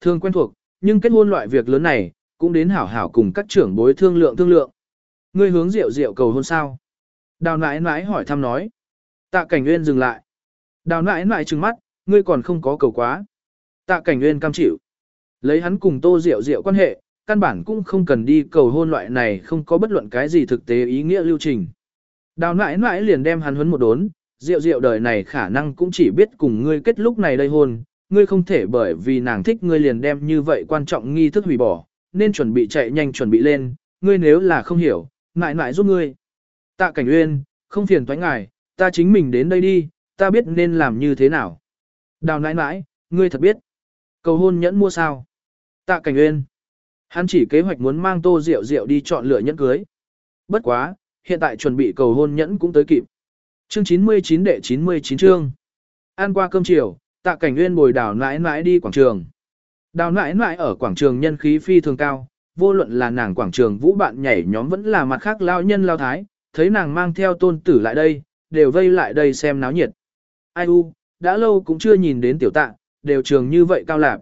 Thương quen thuộc, nhưng kết hôn loại việc lớn này, cũng đến hảo hảo cùng các trưởng bối thương lượng thương lượng. Ngươi hướng rượu rượu cầu hôn sao? Đào nãi nãi hỏi thăm nói. Tạ cảnh nguyên dừng lại. Đào nãi nãi trừng mắt, ngươi còn không có cầu quá. Tạ cảnh nguyên cam chịu. Lấy hắn cùng tô rượu rượu quan hệ, căn bản cũng không cần đi cầu hôn loại này không có bất luận cái gì thực tế ý nghĩa lưu trình. Đào nãi nãi liền đem hắn huấn một đốn, rượu rượu đời này khả năng cũng chỉ biết cùng ngươi kết lúc này đây hôn, ngươi không thể bởi vì nàng thích ngươi liền đem như vậy quan trọng nghi thức hủy bỏ, nên chuẩn bị chạy nhanh chuẩn bị lên, ngươi nếu là không hiểu, nãi nãi giúp ngươi. Tạ cảnh uyên, không phiền toái ngài, ta chính mình đến đây đi, ta biết nên làm như thế nào. Đào nãi nãi, ngươi thật biết. Cầu hôn nhẫn mua sao? Tạ cảnh uyên. Hắn chỉ kế hoạch muốn mang tô rượu rượu đi chọn lựa nhẫn cưới. Bất quá, hiện tại chuẩn bị cầu hôn nhẫn cũng tới kịp. Chương 99 đệ 99 chương. Ăn qua cơm chiều, tạ cảnh nguyên bồi đào nãi nãi đi quảng trường. Đào nãi nãi ở quảng trường nhân khí phi thường cao, vô luận là nàng quảng trường vũ bạn nhảy nhóm vẫn là mặt khác lao nhân lao thái, thấy nàng mang theo tôn tử lại đây, đều vây lại đây xem náo nhiệt. Ai u, đã lâu cũng chưa nhìn đến tiểu tạ, đều trường như vậy cao lạc.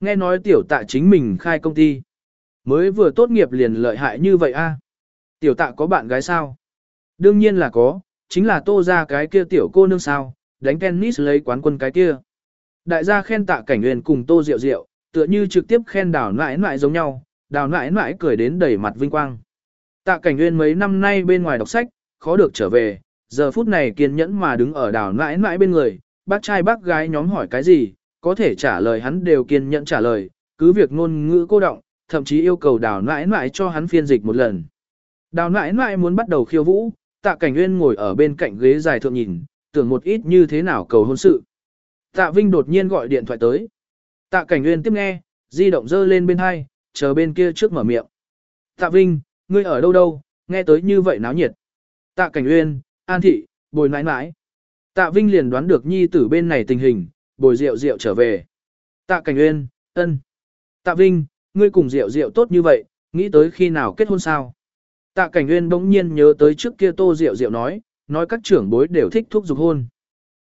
Nghe nói tiểu tạ chính mình khai công ty. Mới vừa tốt nghiệp liền lợi hại như vậy a. À? Tiểu tạ có bạn gái sao? Đương nhiên là có, chính là tô ra cái kia tiểu cô nương sao, đánh tennis lấy quán quân cái kia. Đại gia khen tạ cảnh nguyên cùng tô rượu rượu, tựa như trực tiếp khen đào nãi nãi giống nhau, đào nãi nãi cười đến đầy mặt vinh quang. Tạ cảnh nguyên mấy năm nay bên ngoài đọc sách, khó được trở về, giờ phút này kiên nhẫn mà đứng ở đào nãi nãi bên người, bác trai bác gái nhóm hỏi cái gì, có thể trả lời hắn đều kiên nhẫn trả lời, cứ việc ngôn ngữ cô động, thậm chí yêu cầu đào nãi nãi cho hắn phiên dịch một lần. Đào nãi nãi muốn bắt đầu khiêu vũ, tạ cảnh nguyên ngồi ở bên cạnh ghế dài thượng nhìn, tưởng một ít như thế nào cầu hôn sự. Tạ Vinh đột nhiên gọi điện thoại tới. Tạ cảnh nguyên tiếp nghe, di động dơ lên bên hai, chờ bên kia trước mở miệng. Tạ Vinh, ngươi ở đâu đâu, nghe tới như vậy náo nhiệt. Tạ cảnh nguyên, an thị, bồi nãi nãi. Tạ Vinh liền đoán được nhi tử bên này tình hình, bồi rượu rượu trở về. Tạ cảnh nguyên, ân. Tạ Vinh, ngươi cùng rượu rượu tốt như vậy, nghĩ tới khi nào kết hôn sao? Tạ Cảnh Nguyên bỗng nhiên nhớ tới trước kia Tô Diệu Diệu nói, nói các trưởng bối đều thích thuốc dục hôn.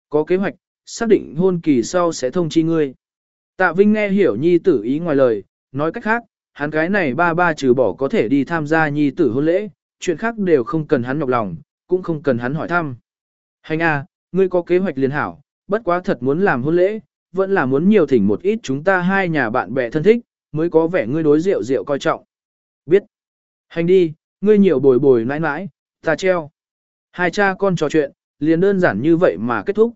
Có kế hoạch, xác định hôn kỳ sau sẽ thông chi ngươi. Tạ Vinh nghe hiểu nhi tử ý ngoài lời, nói cách khác, hắn cái này ba ba trừ bỏ có thể đi tham gia nhi tử hôn lễ, chuyện khác đều không cần hắn nhọc lòng, cũng không cần hắn hỏi thăm. Hành a, ngươi có kế hoạch liền hảo, bất quá thật muốn làm hôn lễ, vẫn là muốn nhiều thỉnh một ít chúng ta hai nhà bạn bè thân thích, mới có vẻ ngươi đối rượu rượu coi trọng. Biết. Hành đi, ngươi nhiều bồi bồi nãi nãi, ta treo. Hai cha con trò chuyện, liền đơn giản như vậy mà kết thúc.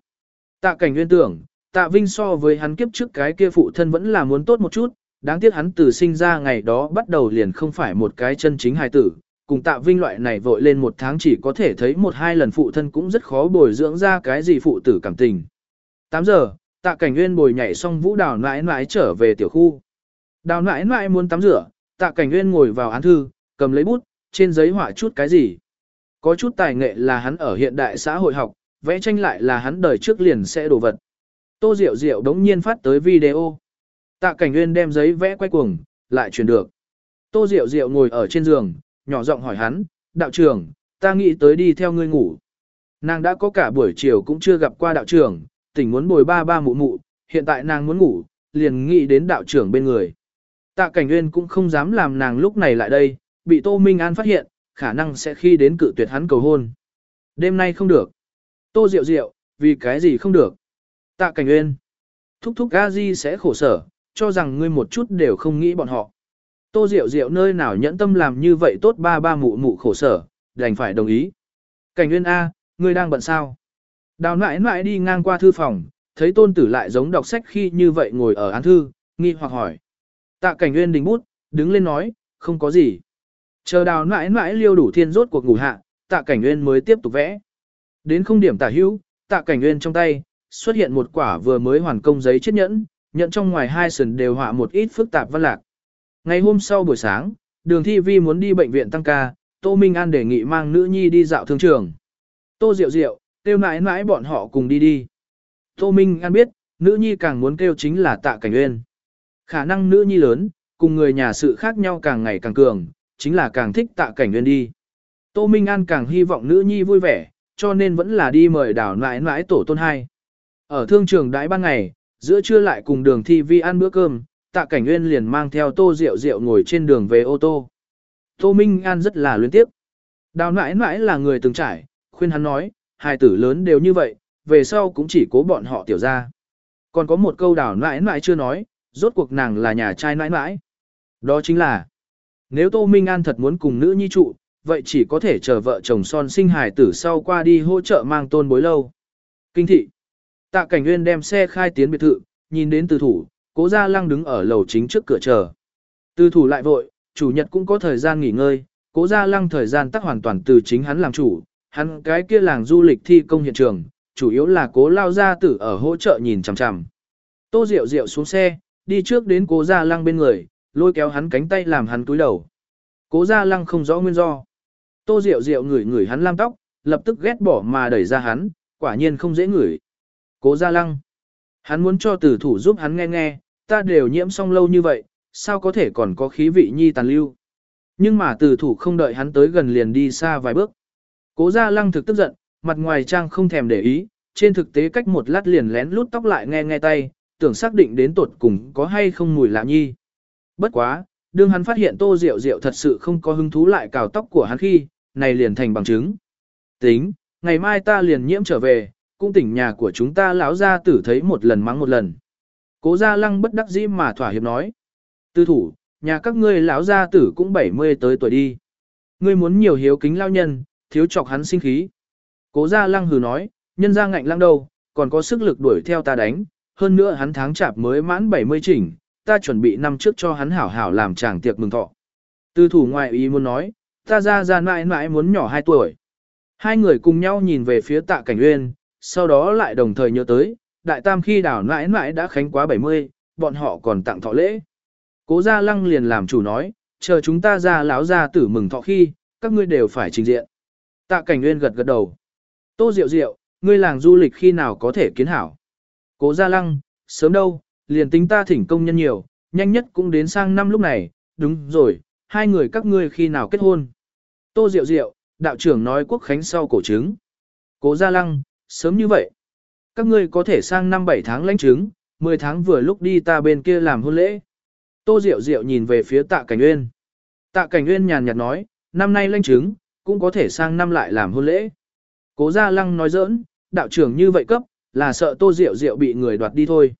Tạ cảnh nguyên tưởng, tạ vinh so với hắn kiếp trước cái kia phụ thân vẫn là muốn tốt một chút, đáng tiếc hắn từ sinh ra ngày đó bắt đầu liền không phải một cái chân chính hài tử. Cùng tạ vinh loại này vội lên một tháng chỉ có thể thấy một hai lần phụ thân cũng rất khó bồi dưỡng ra cái gì phụ tử cảm tình. 8 giờ, tạ cảnh nguyên bồi nhảy xong vũ đào nãi nãi trở về tiểu khu. Đào nãi nãi muốn tắm rửa, tạ cảnh nguyên ngồi vào án thư, cầm lấy bút, trên giấy họa chút cái gì. Có chút tài nghệ là hắn ở hiện đại xã hội học, vẽ tranh lại là hắn đời trước liền sẽ đồ vật. Tô Diệu Diệu đống nhiên phát tới video. Tạ Cảnh Nguyên đem giấy vẽ quay cuồng, lại truyền được. Tô Diệu Diệu ngồi ở trên giường, nhỏ giọng hỏi hắn, đạo trưởng, ta nghĩ tới đi theo ngươi ngủ. Nàng đã có cả buổi chiều cũng chưa gặp qua đạo trưởng, tỉnh muốn bồi ba ba mụ mụ, hiện tại nàng muốn ngủ, liền nghĩ đến đạo trưởng bên người. Tạ Cảnh Nguyên cũng không dám làm nàng lúc này lại đây, bị Tô Minh An phát hiện, khả năng sẽ khi đến cự tuyệt hắn cầu hôn. Đêm nay không được. Tô Diệu Diệu, vì cái gì không được? Tạ Cảnh uyên Thúc thúc a di sẽ khổ sở, cho rằng ngươi một chút đều không nghĩ bọn họ. Tô Diệu Diệu nơi nào nhẫn tâm làm như vậy tốt ba ba mụ mụ khổ sở, đành phải đồng ý. Cảnh uyên A, ngươi đang bận sao? Đào nãi nãi đi ngang qua thư phòng, thấy tôn tử lại giống đọc sách khi như vậy ngồi ở án thư, nghi hoặc hỏi. Tạ Cảnh uyên đình bút, đứng lên nói, không có gì. Chờ đào nãi nãi liêu đủ thiên rốt cuộc ngủ hạ, tạ cảnh nguyên mới tiếp tục vẽ. Đến không điểm tả hữu, tạ cảnh nguyên trong tay, xuất hiện một quả vừa mới hoàn công giấy chiết nhẫn, nhận trong ngoài hai sườn đều họa một ít phức tạp văn lạc. Ngày hôm sau buổi sáng, đường thi vi muốn đi bệnh viện tăng ca, Tô Minh An đề nghị mang nữ nhi đi dạo thương trường. Tô Diệu Diệu, kêu nãi nãi bọn họ cùng đi đi. Tô Minh An biết, nữ nhi càng muốn kêu chính là tạ cảnh nguyên. Khả năng nữ nhi lớn, cùng người nhà sự khác nhau càng ngày càng cường, chính là càng thích tạ cảnh nguyên đi. Tô Minh An càng hy vọng nữ nhi vui vẻ, cho nên vẫn là đi mời đảo nãi nãi tổ tôn hai. Ở thương trường đãi ban ngày, giữa trưa lại cùng đường thi vi ăn bữa cơm, tạ cảnh nguyên liền mang theo tô rượu rượu ngồi trên đường về ô tô. Tô Minh An rất là luyến tiếp. Đào nãi nãi là người từng trải, khuyên hắn nói, hai tử lớn đều như vậy, về sau cũng chỉ cố bọn họ tiểu ra. Còn có một câu đào nãi nãi chưa nói, rốt cuộc nàng là nhà trai nãi nãi. Đó chính là, nếu Tô Minh An thật muốn cùng nữ nhi trụ, vậy chỉ có thể chờ vợ chồng son sinh hài tử sau qua đi hỗ trợ mang tôn bối lâu. Kinh thị. Tạ Cảnh Nguyên đem xe khai tiến biệt thự, nhìn đến từ thủ, cố gia lăng đứng ở lầu chính trước cửa chờ. Từ thủ lại vội, chủ nhật cũng có thời gian nghỉ ngơi, cố gia lăng thời gian tắc hoàn toàn từ chính hắn làm chủ, hắn cái kia làng du lịch thi công hiện trường, chủ yếu là cố lao gia tử ở hỗ trợ nhìn chằm chằm. Tô Diệu Diệu xuống xe, đi trước đến cố gia lăng bên người, lôi kéo hắn cánh tay làm hắn túi đầu. Cố gia lăng không rõ nguyên do. Tô Diệu Diệu ngửi ngửi hắn lam tóc, lập tức ghét bỏ mà đẩy ra hắn, quả nhiên không dễ ngửi. Cố gia lăng. Hắn muốn cho tử thủ giúp hắn nghe nghe, ta đều nhiễm xong lâu như vậy, sao có thể còn có khí vị nhi tàn lưu. Nhưng mà tử thủ không đợi hắn tới gần liền đi xa vài bước. Cố gia lăng thực tức giận, mặt ngoài trang không thèm để ý, trên thực tế cách một lát liền lén lút tóc lại nghe nghe tay, tưởng xác định đến tột cùng có hay không mùi lạ nhi. Bất quá, đương hắn phát hiện tô rượu rượu thật sự không có hứng thú lại cào tóc của hắn khi, này liền thành bằng chứng. Tính, ngày mai ta liền nhiễm trở về, cũng tỉnh nhà của chúng ta lão gia tử thấy một lần mắng một lần. Cố gia lăng bất đắc dĩ mà thỏa hiệp nói. Tư thủ, nhà các ngươi lão gia tử cũng 70 tới tuổi đi. Ngươi muốn nhiều hiếu kính lao nhân, thiếu chọc hắn sinh khí. Cố gia lăng hừ nói, nhân gia ngạnh lăng đâu, còn có sức lực đuổi theo ta đánh, hơn nữa hắn tháng chạp mới mãn 70 chỉnh, ta chuẩn bị năm trước cho hắn hảo hảo làm chàng tiệc mừng thọ. Tư thủ ngoại ý muốn nói, ta ra ra mãi mãi muốn nhỏ 2 tuổi. Hai người cùng nhau nhìn về phía tạ cảnh uyên, sau đó lại đồng thời nhớ tới, đại tam khi đảo mãi mãi đã khánh quá 70, bọn họ còn tặng thọ lễ. Cố gia lăng liền làm chủ nói, chờ chúng ta ra láo ra tử mừng thọ khi, các ngươi đều phải trình diện. Tạ cảnh Uyên gật gật đầu. Tô Diệu Diệu, ngươi làng du lịch khi nào có thể kiến hảo. Cố gia lăng, sớm đâu, liền tính ta thỉnh công nhân nhiều, nhanh nhất cũng đến sang năm lúc này, đúng rồi, hai người các ngươi khi nào kết hôn. Tô Diệu Diệu, đạo trưởng nói quốc khánh sau cổ trứng. Cố gia lăng, sớm như vậy. Các ngươi có thể sang năm 7 tháng lãnh trứng, 10 tháng vừa lúc đi ta bên kia làm hôn lễ. Tô Diệu Diệu nhìn về phía tạ cảnh uyên. Tạ cảnh uyên nhàn nhạt nói, năm nay lãnh trứng, cũng có thể sang năm lại làm hôn lễ. Cố gia lăng nói giỡn, đạo trưởng như vậy cấp, là sợ tô Diệu Diệu bị người đoạt đi thôi.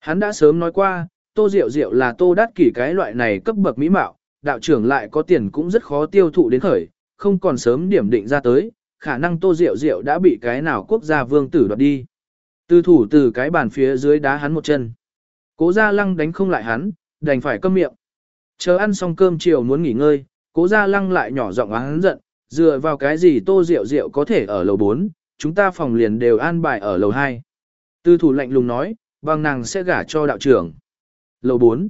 Hắn đã sớm nói qua, tô Diệu Diệu là tô đắt kỷ cái loại này cấp bậc mỹ mạo, đạo trưởng lại có tiền cũng rất khó tiêu thụ đến khởi, không còn sớm điểm định ra tới, khả năng tô Diệu Diệu đã bị cái nào quốc gia vương tử đoạt đi. Tư thủ từ cái bàn phía dưới đá hắn một chân. Cố gia lăng đánh không lại hắn, đành phải câm miệng. Chờ ăn xong cơm chiều muốn nghỉ ngơi, cố gia lăng lại nhỏ giọng hắn giận, dựa vào cái gì tô Diệu Diệu có thể ở lầu 4, chúng ta phòng liền đều an bài ở lầu 2. Tư thủ lạnh lùng nói, bằng nàng sẽ gả cho đạo trưởng. Lầu 4.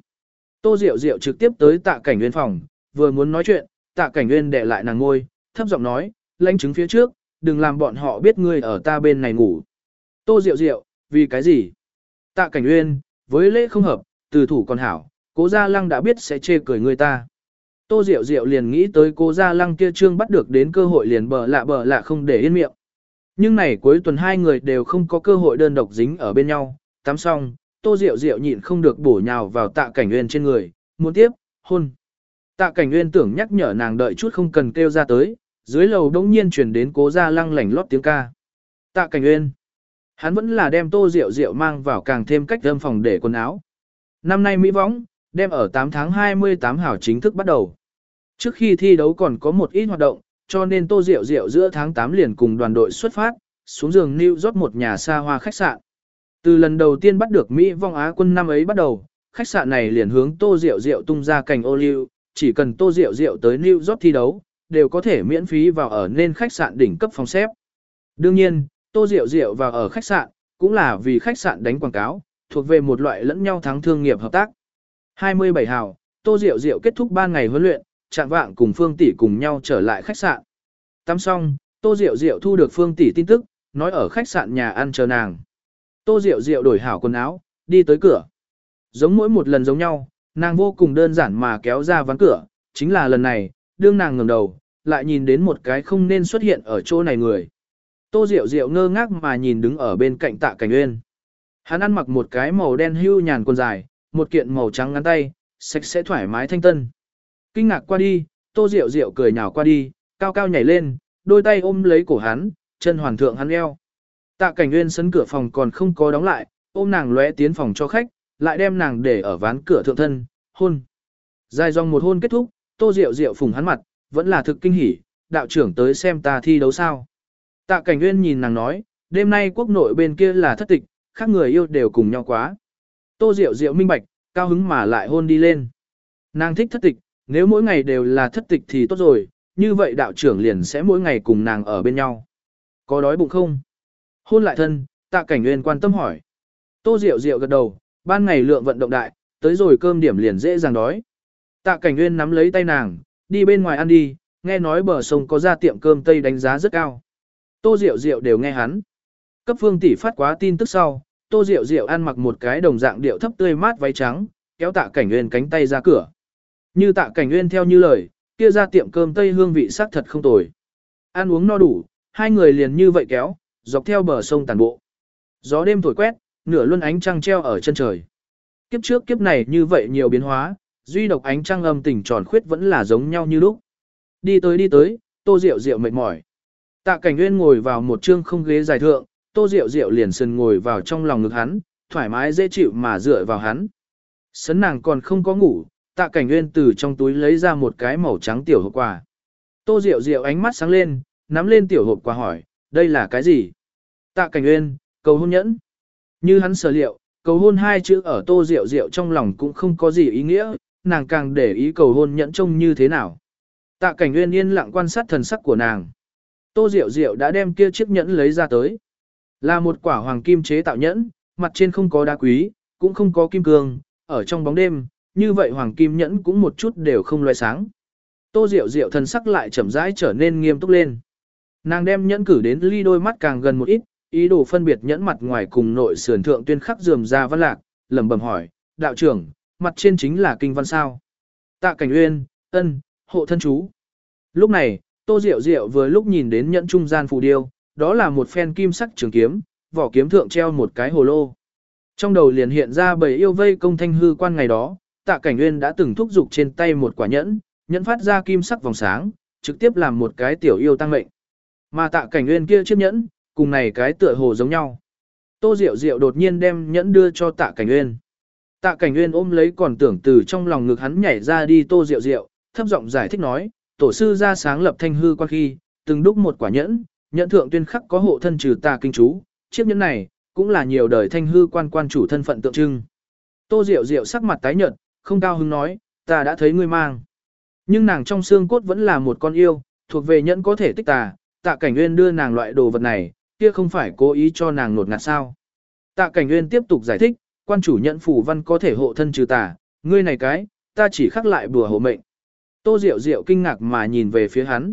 Tô Diệu Diệu trực tiếp tới tạ cảnh nguyên phòng, vừa muốn nói chuyện, tạ cảnh nguyên đệ lại nàng ngôi, thấp giọng nói, lãnh chứng phía trước, đừng làm bọn họ biết ngươi ở ta bên này ngủ. Tô Diệu Diệu, vì cái gì? Tạ Cảnh Uyên, với lễ không hợp, từ thủ còn hảo, cố gia lăng đã biết sẽ chê cười người ta. Tô Diệu Diệu liền nghĩ tới cố gia lăng kia trương bắt được đến cơ hội liền bờ lạ bờ lạ không để yên miệng. Nhưng này cuối tuần hai người đều không có cơ hội đơn độc dính ở bên nhau, tắm xong, Tô Diệu Diệu nhịn không được bổ nhào vào tạ cảnh uyên trên người, muốn tiếp, hôn. Tạ cảnh uyên tưởng nhắc nhở nàng đợi chút không cần kêu ra tới, dưới lầu đống nhiên truyền đến cố gia lăng lảnh lót tiếng ca. Tạ cảnh uyên. Hắn vẫn là đem tô rượu rượu mang vào càng thêm cách âm phòng để quần áo. Năm nay Mỹ võng, đem ở 8 tháng 28 hảo chính thức bắt đầu. Trước khi thi đấu còn có một ít hoạt động, cho nên tô diệu diệu giữa tháng 8 liền cùng đoàn đội xuất phát, xuống giường New York một nhà xa hoa khách sạn. Từ lần đầu tiên bắt được Mỹ vong Á quân năm ấy bắt đầu, khách sạn này liền hướng tô Diệu Diệu tung ra cành ô liu, chỉ cần tô Diệu Diệu tới New York thi đấu, đều có thể miễn phí vào ở nên khách sạn đỉnh cấp phòng xếp. Đương nhiên, Tô Diệu Diệu vào ở khách sạn, cũng là vì khách sạn đánh quảng cáo, thuộc về một loại lẫn nhau thắng thương nghiệp hợp tác. 27 hào, Tô Diệu Diệu kết thúc 3 ngày huấn luyện, chạm vạng cùng Phương Tỷ cùng nhau trở lại khách sạn. Tắm xong, Tô Diệu Diệu thu được Phương Tỷ tin tức, nói ở khách sạn nhà ăn chờ nàng. Tô Diệu Diệu đổi hảo quần áo, đi tới cửa. Giống mỗi một lần giống nhau, nàng vô cùng đơn giản mà kéo ra ván cửa, chính là lần này, đương nàng ngẩng đầu, lại nhìn đến một cái không nên xuất hiện ở chỗ này người. Tô Diệu Diệu ngơ ngác mà nhìn đứng ở bên cạnh tạ cảnh uyên. Hắn ăn mặc một cái màu đen hưu nhàn quần dài, một kiện màu trắng ngắn tay, sạch sẽ thoải mái thanh tân. Kinh ngạc qua đi, Tô Diệu Diệu cười nhào qua đi, cao cao nhảy lên, đôi tay ôm lấy cổ hắn, chân hoàn thượng hắn eo. Tạ Cảnh Nguyên sấn cửa phòng còn không có đóng lại, ôm nàng lóe tiến phòng cho khách, lại đem nàng để ở ván cửa thượng thân, hôn. Dài dòng một hôn kết thúc, Tô Diệu Diệu phùng hắn mặt, vẫn là thực kinh hỉ, đạo trưởng tới xem ta thi đấu sao. Tạ Cảnh Nguyên nhìn nàng nói, đêm nay quốc nội bên kia là thất tịch, khác người yêu đều cùng nhau quá. Tô Diệu Diệu minh bạch, cao hứng mà lại hôn đi lên. Nàng thích thất tịch, nếu mỗi ngày đều là thất tịch thì tốt rồi, như vậy đạo trưởng liền sẽ mỗi ngày cùng nàng ở bên nhau. Có đói bụng không? Hôn lại thân, tạ cảnh nguyên quan tâm hỏi. Tô Diệu Diệu gật đầu, ban ngày lượng vận động đại, tới rồi cơm điểm liền dễ dàng đói. Tạ cảnh nguyên nắm lấy tay nàng, đi bên ngoài ăn đi, nghe nói bờ sông có ra tiệm cơm Tây đánh giá rất cao. Tô Diệu Diệu đều nghe hắn. Cấp phương tỷ phát quá tin tức sau, Tô Diệu Diệu ăn mặc một cái đồng dạng điệu thấp tươi mát váy trắng, kéo tạ cảnh nguyên cánh tay ra cửa. Như tạ cảnh nguyên theo như lời, kia ra tiệm cơm Tây hương vị sắc thật không tồi. Ăn uống no đủ, hai người liền như vậy kéo, dọc theo bờ sông tàn bộ. Gió đêm thổi quét, nửa luân ánh trăng treo ở chân trời. Kiếp trước kiếp này như vậy nhiều biến hóa, duy độc ánh trăng âm tình tròn khuyết vẫn là giống nhau như lúc. Đi tới đi tới, tô rượu rượu mệt mỏi. Tạ cảnh nguyên ngồi vào một chương không ghế dài thượng, tô rượu rượu liền sườn ngồi vào trong lòng ngực hắn, thoải mái dễ chịu mà dựa vào hắn. Sấn nàng còn không có ngủ, tạ cảnh nguyên từ trong túi lấy ra một cái màu trắng tiểu hộp quà. Tô rượu rượu ánh mắt sáng lên, nắm lên tiểu hộp quà hỏi, đây là cái gì? Tạ cảnh Uyên cầu hôn nhẫn. Như hắn sở liệu, cầu hôn hai chữ ở tô diệu diệu trong lòng cũng không có gì ý nghĩa, nàng càng để ý cầu hôn nhẫn trông như thế nào. Tạ cảnh Uyên yên lặng quan sát thần sắc của nàng. Tô Diệu Diệu đã đem kia chiếc nhẫn lấy ra tới. Là một quả hoàng kim chế tạo nhẫn, mặt trên không có đá quý, cũng không có kim cương, ở trong bóng đêm, như vậy hoàng kim nhẫn cũng một chút đều không loe sáng. Tô Diệu Diệu thần sắc lại chậm rãi trở nên nghiêm túc lên. Nàng đem nhẫn cử đến ly đôi mắt càng gần một ít, ý đồ phân biệt nhẫn mặt ngoài cùng nội sườn thượng tuyên khắc dườm ra văn lạc, lẩm bẩm hỏi, đạo trưởng, mặt trên chính là kinh văn sao. Tạ cảnh uyên, ân, hộ thân chú. Lúc này, Tô Diệu Diệu vừa lúc nhìn đến nhẫn trung gian phù điêu, đó là một phen kim sắc trường kiếm, vỏ kiếm thượng treo một cái hồ lô. Trong đầu liền hiện ra bầy yêu vây công thanh hư quan ngày đó, tạ cảnh Uyên đã từng thúc giục trên tay một quả nhẫn, nhẫn phát ra kim sắc vòng sáng, trực tiếp làm một cái tiểu yêu tăng mệnh. Mà tạ cảnh Uyên kia chiếc nhẫn, cùng này cái tựa hồ giống nhau. Tô Diệu Diệu đột nhiên đem nhẫn đưa cho tạ cảnh nguyên. Tạ cảnh nguyên ôm lấy còn tưởng từ trong lòng ngực hắn nhảy ra đi Tô Diệu Diệu, thấp giọng giải thích nói, tổ sư ra sáng lập thanh hư quan khi, từng đúc một quả nhẫn, nhẫn thượng tuyên khắc có hộ thân trừ tà kinh chú, chiếc nhẫn này, cũng là nhiều đời thanh hư quan quan chủ thân phận tượng trưng. Tô Diệu Diệu sắc mặt tái nhợt, không cao hứng nói, ta đã thấy ngươi mang. Nhưng nàng trong xương cốt vẫn là một con yêu, thuộc về nhẫn có thể tích tà, tạ cảnh nguyên đưa nàng loại đồ vật này, kia không phải cố ý cho nàng nột ngạt sao. Tạ cảnh nguyên tiếp tục giải thích, quan chủ nhẫn phủ văn có thể hộ thân trừ tà, ngươi này cái, ta chỉ khắc lại bùa hộ mệnh. Tô Diệu Diệu kinh ngạc mà nhìn về phía hắn.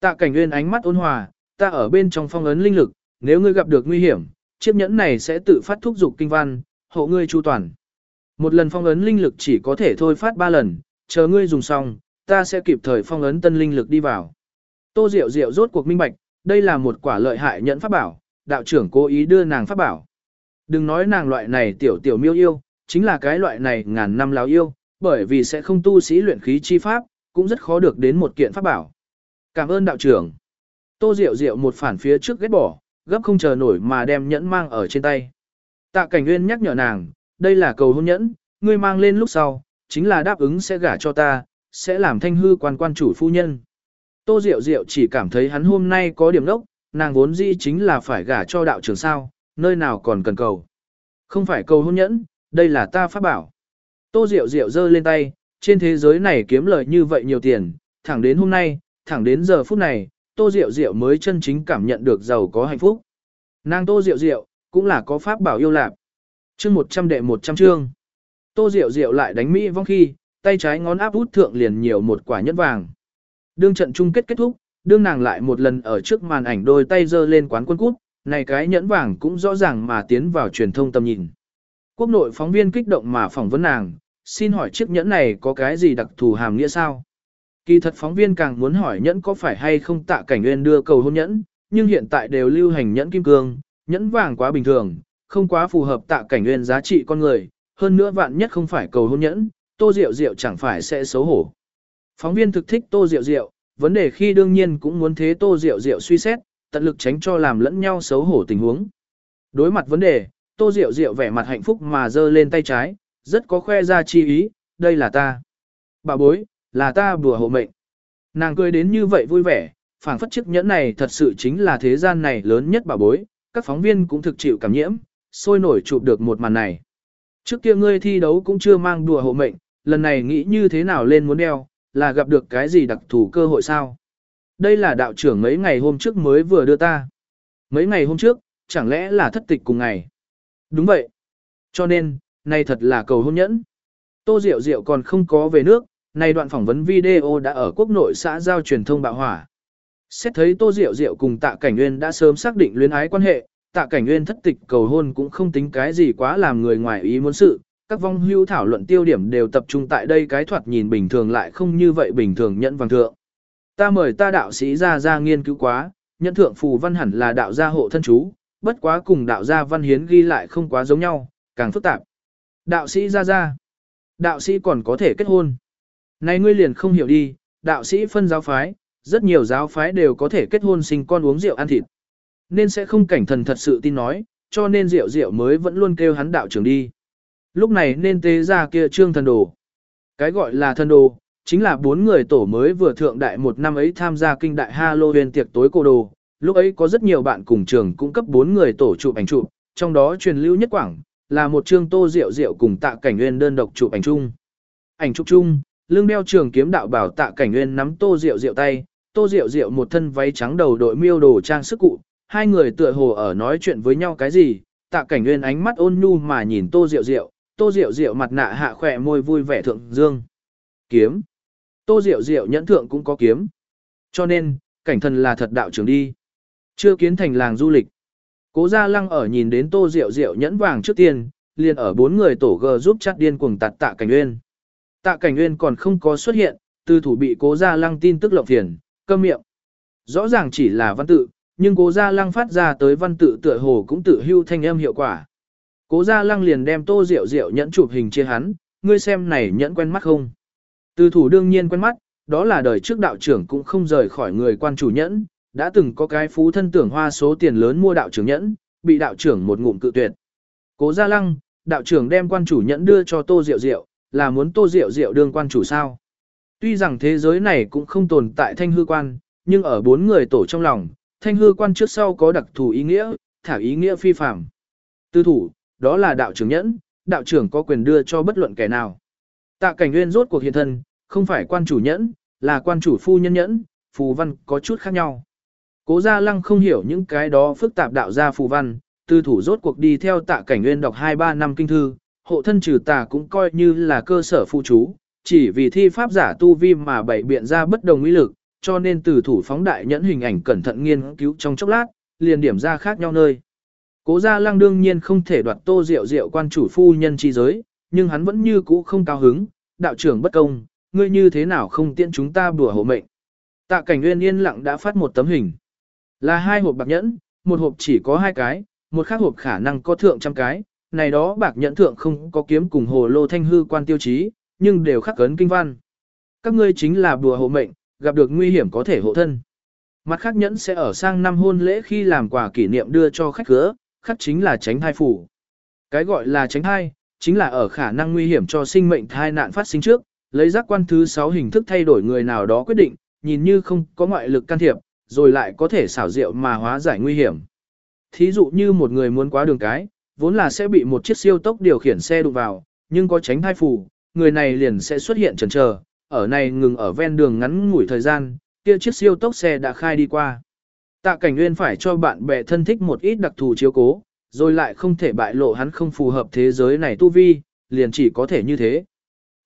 Tạ cảnh nguyên ánh mắt ôn hòa, ta ở bên trong phong ấn linh lực, nếu ngươi gặp được nguy hiểm, chiếc nhẫn này sẽ tự phát thúc dục kinh văn, hộ ngươi chu toàn. Một lần phong ấn linh lực chỉ có thể thôi phát ba lần, chờ ngươi dùng xong, ta sẽ kịp thời phong ấn tân linh lực đi vào. Tô Diệu Diệu rốt cuộc minh bạch, đây là một quả lợi hại nhẫn pháp bảo, đạo trưởng cố ý đưa nàng pháp bảo. Đừng nói nàng loại này tiểu tiểu miêu yêu, chính là cái loại này ngàn năm láo yêu, bởi vì sẽ không tu sĩ luyện khí chi pháp, cũng rất khó được đến một kiện pháp bảo. Cảm ơn đạo trưởng. Tô Diệu Diệu một phản phía trước ghét bỏ, gấp không chờ nổi mà đem nhẫn mang ở trên tay. Tạ Cảnh Nguyên nhắc nhở nàng, đây là cầu hôn nhẫn, ngươi mang lên lúc sau, chính là đáp ứng sẽ gả cho ta, sẽ làm thanh hư quan quan chủ phu nhân. Tô Diệu Diệu chỉ cảm thấy hắn hôm nay có điểm nốc, nàng vốn dĩ chính là phải gả cho đạo trưởng sao, nơi nào còn cần cầu. Không phải cầu hôn nhẫn, đây là ta pháp bảo. Tô Diệu Diệu giơ lên tay, trên thế giới này kiếm lời như vậy nhiều tiền, thẳng đến hôm nay, thẳng đến giờ phút này, Tô Diệu Diệu mới chân chính cảm nhận được giàu có hạnh phúc. Nàng Tô Diệu Diệu, cũng là có pháp bảo yêu lạc. Chương 100 đệ 100 chương. Tô Diệu Diệu lại đánh Mỹ vong khi, tay trái ngón áp út thượng liền nhiều một quả nhẫn vàng. Đương trận chung kết kết thúc, đương nàng lại một lần ở trước màn ảnh đôi tay giơ lên quán quân cút, này cái nhẫn vàng cũng rõ ràng mà tiến vào truyền thông tầm nhìn. Quốc nội phóng viên kích động mà phỏng vấn nàng, xin hỏi chiếc nhẫn này có cái gì đặc thù hàm nghĩa sao? Kỳ thật phóng viên càng muốn hỏi nhẫn có phải hay không tạ cảnh nguyên đưa cầu hôn nhẫn, nhưng hiện tại đều lưu hành nhẫn kim cương, nhẫn vàng quá bình thường, không quá phù hợp tạ cảnh nguyên giá trị con người, hơn nữa vạn nhất không phải cầu hôn nhẫn, Tô Diệu Diệu chẳng phải sẽ xấu hổ. Phóng viên thực thích Tô Diệu Diệu, vấn đề khi đương nhiên cũng muốn thế Tô Diệu Diệu suy xét, tận lực tránh cho làm lẫn nhau xấu hổ tình huống. Đối mặt vấn đề, Tô Diệu Diệu vẻ mặt hạnh phúc mà giơ lên tay trái, rất có khoe ra chi ý, đây là ta. Bà bối, là ta bùa hộ mệnh. Nàng cười đến như vậy vui vẻ, phảng phất chiếc nhẫn này thật sự chính là thế gian này lớn nhất bà bối, các phóng viên cũng thực chịu cảm nhiễm, sôi nổi chụp được một màn này. Trước kia ngươi thi đấu cũng chưa mang đùa hộ mệnh, lần này nghĩ như thế nào lên muốn đeo, là gặp được cái gì đặc thù cơ hội sao? Đây là đạo trưởng mấy ngày hôm trước mới vừa đưa ta. Mấy ngày hôm trước, chẳng lẽ là thất tịch cùng ngày? Đúng vậy. Cho nên, này thật là cầu hôn nhẫn. Tô Diệu Diệu còn không có về nước, này đoạn phỏng vấn video đã ở quốc nội xã giao truyền thông bạo hỏa. Xét thấy Tô Diệu Diệu cùng Tạ Cảnh Nguyên đã sớm xác định luyến ái quan hệ, Tạ Cảnh Nguyên thất tịch cầu hôn cũng không tính cái gì quá làm người ngoài ý muốn sự, các vong hưu thảo luận tiêu điểm đều tập trung tại đây cái thoạt nhìn bình thường lại không như vậy bình thường nhận vàng thượng. Ta mời ta đạo sĩ ra ra nghiên cứu quá, nhẫn thượng phù văn hẳn là đạo gia hộ thân chú, bất quá cùng đạo gia văn hiến ghi lại không quá giống nhau, càng phức tạp. Đạo sĩ ra ra, đạo sĩ còn có thể kết hôn. Này ngươi liền không hiểu đi, đạo sĩ phân giáo phái, rất nhiều giáo phái đều có thể kết hôn sinh con uống rượu ăn thịt. Nên sẽ không cảnh thần thật sự tin nói, cho nên rượu rượu mới vẫn luôn kêu hắn đạo trưởng đi. Lúc này nên tế ra kia trương thần đồ. Cái gọi là thần đồ, chính là bốn người tổ mới vừa thượng đại một năm ấy tham gia kinh đại Halloween tiệc tối cô đồ. Lúc ấy có rất nhiều bạn cùng trường cung cấp bốn người tổ chụp ảnh chụp, trong đó truyền lưu nhất quảng, là một trương tô rượu rượu cùng tạ cảnh nguyên đơn độc chụp ảnh chung. Ảnh chụp chung, lưng đeo trường kiếm đạo bảo tạ cảnh nguyên nắm tô rượu rượu tay, tô rượu rượu một thân váy trắng đầu đội miêu đồ trang sức cụ, hai người tựa hồ ở nói chuyện với nhau cái gì, tạ cảnh nguyên ánh mắt ôn nhu mà nhìn tô rượu rượu, tô rượu rượu mặt nạ hạ khỏe môi vui vẻ thượng dương. Kiếm. Tô rượu rượu nhẫn thượng cũng có kiếm. Cho nên, cảnh thần là thật đạo trưởng đi. Chưa kiến thành làng du lịch. Cố gia lăng ở nhìn đến tô rượu rượu nhẫn vàng trước tiên, liền ở bốn người tổ g giúp chắt điên cuồng tạt tạ cảnh nguyên. Tạ cảnh nguyên còn không có xuất hiện, từ thủ bị cố gia lăng tin tức lộng phiền, câm miệng. Rõ ràng chỉ là văn tự, nhưng cố gia lăng phát ra tới văn tự tựa hồ cũng tự hưu thanh âm hiệu quả. Cố gia lăng liền đem tô rượu rượu nhẫn chụp hình chia hắn, ngươi xem này nhẫn quen mắt không? Từ thủ đương nhiên quen mắt, đó là đời trước đạo trưởng cũng không rời khỏi người quan chủ nhẫn, đã từng có cái phú thân tưởng hoa số tiền lớn mua đạo trưởng nhẫn, bị đạo trưởng một ngụm cự tuyệt. Cố gia lăng, đạo trưởng đem quan chủ nhẫn đưa cho tô rượu rượu, là muốn tô rượu rượu đương quan chủ sao. Tuy rằng thế giới này cũng không tồn tại thanh hư quan, nhưng ở bốn người tổ trong lòng, thanh hư quan trước sau có đặc thù ý nghĩa, thả ý nghĩa phi phạm. Tư thủ, đó là đạo trưởng nhẫn, đạo trưởng có quyền đưa cho bất luận kẻ nào. Tạ cảnh nguyên rốt cuộc hiện thân, không phải quan chủ nhẫn, là quan chủ phu nhân nhẫn, phù văn có chút khác nhau. Cố gia lăng không hiểu những cái đó phức tạp đạo gia phù văn, tư thủ rốt cuộc đi theo tạ cảnh nguyên đọc 2-3 năm kinh thư, hộ thân trừ tà cũng coi như là cơ sở phụ chú, chỉ vì thi pháp giả tu vi mà bảy biện ra bất đồng ý lực, cho nên từ thủ phóng đại nhẫn hình ảnh cẩn thận nghiên cứu trong chốc lát, liền điểm ra khác nhau nơi. Cố gia lăng đương nhiên không thể đoạt tô rượu rượu quan chủ phu nhân chi giới, nhưng hắn vẫn như cũ không cao hứng, đạo trưởng bất công, ngươi như thế nào không tiện chúng ta bùa hộ mệnh. Tạ cảnh nguyên yên lặng đã phát một tấm hình. Là hai hộp bạc nhẫn, một hộp chỉ có hai cái, một khác hộp khả năng có thượng trăm cái, này đó bạc nhẫn thượng không có kiếm cùng hồ lô thanh hư quan tiêu chí, nhưng đều khắc cấn kinh văn. Các ngươi chính là bùa hộ mệnh, gặp được nguy hiểm có thể hộ thân. Mặt khác nhẫn sẽ ở sang năm hôn lễ khi làm quà kỷ niệm đưa cho khách khứa, khắc chính là tránh thai phủ. Cái gọi là tránh thai, chính là ở khả năng nguy hiểm cho sinh mệnh thai nạn phát sinh trước, lấy giác quan thứ 6 hình thức thay đổi người nào đó quyết định, nhìn như không có ngoại lực can thiệp, rồi lại có thể xảo diệu mà hóa giải nguy hiểm. Thí dụ như một người muốn qua đường cái, vốn là sẽ bị một chiếc siêu tốc điều khiển xe đụng vào, nhưng có tránh thai phủ, người này liền sẽ xuất hiện chần chờ, ở này ngừng ở ven đường ngắn ngủi thời gian, kia chiếc siêu tốc xe đã khai đi qua. Tạ Cảnh Nguyên phải cho bạn bè thân thích một ít đặc thù chiếu cố, rồi lại không thể bại lộ hắn không phù hợp thế giới này tu vi, liền chỉ có thể như thế.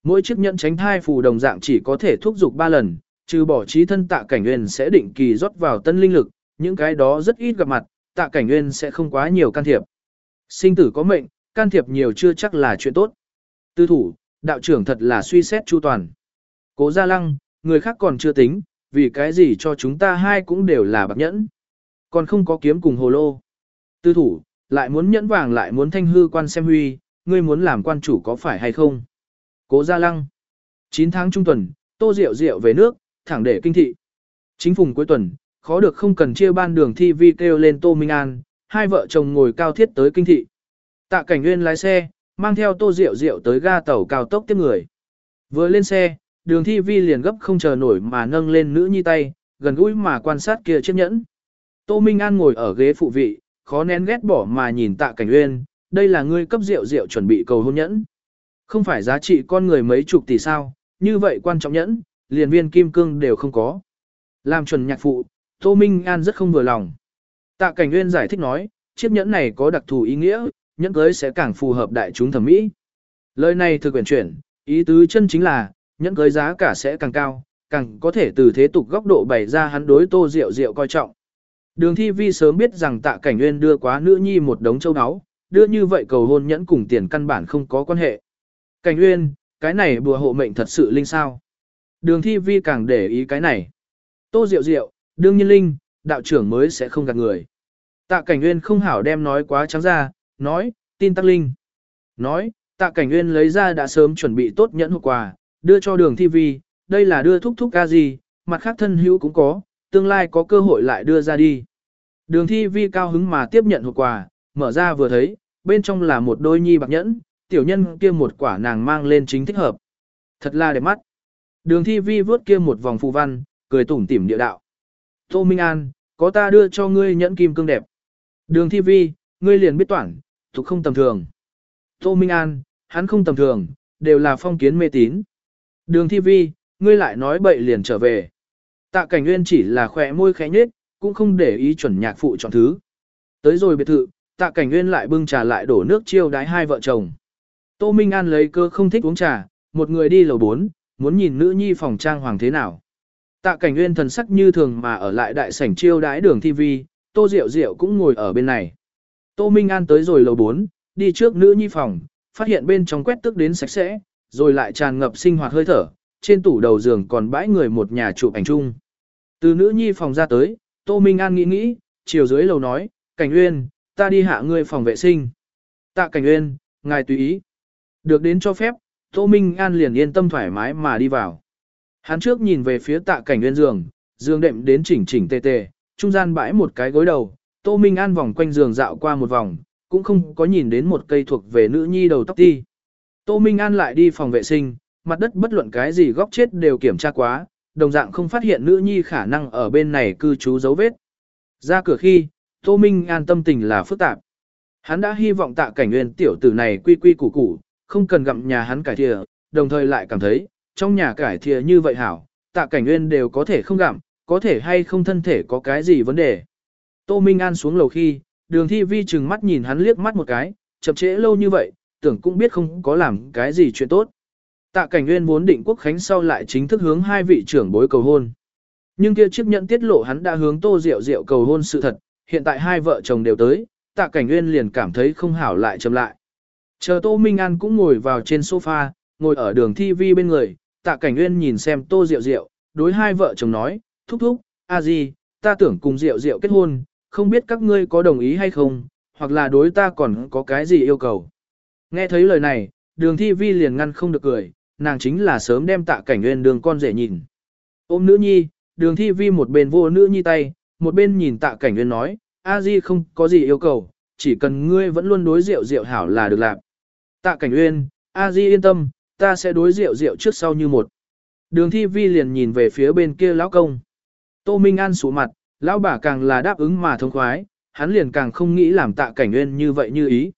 Mỗi chiếc nhẫn tránh thai phù đồng dạng chỉ có thể thúc giục 3 lần, trừ bỏ trí thân Tạ Cảnh Nguyên sẽ định kỳ rót vào tân linh lực, những cái đó rất ít gặp mặt, Tạ Cảnh Nguyên sẽ không quá nhiều can thiệp. Sinh tử có mệnh, can thiệp nhiều chưa chắc là chuyện tốt. Tư thủ, đạo trưởng thật là suy xét chu toàn. Cố Gia Lăng, người khác còn chưa tính, vì cái gì cho chúng ta hai cũng đều là bạc nhẫn. Còn không có kiếm cùng hồ lô. Tư thủ, lại muốn nhẫn vàng lại muốn thanh hư quan xem huy, ngươi muốn làm quan chủ có phải hay không? Cố Gia Lăng. 9 tháng trung tuần, Tô Diệu Diệu về nước, thẳng để kinh thị. Chính phùng cuối tuần, khó được không cần chia ban đường thi vi kêu lên Tô Minh An, hai vợ chồng ngồi cao thiết tới kinh thị. Tạ Cảnh Nguyên lái xe, mang theo Tô Diệu Diệu tới ga tàu cao tốc tiếp người. Vừa lên xe, đường thi vi liền gấp không chờ nổi mà nâng lên nữ nhi tay, gần gũi mà quan sát kia chiếc nhẫn. Tô Minh An ngồi ở ghế phụ vị, khó nén ghét bỏ mà nhìn tạ cảnh uyên, đây là ngươi cấp rượu rượu chuẩn bị cầu hôn nhẫn. Không phải giá trị con người mấy chục tỷ sao, như vậy quan trọng nhẫn, liền viên kim cương đều không có. Làm chuẩn nhạc phụ, Tô Minh An rất không vừa lòng. Tạ cảnh uyên giải thích nói, chiếc nhẫn này có đặc thù ý nghĩa, nhẫn cưới sẽ càng phù hợp đại chúng thẩm mỹ. Lời này thực quyển chuyển, ý tứ chân chính là, nhẫn cưới giá cả sẽ càng cao, càng có thể từ thế tục góc độ bày ra hắn đối tô rượu rượu coi trọng. Đường thi vi sớm biết rằng tạ cảnh nguyên đưa quá nữ nhi một đống châu áo, đưa như vậy cầu hôn nhẫn cùng tiền căn bản không có quan hệ. Cảnh nguyên, cái này bùa hộ mệnh thật sự linh sao. Đường thi vi càng để ý cái này. Tô rượu rượu, đương nhiên linh, đạo trưởng mới sẽ không gạt người. Tạ cảnh nguyên không hảo đem nói quá trắng ra, nói, tin tắc linh. Nói, tạ cảnh nguyên lấy ra đã sớm chuẩn bị tốt nhẫn hộp quà, đưa cho đường thi vi, đây là đưa thúc thúc ca gì, mặt khác thân hữu cũng có, tương lai có cơ hội lại đưa ra đi. Đường thi vi cao hứng mà tiếp nhận hộp quà, mở ra vừa thấy, bên trong là một đôi nhi bạc nhẫn, tiểu nhân kia một quả nàng mang lên chính thích hợp. Thật là đẹp mắt. Đường thi vi vớt kia một vòng phù văn, cười tủm tỉm địa đạo. Tô Minh An, có ta đưa cho ngươi nhẫn kim cương đẹp. Đường thi vi, ngươi liền biết toản, thuộc không tầm thường. Tô Minh An, hắn không tầm thường, đều là phong kiến mê tín. Đường thi vi, ngươi lại nói bậy liền trở về. Tạ cảnh nguyên chỉ là khỏe môi khẽ nhết, cũng không để ý chuẩn nhạc phụ chọn thứ. Tới rồi biệt thự, tạ cảnh nguyên lại bưng trà lại đổ nước chiêu đái hai vợ chồng. Tô Minh An lấy cơ không thích uống trà, một người đi lầu bốn, muốn nhìn nữ nhi phòng trang hoàng thế nào. Tạ cảnh nguyên thần sắc như thường mà ở lại đại sảnh chiêu đái đường thi vi Tô Diệu Diệu cũng ngồi ở bên này. Tô Minh An tới rồi lầu 4, đi trước nữ nhi phòng, phát hiện bên trong quét tức đến sạch sẽ, rồi lại tràn ngập sinh hoạt hơi thở, trên tủ đầu giường còn bãi người một nhà chụp ảnh chung. Từ nữ nhi phòng ra tới, Tô Minh An nghĩ nghĩ, chiều dưới lầu nói, Cảnh Uyên, ta đi hạ ngươi phòng vệ sinh. Tạ Cảnh Uyên, ngài tùy ý. Được đến cho phép, Tô Minh An liền yên tâm thoải mái mà đi vào. Hắn trước nhìn về phía tạ Cảnh Uyên giường, giường đệm đến chỉnh chỉnh tề tề, trung gian bãi một cái gối đầu, Tô Minh An vòng quanh giường dạo qua một vòng, cũng không có nhìn đến một cây thuộc về nữ nhi đầu tóc ti. Tô Minh An lại đi phòng vệ sinh, mặt đất bất luận cái gì góc chết đều kiểm tra quá, đồng dạng không phát hiện nữ nhi khả năng ở bên này cư trú dấu vết. Ra cửa khi, Tô Minh an tâm tình là phức tạp. Hắn đã hy vọng tạ cảnh nguyên tiểu tử này quy quy củ củ, không cần gặm nhà hắn cải thìa, đồng thời lại cảm thấy, trong nhà cải thìa như vậy hảo, tạ cảnh nguyên đều có thể không gặm, có thể hay không thân thể có cái gì vấn đề. Tô Minh An xuống lầu khi, đường thi vi chừng mắt nhìn hắn liếc mắt một cái, chậm trễ lâu như vậy, tưởng cũng biết không có làm cái gì chuyện tốt. Tạ cảnh nguyên muốn định quốc khánh sau lại chính thức hướng hai vị trưởng bối cầu hôn. Nhưng kia chiếc nhận tiết lộ hắn đã hướng tô Diệu Diệu cầu hôn sự thật, hiện tại hai vợ chồng đều tới, tạ cảnh nguyên liền cảm thấy không hảo lại chậm lại. Chờ tô Minh An cũng ngồi vào trên sofa, ngồi ở đường thi vi bên người, tạ cảnh nguyên nhìn xem tô Diệu Diệu đối hai vợ chồng nói, thúc thúc, a gì, ta tưởng cùng Diệu Diệu kết hôn, không biết các ngươi có đồng ý hay không, hoặc là đối ta còn có cái gì yêu cầu. Nghe thấy lời này, đường thi vi liền ngăn không được cười, nàng chính là sớm đem tạ cảnh nguyên đường con rể nhìn. Ôm nữ nhi, đường thi vi một bên vô nữ nhi tay, một bên nhìn tạ cảnh nguyên nói, a di không có gì yêu cầu, chỉ cần ngươi vẫn luôn đối rượu rượu hảo là được làm. Tạ cảnh nguyên, a di yên tâm, ta sẽ đối rượu rượu trước sau như một. Đường thi vi liền nhìn về phía bên kia lão công. Tô Minh An sủ mặt, lão bà càng là đáp ứng mà thông khoái, hắn liền càng không nghĩ làm tạ cảnh nguyên như vậy như ý.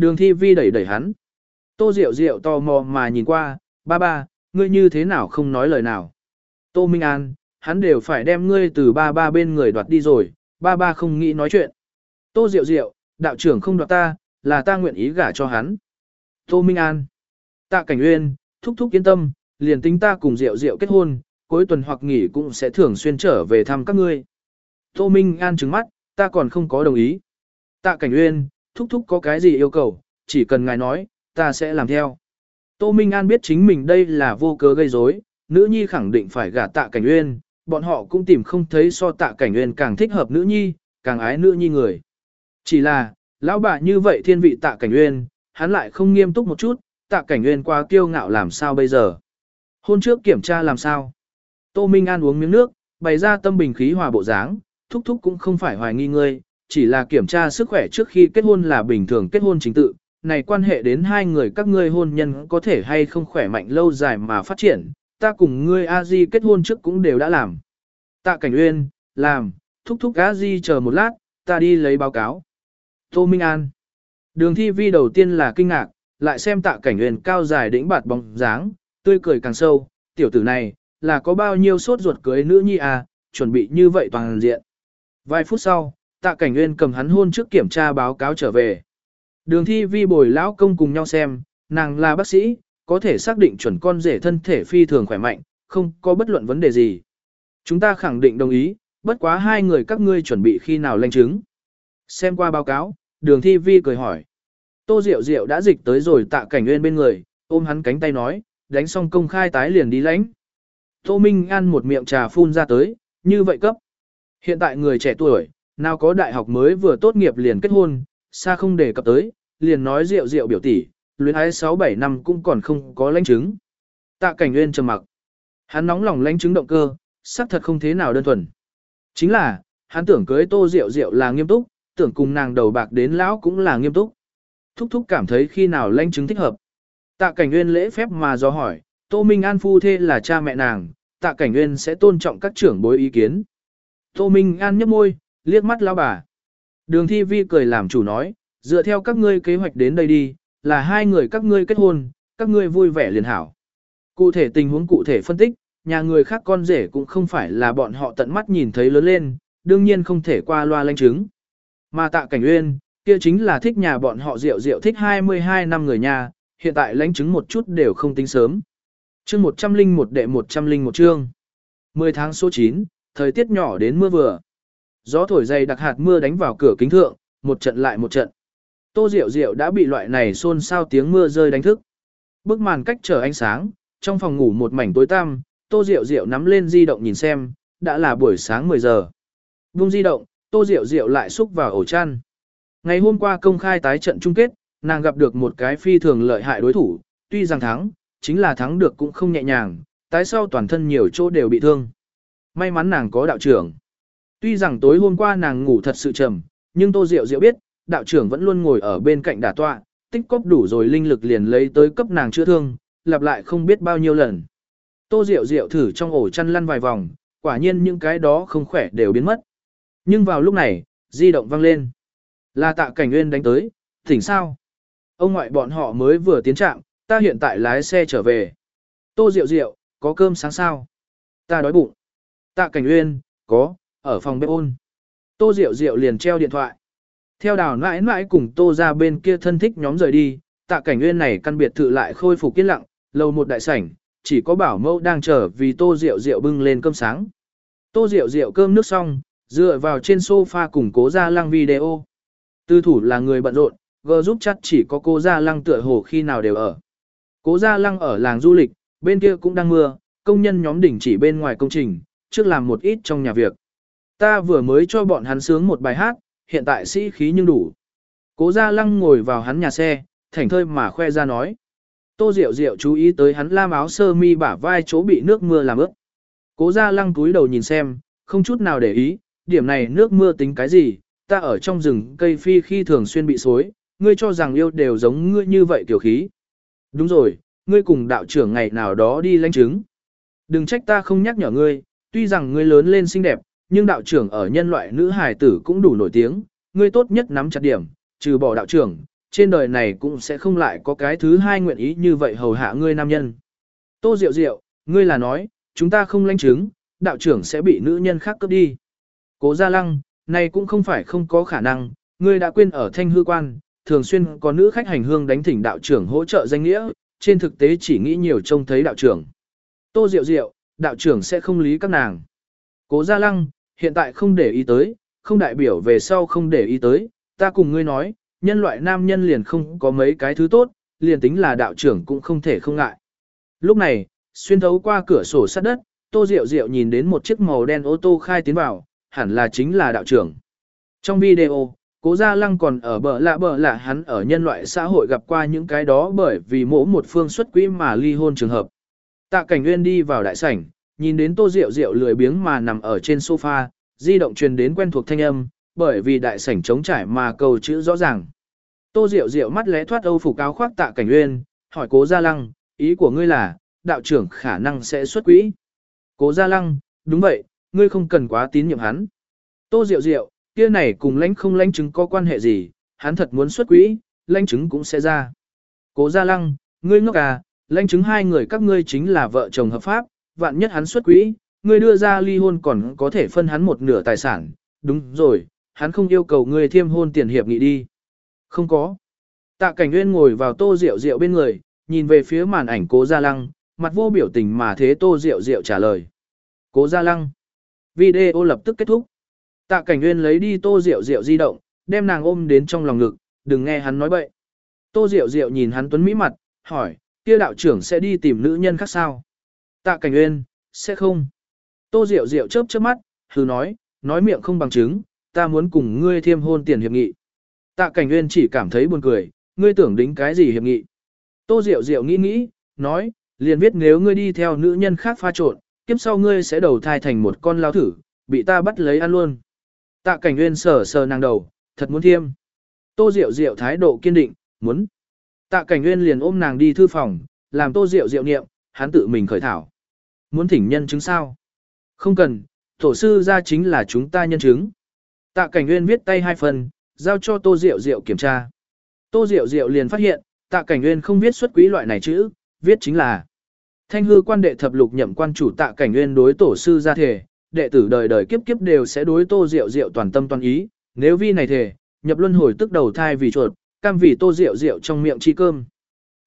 Đường thi vi đẩy đẩy hắn. Tô Diệu Diệu tò mò mà nhìn qua, ba ba, ngươi như thế nào không nói lời nào. Tô Minh An, hắn đều phải đem ngươi từ ba ba bên người đoạt đi rồi, ba ba không nghĩ nói chuyện. Tô Diệu Diệu, đạo trưởng không đoạt ta, là ta nguyện ý gả cho hắn. Tô Minh An, tạ cảnh uyên, thúc thúc yên tâm, liền tính ta cùng Diệu Diệu kết hôn, cuối tuần hoặc nghỉ cũng sẽ thường xuyên trở về thăm các ngươi. Tô Minh An trừng mắt, ta còn không có đồng ý. Tạ cảnh uyên, thúc thúc có cái gì yêu cầu, chỉ cần ngài nói, ta sẽ làm theo. Tô Minh An biết chính mình đây là vô cớ gây rối, nữ nhi khẳng định phải gả tạ cảnh uyên, bọn họ cũng tìm không thấy so tạ cảnh uyên càng thích hợp nữ nhi, càng ái nữ nhi người. Chỉ là, lão bà như vậy thiên vị tạ cảnh uyên, hắn lại không nghiêm túc một chút, tạ cảnh nguyên qua kiêu ngạo làm sao bây giờ. Hôn trước kiểm tra làm sao. Tô Minh An uống miếng nước, bày ra tâm bình khí hòa bộ dáng, thúc thúc cũng không phải hoài nghi ngươi, chỉ là kiểm tra sức khỏe trước khi kết hôn là bình thường kết hôn chính tự, này quan hệ đến hai người các ngươi hôn nhân có thể hay không khỏe mạnh lâu dài mà phát triển, ta cùng ngươi a di kết hôn trước cũng đều đã làm. Tạ Cảnh Uyên, làm, thúc thúc a di chờ một lát, ta đi lấy báo cáo. Tô Minh An. Đường thi vi đầu tiên là kinh ngạc, lại xem tạ cảnh huyền cao dài đĩnh bạt bóng dáng, tươi cười càng sâu, tiểu tử này, là có bao nhiêu sốt ruột cưới nữ nhi à, chuẩn bị như vậy toàn diện. Vài phút sau, tạ cảnh nguyên cầm hắn hôn trước kiểm tra báo cáo trở về. Đường thi vi bồi lão công cùng nhau xem, nàng là bác sĩ, có thể xác định chuẩn con rể thân thể phi thường khỏe mạnh, không có bất luận vấn đề gì. Chúng ta khẳng định đồng ý, bất quá hai người các ngươi chuẩn bị khi nào lên chứng. Xem qua báo cáo, đường thi vi cười hỏi. Tô Diệu Diệu đã dịch tới rồi tạ cảnh nguyên bên người, ôm hắn cánh tay nói, đánh xong công khai tái liền đi lãnh. Tô Minh ăn một miệng trà phun ra tới, như vậy cấp. Hiện tại người trẻ tuổi, nào có đại học mới vừa tốt nghiệp liền kết hôn, xa không để cập tới, liền nói Diệu Diệu biểu tỷ, luyến ái 6-7 năm cũng còn không có lãnh chứng. Tạ cảnh nguyên trầm mặc. Hắn nóng lòng lãnh chứng động cơ, xác thật không thế nào đơn thuần. Chính là, hắn tưởng cưới Tô Diệu Diệu là nghiêm túc, tưởng cùng nàng đầu bạc đến lão cũng là nghiêm túc. Thúc thúc cảm thấy khi nào lãnh chứng thích hợp. Tạ cảnh nguyên lễ phép mà do hỏi, Tô Minh An phu thê là cha mẹ nàng, tạ cảnh nguyên sẽ tôn trọng các trưởng bối ý kiến. Tô Minh An nhấp môi, liếc mắt lão bà. Đường thi vi cười làm chủ nói, dựa theo các ngươi kế hoạch đến đây đi, là hai người các ngươi kết hôn, các ngươi vui vẻ liền hảo. Cụ thể tình huống cụ thể phân tích, nhà người khác con rể cũng không phải là bọn họ tận mắt nhìn thấy lớn lên, đương nhiên không thể qua loa lanh chứng. Mà tạ cảnh uyên, kia chính là thích nhà bọn họ rượu rượu thích 22 năm người nhà, hiện tại lãnh chứng một chút đều không tính sớm. Chương 101 đệ 101 chương. 10 tháng số 9, thời tiết nhỏ đến mưa vừa. Gió thổi dày đặc hạt mưa đánh vào cửa kính thượng, một trận lại một trận. Tô Diệu Diệu đã bị loại này xôn xao tiếng mưa rơi đánh thức. Bức màn cách trở ánh sáng, trong phòng ngủ một mảnh tối tăm, Tô Diệu Diệu nắm lên di động nhìn xem, đã là buổi sáng 10 giờ. Vung di động, Tô Diệu Diệu lại xúc vào ổ chăn. Ngày hôm qua công khai tái trận chung kết, nàng gặp được một cái phi thường lợi hại đối thủ, tuy rằng thắng, chính là thắng được cũng không nhẹ nhàng, tái sau toàn thân nhiều chỗ đều bị thương. May mắn nàng có đạo trưởng. Tuy rằng tối hôm qua nàng ngủ thật sự trầm, nhưng Tô Diệu Diệu biết, đạo trưởng vẫn luôn ngồi ở bên cạnh đả tọa, tích cóp đủ rồi linh lực liền lấy tới cấp nàng chữa thương, lặp lại không biết bao nhiêu lần. Tô Diệu Diệu thử trong ổ chăn lăn vài vòng, quả nhiên những cái đó không khỏe đều biến mất. Nhưng vào lúc này, di động vang lên. Là tạ cảnh nguyên đánh tới, thỉnh sao? Ông ngoại bọn họ mới vừa tiến trạm, ta hiện tại lái xe trở về. Tô Diệu Diệu, có cơm sáng sao? Ta đói bụng. Tạ cảnh nguyên, có, ở phòng bếp ôn. Tô Diệu Diệu liền treo điện thoại. Theo đào mãi mãi cùng tô ra bên kia thân thích nhóm rời đi, tạ cảnh nguyên này căn biệt thự lại khôi phục yên lặng, lầu một đại sảnh, chỉ có bảo mẫu đang chờ vì tô Diệu Diệu bưng lên cơm sáng. Tô Diệu Diệu cơm nước xong, dựa vào trên sofa cùng cố ra lăng video. Tư thủ là người bận rộn, gờ giúp chắc chỉ có cô Gia Lăng tựa hồ khi nào đều ở. Cố Gia Lăng ở làng du lịch, bên kia cũng đang mưa, công nhân nhóm đỉnh chỉ bên ngoài công trình, trước làm một ít trong nhà việc. Ta vừa mới cho bọn hắn sướng một bài hát, hiện tại sĩ khí nhưng đủ. Cố Gia Lăng ngồi vào hắn nhà xe, thảnh thơi mà khoe ra nói. Tô Diệu Diệu chú ý tới hắn lam áo sơ mi bả vai chỗ bị nước mưa làm ướt. Cố Gia Lăng túi đầu nhìn xem, không chút nào để ý, điểm này nước mưa tính cái gì, ta ở trong rừng cây phi khi thường xuyên bị xối, ngươi cho rằng yêu đều giống ngươi như vậy tiểu khí. Đúng rồi, ngươi cùng đạo trưởng ngày nào đó đi lãnh chứng. Đừng trách ta không nhắc nhở ngươi, tuy rằng ngươi lớn lên xinh đẹp, nhưng đạo trưởng ở nhân loại nữ hài tử cũng đủ nổi tiếng, ngươi tốt nhất nắm chặt điểm, trừ bỏ đạo trưởng, trên đời này cũng sẽ không lại có cái thứ hai nguyện ý như vậy hầu hạ ngươi nam nhân. Tô Diệu Diệu, ngươi là nói, chúng ta không lãnh chứng, đạo trưởng sẽ bị nữ nhân khác cướp đi. Cố Gia Lăng, này cũng không phải không có khả năng, ngươi đã quên ở thanh hư quan, thường xuyên có nữ khách hành hương đánh thỉnh đạo trưởng hỗ trợ danh nghĩa, trên thực tế chỉ nghĩ nhiều trông thấy đạo trưởng. Tô Diệu Diệu, đạo trưởng sẽ không lý các nàng. Cố Gia Lăng, hiện tại không để ý tới, không đại biểu về sau không để ý tới, ta cùng ngươi nói, nhân loại nam nhân liền không có mấy cái thứ tốt, liền tính là đạo trưởng cũng không thể không ngại. Lúc này, xuyên thấu qua cửa sổ sắt đất, Tô Diệu Diệu nhìn đến một chiếc màu đen ô tô khai tiến vào, hẳn là chính là đạo trưởng. Trong video, Cố Gia Lăng còn ở bờ lạ bờ lạ hắn ở nhân loại xã hội gặp qua những cái đó bởi vì mỗi một phương xuất quỹ mà ly hôn trường hợp. Tạ Cảnh Nguyên đi vào đại sảnh, nhìn đến Tô Diệu Diệu lười biếng mà nằm ở trên sofa, di động truyền đến quen thuộc thanh âm, bởi vì đại sảnh trống trải mà cầu chữ rõ ràng. Tô Diệu Diệu mắt lẽ thoát âu phục áo khoác Tạ Cảnh Nguyên, hỏi Cố Gia Lăng, ý của ngươi là, đạo trưởng khả năng sẽ xuất quỹ. Cố Gia Lăng, đúng vậy, ngươi không cần quá tín nhiệm hắn. Tô Diệu Diệu, kia này cùng lãnh không lãnh chứng có quan hệ gì, hắn thật muốn xuất quỹ, lãnh chứng cũng sẽ ra. Cố Gia Lăng, ngươi ngốc à, lãnh chứng hai người các ngươi chính là vợ chồng hợp pháp, vạn nhất hắn xuất quỹ, ngươi đưa ra ly hôn còn có thể phân hắn một nửa tài sản, đúng rồi, hắn không yêu cầu ngươi thiêm hôn tiền hiệp nghị đi. Không có. Tạ Cảnh Nguyên ngồi vào Tô Diệu Diệu bên người, nhìn về phía màn ảnh Cố Gia Lăng, mặt vô biểu tình mà thế Tô Diệu Diệu trả lời. Cố Gia Lăng. Video lập tức kết thúc. Tạ Cảnh Nguyên lấy đi Tô Diệu Diệu di động, đem nàng ôm đến trong lòng ngực, đừng nghe hắn nói bậy. Tô Diệu Diệu nhìn hắn tuấn mỹ mặt, hỏi, kia đạo trưởng sẽ đi tìm nữ nhân khác sao? Tạ Cảnh Uyên, sẽ không. Tô Diệu Diệu chớp chớp mắt, hừ nói, nói miệng không bằng chứng, ta muốn cùng ngươi thiêm hôn tiền hiệp nghị. Tạ Cảnh Uyên chỉ cảm thấy buồn cười, ngươi tưởng đính cái gì hiệp nghị. Tô Diệu Diệu nghĩ nghĩ, nói, liền biết nếu ngươi đi theo nữ nhân khác pha trộn, kiếp sau ngươi sẽ đầu thai thành một con lao thử, bị ta bắt lấy ăn luôn. Tạ cảnh Uyên sờ sờ nàng đầu, thật muốn thiêm. Tô Diệu Diệu thái độ kiên định, muốn. Tạ cảnh Uyên liền ôm nàng đi thư phòng, làm tô Diệu Diệu niệm, hắn tự mình khởi thảo. Muốn thỉnh nhân chứng sao? Không cần, tổ sư ra chính là chúng ta nhân chứng. Tạ cảnh nguyên viết tay hai phần, giao cho tô Diệu Diệu kiểm tra. Tô Diệu Diệu liền phát hiện, tạ cảnh nguyên không viết xuất quý loại này chữ, viết chính là Thanh hư quan đệ thập lục nhậm quan chủ tạ cảnh nguyên đối tổ sư ra thể, đệ tử đời đời kiếp kiếp đều sẽ đối tô diệu diệu toàn tâm toàn ý, nếu vi này thể, nhập luân hồi tức đầu thai vì chuột, cam vì tô diệu diệu trong miệng chi cơm.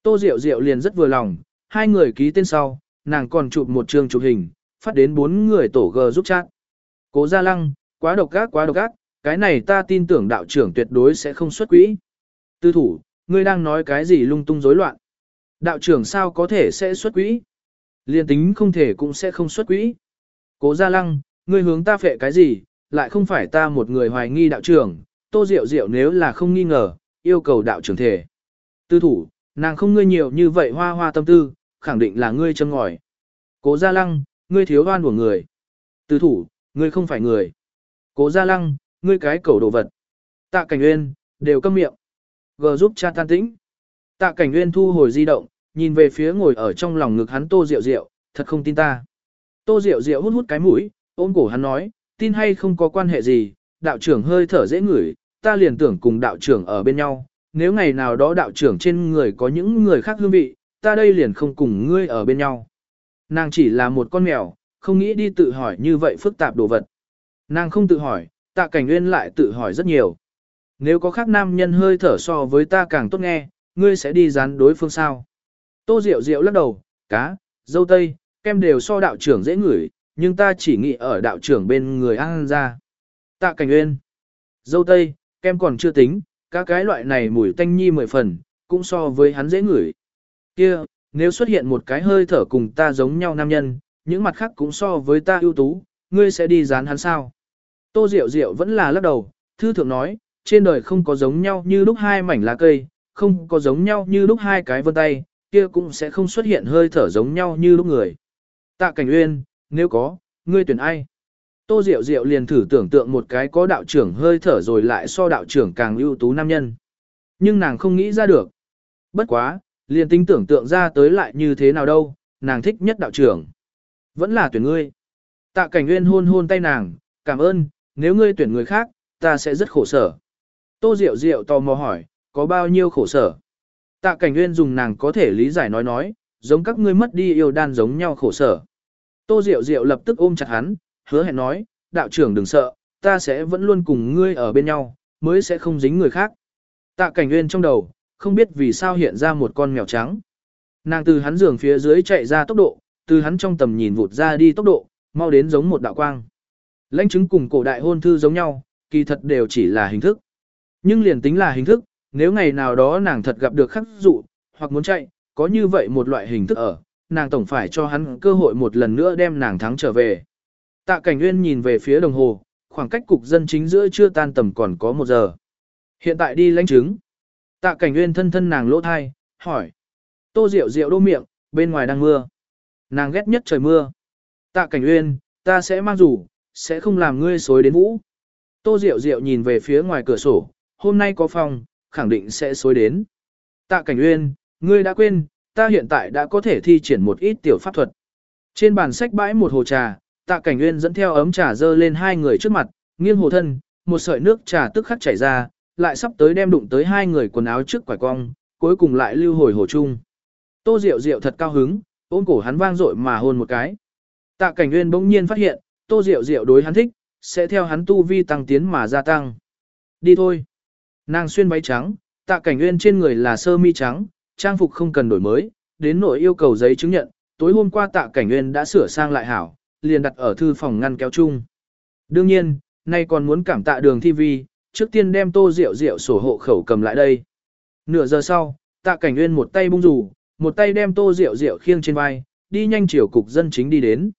Tô diệu diệu liền rất vừa lòng, hai người ký tên sau, nàng còn chụp một trường chụp hình, phát đến bốn người tổ g giúp chat. Cố gia lăng, quá độc ác quá độc ác, cái này ta tin tưởng đạo trưởng tuyệt đối sẽ không xuất quỹ. Tư thủ, ngươi đang nói cái gì lung tung rối loạn. Đạo trưởng sao có thể sẽ xuất quỹ? Liên tính không thể cũng sẽ không xuất quỹ. Cố Gia Lăng, ngươi hướng ta phệ cái gì, lại không phải ta một người hoài nghi đạo trưởng, tô diệu diệu nếu là không nghi ngờ, yêu cầu đạo trưởng thể. Tư thủ, nàng không ngươi nhiều như vậy hoa hoa tâm tư, khẳng định là ngươi châm ngòi. Cố Gia Lăng, ngươi thiếu oan của người. từ thủ, ngươi không phải người. Cố Gia Lăng, ngươi cái cầu đồ vật. Tạ Cảnh Uyên, đều câm miệng. gờ giúp cha tan tĩnh. Tạ Cảnh Uyên thu hồi di động, nhìn về phía ngồi ở trong lòng ngực hắn Tô Diệu Diệu, thật không tin ta. Tô Diệu Diệu hút hút cái mũi, ôm cổ hắn nói, tin hay không có quan hệ gì, đạo trưởng hơi thở dễ ngửi, ta liền tưởng cùng đạo trưởng ở bên nhau, nếu ngày nào đó đạo trưởng trên người có những người khác hương vị, ta đây liền không cùng ngươi ở bên nhau. Nàng chỉ là một con mèo, không nghĩ đi tự hỏi như vậy phức tạp đồ vật. Nàng không tự hỏi, tạ cảnh nguyên lại tự hỏi rất nhiều. Nếu có khác nam nhân hơi thở so với ta càng tốt nghe, ngươi sẽ đi dán đối phương sao? Tô Diệu Diệu lắc đầu, cá, dâu tây, kem đều so đạo trưởng dễ ngửi, nhưng ta chỉ nghĩ ở đạo trưởng bên người ăn ra. Tạ cảnh nguyên, dâu tây, kem còn chưa tính, các cái loại này mùi tanh nhi mười phần, cũng so với hắn dễ ngửi. Kia, nếu xuất hiện một cái hơi thở cùng ta giống nhau nam nhân, những mặt khác cũng so với ta ưu tú, ngươi sẽ đi dán hắn sao? Tô Diệu Diệu vẫn là lắc đầu, thư thượng nói, trên đời không có giống nhau như lúc hai mảnh lá cây, không có giống nhau như lúc hai cái vân tay, kia cũng sẽ không xuất hiện hơi thở giống nhau như lúc người. Tạ Cảnh Uyên, nếu có, ngươi tuyển ai? Tô Diệu Diệu liền thử tưởng tượng một cái có đạo trưởng hơi thở rồi lại so đạo trưởng càng ưu tú nam nhân. Nhưng nàng không nghĩ ra được. Bất quá, liền tính tưởng tượng ra tới lại như thế nào đâu, nàng thích nhất đạo trưởng. Vẫn là tuyển ngươi. Tạ Cảnh Uyên hôn hôn tay nàng, cảm ơn, nếu ngươi tuyển người khác, ta sẽ rất khổ sở. Tô Diệu Diệu tò mò hỏi, có bao nhiêu khổ sở? Tạ cảnh nguyên dùng nàng có thể lý giải nói nói, giống các ngươi mất đi yêu đan giống nhau khổ sở. Tô Diệu Diệu lập tức ôm chặt hắn, hứa hẹn nói, đạo trưởng đừng sợ, ta sẽ vẫn luôn cùng ngươi ở bên nhau, mới sẽ không dính người khác. Tạ cảnh nguyên trong đầu, không biết vì sao hiện ra một con mèo trắng. Nàng từ hắn giường phía dưới chạy ra tốc độ, từ hắn trong tầm nhìn vụt ra đi tốc độ, mau đến giống một đạo quang. Lãnh chứng cùng cổ đại hôn thư giống nhau, kỳ thật đều chỉ là hình thức. Nhưng liền tính là hình thức, nếu ngày nào đó nàng thật gặp được khắc dụ, hoặc muốn chạy, có như vậy một loại hình thức ở, nàng tổng phải cho hắn cơ hội một lần nữa đem nàng thắng trở về. Tạ Cảnh Nguyên nhìn về phía đồng hồ, khoảng cách cục dân chính giữa chưa tan tầm còn có một giờ. Hiện tại đi lãnh chứng. Tạ cảnh nguyên thân thân nàng lỗ thai, hỏi. Tô Diệu Diệu đô miệng, bên ngoài đang mưa. Nàng ghét nhất trời mưa. Tạ cảnh nguyên, ta sẽ mang rủ, sẽ không làm ngươi xối đến vũ. Tô Diệu Diệu nhìn về phía ngoài cửa sổ, hôm nay có phòng, khẳng định sẽ xối đến. Tạ cảnh nguyên, ngươi đã quên, ta hiện tại đã có thể thi triển một ít tiểu pháp thuật. Trên bàn sách bãi một hồ trà, tạ cảnh nguyên dẫn theo ấm trà dơ lên hai người trước mặt, nghiêng hồ thân, một sợi nước trà tức khắc chảy ra, lại sắp tới đem đụng tới hai người quần áo trước quải cong, cuối cùng lại lưu hồi hồ chung. Tô Diệu Diệu thật cao hứng, ôm cổ hắn vang dội mà hôn một cái. Tạ Cảnh Nguyên bỗng nhiên phát hiện, Tô Diệu Diệu đối hắn thích, sẽ theo hắn tu vi tăng tiến mà gia tăng. Đi thôi. Nàng xuyên váy trắng, Tạ Cảnh Nguyên trên người là sơ mi trắng, trang phục không cần đổi mới, đến nội yêu cầu giấy chứng nhận, tối hôm qua Tạ Cảnh Nguyên đã sửa sang lại hảo, liền đặt ở thư phòng ngăn kéo chung. Đương nhiên, nay còn muốn cảm tạ đường thi vi, trước tiên đem tô rượu rượu sổ hộ khẩu cầm lại đây. Nửa giờ sau, tạ cảnh nguyên một tay bung rủ, một tay đem tô rượu rượu khiêng trên vai, đi nhanh chiều cục dân chính đi đến.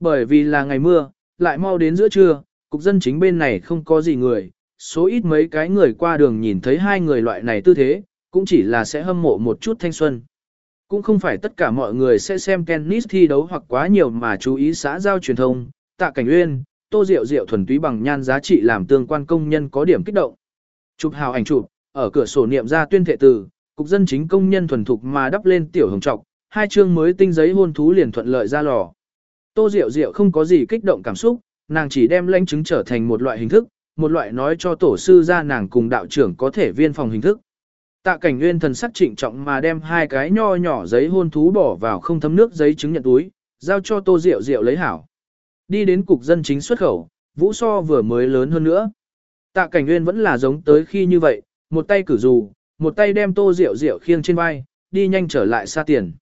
Bởi vì là ngày mưa, lại mau đến giữa trưa, cục dân chính bên này không có gì người, số ít mấy cái người qua đường nhìn thấy hai người loại này tư thế, cũng chỉ là sẽ hâm mộ một chút thanh xuân. Cũng không phải tất cả mọi người sẽ xem tennis thi đấu hoặc quá nhiều mà chú ý xã giao truyền thông, tạ cảnh uyên, tô rượu rượu thuần túy bằng nhan giá trị làm tương quan công nhân có điểm kích động. Chụp hào ảnh chụp, ở cửa sổ niệm ra tuyên thệ từ, cục dân chính công nhân thuần thục mà đắp lên tiểu hồng trọc, hai chương mới tinh giấy hôn thú liền thuận lợi ra lò. Tô Diệu Diệu không có gì kích động cảm xúc, nàng chỉ đem lãnh chứng trở thành một loại hình thức, một loại nói cho tổ sư ra nàng cùng đạo trưởng có thể viên phòng hình thức. Tạ cảnh nguyên thần sắc trịnh trọng mà đem hai cái nho nhỏ giấy hôn thú bỏ vào không thấm nước giấy chứng nhận túi, giao cho Tô Diệu Diệu lấy hảo. Đi đến cục dân chính xuất khẩu, vũ so vừa mới lớn hơn nữa. Tạ cảnh nguyên vẫn là giống tới khi như vậy, một tay cử dù, một tay đem tô rượu rượu khiêng trên vai, đi nhanh trở lại xa tiền.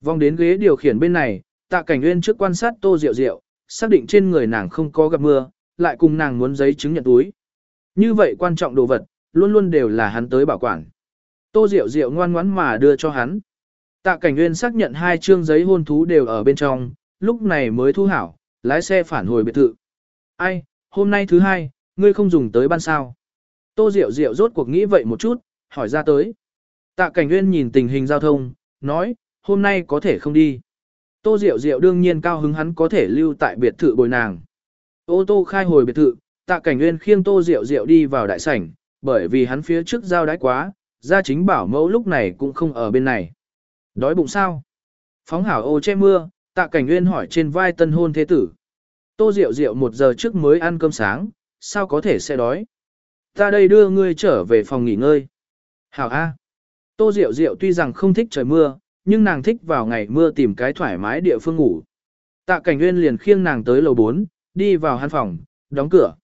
Vòng đến ghế điều khiển bên này, tạ cảnh nguyên trước quan sát tô rượu rượu, xác định trên người nàng không có gặp mưa, lại cùng nàng muốn giấy chứng nhận túi. Như vậy quan trọng đồ vật, luôn luôn đều là hắn tới bảo quản. Tô rượu rượu ngoan ngoãn mà đưa cho hắn. Tạ cảnh nguyên xác nhận hai chương giấy hôn thú đều ở bên trong, lúc này mới thu hảo, lái xe phản hồi biệt thự. Ai, hôm nay thứ hai, ngươi không dùng tới ban sao. Tô Diệu Diệu rốt cuộc nghĩ vậy một chút, hỏi ra tới. Tạ Cảnh Nguyên nhìn tình hình giao thông, nói, hôm nay có thể không đi. Tô Diệu Diệu đương nhiên cao hứng hắn có thể lưu tại biệt thự bồi nàng. Ô tô khai hồi biệt thự, Tạ Cảnh Nguyên khiêng Tô Diệu Diệu đi vào đại sảnh, bởi vì hắn phía trước giao đái quá, gia chính bảo mẫu lúc này cũng không ở bên này. Đói bụng sao? Phóng hảo ô che mưa, Tạ Cảnh Nguyên hỏi trên vai tân hôn thế tử. Tô Diệu Diệu một giờ trước mới ăn cơm sáng, sao có thể sẽ đói? Ta đây đưa ngươi trở về phòng nghỉ ngơi. Hảo A. Tô Diệu Diệu tuy rằng không thích trời mưa, nhưng nàng thích vào ngày mưa tìm cái thoải mái địa phương ngủ. Tạ Cảnh Nguyên liền khiêng nàng tới lầu 4, đi vào hắn phòng, đóng cửa.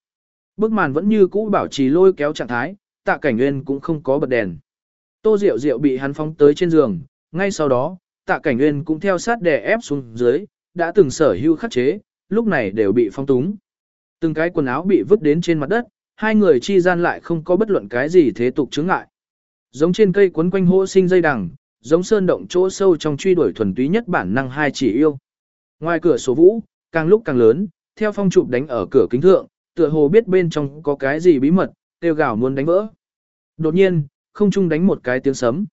Bức màn vẫn như cũ bảo trì lôi kéo trạng thái, Tạ Cảnh Nguyên cũng không có bật đèn. Tô Diệu Diệu bị hắn phóng tới trên giường, ngay sau đó, Tạ Cảnh Nguyên cũng theo sát đè ép xuống dưới, đã từng sở hữu khắc chế, lúc này đều bị phong túng. Từng cái quần áo bị vứt đến trên mặt đất, hai người chi gian lại không có bất luận cái gì thế tục chứng ngại. Giống trên cây quấn quanh hô sinh dây đằng, giống sơn động chỗ sâu trong truy đuổi thuần túy nhất bản năng hai chỉ yêu. Ngoài cửa sổ vũ, càng lúc càng lớn, theo phong chụp đánh ở cửa kính thượng, tựa hồ biết bên trong có cái gì bí mật, tiêu gào muốn đánh vỡ. Đột nhiên, không trung đánh một cái tiếng sấm.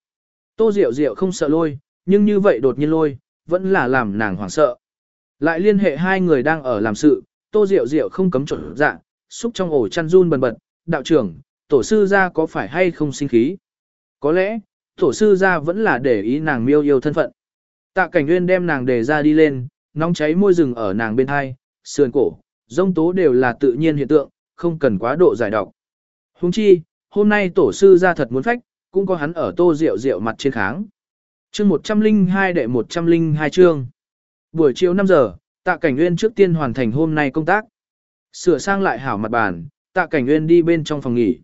Tô Diệu Diệu không sợ lôi, nhưng như vậy đột nhiên lôi, vẫn là làm nàng hoảng sợ. Lại liên hệ hai người đang ở làm sự, Tô Diệu Diệu không cấm chuẩn dạ, xúc trong ổ chăn run bần bật, đạo trưởng, tổ sư gia có phải hay không sinh khí? Có lẽ, tổ sư gia vẫn là để ý nàng miêu yêu thân phận. Tạ cảnh nguyên đem nàng đề ra đi lên, nóng cháy môi rừng ở nàng bên hai, sườn cổ, rông tố đều là tự nhiên hiện tượng, không cần quá độ giải độc. Huống chi, hôm nay tổ sư gia thật muốn phách, cũng có hắn ở tô rượu rượu mặt trên kháng. Chương 102 đệ 102 chương. Buổi chiều 5 giờ, tạ cảnh nguyên trước tiên hoàn thành hôm nay công tác. Sửa sang lại hảo mặt bàn, tạ cảnh nguyên đi bên trong phòng nghỉ.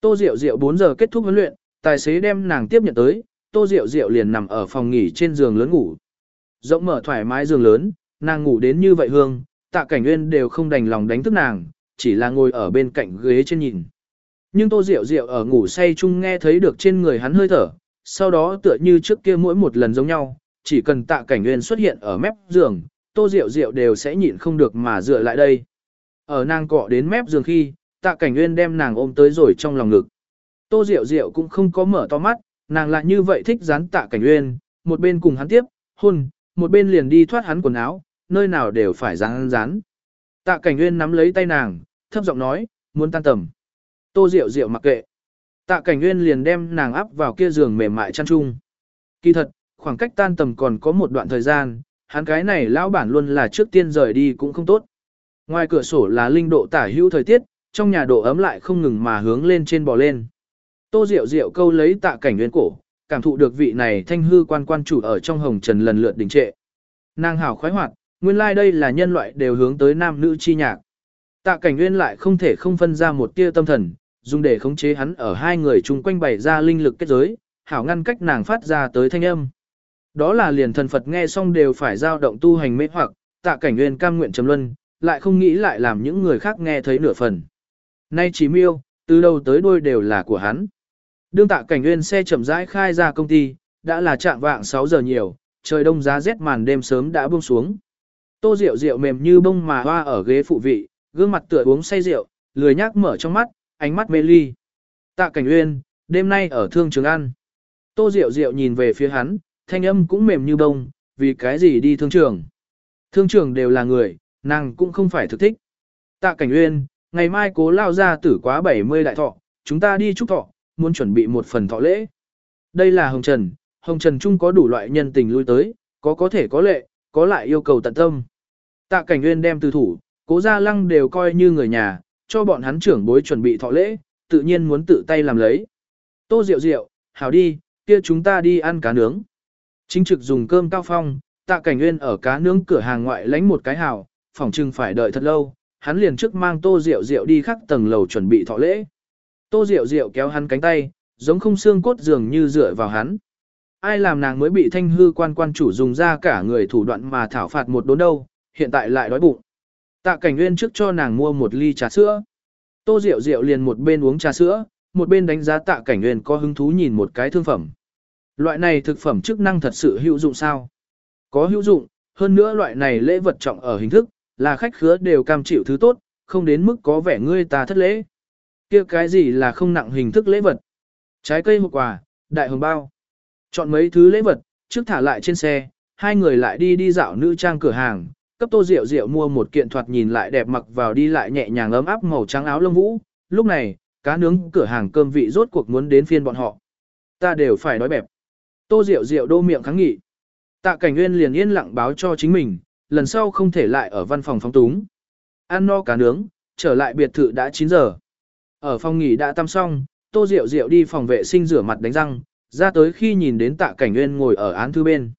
Tô Diệu Diệu 4 giờ kết thúc huấn luyện, tài xế đem nàng tiếp nhận tới, Tô Diệu Diệu liền nằm ở phòng nghỉ trên giường lớn ngủ. Rộng mở thoải mái giường lớn, nàng ngủ đến như vậy hương, tạ cảnh nguyên đều không đành lòng đánh thức nàng, chỉ là ngồi ở bên cạnh ghế trên nhìn. Nhưng Tô Diệu Diệu ở ngủ say chung nghe thấy được trên người hắn hơi thở, sau đó tựa như trước kia mỗi một lần giống nhau, chỉ cần tạ cảnh nguyên xuất hiện ở mép giường, Tô Diệu Diệu đều sẽ nhịn không được mà dựa lại đây. Ở nàng cọ đến mép giường khi, tạ cảnh nguyên đem nàng ôm tới rồi trong lòng ngực. Tô Diệu Diệu cũng không có mở to mắt, nàng lại như vậy thích dán tạ cảnh uyên, một bên cùng hắn tiếp, hôn, một bên liền đi thoát hắn quần áo, nơi nào đều phải dán dán. Tạ cảnh uyên nắm lấy tay nàng, thấp giọng nói, muốn tan tầm. Tô Diệu Diệu mặc kệ. Tạ cảnh nguyên liền đem nàng áp vào kia giường mềm mại chăn chung. Kỳ thật, khoảng cách tan tầm còn có một đoạn thời gian, hắn cái này lão bản luôn là trước tiên rời đi cũng không tốt. Ngoài cửa sổ là linh độ tả hữu thời tiết, trong nhà độ ấm lại không ngừng mà hướng lên trên bò lên. Tô Diệu Diệu câu lấy tạ cảnh nguyên cổ, cảm thụ được vị này thanh hư quan quan chủ ở trong hồng trần lần lượt đình trệ. Nàng hảo khoái hoạt, nguyên lai like đây là nhân loại đều hướng tới nam nữ chi nhạc. Tạ cảnh nguyên lại không thể không phân ra một tia tâm thần, dùng để khống chế hắn ở hai người chung quanh bày ra linh lực kết giới, hảo ngăn cách nàng phát ra tới thanh âm. Đó là liền thần Phật nghe xong đều phải giao động tu hành mê hoặc, tạ cảnh nguyên cam nguyện trầm luân, lại không nghĩ lại làm những người khác nghe thấy nửa phần. Nay chỉ miêu, từ đầu tới đuôi đều là của hắn. Đương tạ cảnh nguyên xe chậm rãi khai ra công ty, đã là trạng vạng 6 giờ nhiều, trời đông giá rét màn đêm sớm đã buông xuống. Tô rượu rượu mềm như bông mà hoa ở ghế phụ vị, gương mặt tựa uống say rượu, lười nhác mở trong mắt, ánh mắt mê ly. Tạ Cảnh Uyên, đêm nay ở thương trường ăn. Tô Diệu Diệu nhìn về phía hắn, thanh âm cũng mềm như bông, vì cái gì đi thương trường. Thương trường đều là người, nàng cũng không phải thực thích. Tạ Cảnh Uyên, ngày mai cố lao ra tử quá 70 đại thọ, chúng ta đi chúc thọ, muốn chuẩn bị một phần thọ lễ. Đây là Hồng Trần, Hồng Trần chung có đủ loại nhân tình lui tới, có có thể có lệ, có lại yêu cầu tận tâm. Tạ Cảnh Uyên đem từ thủ, cố gia lăng đều coi như người nhà, cho bọn hắn trưởng bối chuẩn bị thọ lễ, tự nhiên muốn tự tay làm lấy. Tô Diệu Diệu, hảo đi, kia chúng ta đi ăn cá nướng. Chính trực dùng cơm cao phong, tạ cảnh nguyên ở cá nướng cửa hàng ngoại lánh một cái hảo, phòng trưng phải đợi thật lâu, hắn liền trước mang Tô Diệu Diệu đi khắc tầng lầu chuẩn bị thọ lễ. Tô Diệu Diệu kéo hắn cánh tay, giống không xương cốt dường như dựa vào hắn. Ai làm nàng mới bị thanh hư quan quan chủ dùng ra cả người thủ đoạn mà thảo phạt một đốn đâu, hiện tại lại đói bụng. Tạ cảnh nguyên trước cho nàng mua một ly trà sữa. Tô Diệu Diệu liền một bên uống trà sữa, một bên đánh giá tạ cảnh nguyên có hứng thú nhìn một cái thương phẩm. Loại này thực phẩm chức năng thật sự hữu dụng sao? Có hữu dụng, hơn nữa loại này lễ vật trọng ở hình thức, là khách khứa đều cam chịu thứ tốt, không đến mức có vẻ ngươi ta thất lễ. kia cái gì là không nặng hình thức lễ vật? Trái cây một quà, đại hồng bao. Chọn mấy thứ lễ vật, trước thả lại trên xe, hai người lại đi đi dạo nữ trang cửa hàng, cấp tô rượu rượu mua một kiện thoạt nhìn lại đẹp mặc vào đi lại nhẹ nhàng ấm áp màu trắng áo lông vũ. Lúc này, cá nướng cửa hàng cơm vị rốt cuộc muốn đến phiên bọn họ. Ta đều phải đói bẹp. Tô rượu rượu đô miệng kháng nghị. Tạ cảnh nguyên liền yên lặng báo cho chính mình, lần sau không thể lại ở văn phòng phóng túng. Ăn no cá nướng, trở lại biệt thự đã 9 giờ. Ở phòng nghỉ đã tắm xong, tô rượu rượu đi phòng vệ sinh rửa mặt đánh răng, ra tới khi nhìn đến tạ cảnh nguyên ngồi ở án thư bên.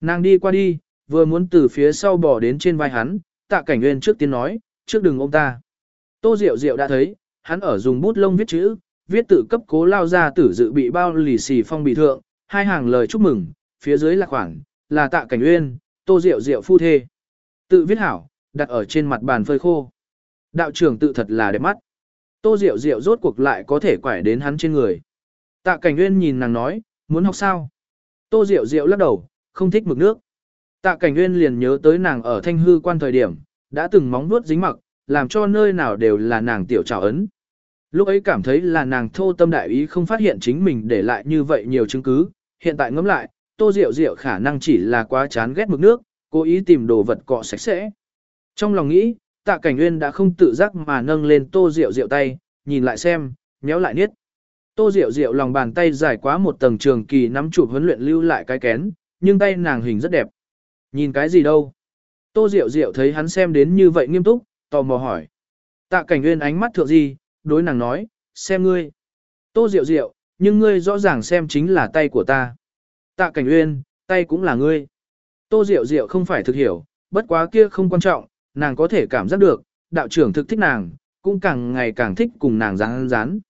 Nàng đi qua đi, Vừa muốn từ phía sau bò đến trên vai hắn, tạ cảnh nguyên trước tiên nói, trước đừng ôm ta. Tô Diệu Diệu đã thấy, hắn ở dùng bút lông viết chữ, viết tự cấp cố lao ra tử dự bị bao lì xì phong bị thượng, hai hàng lời chúc mừng, phía dưới là khoảng, là tạ cảnh nguyên, Tô Diệu Diệu phu thê. Tự viết hảo, đặt ở trên mặt bàn phơi khô. Đạo trưởng tự thật là đẹp mắt. Tô Diệu Diệu rốt cuộc lại có thể quải đến hắn trên người. Tạ Cảnh Nguyên nhìn nàng nói, muốn học sao? Tô Diệu Diệu lắc đầu, không thích mực nước. Tạ cảnh nguyên liền nhớ tới nàng ở thanh hư quan thời điểm, đã từng móng vuốt dính mặc, làm cho nơi nào đều là nàng tiểu trào ấn. Lúc ấy cảm thấy là nàng thô tâm đại ý không phát hiện chính mình để lại như vậy nhiều chứng cứ, hiện tại ngẫm lại, tô rượu rượu khả năng chỉ là quá chán ghét mực nước, cố ý tìm đồ vật cọ sạch sẽ. Trong lòng nghĩ, tạ cảnh nguyên đã không tự giác mà nâng lên tô rượu rượu tay, nhìn lại xem, nhéo lại niết. Tô rượu rượu lòng bàn tay dài quá một tầng trường kỳ nắm chụp huấn luyện lưu lại cái kén, nhưng tay nàng hình rất đẹp. Nhìn cái gì đâu? Tô Diệu Diệu thấy hắn xem đến như vậy nghiêm túc, tò mò hỏi. Tạ cảnh nguyên ánh mắt thượng gì, đối nàng nói, xem ngươi. Tô Diệu Diệu, nhưng ngươi rõ ràng xem chính là tay của ta. Tạ cảnh nguyên, tay cũng là ngươi. Tô Diệu Diệu không phải thực hiểu, bất quá kia không quan trọng, nàng có thể cảm giác được, đạo trưởng thực thích nàng, cũng càng ngày càng thích cùng nàng rán rán.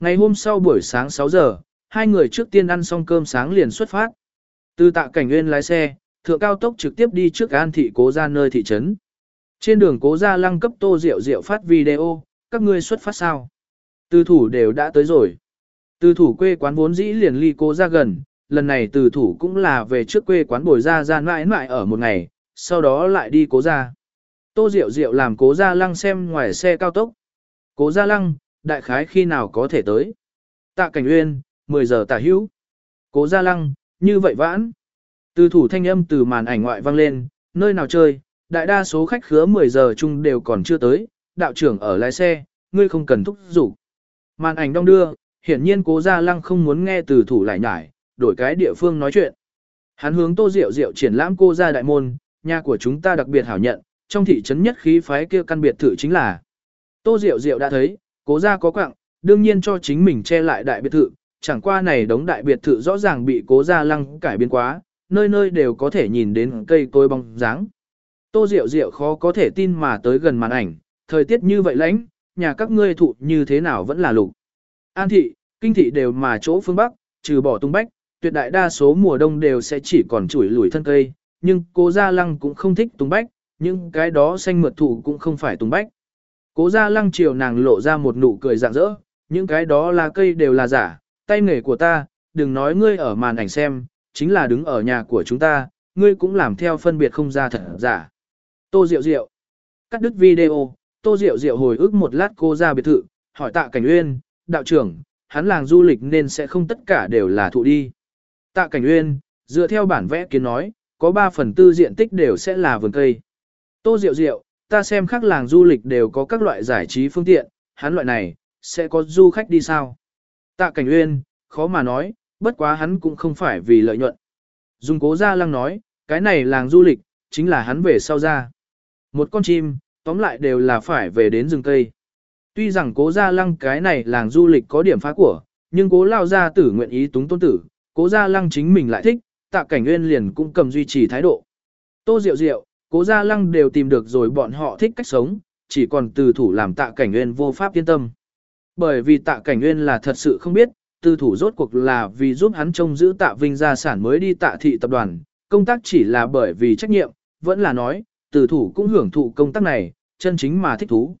Ngày hôm sau buổi sáng 6 giờ, hai người trước tiên ăn xong cơm sáng liền xuất phát. Từ tạ cảnh nguyên lái xe, thượng cao tốc trực tiếp đi trước an thị cố ra nơi thị trấn. Trên đường cố ra lăng cấp tô rượu rượu phát video, các ngươi xuất phát sao? Từ thủ đều đã tới rồi. Từ thủ quê quán vốn dĩ liền ly cố ra gần, lần này từ thủ cũng là về trước quê quán bồi ra ra mãi mãi ở một ngày, sau đó lại đi cố ra. Tô Diệu Diệu làm cố ra lăng xem ngoài xe cao tốc. Cố ra lăng, đại khái khi nào có thể tới. Tạ Cảnh Uyên, 10 giờ tả hữu. Cố Gia Lăng, như vậy vãn. Từ thủ thanh âm từ màn ảnh ngoại vang lên, nơi nào chơi, đại đa số khách khứa 10 giờ chung đều còn chưa tới, đạo trưởng ở lái xe, ngươi không cần thúc giục. Màn ảnh đông đưa, hiển nhiên cố Gia Lăng không muốn nghe từ thủ lại nhải, đổi cái địa phương nói chuyện. Hắn hướng Tô Diệu Diệu triển lãm cô gia đại môn, nhà của chúng ta đặc biệt hảo nhận, trong thị trấn nhất khí phái kia căn biệt thự chính là. Tô Diệu Diệu đã thấy, cố gia có quạng, đương nhiên cho chính mình che lại đại biệt thự, chẳng qua này đống đại biệt thự rõ ràng bị cố gia lăng cải biến quá, nơi nơi đều có thể nhìn đến cây cối bóng dáng. Tô Diệu Diệu khó có thể tin mà tới gần màn ảnh, thời tiết như vậy lãnh, nhà các ngươi thụ như thế nào vẫn là lục. An thị, kinh thị đều mà chỗ phương Bắc, trừ bỏ tung bách, tuyệt đại đa số mùa đông đều sẽ chỉ còn chủi lủi thân cây, nhưng cố gia lăng cũng không thích tung bách, nhưng cái đó xanh mượt thụ cũng không phải tung bách. Cố gia lăng chiều nàng lộ ra một nụ cười rạng rỡ, những cái đó là cây đều là giả, tay nghề của ta, đừng nói ngươi ở màn ảnh xem, chính là đứng ở nhà của chúng ta, ngươi cũng làm theo phân biệt không ra thật giả. Tô Diệu Diệu Cắt đứt video, Tô Diệu Diệu hồi ức một lát cô ra biệt thự, hỏi tạ Cảnh Uyên, đạo trưởng, hắn làng du lịch nên sẽ không tất cả đều là thụ đi. Tạ Cảnh Uyên, dựa theo bản vẽ kiến nói, có 3 phần tư diện tích đều sẽ là vườn cây. Tô Diệu Diệu, ta xem khác làng du lịch đều có các loại giải trí phương tiện, hắn loại này, sẽ có du khách đi sao? Tạ Cảnh Uyên, khó mà nói, bất quá hắn cũng không phải vì lợi nhuận. Dùng cố gia lăng nói, cái này làng du lịch, chính là hắn về sau ra. Một con chim, tóm lại đều là phải về đến rừng cây. Tuy rằng cố gia lăng cái này làng du lịch có điểm phá của, nhưng cố lao gia tử nguyện ý túng tôn tử, cố gia lăng chính mình lại thích, tạ cảnh nguyên liền cũng cầm duy trì thái độ. Tô Diệu Diệu, cố gia lăng đều tìm được rồi bọn họ thích cách sống, chỉ còn từ thủ làm tạ cảnh nguyên vô pháp yên tâm. Bởi vì tạ cảnh nguyên là thật sự không biết, từ thủ rốt cuộc là vì giúp hắn trông giữ tạ vinh gia sản mới đi tạ thị tập đoàn, công tác chỉ là bởi vì trách nhiệm, vẫn là nói, từ thủ cũng hưởng thụ công tác này, chân chính mà thích thú.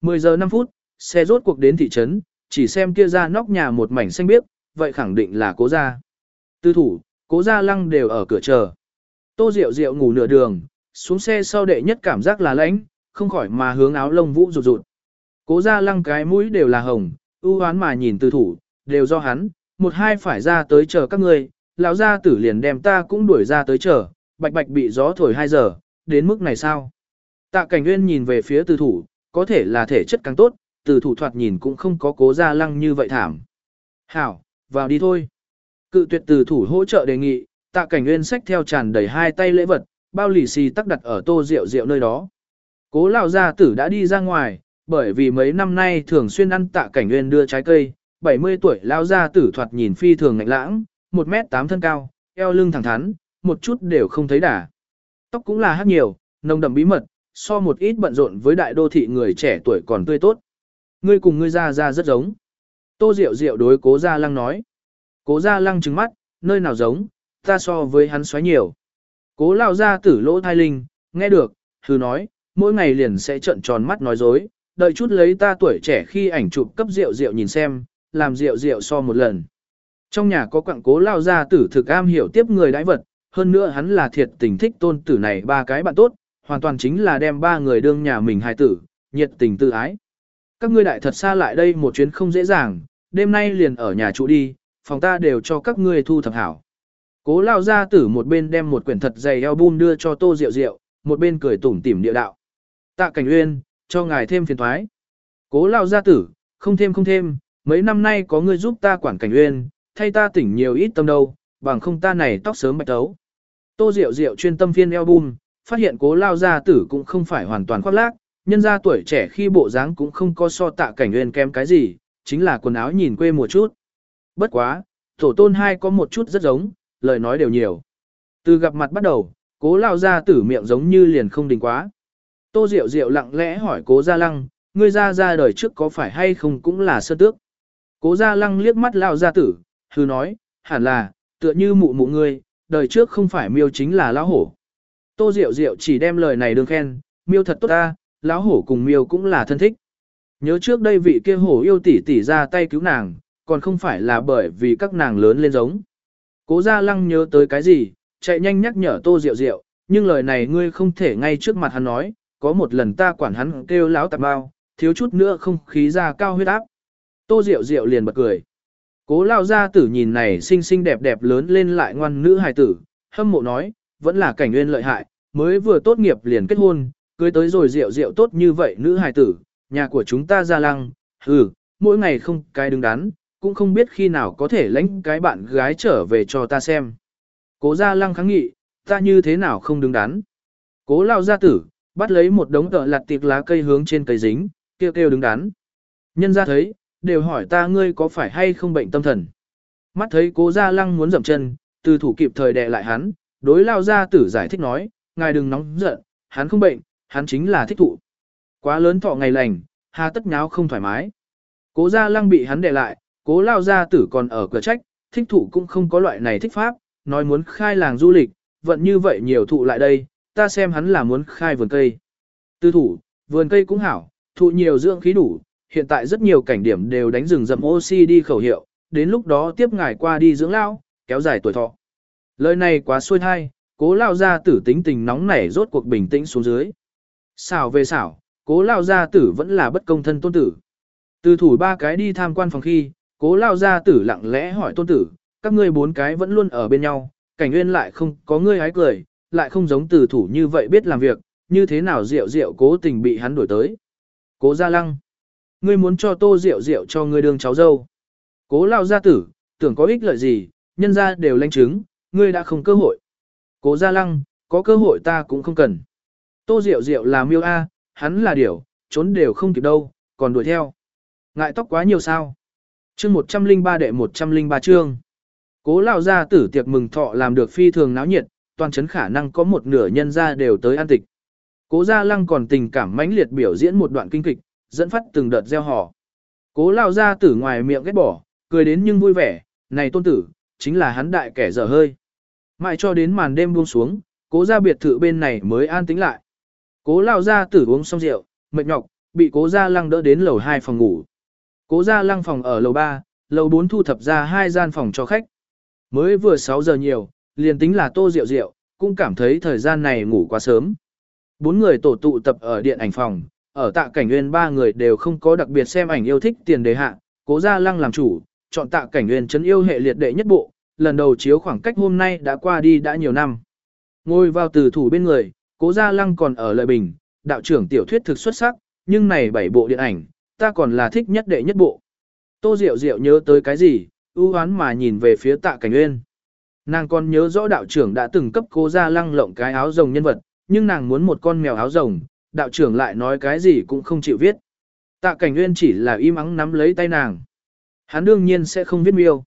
10 giờ 5 phút, xe rốt cuộc đến thị trấn, chỉ xem kia ra nóc nhà một mảnh xanh biếc, vậy khẳng định là cố gia. Tư thủ, cố gia lăng đều ở cửa chờ. Tô Diệu Diệu ngủ nửa đường, xuống xe sau đệ nhất cảm giác là lãnh, không khỏi mà hướng áo lông vũ rụt rụt. Cố gia lăng cái mũi đều là hồng, ưu hoán mà nhìn tư thủ, đều do hắn, một hai phải ra tới chờ các ngươi, lão gia tử liền đem ta cũng đuổi ra tới chờ, bạch bạch bị gió thổi 2 giờ, đến mức này sao? Tạ cảnh nguyên nhìn về phía Từ thủ, có thể là thể chất càng tốt, từ thủ thoạt nhìn cũng không có cố ra lăng như vậy thảm. Hảo, vào đi thôi. Cự tuyệt từ thủ hỗ trợ đề nghị, tạ cảnh nguyên xách theo tràn đầy hai tay lễ vật, bao lì xì tắc đặt ở tô rượu rượu nơi đó. Cố lão gia tử đã đi ra ngoài, bởi vì mấy năm nay thường xuyên ăn tạ cảnh nguyên đưa trái cây, 70 tuổi lão gia tử thoạt nhìn phi thường ngạnh lãng, 1 mét 8 thân cao, eo lưng thẳng thắn, một chút đều không thấy đà. Tóc cũng là hát nhiều, nồng đậm bí mật, so một ít bận rộn với đại đô thị người trẻ tuổi còn tươi tốt. Ngươi cùng ngươi ra ra rất giống. Tô Diệu Diệu đối cố gia lăng nói. Cố gia lăng trừng mắt, nơi nào giống, ta so với hắn xoáy nhiều. Cố lao ra tử lỗ thai linh, nghe được, thử nói, mỗi ngày liền sẽ trợn tròn mắt nói dối, đợi chút lấy ta tuổi trẻ khi ảnh chụp cấp rượu rượu nhìn xem, làm rượu rượu so một lần. Trong nhà có quặng cố lao ra tử thực am hiểu tiếp người đãi vật, hơn nữa hắn là thiệt tình thích tôn tử này ba cái bạn tốt, hoàn toàn chính là đem ba người đương nhà mình hài tử, nhiệt tình tự ái. Các ngươi đại thật xa lại đây một chuyến không dễ dàng, đêm nay liền ở nhà trụ đi, phòng ta đều cho các ngươi thu thập hảo. Cố lao ra tử một bên đem một quyển thật dày album đưa cho tô rượu rượu, một bên cười tủm tỉm địa đạo. Tạ cảnh uyên, cho ngài thêm phiền thoái. Cố lao gia tử, không thêm không thêm, mấy năm nay có ngươi giúp ta quản cảnh uyên, thay ta tỉnh nhiều ít tâm đâu, bằng không ta này tóc sớm bạch tấu. Tô Diệu Diệu chuyên tâm phiên album, phát hiện cố lao gia tử cũng không phải hoàn toàn khoác lác, nhân ra tuổi trẻ khi bộ dáng cũng không có so tạ cảnh nguyên kém cái gì, chính là quần áo nhìn quê một chút. Bất quá, tổ tôn hai có một chút rất giống, lời nói đều nhiều. Từ gặp mặt bắt đầu, cố lao gia tử miệng giống như liền không đình quá. Tô Diệu Diệu lặng lẽ hỏi cố gia lăng, ngươi ra ra đời trước có phải hay không cũng là sơ tước. Cố gia lăng liếc mắt lao gia tử, hư nói, hẳn là, tựa như mụ mụ ngươi, đời trước không phải miêu chính là lão hổ. Tô Diệu Diệu chỉ đem lời này đương khen, miêu thật tốt ta, lão hổ cùng miêu cũng là thân thích. Nhớ trước đây vị kia hổ yêu tỷ tỷ ra tay cứu nàng, còn không phải là bởi vì các nàng lớn lên giống. Cố Gia Lăng nhớ tới cái gì, chạy nhanh nhắc nhở Tô Diệu Diệu, nhưng lời này ngươi không thể ngay trước mặt hắn nói, có một lần ta quản hắn kêu lão tạp bao, thiếu chút nữa không khí ra cao huyết áp. Tô Diệu Diệu liền bật cười. Cố lao gia tử nhìn này xinh xinh đẹp đẹp lớn lên lại ngoan nữ hài tử, hâm mộ nói, vẫn là cảnh nguyên lợi hại, mới vừa tốt nghiệp liền kết hôn, cưới tới rồi rượu rượu tốt như vậy nữ hài tử, nhà của chúng ta ra lăng, hừ, mỗi ngày không cái đứng đắn, cũng không biết khi nào có thể lãnh cái bạn gái trở về cho ta xem. Cố ra lăng kháng nghị, ta như thế nào không đứng đắn. Cố lao gia tử, bắt lấy một đống tợ lặt tiệc lá cây hướng trên cây dính, kêu kêu đứng đắn. Nhân ra thấy, đều hỏi ta ngươi có phải hay không bệnh tâm thần. Mắt thấy cố gia lăng muốn dậm chân, từ thủ kịp thời đè lại hắn, đối lao gia tử giải thích nói, ngài đừng nóng giận, hắn không bệnh, hắn chính là thích thụ. Quá lớn thọ ngày lành, hà tất nháo không thoải mái. Cố gia lăng bị hắn đè lại, cố lao gia tử còn ở cửa trách, thích thụ cũng không có loại này thích pháp, nói muốn khai làng du lịch, vận như vậy nhiều thụ lại đây, ta xem hắn là muốn khai vườn cây. Tư thủ, vườn cây cũng hảo, thụ nhiều dưỡng khí đủ, hiện tại rất nhiều cảnh điểm đều đánh rừng rậm oxy đi khẩu hiệu, đến lúc đó tiếp ngài qua đi dưỡng lao, kéo dài tuổi thọ. Lời này quá xuôi thai, cố lao gia tử tính tình nóng nảy rốt cuộc bình tĩnh xuống dưới. Xảo về xảo, cố lao gia tử vẫn là bất công thân tôn tử. Từ thủ ba cái đi tham quan phòng khi, cố lao gia tử lặng lẽ hỏi tôn tử, các ngươi bốn cái vẫn luôn ở bên nhau, cảnh nguyên lại không có ngươi hái cười, lại không giống từ thủ như vậy biết làm việc, như thế nào rượu rượu cố tình bị hắn đổi tới. Cố gia lăng. Ngươi muốn cho tô rượu rượu cho ngươi đương cháu dâu. Cố lao gia tử, tưởng có ích lợi gì, nhân ra đều lanh chứng, ngươi đã không cơ hội. Cố gia lăng, có cơ hội ta cũng không cần. Tô rượu rượu là miêu A, hắn là điểu, trốn đều không kịp đâu, còn đuổi theo. Ngại tóc quá nhiều sao. chương 103 đệ 103 chương. Cố lao gia tử tiệc mừng thọ làm được phi thường náo nhiệt, toàn chấn khả năng có một nửa nhân gia đều tới an tịch. Cố gia lăng còn tình cảm mãnh liệt biểu diễn một đoạn kinh kịch, dẫn phát từng đợt gieo hò. Cố lao ra tử ngoài miệng ghét bỏ, cười đến nhưng vui vẻ, này tôn tử, chính là hắn đại kẻ dở hơi. Mãi cho đến màn đêm buông xuống, cố gia biệt thự bên này mới an tĩnh lại. Cố lao ra tử uống xong rượu, mệt nhọc, bị cố gia lăng đỡ đến lầu 2 phòng ngủ. Cố gia lăng phòng ở lầu 3, lầu 4 thu thập ra hai gian phòng cho khách. Mới vừa 6 giờ nhiều, liền tính là tô rượu rượu, cũng cảm thấy thời gian này ngủ quá sớm. Bốn người tổ tụ tập ở điện ảnh phòng, ở tạ cảnh nguyên ba người đều không có đặc biệt xem ảnh yêu thích tiền đề hạ, cố gia lăng làm chủ, chọn tạ cảnh nguyên chấn yêu hệ liệt đệ nhất bộ, lần đầu chiếu khoảng cách hôm nay đã qua đi đã nhiều năm. Ngồi vào từ thủ bên người, cố gia lăng còn ở lợi bình, đạo trưởng tiểu thuyết thực xuất sắc, nhưng này bảy bộ điện ảnh, ta còn là thích nhất đệ nhất bộ. Tô Diệu Diệu nhớ tới cái gì, ưu hoán mà nhìn về phía tạ cảnh nguyên. Nàng còn nhớ rõ đạo trưởng đã từng cấp cố gia lăng lộng cái áo rồng nhân vật, nhưng nàng muốn một con mèo áo rồng, đạo trưởng lại nói cái gì cũng không chịu viết. Tạ cảnh nguyên chỉ là im ắng nắm lấy tay nàng. Hắn đương nhiên sẽ không viết miêu.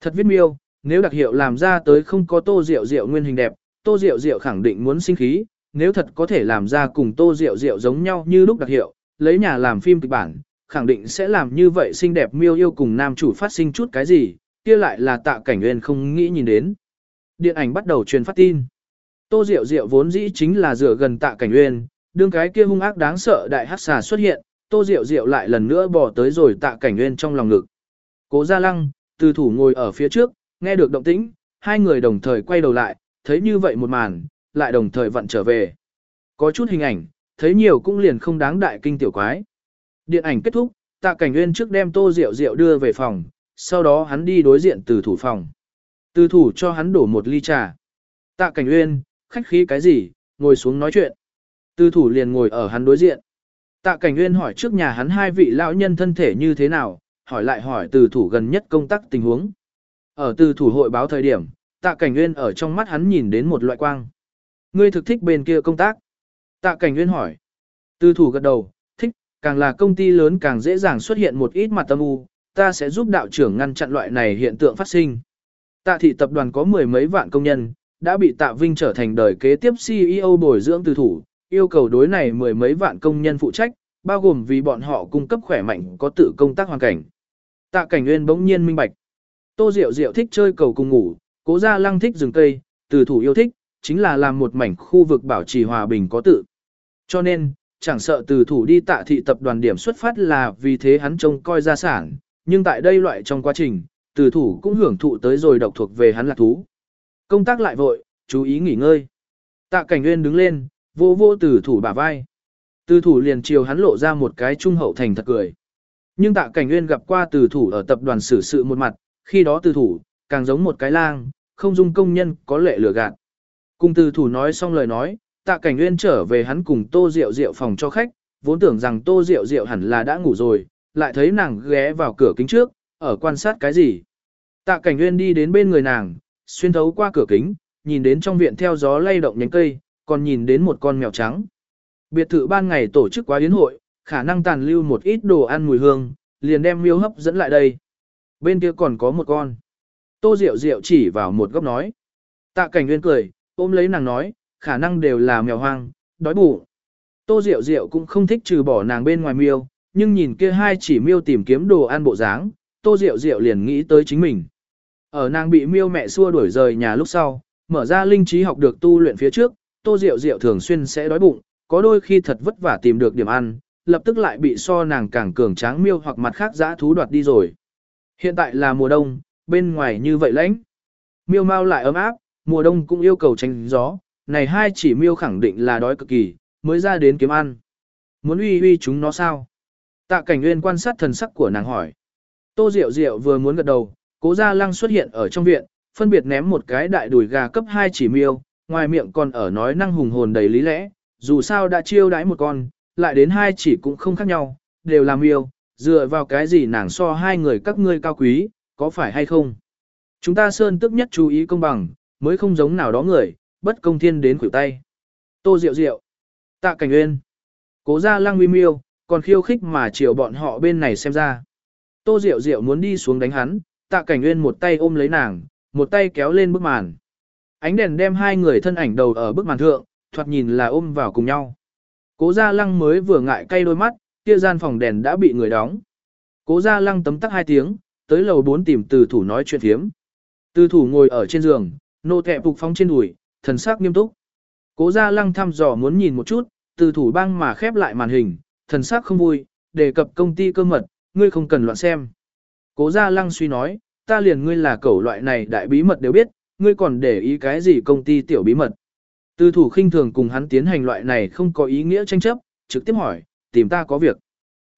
Thật viết miêu, nếu đặc hiệu làm ra tới không có tô rượu rượu nguyên hình đẹp, tô rượu rượu khẳng định muốn sinh khí, nếu thật có thể làm ra cùng tô rượu rượu giống nhau như lúc đặc hiệu, lấy nhà làm phim kịch bản, khẳng định sẽ làm như vậy xinh đẹp miêu yêu cùng nam chủ phát sinh chút cái gì, kia lại là tạ cảnh nguyên không nghĩ nhìn đến. Điện ảnh bắt đầu truyền phát tin. Tô Diệu Diệu vốn dĩ chính là dựa gần tạ cảnh nguyên, đương cái kia hung ác đáng sợ đại hắc xà xuất hiện, Tô Diệu Diệu lại lần nữa bỏ tới rồi tạ cảnh nguyên trong lòng ngực. Cố Gia Lăng, từ thủ ngồi ở phía trước, nghe được động tĩnh, hai người đồng thời quay đầu lại, thấy như vậy một màn, lại đồng thời vặn trở về. Có chút hình ảnh, thấy nhiều cũng liền không đáng đại kinh tiểu quái. Điện ảnh kết thúc, tạ cảnh nguyên trước đem Tô Diệu Diệu đưa về phòng, sau đó hắn đi đối diện từ thủ phòng. Từ thủ cho hắn đổ một ly trà. Tạ cảnh nguyên, khách khí cái gì, ngồi xuống nói chuyện. Từ thủ liền ngồi ở hắn đối diện. Tạ cảnh nguyên hỏi trước nhà hắn hai vị lão nhân thân thể như thế nào, hỏi lại hỏi từ thủ gần nhất công tác tình huống. Ở từ thủ hội báo thời điểm, tạ cảnh nguyên ở trong mắt hắn nhìn đến một loại quang. Ngươi thực thích bên kia công tác. Tạ cảnh nguyên hỏi. Từ thủ gật đầu, thích, càng là công ty lớn càng dễ dàng xuất hiện một ít mặt tâm u, ta sẽ giúp đạo trưởng ngăn chặn loại này hiện tượng phát sinh. Tạ thị tập đoàn có mười mấy vạn công nhân, đã bị Tạ Vinh trở thành đời kế tiếp CEO bồi dưỡng từ thủ, yêu cầu đối này mười mấy vạn công nhân phụ trách, bao gồm vì bọn họ cung cấp khỏe mạnh có tự công tác hoàn cảnh. Tạ Cảnh Nguyên bỗng nhiên minh bạch. Tô Diệu Diệu thích chơi cầu cùng ngủ, Cố Gia Lăng thích rừng cây, từ thủ yêu thích, chính là làm một mảnh khu vực bảo trì hòa bình có tự. Cho nên, chẳng sợ từ thủ đi tạ thị tập đoàn điểm xuất phát là vì thế hắn trông coi gia sản, nhưng tại đây loại trong quá trình, từ thủ cũng hưởng thụ tới rồi độc thuộc về hắn là thú. Công tác lại vội, chú ý nghỉ ngơi. Tạ cảnh nguyên đứng lên, vô vô từ thủ bả vai. Từ thủ liền chiều hắn lộ ra một cái trung hậu thành thật cười. Nhưng tạ cảnh nguyên gặp qua từ thủ ở tập đoàn xử sự một mặt, khi đó từ thủ, càng giống một cái lang, không dung công nhân có lệ lừa gạt. Cùng từ thủ nói xong lời nói, tạ cảnh nguyên trở về hắn cùng tô rượu rượu phòng cho khách, vốn tưởng rằng tô rượu rượu hẳn là đã ngủ rồi, lại thấy nàng ghé vào cửa kính trước, ở quan sát cái gì. Tạ cảnh nguyên đi đến bên người nàng, xuyên thấu qua cửa kính, nhìn đến trong viện theo gió lay động nhánh cây, còn nhìn đến một con mèo trắng. Biệt thự ban ngày tổ chức quá yến hội, khả năng tàn lưu một ít đồ ăn mùi hương, liền đem miêu hấp dẫn lại đây. Bên kia còn có một con. Tô Diệu Diệu chỉ vào một góc nói. Tạ cảnh nguyên cười, ôm lấy nàng nói, khả năng đều là mèo hoang, đói bụng. Tô Diệu Diệu cũng không thích trừ bỏ nàng bên ngoài miêu, nhưng nhìn kia hai chỉ miêu tìm kiếm đồ ăn bộ dáng, Tô Diệu Diệu liền nghĩ tới chính mình. Ở nàng bị miêu mẹ xua đuổi rời nhà lúc sau, mở ra linh trí học được tu luyện phía trước, Tô Diệu Diệu thường xuyên sẽ đói bụng, có đôi khi thật vất vả tìm được điểm ăn, lập tức lại bị so nàng càng cường tráng miêu hoặc mặt khác dã thú đoạt đi rồi. Hiện tại là mùa đông, bên ngoài như vậy lạnh, Miêu mau lại ấm áp, mùa đông cũng yêu cầu tránh gió, này hai chỉ miêu khẳng định là đói cực kỳ, mới ra đến kiếm ăn. Muốn uy uy chúng nó sao? Tạ cảnh nguyên quan sát thần sắc của nàng hỏi. Tô Diệu Diệu vừa muốn gật đầu, cố gia lăng xuất hiện ở trong viện, phân biệt ném một cái đại đùi gà cấp hai chỉ miêu, ngoài miệng còn ở nói năng hùng hồn đầy lý lẽ, dù sao đã chiêu đãi một con, lại đến hai chỉ cũng không khác nhau, đều làm miêu, dựa vào cái gì nàng so hai người các ngươi cao quý, có phải hay không? Chúng ta sơn tức nhất chú ý công bằng, mới không giống nào đó người, bất công thiên đến khuỷu tay. Tô Diệu Diệu, Tạ Cảnh Uyên, Cố Gia Lăng Uy Miêu, còn khiêu khích mà chiều bọn họ bên này xem ra. Tô Diệu Diệu muốn đi xuống đánh hắn, Tạ Cảnh Uyên một tay ôm lấy nàng, một tay kéo lên bức màn. Ánh đèn đem hai người thân ảnh đầu ở bức màn thượng, thoạt nhìn là ôm vào cùng nhau. Cố Gia Lăng mới vừa ngại cay đôi mắt, kia gian phòng đèn đã bị người đóng. Cố Gia Lăng tấm tắc hai tiếng, tới lầu 4 tìm từ thủ nói chuyện thiếm. Từ thủ ngồi ở trên giường, nô kẹ phục phóng trên đùi, thần sắc nghiêm túc. Cố Gia Lăng thăm dò muốn nhìn một chút, từ thủ băng mà khép lại màn hình, thần sắc không vui, đề cập công ty cơ mật, ngươi không cần loạn xem. Cố Gia Lăng suy nói, ta liền ngươi là cẩu loại này đại bí mật đều biết, ngươi còn để ý cái gì công ty tiểu bí mật. Từ thủ khinh thường cùng hắn tiến hành loại này không có ý nghĩa tranh chấp, trực tiếp hỏi, tìm ta có việc.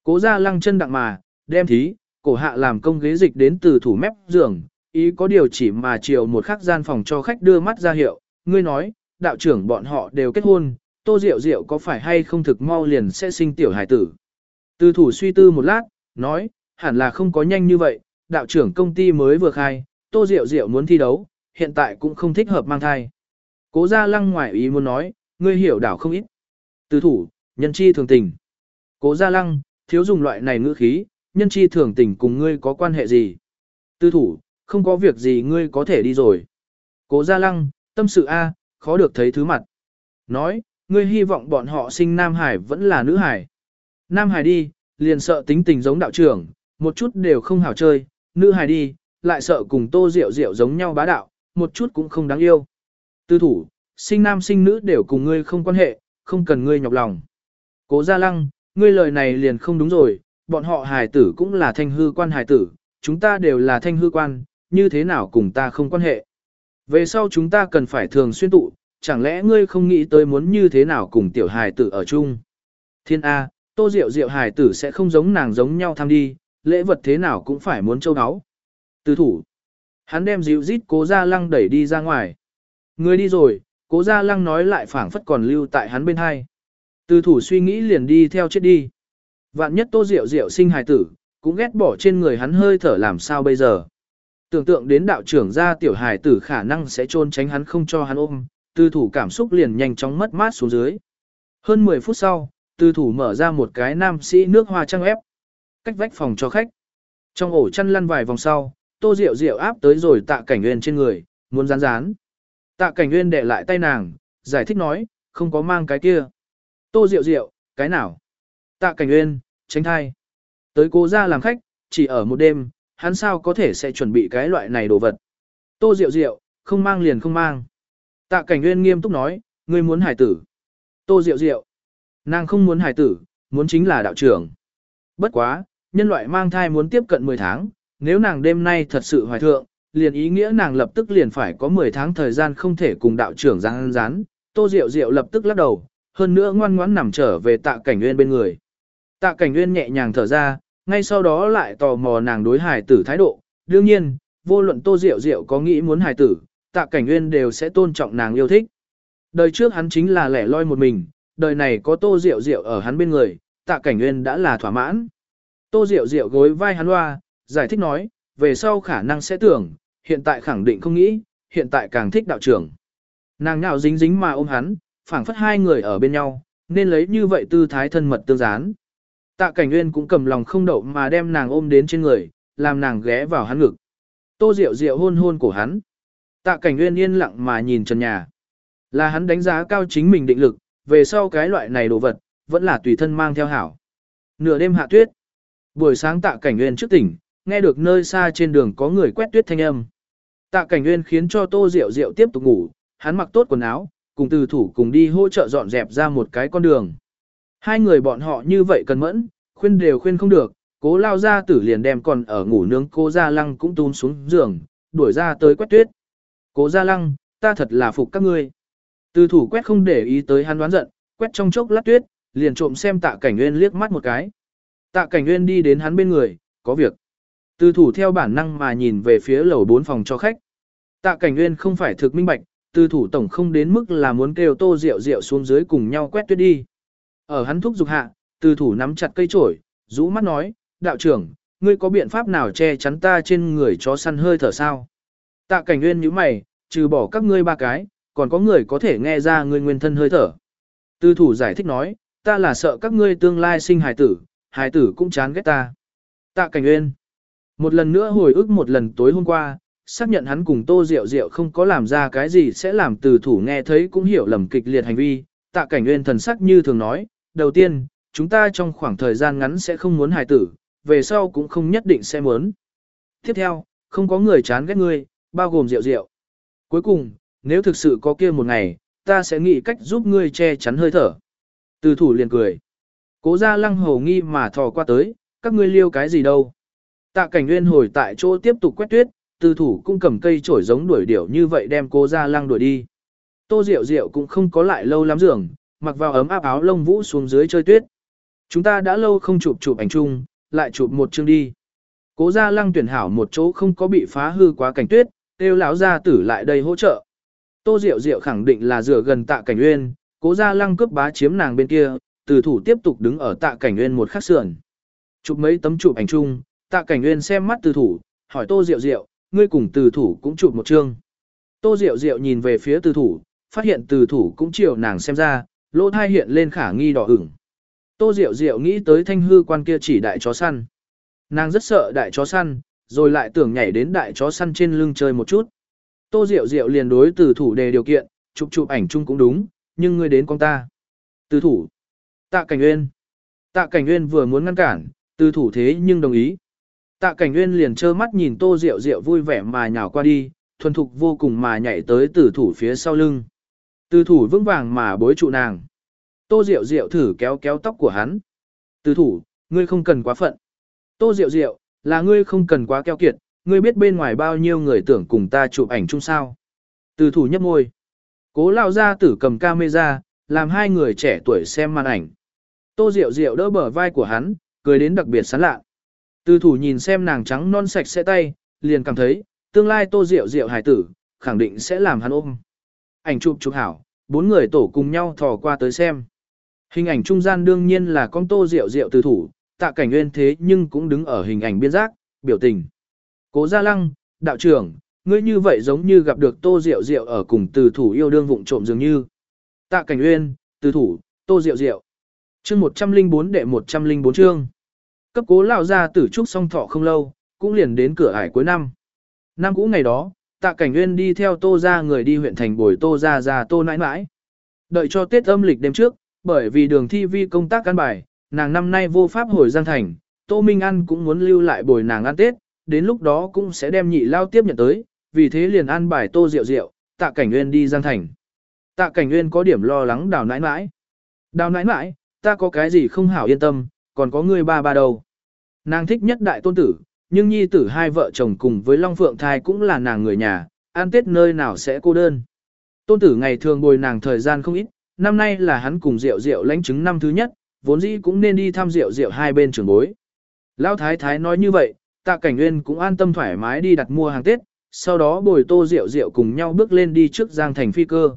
Cố Gia Lăng chân đặng mà, đem thí, cổ hạ làm công ghế dịch đến từ thủ mép giường, ý có điều chỉ mà chiều một khắc gian phòng cho khách đưa mắt ra hiệu, ngươi nói, đạo trưởng bọn họ đều kết hôn, tô diệu diệu có phải hay không thực mau liền sẽ sinh tiểu hải tử. Từ thủ suy tư một lát, nói, hẳn là không có nhanh như vậy, đạo trưởng công ty mới vừa khai, tô diệu diệu muốn thi đấu, hiện tại cũng không thích hợp mang thai. Cố gia lăng ngoại ý muốn nói, ngươi hiểu đảo không ít. Từ thủ, nhân chi thường tình. Cố gia lăng, thiếu dùng loại này ngữ khí, nhân chi thường tình cùng ngươi có quan hệ gì. Từ thủ, không có việc gì ngươi có thể đi rồi. Cố gia lăng, tâm sự A, khó được thấy thứ mặt. Nói, ngươi hy vọng bọn họ sinh Nam Hải vẫn là nữ Hải. Nam Hải đi, liền sợ tính tình giống đạo trưởng, một chút đều không hảo chơi, nữ Hải đi, lại sợ cùng tô rượu rượu giống nhau bá đạo, một chút cũng không đáng yêu. Tư thủ, sinh nam sinh nữ đều cùng ngươi không quan hệ, không cần ngươi nhọc lòng. Cố gia lăng, ngươi lời này liền không đúng rồi, bọn họ hài tử cũng là thanh hư quan hài tử, chúng ta đều là thanh hư quan, như thế nào cùng ta không quan hệ. Về sau chúng ta cần phải thường xuyên tụ, chẳng lẽ ngươi không nghĩ tới muốn như thế nào cùng tiểu hài tử ở chung. Thiên A, tô diệu diệu hài tử sẽ không giống nàng giống nhau tham đi, lễ vật thế nào cũng phải muốn châu áo. Tư thủ. Hắn đem dịu rít cố gia lăng đẩy đi ra ngoài. Người đi rồi, cố gia lăng nói lại phảng phất còn lưu tại hắn bên hai. Từ thủ suy nghĩ liền đi theo chết đi. Vạn nhất tô rượu rượu sinh hài tử, cũng ghét bỏ trên người hắn hơi thở làm sao bây giờ. Tưởng tượng đến đạo trưởng gia tiểu hài tử khả năng sẽ trôn tránh hắn không cho hắn ôm, tư thủ cảm xúc liền nhanh chóng mất mát xuống dưới. Hơn 10 phút sau, tư thủ mở ra một cái nam sĩ nước hoa trăng ép. Cách vách phòng cho khách. Trong ổ chăn lăn vài vòng sau, tô Diệu Diệu áp tới rồi tạ cảnh nguyên trên người, muốn rán rán. Tạ cảnh nguyên đệ lại tay nàng, giải thích nói, không có mang cái kia. Tô Diệu Diệu, cái nào? Tạ cảnh nguyên, tránh thai. Tới cố ra làm khách, chỉ ở một đêm, hắn sao có thể sẽ chuẩn bị cái loại này đồ vật. Tô Diệu Diệu, không mang liền không mang. Tạ cảnh nguyên nghiêm túc nói, ngươi muốn hải tử. Tô Diệu Diệu, Nàng không muốn hải tử, muốn chính là đạo trưởng. Bất quá, nhân loại mang thai muốn tiếp cận 10 tháng, nếu nàng đêm nay thật sự hoài thượng, liền ý nghĩa nàng lập tức liền phải có 10 tháng thời gian không thể cùng đạo trưởng giang rán. Tô Diệu Diệu lập tức lắc đầu, hơn nữa ngoan ngoãn nằm trở về tạ cảnh nguyên bên người. Tạ cảnh nguyên nhẹ nhàng thở ra, ngay sau đó lại tò mò nàng đối hải tử thái độ, đương nhiên, vô luận Tô Diệu Diệu có nghĩ muốn hài tử, tạ cảnh nguyên đều sẽ tôn trọng nàng yêu thích. Đời trước hắn chính là lẻ loi một mình, đời này có Tô Diệu Diệu ở hắn bên người, tạ cảnh nguyên đã là thỏa mãn. Tô Diệu Diệu gối vai hắn loa, giải thích nói, về sau khả năng sẽ tưởng, hiện tại khẳng định không nghĩ, hiện tại càng thích đạo trưởng. Nàng nhào dính dính mà ôm hắn, phảng phất hai người ở bên nhau, nên lấy như vậy tư thái thân mật tương gián. Tạ Cảnh Nguyên cũng cầm lòng không đậu mà đem nàng ôm đến trên người, làm nàng ghé vào hắn ngực. Tô Diệu Diệu hôn hôn của hắn. Tạ Cảnh Nguyên yên lặng mà nhìn trần nhà. Là hắn đánh giá cao chính mình định lực, về sau cái loại này đồ vật, vẫn là tùy thân mang theo hảo. Nửa đêm hạ tuyết. Buổi sáng Tạ Cảnh Nguyên trước tỉnh, nghe được nơi xa trên đường có người quét tuyết thanh âm. Tạ Cảnh Nguyên khiến cho Tô Diệu Diệu tiếp tục ngủ, hắn mặc tốt quần áo, cùng từ thủ cùng đi hỗ trợ dọn dẹp ra một cái con đường. Hai người bọn họ như vậy cần mẫn, khuyên đều khuyên không được, cố lao ra tử liền đem còn ở ngủ nướng cô Gia Lăng cũng túm xuống giường, đuổi ra tới quét tuyết. Cố Gia Lăng, ta thật là phục các ngươi. Từ thủ quét không để ý tới hắn đoán giận, quét trong chốc lát tuyết, liền trộm xem tạ cảnh nguyên liếc mắt một cái. Tạ cảnh nguyên đi đến hắn bên người, có việc. Từ thủ theo bản năng mà nhìn về phía lầu bốn phòng cho khách. Tạ cảnh nguyên không phải thực minh bạch, từ thủ tổng không đến mức là muốn kêu tô rượu rượu xuống dưới cùng nhau quét tuyết đi. Ở hắn thúc dục hạ, từ thủ nắm chặt cây trổi, rũ mắt nói, đạo trưởng, ngươi có biện pháp nào che chắn ta trên người chó săn hơi thở sao? Tạ cảnh nguyên như mày, trừ bỏ các ngươi ba cái, còn có người có thể nghe ra ngươi nguyên thân hơi thở. Từ thủ giải thích nói, ta là sợ các ngươi tương lai sinh hài tử, hài tử cũng chán ghét ta. Tạ cảnh nguyên. Một lần nữa hồi ức một lần tối hôm qua, xác nhận hắn cùng Tô Diệu Diệu không có làm ra cái gì sẽ làm từ thủ nghe thấy cũng hiểu lầm kịch liệt hành vi, tạ cảnh nguyên thần sắc như thường nói, đầu tiên, chúng ta trong khoảng thời gian ngắn sẽ không muốn hài tử, về sau cũng không nhất định sẽ muốn. Tiếp theo, không có người chán ghét ngươi, bao gồm Diệu Diệu. Cuối cùng, nếu thực sự có kia một ngày, ta sẽ nghĩ cách giúp ngươi che chắn hơi thở. Từ thủ liền cười. Cố ra lăng hầu nghi mà thò qua tới, các ngươi liêu cái gì đâu. Tạ cảnh nguyên hồi tại chỗ tiếp tục quét tuyết, từ thủ cũng cầm cây chổi giống đuổi điểu như vậy đem cô ra lăng đuổi đi. Tô Diệu Diệu cũng không có lại lâu lắm giường, mặc vào ấm áp áo lông vũ xuống dưới chơi tuyết. Chúng ta đã lâu không chụp chụp ảnh chung, lại chụp một chương đi. Cố gia lăng tuyển hảo một chỗ không có bị phá hư quá cảnh tuyết, kêu lão gia tử lại đây hỗ trợ. Tô Diệu Diệu khẳng định là rửa gần tạ cảnh uyên, cố gia lăng cướp bá chiếm nàng bên kia, từ thủ tiếp tục đứng ở tạ cảnh uyên một khắc sườn. Chụp mấy tấm chụp ảnh chung, tạ cảnh uyên xem mắt từ thủ, hỏi Tô Diệu Diệu, ngươi cùng từ thủ cũng chụp một chương. Tô Diệu Diệu nhìn về phía từ thủ, phát hiện từ thủ cũng chiều nàng xem ra, lỗ thai hiện lên khả nghi đỏ ửng. Tô Diệu Diệu nghĩ tới thanh hư quan kia chỉ đại chó săn. Nàng rất sợ đại chó săn, rồi lại tưởng nhảy đến đại chó săn trên lưng chơi một chút. Tô Diệu Diệu liền đối từ thủ đề điều kiện, chụp chụp ảnh chung cũng đúng, nhưng ngươi đến con ta. Từ thủ. Tạ Cảnh Nguyên. Tạ Cảnh Nguyên vừa muốn ngăn cản, từ thủ thế nhưng đồng ý. Tạ Cảnh Nguyên liền trơ mắt nhìn Tô Diệu Diệu vui vẻ mà nhào qua đi, thuần thục vô cùng mà nhảy tới từ thủ phía sau lưng. Từ thủ vững vàng mà bối trụ nàng. Tô Diệu Diệu thử kéo kéo tóc của hắn. Từ thủ, ngươi không cần quá phận. Tô Diệu Diệu, là ngươi không cần quá keo kiệt, ngươi biết bên ngoài bao nhiêu người tưởng cùng ta chụp ảnh chung sao. Từ thủ nhấp môi. Cố lao ra tử cầm camera, làm hai người trẻ tuổi xem màn ảnh. Tô Diệu Diệu đỡ bờ vai của hắn, cười đến đặc biệt sán lạ. Từ thủ nhìn xem nàng trắng non sạch sẽ tay, liền cảm thấy, tương lai Tô Diệu Diệu hải tử, khẳng định sẽ làm hắn ôm. Ảnh chụp chụp hảo, bốn người tổ cùng nhau thò qua tới xem. Hình ảnh trung gian đương nhiên là con Tô Diệu Diệu từ thủ, tạ cảnh nguyên thế nhưng cũng đứng ở hình ảnh biên giác, biểu tình. Cố Gia Lăng, đạo trưởng, ngươi như vậy giống như gặp được Tô Diệu Diệu ở cùng từ thủ yêu đương vụng trộm dường như. Tạ Cảnh Uyên, từ thủ, Tô Diệu Diệu. Chương 104 đệ 104 chương. Cấp cố lão gia tử trúc song thọ không lâu, cũng liền đến cửa ải cuối năm. Năm cũ ngày đó, Tạ Cảnh Uyên đi theo Tô gia người đi huyện thành bồi Tô gia ra Tô nãi nãi. Đợi cho Tết âm lịch đêm trước, bởi vì đường thi vi công tác căn bài, nàng năm nay vô pháp hồi Giang Thành, Tô Minh An cũng muốn lưu lại bồi nàng ăn Tết, đến lúc đó cũng sẽ đem nhị lao tiếp nhận tới, vì thế liền ăn bài Tô Diệu Diệu, Tạ Cảnh Nguyên đi Giang Thành. Tạ Cảnh Nguyên có điểm lo lắng đào nãi nãi. Đào nãi nãi, ta có cái gì không hảo yên tâm, còn có người ba ba đầu Nàng thích nhất đại tôn tử, nhưng nhi tử hai vợ chồng cùng với Long Phượng Thai cũng là nàng người nhà, an tết nơi nào sẽ cô đơn. Tôn tử ngày thường bồi nàng thời gian không ít, năm nay là hắn cùng Diệu Diệu lãnh chứng năm thứ nhất, vốn dĩ cũng nên đi thăm Diệu Diệu hai bên trường bối. Lão Thái Thái nói như vậy, tạ cảnh nguyên cũng an tâm thoải mái đi đặt mua hàng Tết, sau đó bồi tô rượu rượu cùng nhau bước lên đi trước giang thành phi cơ.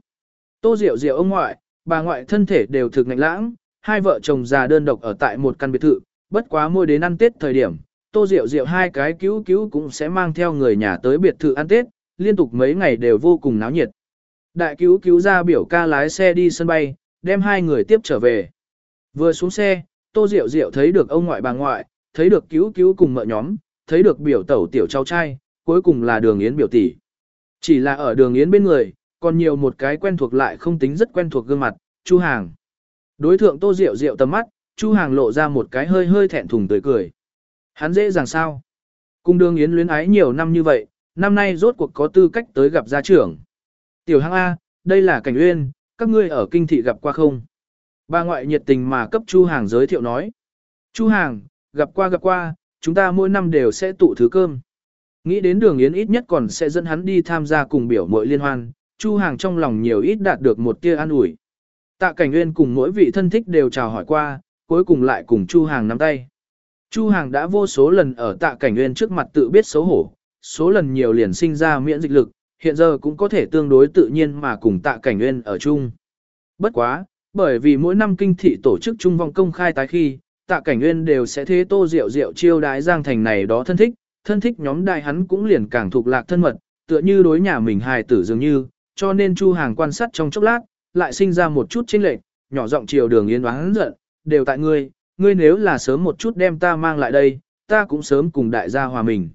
Tô rượu rượu ông ngoại, bà ngoại thân thể đều thực ngạnh lãng, hai vợ chồng già đơn độc ở tại một căn biệt thự, bất quá môi đến ăn Tết thời điểm, tô rượu rượu hai cái cứu cứu cũng sẽ mang theo người nhà tới biệt thự ăn Tết, liên tục mấy ngày đều vô cùng náo nhiệt. Đại cứu cứu ra biểu ca lái xe đi sân bay, đem hai người tiếp trở về. Vừa xuống xe, tô rượu rượu thấy được ông ngoại bà ngoại, thấy được cứu cứu cùng mợ nhóm, thấy được biểu tẩu tiểu cháu trai, cuối cùng là đường yến biểu tỷ. Chỉ là ở đường yến bên người, còn nhiều một cái quen thuộc lại không tính rất quen thuộc gương mặt, Chu Hàng. Đối thượng Tô Diệu Diệu tầm mắt, Chu Hàng lộ ra một cái hơi hơi thẹn thùng tươi cười. Hắn dễ dàng sao? Cung đương yến luyến ái nhiều năm như vậy, năm nay rốt cuộc có tư cách tới gặp gia trưởng. Tiểu Hăng A, đây là Cảnh Uyên, các ngươi ở kinh thị gặp qua không? Bà ngoại nhiệt tình mà cấp Chu Hàng giới thiệu nói. Chu Hàng, gặp qua gặp qua, chúng ta mỗi năm đều sẽ tụ thứ cơm. Nghĩ đến đường yến ít nhất còn sẽ dẫn hắn đi tham gia cùng biểu mội liên hoan, Chu Hàng trong lòng nhiều ít đạt được một tia an ủi. Tạ Cảnh Uyên cùng mỗi vị thân thích đều chào hỏi qua, cuối cùng lại cùng Chu Hàng nắm tay. Chu Hàng đã vô số lần ở Tạ Cảnh Nguyên trước mặt tự biết xấu hổ, số lần nhiều liền sinh ra miễn dịch lực, hiện giờ cũng có thể tương đối tự nhiên mà cùng Tạ Cảnh Nguyên ở chung. Bất quá, bởi vì mỗi năm kinh thị tổ chức trung vong công khai tái khi, Tạ Cảnh Nguyên đều sẽ thế tô rượu rượu chiêu đái giang thành này đó thân thích, thân thích nhóm đại hắn cũng liền càng thuộc lạc thân mật, tựa như đối nhà mình hài tử dường như, cho nên Chu Hàng quan sát trong chốc lát, lại sinh ra một chút chênh lệch, nhỏ giọng chiều đường yến oán giận, đều tại ngươi, ngươi nếu là sớm một chút đem ta mang lại đây, ta cũng sớm cùng đại gia hòa mình.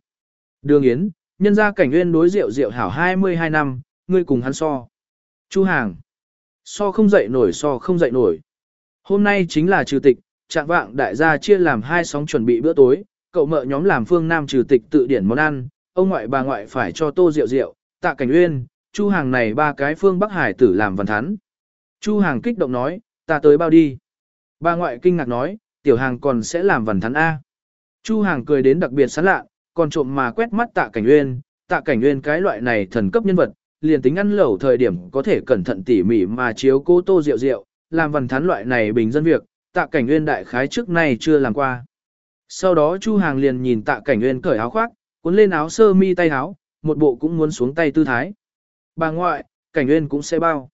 Đường yến, nhân gia cảnh nguyên đối rượu rượu hảo 22 năm, ngươi cùng hắn so. Chu Hàng, so không dậy nổi so không dậy nổi. Hôm nay chính là trừ tịch, trạng vạng đại gia chia làm hai sóng chuẩn bị bữa tối, cậu mợ nhóm làm phương nam trừ tịch tự điển món ăn, ông ngoại bà ngoại phải cho tô rượu rượu, tạ cảnh uyên, chu hàng này ba cái phương bắc hải tử làm văn thắn. Chu hàng kích động nói, ta tới bao đi. Bà ngoại kinh ngạc nói, tiểu hàng còn sẽ làm văn thắn A. Chu hàng cười đến đặc biệt sán lạ, còn trộm mà quét mắt tạ cảnh uyên, tạ cảnh uyên cái loại này thần cấp nhân vật, liền tính ăn lẩu thời điểm có thể cẩn thận tỉ mỉ mà chiếu cô tô rượu rượu, làm văn thắn loại này bình dân việc, tạ cảnh uyên đại khái trước nay chưa làm qua. Sau đó Chu Hàng liền nhìn tạ cảnh uyên cởi áo khoác, cuốn lên áo sơ mi tay áo, một bộ cũng muốn xuống tay tư thái. Bà ngoại, cảnh uyên cũng sẽ bao.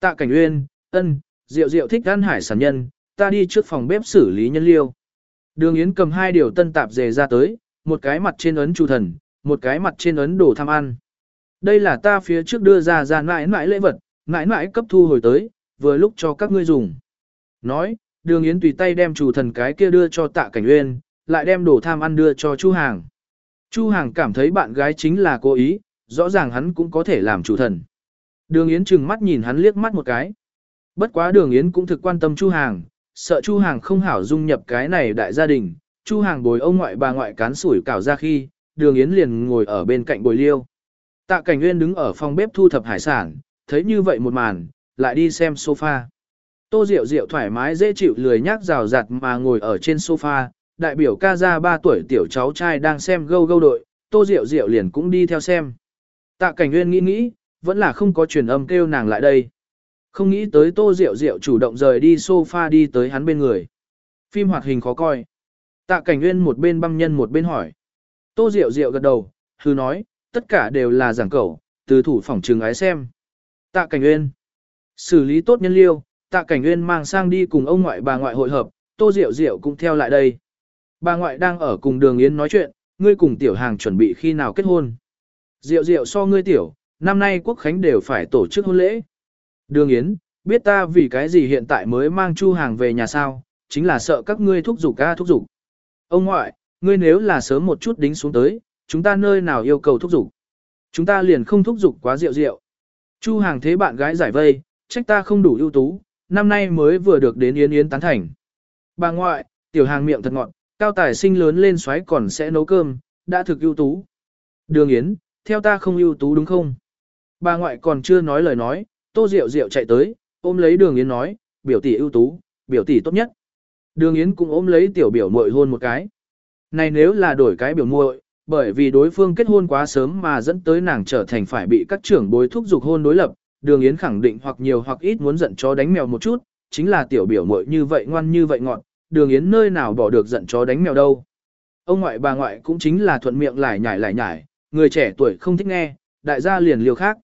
Tạ cảnh uyên, ân, rượu rượu thích ăn hải sản nhân, ta đi trước phòng bếp xử lý nhân liêu. Đường Yến cầm hai điều tân tạp dề ra tới, một cái mặt trên ấn chủ thần, một cái mặt trên ấn đồ tham ăn. Đây là ta phía trước đưa ra ra mãi mãi lễ vật, mãi mãi cấp thu hồi tới, vừa lúc cho các ngươi dùng. Nói, đường Yến tùy tay đem chủ thần cái kia đưa cho tạ cảnh uyên, lại đem đồ tham ăn đưa cho Chu Hàng. Chu Hàng cảm thấy bạn gái chính là cố ý, rõ ràng hắn cũng có thể làm chủ thần. Đường Yến trừng mắt nhìn hắn liếc mắt một cái. Bất quá Đường Yến cũng thực quan tâm Chu Hàng, sợ Chu Hàng không hảo dung nhập cái này đại gia đình. Chu Hàng bồi ông ngoại bà ngoại cán sủi cảo ra khi, Đường Yến liền ngồi ở bên cạnh bồi liêu. Tạ Cảnh Nguyên đứng ở phòng bếp thu thập hải sản, thấy như vậy một màn, lại đi xem sofa. Tô Diệu Diệu thoải mái dễ chịu lười nhác rào rạt mà ngồi ở trên sofa, đại biểu ca Gia 3 tuổi tiểu cháu trai đang xem gâu gâu đội, Tô Diệu Diệu liền cũng đi theo xem. Tạ Cảnh Nguyên nghĩ nghĩ, vẫn là không có truyền âm kêu nàng lại đây. Không nghĩ tới Tô Diệu Diệu chủ động rời đi sofa đi tới hắn bên người. Phim hoạt hình khó coi. Tạ Cảnh Nguyên một bên băm nhân một bên hỏi. Tô Diệu Diệu gật đầu, hư nói, tất cả đều là giảng cầu, từ thủ phòng trường ái xem. Tạ Cảnh Nguyên. Xử lý tốt nhân liêu, Tạ Cảnh Nguyên mang sang đi cùng ông ngoại bà ngoại hội hợp, Tô Diệu Diệu cũng theo lại đây. Bà ngoại đang ở cùng Đường Yến nói chuyện, ngươi cùng tiểu hàng chuẩn bị khi nào kết hôn. Diệu Diệu so ngươi tiểu, năm nay quốc khánh đều phải tổ chức hôn lễ. Đường Yến, biết ta vì cái gì hiện tại mới mang Chu hàng về nhà sao, chính là sợ các ngươi thúc giục ca thúc giục. Ông ngoại, ngươi nếu là sớm một chút đính xuống tới, chúng ta nơi nào yêu cầu thúc giục. Chúng ta liền không thúc giục quá rượu rượu. Chu hàng thế bạn gái giải vây, trách ta không đủ ưu tú, năm nay mới vừa được đến Yến Yến tán thành. Bà ngoại, tiểu hàng miệng thật ngọt, cao tài sinh lớn lên xoáy còn sẽ nấu cơm, đã thực ưu tú. Đường Yến, theo ta không ưu tú đúng không? Bà ngoại còn chưa nói lời nói, tô Diệu Diệu chạy tới, ôm lấy đường Yến nói, biểu tỷ ưu tú, biểu tỷ tốt nhất. Đường Yến cũng ôm lấy tiểu biểu muội hôn một cái. Này nếu là đổi cái biểu muội, bởi vì đối phương kết hôn quá sớm mà dẫn tới nàng trở thành phải bị các trưởng bối thúc giục hôn đối lập, đường Yến khẳng định hoặc nhiều hoặc ít muốn giận chó đánh mèo một chút, chính là tiểu biểu muội như vậy ngoan như vậy ngọn, đường Yến nơi nào bỏ được giận chó đánh mèo đâu. ông ngoại bà ngoại cũng chính là thuận miệng lải nhải lải nhải, người trẻ tuổi không thích nghe, đại gia liền liều khác.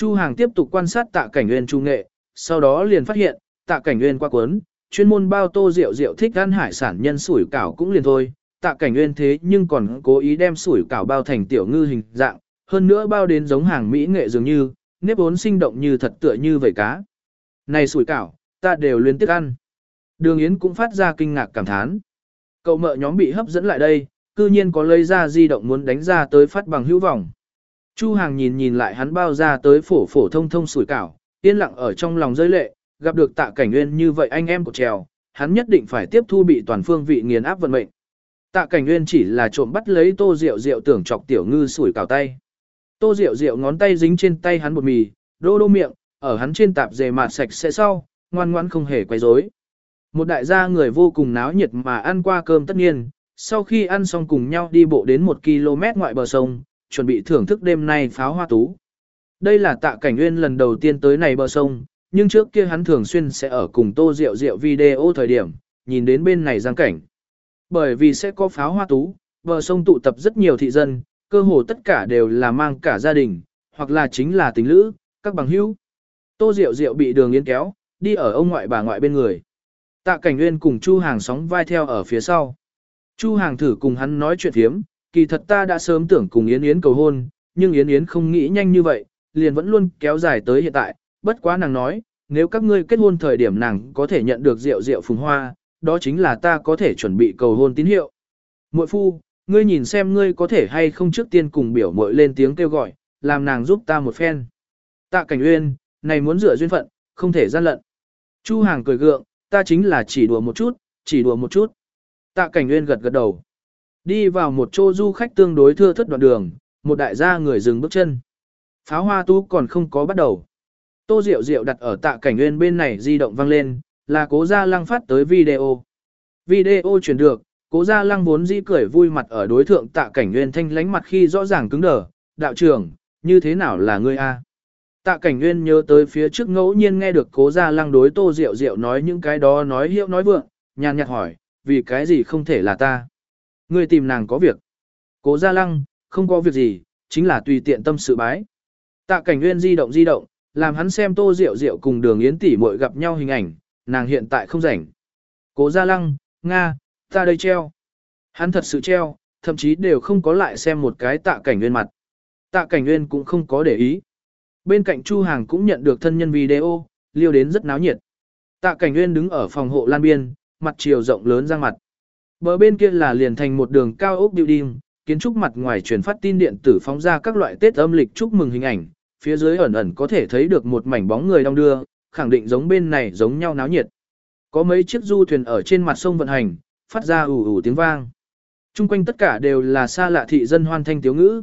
Chu Hàng tiếp tục quan sát tạ cảnh nguyên trung nghệ, sau đó liền phát hiện, tạ cảnh nguyên qua cuốn, chuyên môn bao tô rượu rượu thích ăn hải sản nhân sủi cảo cũng liền thôi, tạ cảnh nguyên thế nhưng còn cố ý đem sủi cảo bao thành tiểu ngư hình dạng, hơn nữa bao đến giống hàng mỹ nghệ dường như, nếp vốn sinh động như thật tựa như vậy cá. Này sủi cảo, ta đều liên tiếp ăn. Đường Yến cũng phát ra kinh ngạc cảm thán. Cậu mợ nhóm bị hấp dẫn lại đây, cư nhiên có lấy ra di động muốn đánh ra tới phát bằng hữu vọng. Chu Hàng nhìn nhìn lại hắn bao ra tới phổ phổ thông thông sủi cảo, yên lặng ở trong lòng rơi lệ, gặp được tạ cảnh nguyên như vậy anh em của trèo, hắn nhất định phải tiếp thu bị toàn phương vị nghiền áp vận mệnh. Tạ cảnh nguyên chỉ là trộm bắt lấy tô rượu rượu tưởng chọc tiểu ngư sủi cảo tay. Tô rượu rượu ngón tay dính trên tay hắn bột mì, đô đô miệng, ở hắn trên tạp dề mạt sạch sẽ sau, ngoan ngoãn không hề quay rối. Một đại gia người vô cùng náo nhiệt mà ăn qua cơm tất nhiên, sau khi ăn xong cùng nhau đi bộ đến một km ngoại bờ sông, chuẩn bị thưởng thức đêm nay pháo hoa tú. Đây là tạ cảnh nguyên lần đầu tiên tới này bờ sông, nhưng trước kia hắn thường xuyên sẽ ở cùng tô rượu rượu video thời điểm, nhìn đến bên này giang cảnh. Bởi vì sẽ có pháo hoa tú, bờ sông tụ tập rất nhiều thị dân, cơ hồ tất cả đều là mang cả gia đình, hoặc là chính là tình lữ, các bằng hữu. Tô Diệu Diệu bị đường yến kéo, đi ở ông ngoại bà ngoại bên người. Tạ Cảnh Nguyên cùng Chu Hàng sóng vai theo ở phía sau. Chu Hàng thử cùng hắn nói chuyện thiếm, kỳ thật ta đã sớm tưởng cùng Yến Yến cầu hôn, nhưng Yến Yến không nghĩ nhanh như vậy, liền vẫn luôn kéo dài tới hiện tại, bất quá nàng nói, nếu các ngươi kết hôn thời điểm nàng có thể nhận được rượu rượu phùng hoa, đó chính là ta có thể chuẩn bị cầu hôn tín hiệu. Muội phu, ngươi nhìn xem ngươi có thể hay không trước tiên cùng biểu muội lên tiếng kêu gọi, làm nàng giúp ta một phen. Tạ Cảnh Uyên, này muốn rửa duyên phận, không thể gian lận. Chu Hàng cười gượng, ta chính là chỉ đùa một chút, chỉ đùa một chút. Tạ Cảnh Uyên gật gật đầu. Đi vào một chỗ du khách tương đối thưa thất đoạn đường, một đại gia người dừng bước chân. Pháo hoa tú còn không có bắt đầu. Tô Diệu Diệu đặt ở tạ cảnh nguyên bên này di động vang lên, là cố gia lăng phát tới video. Video chuyển được, cố gia lăng vốn dĩ cười vui mặt ở đối thượng tạ cảnh nguyên thanh lánh mặt khi rõ ràng cứng đờ. Đạo trưởng, như thế nào là ngươi a? Tạ cảnh nguyên nhớ tới phía trước ngẫu nhiên nghe được cố gia lăng đối tô Diệu Diệu nói những cái đó nói hiệu nói vượng, nhàn nhạt hỏi, vì cái gì không thể là ta? Ngươi tìm nàng có việc. Cố gia lăng, không có việc gì, chính là tùy tiện tâm sự bái. Tạ cảnh nguyên di động di động, làm hắn xem tô rượu rượu cùng đường yến tỷ muội gặp nhau hình ảnh, nàng hiện tại không rảnh. Cố gia lăng, Nga, ta đây treo. Hắn thật sự treo, thậm chí đều không có lại xem một cái tạ cảnh nguyên mặt. Tạ cảnh nguyên cũng không có để ý. Bên cạnh Chu Hàng cũng nhận được thân nhân video, liêu đến rất náo nhiệt. Tạ cảnh nguyên đứng ở phòng hộ lan biên, mặt chiều rộng lớn ra mặt. Bờ bên kia là liền thành một đường cao ốc building, kiến trúc mặt ngoài truyền phát tin điện tử phóng ra các loại Tết âm lịch chúc mừng hình ảnh, phía dưới ẩn ẩn có thể thấy được một mảnh bóng người đông đưa, khẳng định giống bên này giống nhau náo nhiệt. Có mấy chiếc du thuyền ở trên mặt sông vận hành, phát ra ủ ủ tiếng vang. Trung quanh tất cả đều là xa lạ thị dân hoan thanh tiếu ngữ.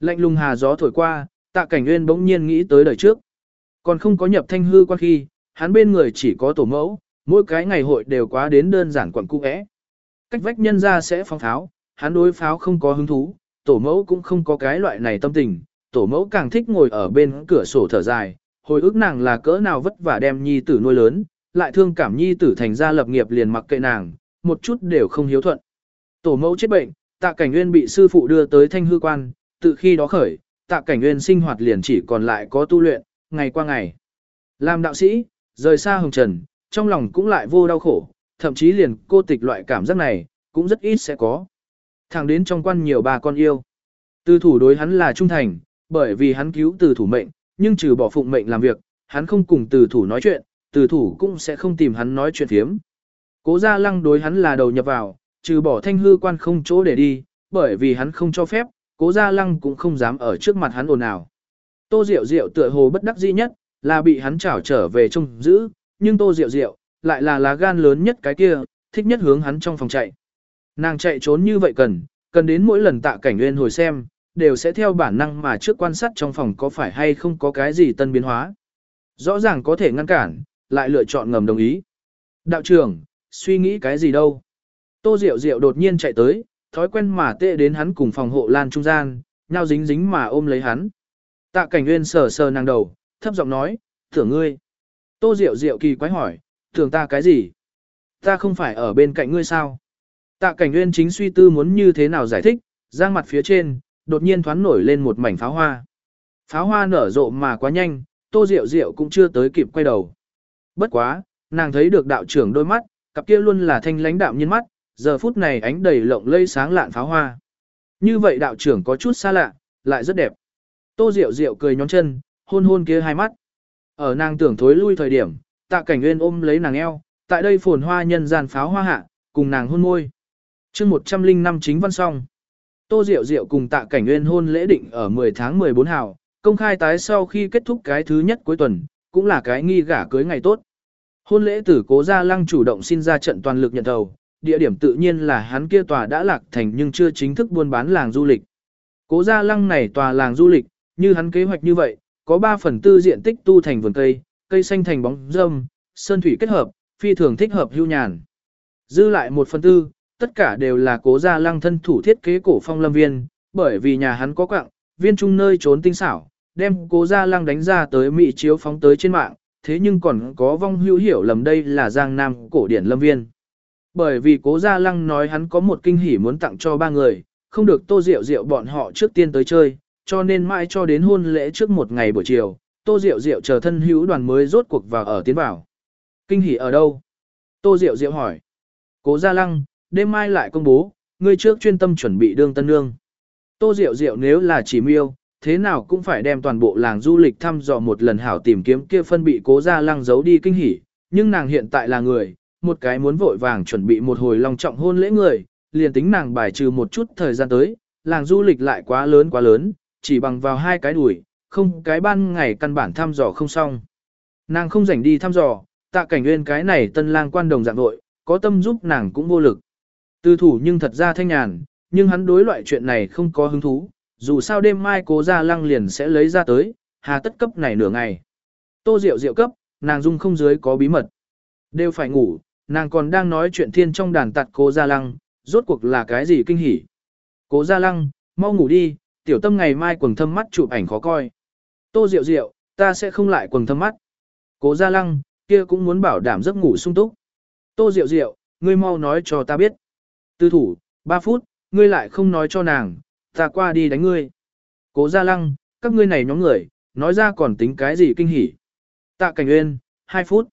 Lạnh lùng hà gió thổi qua, tạ cảnh nguyên bỗng nhiên nghĩ tới đời trước. Còn không có nhập thanh hư qua khi, hắn bên người chỉ có tổ mẫu, mỗi cái ngày hội đều quá đến đơn giản quẩn cung ẽ. Cách vách nhân ra sẽ phóng pháo, hắn đối pháo không có hứng thú, tổ mẫu cũng không có cái loại này tâm tình, tổ mẫu càng thích ngồi ở bên cửa sổ thở dài, hồi ức nàng là cỡ nào vất vả đem nhi tử nuôi lớn, lại thương cảm nhi tử thành ra lập nghiệp liền mặc kệ nàng, một chút đều không hiếu thuận. Tổ mẫu chết bệnh, tạ cảnh nguyên bị sư phụ đưa tới thanh hư quan, từ khi đó khởi, tạ cảnh nguyên sinh hoạt liền chỉ còn lại có tu luyện, ngày qua ngày. Làm đạo sĩ, rời xa hồng trần, trong lòng cũng lại vô đau khổ, thậm chí liền cô tịch loại cảm giác này, cũng rất ít sẽ có. Thẳng đến trong quan nhiều bà con yêu. Từ thủ đối hắn là trung thành, bởi vì hắn cứu từ thủ mệnh, nhưng trừ bỏ phụng mệnh làm việc, hắn không cùng từ thủ nói chuyện, từ thủ cũng sẽ không tìm hắn nói chuyện thiếm. Cố gia lăng đối hắn là đầu nhập vào, trừ bỏ thanh hư quan không chỗ để đi, bởi vì hắn không cho phép, cố gia lăng cũng không dám ở trước mặt hắn ồn ào. Tô Diệu Diệu tựa hồ bất đắc dĩ nhất, là bị hắn trảo trở về trông giữ, nhưng Tô Diệu Diệu, lại là lá gan lớn nhất cái kia, thích nhất hướng hắn trong phòng chạy. Nàng chạy trốn như vậy cần, cần đến mỗi lần tạ cảnh nguyên hồi xem, đều sẽ theo bản năng mà trước quan sát trong phòng có phải hay không có cái gì tân biến hóa. Rõ ràng có thể ngăn cản, lại lựa chọn ngầm đồng ý. Đạo trưởng, suy nghĩ cái gì đâu? Tô Diệu Diệu đột nhiên chạy tới, thói quen mà tệ đến hắn cùng phòng hộ lan trung gian, nhau dính dính mà ôm lấy hắn. Tạ cảnh nguyên sờ sờ nàng đầu, thấp giọng nói, thưởng ngươi. Tô Diệu Diệu kỳ quái hỏi, Tưởng ta cái gì? Ta không phải ở bên cạnh ngươi sao? Tạ cảnh nguyên chính suy tư muốn như thế nào giải thích, giang mặt phía trên, đột nhiên thoáng nổi lên một mảnh pháo hoa. Pháo hoa nở rộ mà quá nhanh, tô rượu rượu cũng chưa tới kịp quay đầu. Bất quá, nàng thấy được đạo trưởng đôi mắt, cặp kia luôn là thanh lãnh đạm nhiên mắt, giờ phút này ánh đầy lộng lây sáng lạn pháo hoa. Như vậy đạo trưởng có chút xa lạ, lại rất đẹp. Tô Diệu Diệu cười nhón chân, hôn hôn kia hai mắt. Ở nàng tưởng thối lui thời điểm, tạ cảnh nguyên ôm lấy nàng eo, tại đây phồn hoa nhân gian pháo hoa hạ, cùng nàng hôn môi. chương 105 chính văn song. Tô Diệu Diệu cùng tạ cảnh nguyên hôn lễ định ở 10 tháng 14 hào, công khai tái sau khi kết thúc cái thứ nhất cuối tuần, cũng là cái nghi gả cưới ngày tốt. Hôn lễ tử cố gia lăng chủ động xin ra trận toàn lực nhận thầu, địa điểm tự nhiên là hắn kia tòa đã lạc thành nhưng chưa chính thức buôn bán làng du lịch. Cố gia lăng này tòa làng du lịch, như hắn kế hoạch như vậy, có 3 phần tư diện tích tu thành vườn cây, cây xanh thành bóng râm, sơn thủy kết hợp, phi thường thích hợp hưu nhàn. Dư lại một phần tư, tất cả đều là cố gia lăng thân thủ thiết kế cổ phong lâm viên, bởi vì nhà hắn có quạng, viên trung nơi trốn tinh xảo, đem cố gia lăng đánh ra tới mỹ chiếu phóng tới trên mạng, thế nhưng còn có vong hữu hiểu lầm đây là giang nam cổ điển lâm viên. Bởi vì cố gia lăng nói hắn có một kinh hỉ muốn tặng cho ba người, không được tô rượu rượu bọn họ trước tiên tới chơi, cho nên mãi cho đến hôn lễ trước một ngày buổi chiều, tô Diệu Diệu chờ thân hữu đoàn mới rốt cuộc vào ở tiến vào. Kinh hỉ ở đâu? Tô Diệu Diệu hỏi. Cố gia lăng, đêm mai lại công bố, ngươi trước chuyên tâm chuẩn bị đương tân nương. Tô Diệu Diệu nếu là chỉ miêu, thế nào cũng phải đem toàn bộ làng du lịch thăm dò một lần hảo tìm kiếm kia phân bị cố gia lăng giấu đi kinh hỉ, nhưng nàng hiện tại là người, một cái muốn vội vàng chuẩn bị một hồi long trọng hôn lễ người, liền tính nàng bài trừ một chút thời gian tới, làng du lịch lại quá lớn quá lớn, chỉ bằng vào hai cái đuổi, không cái ban ngày căn bản thăm dò không xong. Nàng không rảnh đi thăm dò, tạ cảnh nguyên cái này tân lang quan đồng dạng đội, có tâm giúp nàng cũng vô lực. Tư thủ nhưng thật ra thanh nhàn, nhưng hắn đối loại chuyện này không có hứng thú, dù sao đêm mai cố ra lăng liền sẽ lấy ra tới, hà tất cấp này nửa ngày. Tô rượu rượu cấp, nàng dung không dưới có bí mật. Đều phải ngủ, nàng còn đang nói chuyện thiên trong đàn tạt cố gia lăng, rốt cuộc là cái gì kinh hỉ. Cố gia lăng, mau ngủ đi, tiểu tâm ngày mai quần thâm mắt chụp ảnh khó coi. Tô diệu diệu, ta sẽ không lại quần thâm mắt. Cố gia lăng, kia cũng muốn bảo đảm giấc ngủ sung túc. Tô diệu diệu, ngươi mau nói cho ta biết. Tư thủ, 3 phút, ngươi lại không nói cho nàng, ta qua đi đánh ngươi. Cố gia lăng, các ngươi này nhóm người, nói ra còn tính cái gì kinh hỉ. Tạ cảnh uyên, 2 phút.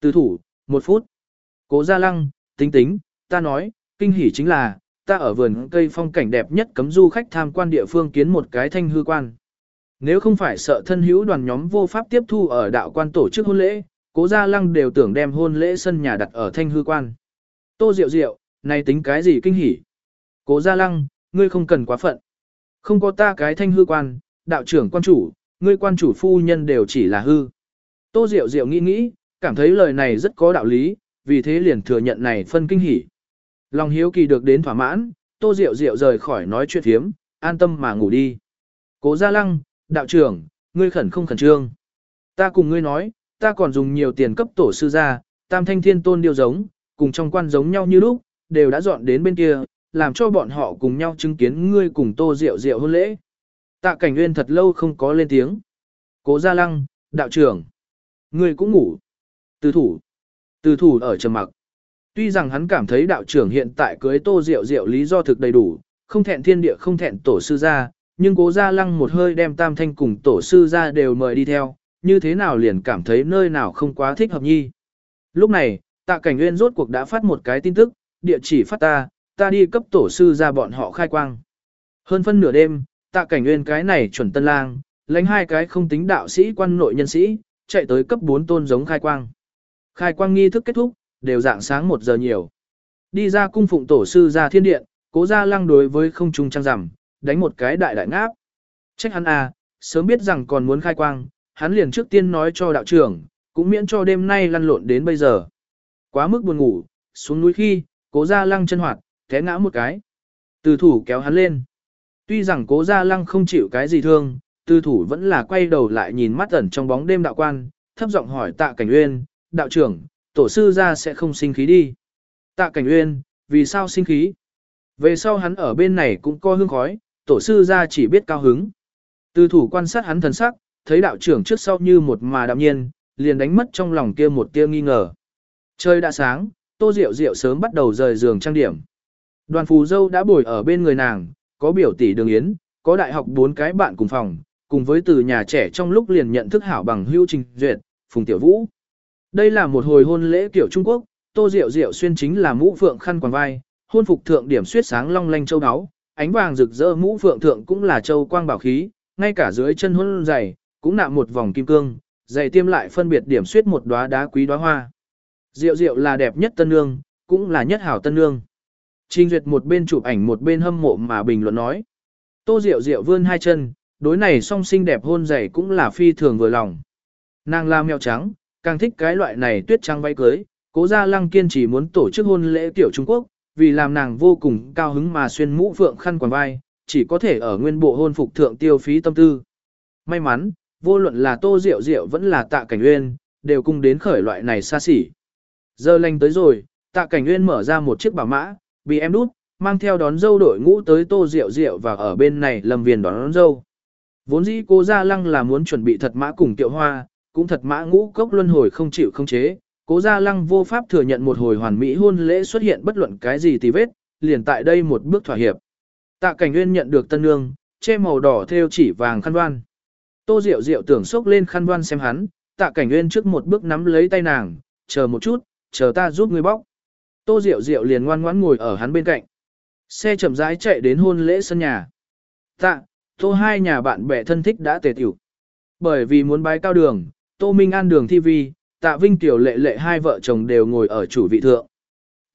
Tư thủ, 1 phút. Cố gia lăng, tính tính, ta nói, kinh hỉ chính là, ta ở vườn cây phong cảnh đẹp nhất cấm du khách tham quan địa phương kiến một cái thanh hư quan. Nếu không phải sợ thân hữu đoàn nhóm vô pháp tiếp thu ở đạo quan tổ chức hôn lễ, cố gia lăng đều tưởng đem hôn lễ sân nhà đặt ở thanh hư quan. Tô Diệu Diệu, này tính cái gì kinh hỉ? Cố gia lăng, ngươi không cần quá phận. Không có ta cái thanh hư quan, đạo trưởng quan chủ, ngươi quan chủ phu nhân đều chỉ là hư. Tô Diệu Diệu nghĩ nghĩ, cảm thấy lời này rất có đạo lý, vì thế liền thừa nhận này phân kinh hỉ. Lòng hiếu kỳ được đến thỏa mãn, Tô Diệu Diệu rời khỏi nói chuyện thiếm, an tâm mà ngủ đi. Cố Gia Lăng, đạo trưởng, ngươi khẩn không khẩn trương. Ta cùng ngươi nói, ta còn dùng nhiều tiền cấp tổ sư ra, tam thanh thiên tôn điều giống, cùng trong quan giống nhau như lúc, đều đã dọn đến bên kia, làm cho bọn họ cùng nhau chứng kiến ngươi cùng Tô Diệu Diệu hôn lễ. Tạ Cảnh Nguyên thật lâu không có lên tiếng. Cố Gia Lăng, đạo trưởng, ngươi cũng ngủ. Từ thủ, từ thủ ở trầm mặc. Tuy rằng hắn cảm thấy đạo trưởng hiện tại cưới tô rượu rượu lý do thực đầy đủ, không thẹn thiên địa không thẹn tổ sư ra, nhưng cố gia lăng một hơi đem tam thanh cùng tổ sư ra đều mời đi theo, như thế nào liền cảm thấy nơi nào không quá thích hợp nhi. Lúc này, tạ cảnh nguyên rốt cuộc đã phát một cái tin tức, địa chỉ phát ta, ta đi cấp tổ sư ra bọn họ khai quang. Hơn phân nửa đêm, tạ cảnh nguyên cái này chuẩn tân lang, lãnh hai cái không tính đạo sĩ quan nội nhân sĩ, chạy tới cấp 4 tôn giống khai quang. Khai quang nghi thức kết thúc, đều dạng sáng một giờ nhiều. Đi ra cung phụng tổ sư ra thiên điện, cố gia lăng đối với không trung trăng rằm, đánh một cái đại đại ngáp. Trách hắn à, sớm biết rằng còn muốn khai quang, hắn liền trước tiên nói cho đạo trưởng, cũng miễn cho đêm nay lăn lộn đến bây giờ. Quá mức buồn ngủ, xuống núi khi, cố ra lăng chân hoạt, té ngã một cái. Từ thủ kéo hắn lên. Tuy rằng cố ra lăng không chịu cái gì thương, từ thủ vẫn là quay đầu lại nhìn mắt ẩn trong bóng đêm đạo quan, thấp giọng hỏi tạ cảnh uyên, đạo trưởng, tổ sư ra sẽ không sinh khí đi. Tạ cảnh uyên, vì sao sinh khí? Về sau hắn ở bên này cũng có hương khói, tổ sư ra chỉ biết cao hứng. Từ thủ quan sát hắn thần sắc, thấy đạo trưởng trước sau như một mà đạm nhiên, liền đánh mất trong lòng kia một tia nghi ngờ. Trời đã sáng, tô rượu rượu sớm bắt đầu rời giường trang điểm. Đoàn phù dâu đã bồi ở bên người nàng, có biểu tỷ đường yến, có đại học bốn cái bạn cùng phòng, cùng với từ nhà trẻ trong lúc liền nhận thức hảo bằng hưu trình duyệt, phùng tiểu vũ. Đây là một hồi hôn lễ kiểu Trung Quốc, tô rượu rượu xuyên chính là mũ phượng khăn quàng vai, hôn phục thượng điểm suyết sáng long lanh châu áo, ánh vàng rực rỡ mũ phượng thượng cũng là châu quang bảo khí, ngay cả dưới chân hôn giày, cũng nạm một vòng kim cương, giày tiêm lại phân biệt điểm suyết một đóa đá quý đóa hoa. Diệu diệu là đẹp nhất tân nương, cũng là nhất hảo tân nương. Trình duyệt một bên chụp ảnh một bên hâm mộ mà bình luận nói. Tô diệu diệu vươn hai chân, đối này song xinh đẹp hôn giày cũng là phi thường vừa lòng. Nàng là mèo trắng, càng thích cái loại này tuyết trắng váy cưới, cố gia lăng kiên chỉ muốn tổ chức hôn lễ tiểu Trung Quốc, vì làm nàng vô cùng cao hứng mà xuyên mũ phượng khăn quàng vai, chỉ có thể ở nguyên bộ hôn phục thượng tiêu phí tâm tư. May mắn, vô luận là tô rượu rượu vẫn là tạ cảnh uyên, đều cùng đến khởi loại này xa xỉ. Giờ lành tới rồi, tạ cảnh uyên mở ra một chiếc bảo mã, bị em đút, mang theo đón dâu đội ngũ tới tô rượu rượu và ở bên này lầm viền đón, đón dâu. Vốn dĩ cô Gia Lăng là muốn chuẩn bị thật mã cùng tiệu hoa, cũng thật mã ngũ cốc luân hồi không chịu không chế. Cố Gia Lăng vô pháp thừa nhận một hồi hoàn mỹ hôn lễ xuất hiện bất luận cái gì tì vết, liền tại đây một bước thỏa hiệp. Tạ Cảnh Nguyên nhận được tân nương, che màu đỏ theo chỉ vàng khăn đoan. Tô Diệu Diệu tưởng sốc lên khăn đoan xem hắn, Tạ Cảnh Nguyên trước một bước nắm lấy tay nàng, chờ một chút, chờ ta giúp ngươi bóc. Tô Diệu Diệu liền ngoan ngoãn ngồi ở hắn bên cạnh. Xe chậm rãi chạy đến hôn lễ sân nhà. Tạ, Tô hai nhà bạn bè thân thích đã tề tiểu. Bởi vì muốn bái cao đường, Tô Minh An đường thi vi, Tạ Vinh tiểu lệ lệ hai vợ chồng đều ngồi ở chủ vị thượng.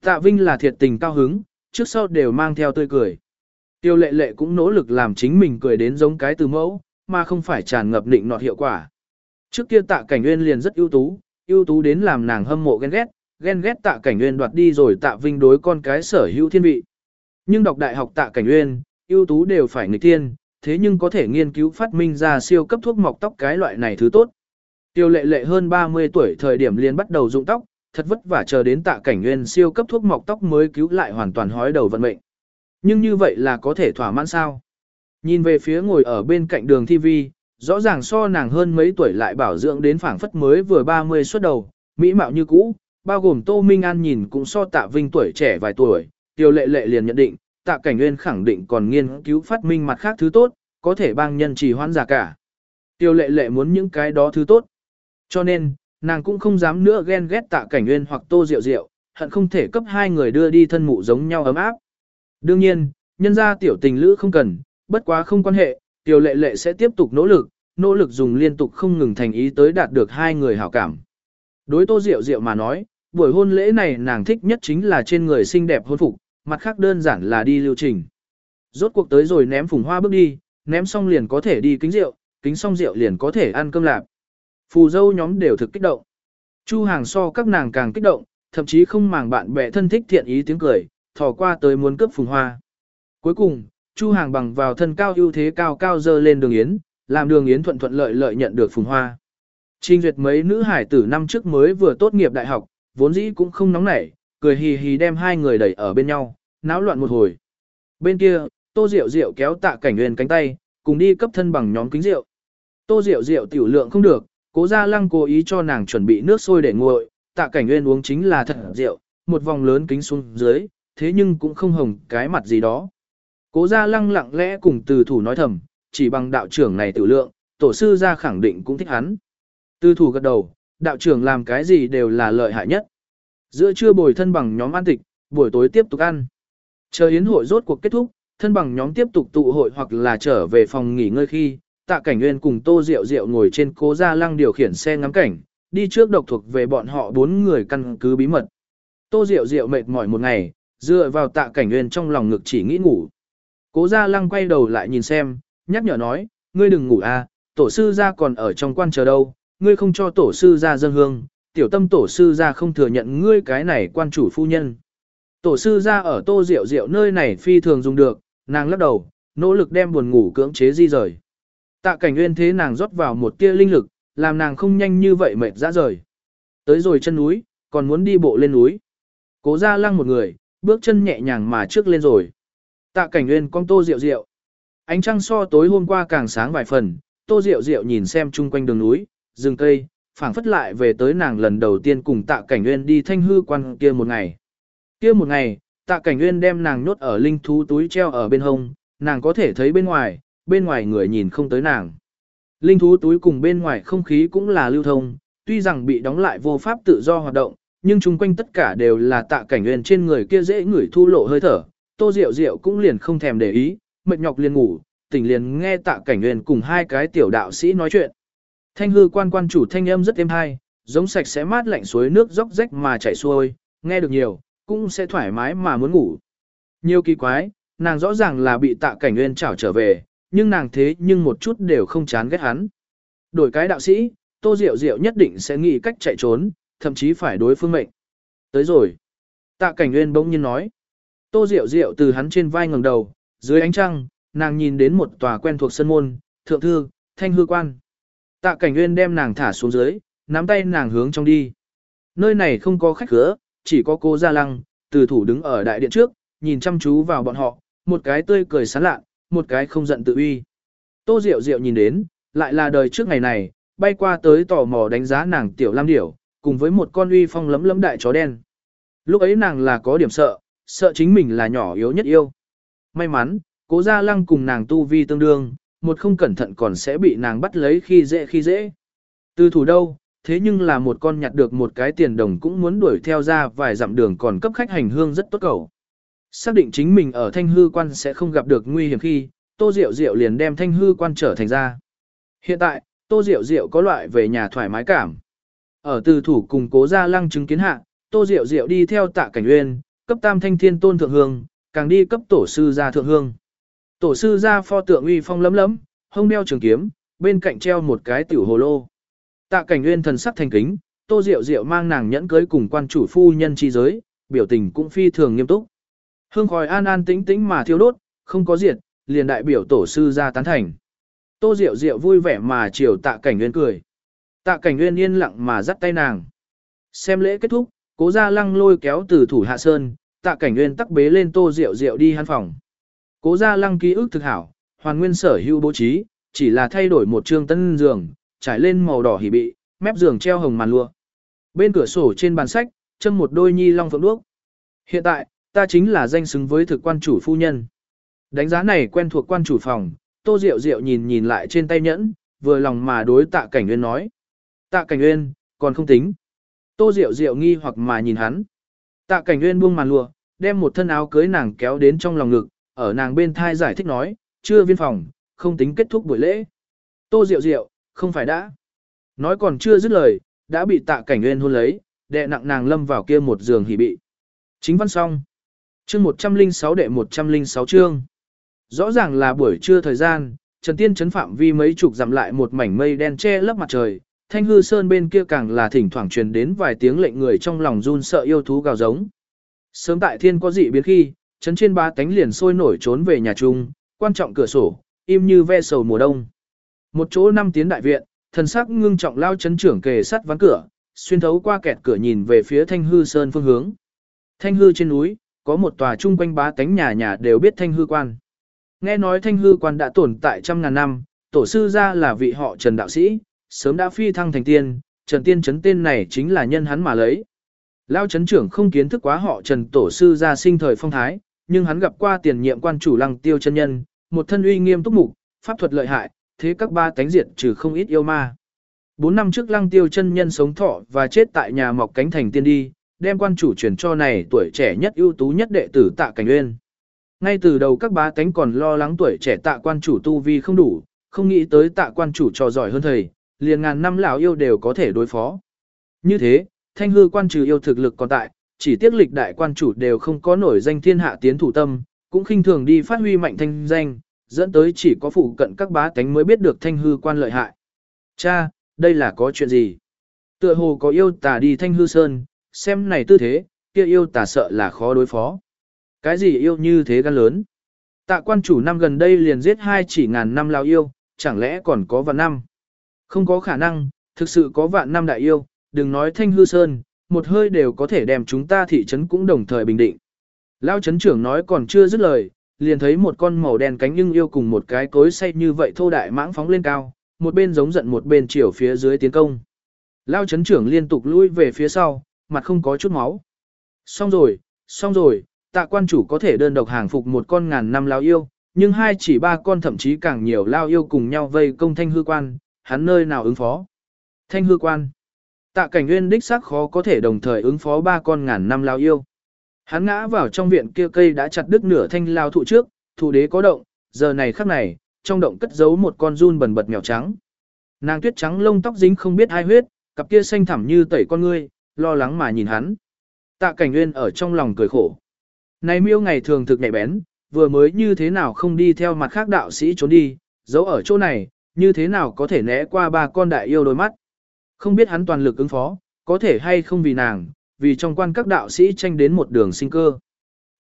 Tạ Vinh là thiệt tình cao hứng, trước sau đều mang theo tươi cười. Tiêu lệ lệ cũng nỗ lực làm chính mình cười đến giống cái từ mẫu, mà không phải tràn ngập định nọt hiệu quả. Trước kia tạ cảnh nguyên liền rất ưu tú, ưu tú đến làm nàng hâm mộ ghen ghét, ghen ghét tạ cảnh nguyên đoạt đi rồi tạ vinh đối con cái sở hữu thiên vị. Nhưng đọc đại học tạ cảnh nguyên, ưu tú đều phải nghịch thiên, thế nhưng có thể nghiên cứu phát minh ra siêu cấp thuốc mọc tóc cái loại này thứ tốt. Tiêu lệ lệ hơn 30 tuổi thời điểm liền bắt đầu dụng tóc, thật vất vả chờ đến tạ cảnh nguyên siêu cấp thuốc mọc tóc mới cứu lại hoàn toàn hói đầu vận mệnh. Nhưng như vậy là có thể thỏa mãn sao? Nhìn về phía ngồi ở bên cạnh đường TV, rõ ràng so nàng hơn mấy tuổi lại bảo dưỡng đến phảng phất mới vừa 30 xuất đầu, mỹ mạo như cũ, bao gồm Tô Minh An nhìn cũng so tạ vinh tuổi trẻ vài tuổi, tiêu lệ lệ liền nhận định, tạ cảnh nguyên khẳng định còn nghiên cứu phát minh mặt khác thứ tốt, có thể bang nhân trì hoãn giả cả. Tiêu lệ lệ muốn những cái đó thứ tốt. Cho nên, nàng cũng không dám nữa ghen ghét tạ cảnh nguyên hoặc tô rượu rượu, hận không thể cấp hai người đưa đi thân mụ giống nhau ấm áp. Đương nhiên, nhân ra tiểu tình lữ không cần, bất quá không quan hệ, tiểu lệ lệ sẽ tiếp tục nỗ lực, nỗ lực dùng liên tục không ngừng thành ý tới đạt được hai người hảo cảm. Đối tô rượu rượu mà nói, buổi hôn lễ này nàng thích nhất chính là trên người xinh đẹp hôn phục, mặt khác đơn giản là đi lưu trình. Rốt cuộc tới rồi ném phùng hoa bước đi, ném xong liền có thể đi kính rượu, kính xong rượu liền có thể ăn cơm lạp. Phù dâu nhóm đều thực kích động. Chu hàng so các nàng càng kích động, thậm chí không màng bạn bè thân thích thiện ý tiếng cười, thò qua tới muốn cướp phùng hoa. Cuối cùng, Chu hàng bằng vào thân cao ưu thế cao cao dơ lên đường yến, làm đường yến thuận thuận lợi lợi nhận được phùng hoa. Trình duyệt mấy nữ hải tử năm trước mới vừa tốt nghiệp đại học, vốn dĩ cũng không nóng nảy, cười hì hì đem hai người đẩy ở bên nhau, náo loạn một hồi. Bên kia, Tô Diệu Diệu kéo tạ cảnh huyền cánh tay, cùng đi cấp thân bằng nhóm kính rượu. Tô Diệu Diệu tiểu lượng không được, cố gia lăng cố ý cho nàng chuẩn bị nước sôi để nguội, tạ cảnh nguyên uống chính là thật rượu, một vòng lớn kính xuống dưới, thế nhưng cũng không hồng cái mặt gì đó. Cố gia lăng lặng lẽ cùng từ thủ nói thầm, chỉ bằng đạo trưởng này tự lượng, tổ sư gia khẳng định cũng thích hắn. Từ thủ gật đầu, đạo trưởng làm cái gì đều là lợi hại nhất. Giữa trưa bồi thân bằng nhóm ăn tịch, buổi tối tiếp tục ăn. Chờ yến hội rốt cuộc kết thúc, thân bằng nhóm tiếp tục tụ hội hoặc là trở về phòng nghỉ ngơi khi, tạ cảnh nguyên cùng tô rượu rượu ngồi trên cố gia lăng điều khiển xe ngắm cảnh, đi trước độc thuộc về bọn họ bốn người căn cứ bí mật. Tô rượu rượu mệt mỏi một ngày, dựa vào tạ cảnh nguyên trong lòng ngực chỉ nghĩ ngủ. Cố gia lăng quay đầu lại nhìn xem, nhắc nhở nói, ngươi đừng ngủ à, tổ sư gia còn ở trong quan chờ đâu, ngươi không cho tổ sư gia dân hương, tiểu tâm tổ sư gia không thừa nhận ngươi cái này quan chủ phu nhân. Tổ sư gia ở tô rượu rượu nơi này phi thường dùng được, nàng lắc đầu, nỗ lực đem buồn ngủ cưỡng chế di rời. Tạ cảnh nguyên thế nàng rót vào một tia linh lực, làm nàng không nhanh như vậy mệt ra rời. Tới rồi chân núi, còn muốn đi bộ lên núi. Cố ra lăng một người, bước chân nhẹ nhàng mà trước lên rồi. Tạ cảnh nguyên con tô rượu rượu. Ánh trăng so tối hôm qua càng sáng vài phần, tô rượu rượu nhìn xem chung quanh đường núi, rừng cây, phảng phất lại về tới nàng lần đầu tiên cùng tạ cảnh nguyên đi thanh hư quan kia một ngày. Kia một ngày, tạ cảnh nguyên đem nàng nhốt ở linh thú túi treo ở bên hông, nàng có thể thấy bên ngoài, bên ngoài người nhìn không tới nàng. Linh thú túi cùng bên ngoài không khí cũng là lưu thông, tuy rằng bị đóng lại vô pháp tự do hoạt động, nhưng chung quanh tất cả đều là tạ cảnh nguyên trên người kia dễ ngửi thu lộ hơi thở, tô rượu rượu cũng liền không thèm để ý, mệt nhọc liền ngủ, tỉnh liền nghe tạ cảnh nguyên cùng hai cái tiểu đạo sĩ nói chuyện. Thanh hư quan quan chủ thanh âm rất êm hay, giống sạch sẽ mát lạnh suối nước róc rách mà chảy xuôi, nghe được nhiều, cũng sẽ thoải mái mà muốn ngủ. Nhiều kỳ quái, nàng rõ ràng là bị tạ cảnh nguyên trảo trở về, nhưng nàng thế nhưng một chút đều không chán ghét hắn. Đổi cái đạo sĩ, tô diệu diệu nhất định sẽ nghĩ cách chạy trốn, thậm chí phải đối phương mệnh. Tới rồi. Tạ cảnh nguyên bỗng nhiên nói. Tô diệu diệu từ hắn trên vai ngẩng đầu, dưới ánh trăng, nàng nhìn đến một tòa quen thuộc sân môn, thượng thư, thanh hư quan. Tạ cảnh nguyên đem nàng thả xuống dưới, nắm tay nàng hướng trong đi. Nơi này không có khách cửa, chỉ có cô Gia Lăng, từ thủ đứng ở đại điện trước, nhìn chăm chú vào bọn họ, một cái tươi cười sán lạ, một cái không giận tự uy. Tô Diệu Diệu nhìn đến, lại là đời trước ngày này, bay qua tới tò mò đánh giá nàng tiểu lam điểu, cùng với một con uy phong lấm lấm đại chó đen. Lúc ấy nàng là có điểm sợ, sợ chính mình là nhỏ yếu nhất yêu. May mắn, cố gia lăng cùng nàng tu vi tương đương, một không cẩn thận còn sẽ bị nàng bắt lấy khi dễ khi dễ. Từ thủ đâu, thế nhưng là một con nhặt được một cái tiền đồng cũng muốn đuổi theo ra vài dặm đường còn cấp khách hành hương rất tốt cầu. Xác định chính mình ở thanh hư quan sẽ không gặp được nguy hiểm khi, tô diệu diệu liền đem thanh hư quan trở thành ra. Hiện tại, tô diệu diệu có loại về nhà thoải mái cảm. Ở từ thủ cùng cố gia lăng chứng kiến hạ, tô diệu diệu đi theo tạ cảnh uyên, cấp tam thanh thiên tôn thượng hương, càng đi cấp tổ sư gia thượng hương. Tổ sư gia pho tượng uy phong lấm lấm, hông đeo trường kiếm, bên cạnh treo một cái tiểu hồ lô. Tạ cảnh uyên thần sắc thành kính, tô diệu diệu mang nàng nhẫn cưới cùng quan chủ phu nhân chi giới, biểu tình cũng phi thường nghiêm túc. Hương khói an an tĩnh tĩnh mà thiêu đốt, không có diệt, liền đại biểu tổ sư ra tán thành. Tô diệu diệu vui vẻ mà chiều tạ cảnh nguyên cười. Tạ cảnh nguyên yên lặng mà dắt tay nàng. Xem lễ kết thúc, cố ra lăng lôi kéo từ thủ hạ sơn, tạ cảnh nguyên tắc bế lên tô diệu diệu đi hắn phòng. Cố ra lăng ký ức thực hảo, hoàn nguyên sở hữu bố trí, chỉ là thay đổi một trương tân giường, trải lên màu đỏ hỉ bị, mép giường treo hồng màn lụa. Bên cửa sổ trên bàn sách, châm một đôi nhi long phượng đuốc. Hiện tại, ta chính là danh xứng với thực quan chủ phu nhân. Đánh giá này quen thuộc quan chủ phòng, Tô Diệu Diệu nhìn nhìn lại trên tay nhẫn, vừa lòng mà đối Tạ Cảnh Nguyên nói. Tạ Cảnh Nguyên, còn không tính. Tô Diệu Diệu nghi hoặc mà nhìn hắn. Tạ Cảnh Nguyên buông màn lụa, đem một thân áo cưới nàng kéo đến trong lòng ngực, ở nàng bên thai giải thích nói, chưa viên phòng, không tính kết thúc buổi lễ. Tô Diệu Diệu, không phải đã. Nói còn chưa dứt lời, đã bị tạ cảnh nguyên hôn lấy, đệ nặng nàng lâm vào kia một giường hỉ bị. Chính văn xong. Chương 106 đệ 106 chương. Rõ ràng là buổi trưa thời gian, Trần Tiên chấn phạm vi mấy chục dặm lại một mảnh mây đen che lấp mặt trời, thanh hư sơn bên kia càng là thỉnh thoảng truyền đến vài tiếng lệnh người trong lòng run sợ yêu thú gào giống. Sớm tại thiên có dị biến khi, chấn trên ba tánh liền sôi nổi trốn về nhà chung, quan trọng cửa sổ, im như ve sầu mùa đông. Một chỗ năm tiến đại viện, thần sắc ngưng trọng lao chấn trưởng kề sắt ván cửa, xuyên thấu qua kẹt cửa nhìn về phía Thanh Hư Sơn phương hướng. Thanh Hư trên núi, có một tòa trung quanh bá tánh nhà nhà đều biết Thanh Hư quan. Nghe nói Thanh Hư quan đã tồn tại trăm ngàn năm, tổ sư ra là vị họ Trần đạo sĩ, sớm đã phi thăng thành tiên, Trần Tiên chấn tên này chính là nhân hắn mà lấy. Lao chấn trưởng không kiến thức quá họ Trần tổ sư ra sinh thời phong thái, nhưng hắn gặp qua tiền nhiệm quan chủ lăng tiêu chân nhân, một thân uy nghiêm túc mục, pháp thuật lợi hại, thế các ba tánh diệt trừ không ít yêu ma. Bốn năm trước lăng tiêu chân nhân sống thọ và chết tại nhà mọc cánh thành tiên đi, đem quan chủ truyền cho này tuổi trẻ nhất ưu tú nhất đệ tử tạ cảnh Uyên. Ngay từ đầu các bá tánh còn lo lắng tuổi trẻ tạ quan chủ tu vi không đủ, không nghĩ tới tạ quan chủ trò giỏi hơn thầy, liền ngàn năm lão yêu đều có thể đối phó. Như thế, thanh hư quan trừ yêu thực lực còn tại, chỉ tiếc lịch đại quan chủ đều không có nổi danh thiên hạ tiến thủ tâm, cũng khinh thường đi phát huy mạnh thanh danh, dẫn tới chỉ có phụ cận các bá tánh mới biết được thanh hư quan lợi hại. Cha, đây là có chuyện gì? Tựa hồ có yêu tà đi thanh hư sơn, xem này tư thế, kia yêu tà sợ là khó đối phó. Cái gì yêu như thế gan lớn? Tạ quan chủ năm gần đây liền giết hai chỉ ngàn năm lao yêu, chẳng lẽ còn có vạn năm? Không có khả năng, thực sự có vạn năm đại yêu, đừng nói thanh hư sơn, một hơi đều có thể đem chúng ta thị trấn cũng đồng thời bình định. Lao chấn trưởng nói còn chưa dứt lời, liền thấy một con màu đen cánh nhưng yêu cùng một cái cối say như vậy thô đại mãng phóng lên cao, một bên giống giận một bên chiều phía dưới tiến công. Lao chấn trưởng liên tục lui về phía sau, mặt không có chút máu. Xong rồi, xong rồi, tạ quan chủ có thể đơn độc hàng phục một con ngàn năm lao yêu, nhưng hai chỉ ba con thậm chí càng nhiều lao yêu cùng nhau vây công thanh hư quan, hắn nơi nào ứng phó. Thanh hư quan. Tạ cảnh nguyên đích xác khó có thể đồng thời ứng phó ba con ngàn năm lao yêu. Hắn ngã vào trong viện kia cây đã chặt đứt nửa thanh lao thụ trước, thủ đế có động, giờ này khắc này, trong động cất giấu một con run bẩn bật mèo trắng. Nàng tuyết trắng lông tóc dính không biết ai huyết, cặp kia xanh thẳm như tẩy con ngươi, lo lắng mà nhìn hắn. Tạ cảnh nguyên ở trong lòng cười khổ. Này miêu ngày thường thực nhạy bén, vừa mới như thế nào không đi theo mặt khác đạo sĩ trốn đi, giấu ở chỗ này, như thế nào có thể né qua ba con đại yêu đôi mắt. Không biết hắn toàn lực ứng phó, có thể hay không vì nàng, vì trong quan các đạo sĩ tranh đến một đường sinh cơ.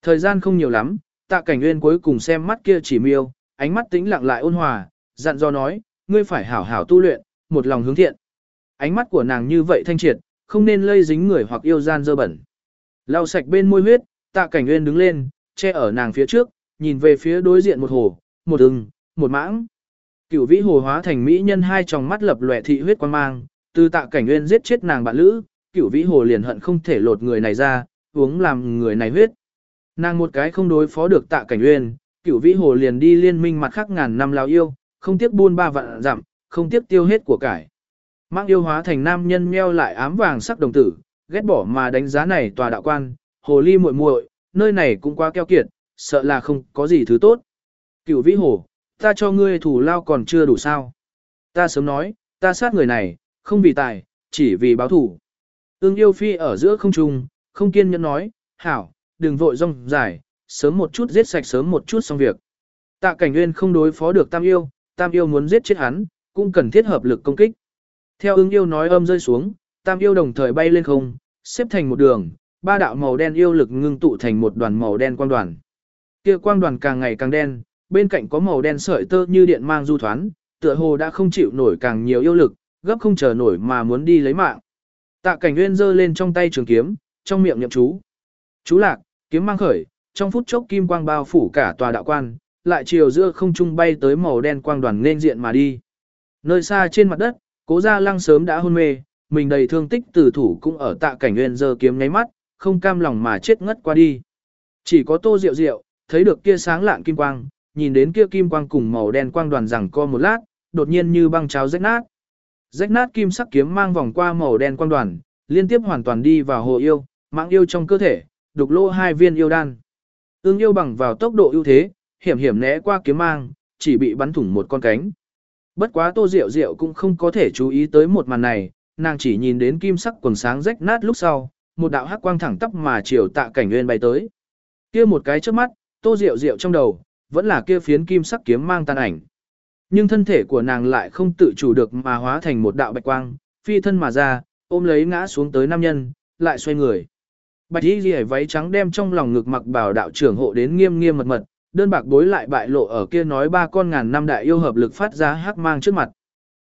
Thời gian không nhiều lắm, tạ cảnh nguyên cuối cùng xem mắt kia chỉ miêu, ánh mắt tĩnh lặng lại ôn hòa, dặn dò nói, ngươi phải hảo hảo tu luyện, một lòng hướng thiện. Ánh mắt của nàng như vậy thanh triệt, không nên lây dính người hoặc yêu gian dơ bẩn. Lau sạch bên môi huyết, tạ cảnh nguyên đứng lên, che ở nàng phía trước, nhìn về phía đối diện một hồ, một ưng, một mãng. Cửu vĩ hồ hóa thành mỹ nhân hai tròng mắt lập lòe thị huyết quan mang, từ tạ cảnh nguyên giết chết nàng bạn lữ, cửu vĩ hồ liền hận không thể lột người này ra, uống làm người này huyết. Nàng một cái không đối phó được tạ cảnh nguyên, cửu vĩ hồ liền đi liên minh mặt khác ngàn năm lao yêu, không tiếc buôn ba vạn dặm, không tiếc tiêu hết của cải. Mang yêu hóa thành nam nhân meo lại ám vàng sắc đồng tử, ghét bỏ mà đánh giá này tòa đạo quan, hồ ly muội muội, nơi này cũng quá keo kiệt, sợ là không có gì thứ tốt. Cửu vĩ hồ, ta cho ngươi thủ lao còn chưa đủ sao. Ta sớm nói, ta sát người này, không vì tài, chỉ vì báo thủ. Ưng yêu phi ở giữa không trung, không kiên nhẫn nói, hảo, đừng vội rong dài, sớm một chút giết sạch sớm một chút xong việc. Tạ cảnh nguyên không đối phó được tam yêu, tam yêu muốn giết chết hắn, cũng cần thiết hợp lực công kích. Theo ưng yêu nói âm rơi xuống, tam yêu đồng thời bay lên không, xếp thành một đường, ba đạo màu đen yêu lực ngưng tụ thành một đoàn màu đen quang đoàn. Kia quang đoàn càng ngày càng đen, bên cạnh có màu đen sợi tơ như điện mang du thoán, tựa hồ đã không chịu nổi càng nhiều yêu lực, gấp không chờ nổi mà muốn đi lấy mạng. Tạ cảnh nguyên giơ lên trong tay trường kiếm, trong miệng nhậm chú. Chú lạc, kiếm mang khởi, trong phút chốc kim quang bao phủ cả tòa đạo quan, lại chiều giữa không trung bay tới màu đen quang đoàn nên diện mà đi. Nơi xa trên mặt đất, cố gia lăng sớm đã hôn mê, mình đầy thương tích tử thủ cũng ở tạ cảnh nguyên giờ kiếm nháy mắt, không cam lòng mà chết ngất qua đi. Chỉ có tô rượu rượu, thấy được kia sáng lạng kim quang, nhìn đến kia kim quang cùng màu đen quang đoàn rằng co một lát, đột nhiên như băng cháo rách nát. Rách nát kim sắc kiếm mang vòng qua màu đen quang đoàn, liên tiếp hoàn toàn đi vào hồ yêu, mạng yêu trong cơ thể, đục lô hai viên yêu đan. Ưng yêu bằng vào tốc độ ưu thế, hiểm hiểm né qua kiếm mang, chỉ bị bắn thủng một con cánh. Bất quá tô diệu diệu cũng không có thể chú ý tới một màn này, nàng chỉ nhìn đến kim sắc quần sáng rách nát lúc sau, một đạo hắc quang thẳng tắp mà chiều tạ cảnh nguyên bay tới. Kia một cái trước mắt, tô diệu diệu trong đầu, vẫn là kia phiến kim sắc kiếm mang tan ảnh. Nhưng thân thể của nàng lại không tự chủ được mà hóa thành một đạo bạch quang, phi thân mà ra, ôm lấy ngã xuống tới nam nhân, lại xoay người. Bạch y ghi váy trắng đem trong lòng ngực mặc bảo đạo trưởng hộ đến nghiêm nghiêm mật mật, đơn bạc bối lại bại lộ ở kia nói ba con ngàn năm đại yêu hợp lực phát ra hắc mang trước mặt.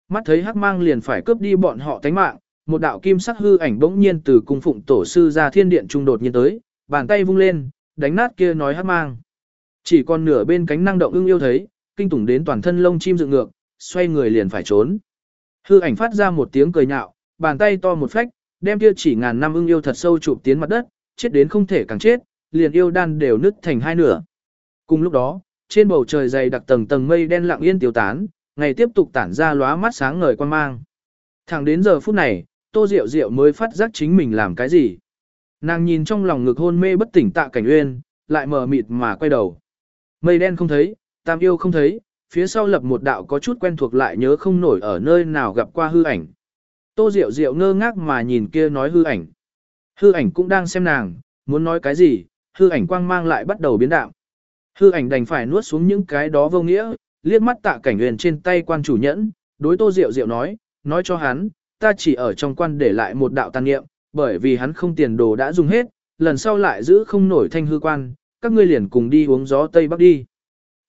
Mắt thấy hắc mang liền phải cướp đi bọn họ tánh mạng, một đạo kim sắc hư ảnh bỗng nhiên từ cung phụng tổ sư ra thiên điện trung đột nhiên tới, bàn tay vung lên, đánh nát kia nói hắc mang. Chỉ còn nửa bên cánh năng động ưng yêu thấy, kinh tủng đến toàn thân lông chim dựng ngược, xoay người liền phải trốn. Hư ảnh phát ra một tiếng cười nhạo, bàn tay to một phách, đem kia chỉ ngàn năm ưng yêu thật sâu chụp tiến mặt đất, chết đến không thể càng chết, liền yêu đan đều nứt thành hai nửa. Cùng lúc đó, trên bầu trời dày đặc tầng tầng mây đen lặng yên tiêu tán, ngày tiếp tục tản ra lóa mắt sáng ngời quan mang. Thẳng đến giờ phút này, Tô Diệu Diệu mới phát giác chính mình làm cái gì. Nàng nhìn trong lòng ngực hôn mê bất tỉnh tạ cảnh uyên, lại mờ mịt mà quay đầu. Mây đen không thấy, tam yêu không thấy, phía sau lập một đạo có chút quen thuộc lại nhớ không nổi ở nơi nào gặp qua hư ảnh. Tô Diệu Diệu ngơ ngác mà nhìn kia nói hư ảnh. Hư ảnh cũng đang xem nàng, muốn nói cái gì, hư ảnh quang mang lại bắt đầu biến đạo. Hư ảnh đành phải nuốt xuống những cái đó vô nghĩa, liếc mắt tạ cảnh huyền trên tay quan chủ nhẫn, đối Tô Diệu Diệu nói, nói cho hắn, ta chỉ ở trong quan để lại một đạo tàn niệm, bởi vì hắn không tiền đồ đã dùng hết, lần sau lại giữ không nổi thanh hư quan, các ngươi liền cùng đi uống gió Tây Bắc đi.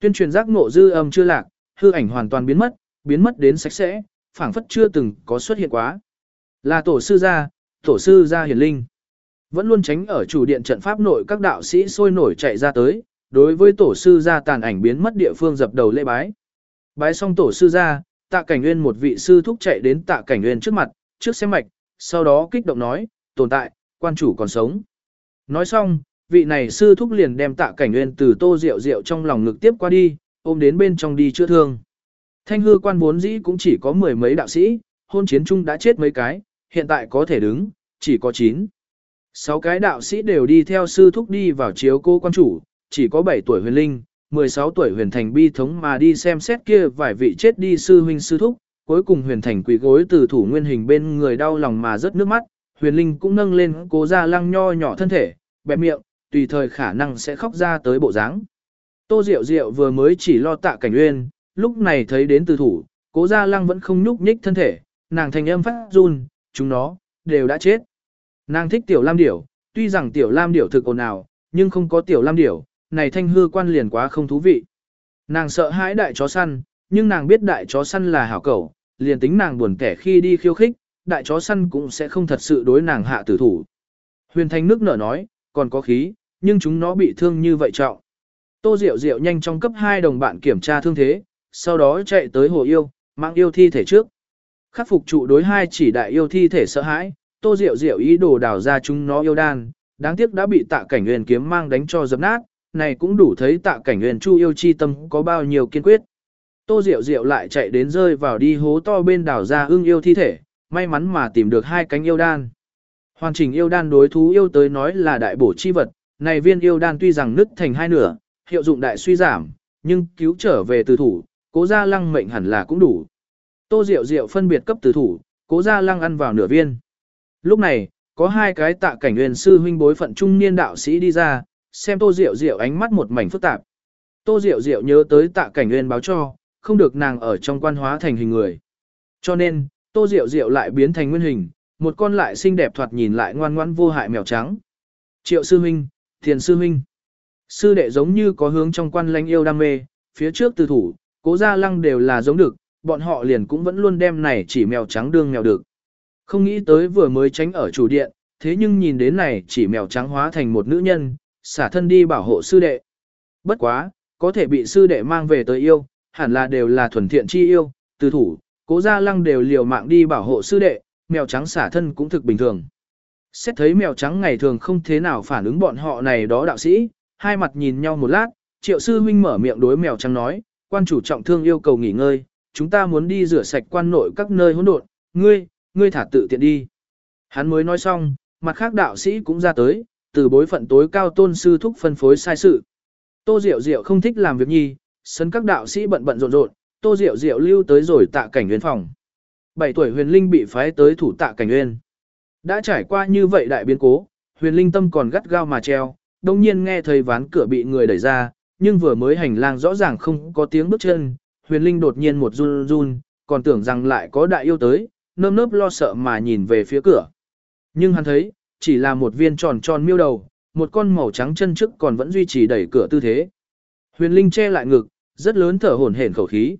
Tuyên truyền giác ngộ dư âm chưa lạc, hư ảnh hoàn toàn biến mất, biến mất đến sạch sẽ, phảng phất chưa từng có xuất hiện quá. Là tổ sư gia, tổ sư gia hiển linh. Vẫn luôn tránh ở chủ điện trận pháp nội các đạo sĩ sôi nổi chạy ra tới, đối với tổ sư gia tàn ảnh biến mất địa phương dập đầu lễ bái. Bái xong tổ sư gia, tạ cảnh nguyên một vị sư thúc chạy đến tạ cảnh nguyên trước mặt, trước xem mạch, sau đó kích động nói, tồn tại, quan chủ còn sống. Nói xong, vị này sư thúc liền đem tạ cảnh nguyên từ tô rượu rượu trong lòng ngực tiếp qua đi, ôm đến bên trong đi chữa thương. Thanh hư quan vốn dĩ cũng chỉ có mười mấy đạo sĩ, hôn chiến chung đã chết mấy cái, hiện tại có thể đứng, chỉ có chín. Sáu cái đạo sĩ đều đi theo sư thúc đi vào chiếu cô quan chủ, chỉ có 7 tuổi huyền linh, 16 tuổi huyền thành bi thống mà đi xem xét kia vài vị chết đi sư huynh sư thúc, cuối cùng huyền thành quỷ gối từ thủ nguyên hình bên người đau lòng mà rớt nước mắt, huyền linh cũng nâng lên cố ra lăng nho nhỏ thân thể, bẹp miệng, tùy thời khả năng sẽ khóc ra tới bộ dáng. Tô Diệu Diệu vừa mới chỉ lo tạ cảnh uyên, lúc này thấy đến từ thủ, cố gia lăng vẫn không nhúc nhích thân thể, nàng thành âm phát run, chúng nó, đều đã chết. Nàng thích tiểu lam điểu, tuy rằng tiểu lam điểu thực ồn ào, nhưng không có tiểu lam điểu, này thanh hư quan liền quá không thú vị. Nàng sợ hãi đại chó săn, nhưng nàng biết đại chó săn là hảo cẩu, liền tính nàng buồn kẻ khi đi khiêu khích, đại chó săn cũng sẽ không thật sự đối nàng hạ tử thủ. Huyền thanh nước nở nói, còn có khí, nhưng chúng nó bị thương như vậy trọng. Tô Diệu Diệu nhanh trong cấp 2 đồng bạn kiểm tra thương thế, sau đó chạy tới hồ yêu, mang yêu thi thể trước. Khắc phục trụ đối hai chỉ đại yêu thi thể sợ hãi, Tô Diệu Diệu ý đồ đào ra chúng nó yêu đan, đáng tiếc đã bị tạ cảnh huyền kiếm mang đánh cho dập nát, này cũng đủ thấy tạ cảnh huyền chu yêu chi tâm có bao nhiêu kiên quyết. Tô Diệu Diệu lại chạy đến rơi vào đi hố to bên đảo ra ưng yêu thi thể, may mắn mà tìm được hai cánh yêu đan. Hoàn chỉnh yêu đan đối thú yêu tới nói là đại bổ chi vật, này viên yêu đan tuy rằng nứt thành hai nửa, hiệu dụng đại suy giảm, nhưng cứu trở về từ thủ, cố gia lăng mệnh hẳn là cũng đủ. Tô Diệu Diệu phân biệt cấp từ thủ, cố gia lăng ăn vào nửa viên. Lúc này, có hai cái tạ cảnh huyền sư huynh bối phận trung niên đạo sĩ đi ra, xem Tô Diệu Diệu ánh mắt một mảnh phức tạp. Tô Diệu Diệu nhớ tới tạ cảnh nguyên báo cho, không được nàng ở trong quan hóa thành hình người. Cho nên, Tô Diệu Diệu lại biến thành nguyên hình, một con lại xinh đẹp thoạt nhìn lại ngoan ngoãn vô hại mèo trắng. Triệu sư huynh, thiền sư huynh. Sư đệ giống như có hướng trong quan lãnh yêu đam mê, phía trước từ thủ, cố gia lăng đều là giống được, bọn họ liền cũng vẫn luôn đem này chỉ mèo trắng đương mèo được. Không nghĩ tới vừa mới tránh ở chủ điện, thế nhưng nhìn đến này chỉ mèo trắng hóa thành một nữ nhân, xả thân đi bảo hộ sư đệ. Bất quá, có thể bị sư đệ mang về tới yêu, hẳn là đều là thuần thiện chi yêu, từ thủ, cố gia lăng đều liều mạng đi bảo hộ sư đệ, mèo trắng xả thân cũng thực bình thường. Xét thấy mèo trắng ngày thường không thế nào phản ứng bọn họ này đó đạo sĩ, hai mặt nhìn nhau một lát, triệu sư huynh mở miệng đối mèo trắng nói, quan chủ trọng thương yêu cầu nghỉ ngơi, chúng ta muốn đi rửa sạch quan nội các nơi hỗn độn, ngươi, ngươi thả tự tiện đi. Hắn mới nói xong, mặt khác đạo sĩ cũng ra tới, từ bối phận tối cao tôn sư thúc phân phối sai sự. Tô Diệu Diệu không thích làm việc nhi, sân các đạo sĩ bận bận rộn rộn, Tô Diệu Diệu lưu tới rồi tạ cảnh nguyên phòng. 7 tuổi huyền linh bị phái tới thủ tạ cảnh nguyên. Đã trải qua như vậy đại biến cố, huyền linh tâm còn gắt gao mà treo, đồng nhiên nghe thấy ván cửa bị người đẩy ra, nhưng vừa mới hành lang rõ ràng không có tiếng bước chân, huyền linh đột nhiên một run run, còn tưởng rằng lại có đại yêu tới, nơm nớp lo sợ mà nhìn về phía cửa. Nhưng hắn thấy, chỉ là một viên tròn tròn miêu đầu, một con màu trắng chân trước còn vẫn duy trì đẩy cửa tư thế. Huyền linh che lại ngực, rất lớn thở hổn hển khẩu khí.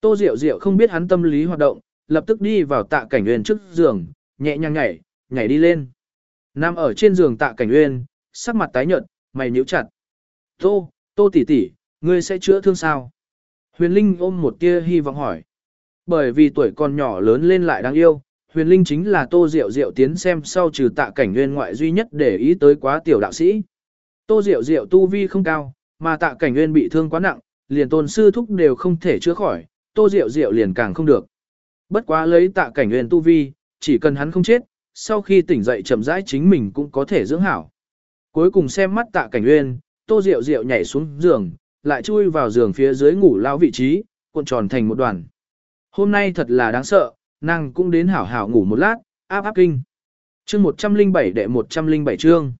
Tô Diệu Diệu không biết hắn tâm lý hoạt động, lập tức đi vào tạ cảnh uyên trước giường, nhẹ nhàng nhảy, nhảy đi lên. Nằm ở trên giường tạ cảnh uyên, sắc mặt tái nhợt, mày nhíu chặt. Tô, tô tỷ tỷ, ngươi sẽ chữa thương sao? Huyền Linh ôm một tia hy vọng hỏi. Bởi vì tuổi còn nhỏ lớn lên lại đáng yêu, Huyền Linh chính là Tô Diệu Diệu tiến xem sau trừ tạ cảnh nguyên ngoại duy nhất để ý tới quá tiểu đạo sĩ. Tô Diệu Diệu tu vi không cao, mà tạ cảnh nguyên bị thương quá nặng, liền tôn sư thúc đều không thể chữa khỏi, Tô Diệu Diệu liền càng không được. Bất quá lấy tạ cảnh nguyên tu vi, chỉ cần hắn không chết, sau khi tỉnh dậy chậm rãi chính mình cũng có thể dưỡng hảo. Cuối cùng xem mắt tạ cảnh nguyên, Tô Diệu Diệu nhảy xuống giường, lại chui vào giường phía dưới ngủ lao vị trí, cuộn tròn thành một đoàn. Hôm nay thật là đáng sợ, nàng cũng đến hảo hảo ngủ một lát, áp áp kinh. Chương 107 đệ 107 chương.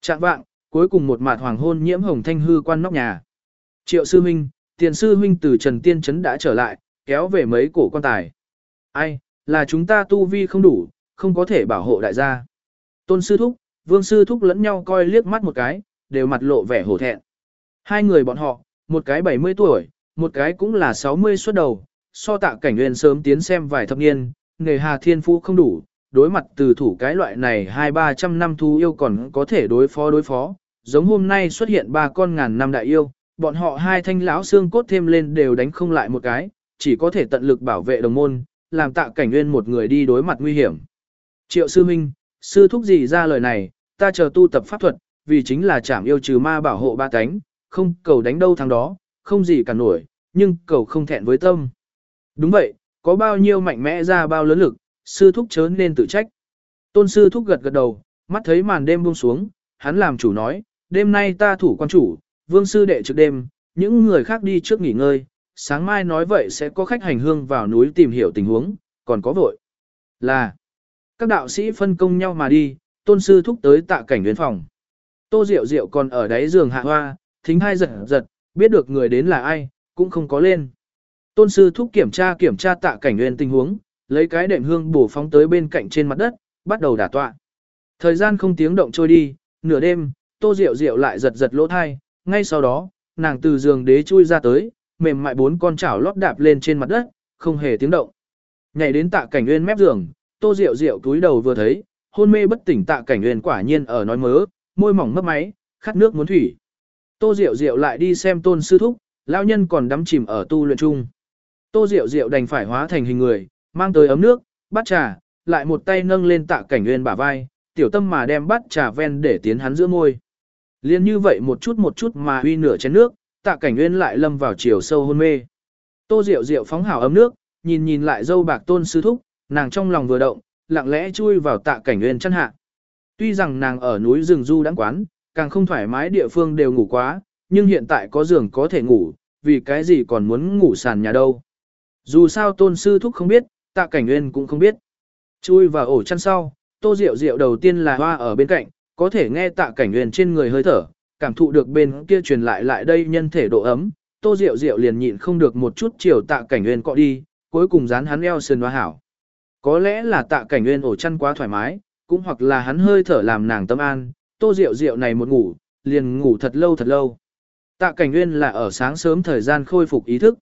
Trạng vạng, cuối cùng một mạt hoàng hôn nhiễm hồng thanh hư quan nóc nhà. Triệu sư huynh, tiền sư huynh từ Trần Tiên Trấn đã trở lại, kéo về mấy cổ quan tài. Ai, là chúng ta tu vi không đủ, không có thể bảo hộ đại gia. Tôn sư thúc, vương sư thúc lẫn nhau coi liếc mắt một cái, đều mặt lộ vẻ hổ thẹn. Hai người bọn họ, một cái 70 tuổi, một cái cũng là 60 xuất đầu, so tạ cảnh nguyên sớm tiến xem vài thập niên, nghề hà thiên phú không đủ, đối mặt từ thủ cái loại này hai ba trăm năm thu yêu còn có thể đối phó đối phó, giống hôm nay xuất hiện ba con ngàn năm đại yêu, bọn họ hai thanh lão xương cốt thêm lên đều đánh không lại một cái, chỉ có thể tận lực bảo vệ đồng môn, làm tạ cảnh nguyên một người đi đối mặt nguy hiểm. Triệu sư minh, sư thúc gì ra lời này, ta chờ tu tập pháp thuật, vì chính là chảm yêu trừ ma bảo hộ ba cánh, không cầu đánh đâu thằng đó, không gì cả nổi, nhưng cầu không thẹn với tâm. Đúng vậy, có bao nhiêu mạnh mẽ ra bao lớn lực, sư thúc chớ nên tự trách. Tôn sư thúc gật gật đầu, mắt thấy màn đêm buông xuống, hắn làm chủ nói, đêm nay ta thủ quan chủ, vương sư đệ trực đêm, những người khác đi trước nghỉ ngơi, sáng mai nói vậy sẽ có khách hành hương vào núi tìm hiểu tình huống, còn có vội. Là, các đạo sĩ phân công nhau mà đi, tôn sư thúc tới tạ cảnh đến phòng. Tô Diệu Diệu còn ở đáy giường hạ hoa, thính hai giật giật, biết được người đến là ai, cũng không có lên. Tôn sư thúc kiểm tra kiểm tra tạ cảnh nguyên tình huống, lấy cái đệm hương bổ phóng tới bên cạnh trên mặt đất, bắt đầu đả tọa. Thời gian không tiếng động trôi đi, nửa đêm, Tô Diệu Diệu lại giật giật lỗ thai, ngay sau đó, nàng từ giường đế chui ra tới, mềm mại bốn con chảo lót đạp lên trên mặt đất, không hề tiếng động. Nhảy đến tạ cảnh nguyên mép giường, Tô Diệu Diệu túi đầu vừa thấy, hôn mê bất tỉnh tạ cảnh nguyên quả nhiên ở nói mớ, môi mỏng mấp máy, khát nước muốn thủy. Tô Diệu Diệu lại đi xem tôn sư thúc, lão nhân còn đắm chìm ở tu luyện chung. Tô Diệu Diệu đành phải hóa thành hình người, mang tới ấm nước, bát trà, lại một tay nâng lên tạ cảnh nguyên bả vai, tiểu tâm mà đem bát trà ven để tiến hắn giữa môi. Liên như vậy một chút một chút mà huy nửa chén nước, tạ cảnh nguyên lại lâm vào chiều sâu hôn mê. Tô Diệu Diệu phóng hảo ấm nước, nhìn nhìn lại dâu bạc tôn sư thúc, nàng trong lòng vừa động, lặng lẽ chui vào tạ cảnh nguyên chân hạ. Tuy rằng nàng ở núi rừng du đãng quán, càng không thoải mái địa phương đều ngủ quá, nhưng hiện tại có giường có thể ngủ, vì cái gì còn muốn ngủ sàn nhà đâu. Dù sao tôn sư thúc không biết, tạ cảnh nguyên cũng không biết. Chui vào ổ chăn sau, tô rượu rượu đầu tiên là hoa ở bên cạnh, có thể nghe tạ cảnh nguyên trên người hơi thở, cảm thụ được bên kia truyền lại lại đây nhân thể độ ấm. Tô rượu rượu liền nhịn không được một chút chiều tạ cảnh nguyên cọ đi, cuối cùng dán hắn eo sườn hoa hảo. Có lẽ là tạ cảnh nguyên ổ chăn quá thoải mái, cũng hoặc là hắn hơi thở làm nàng tâm an, tô rượu rượu này một ngủ, liền ngủ thật lâu thật lâu. Tạ cảnh nguyên là ở sáng sớm thời gian khôi phục ý thức.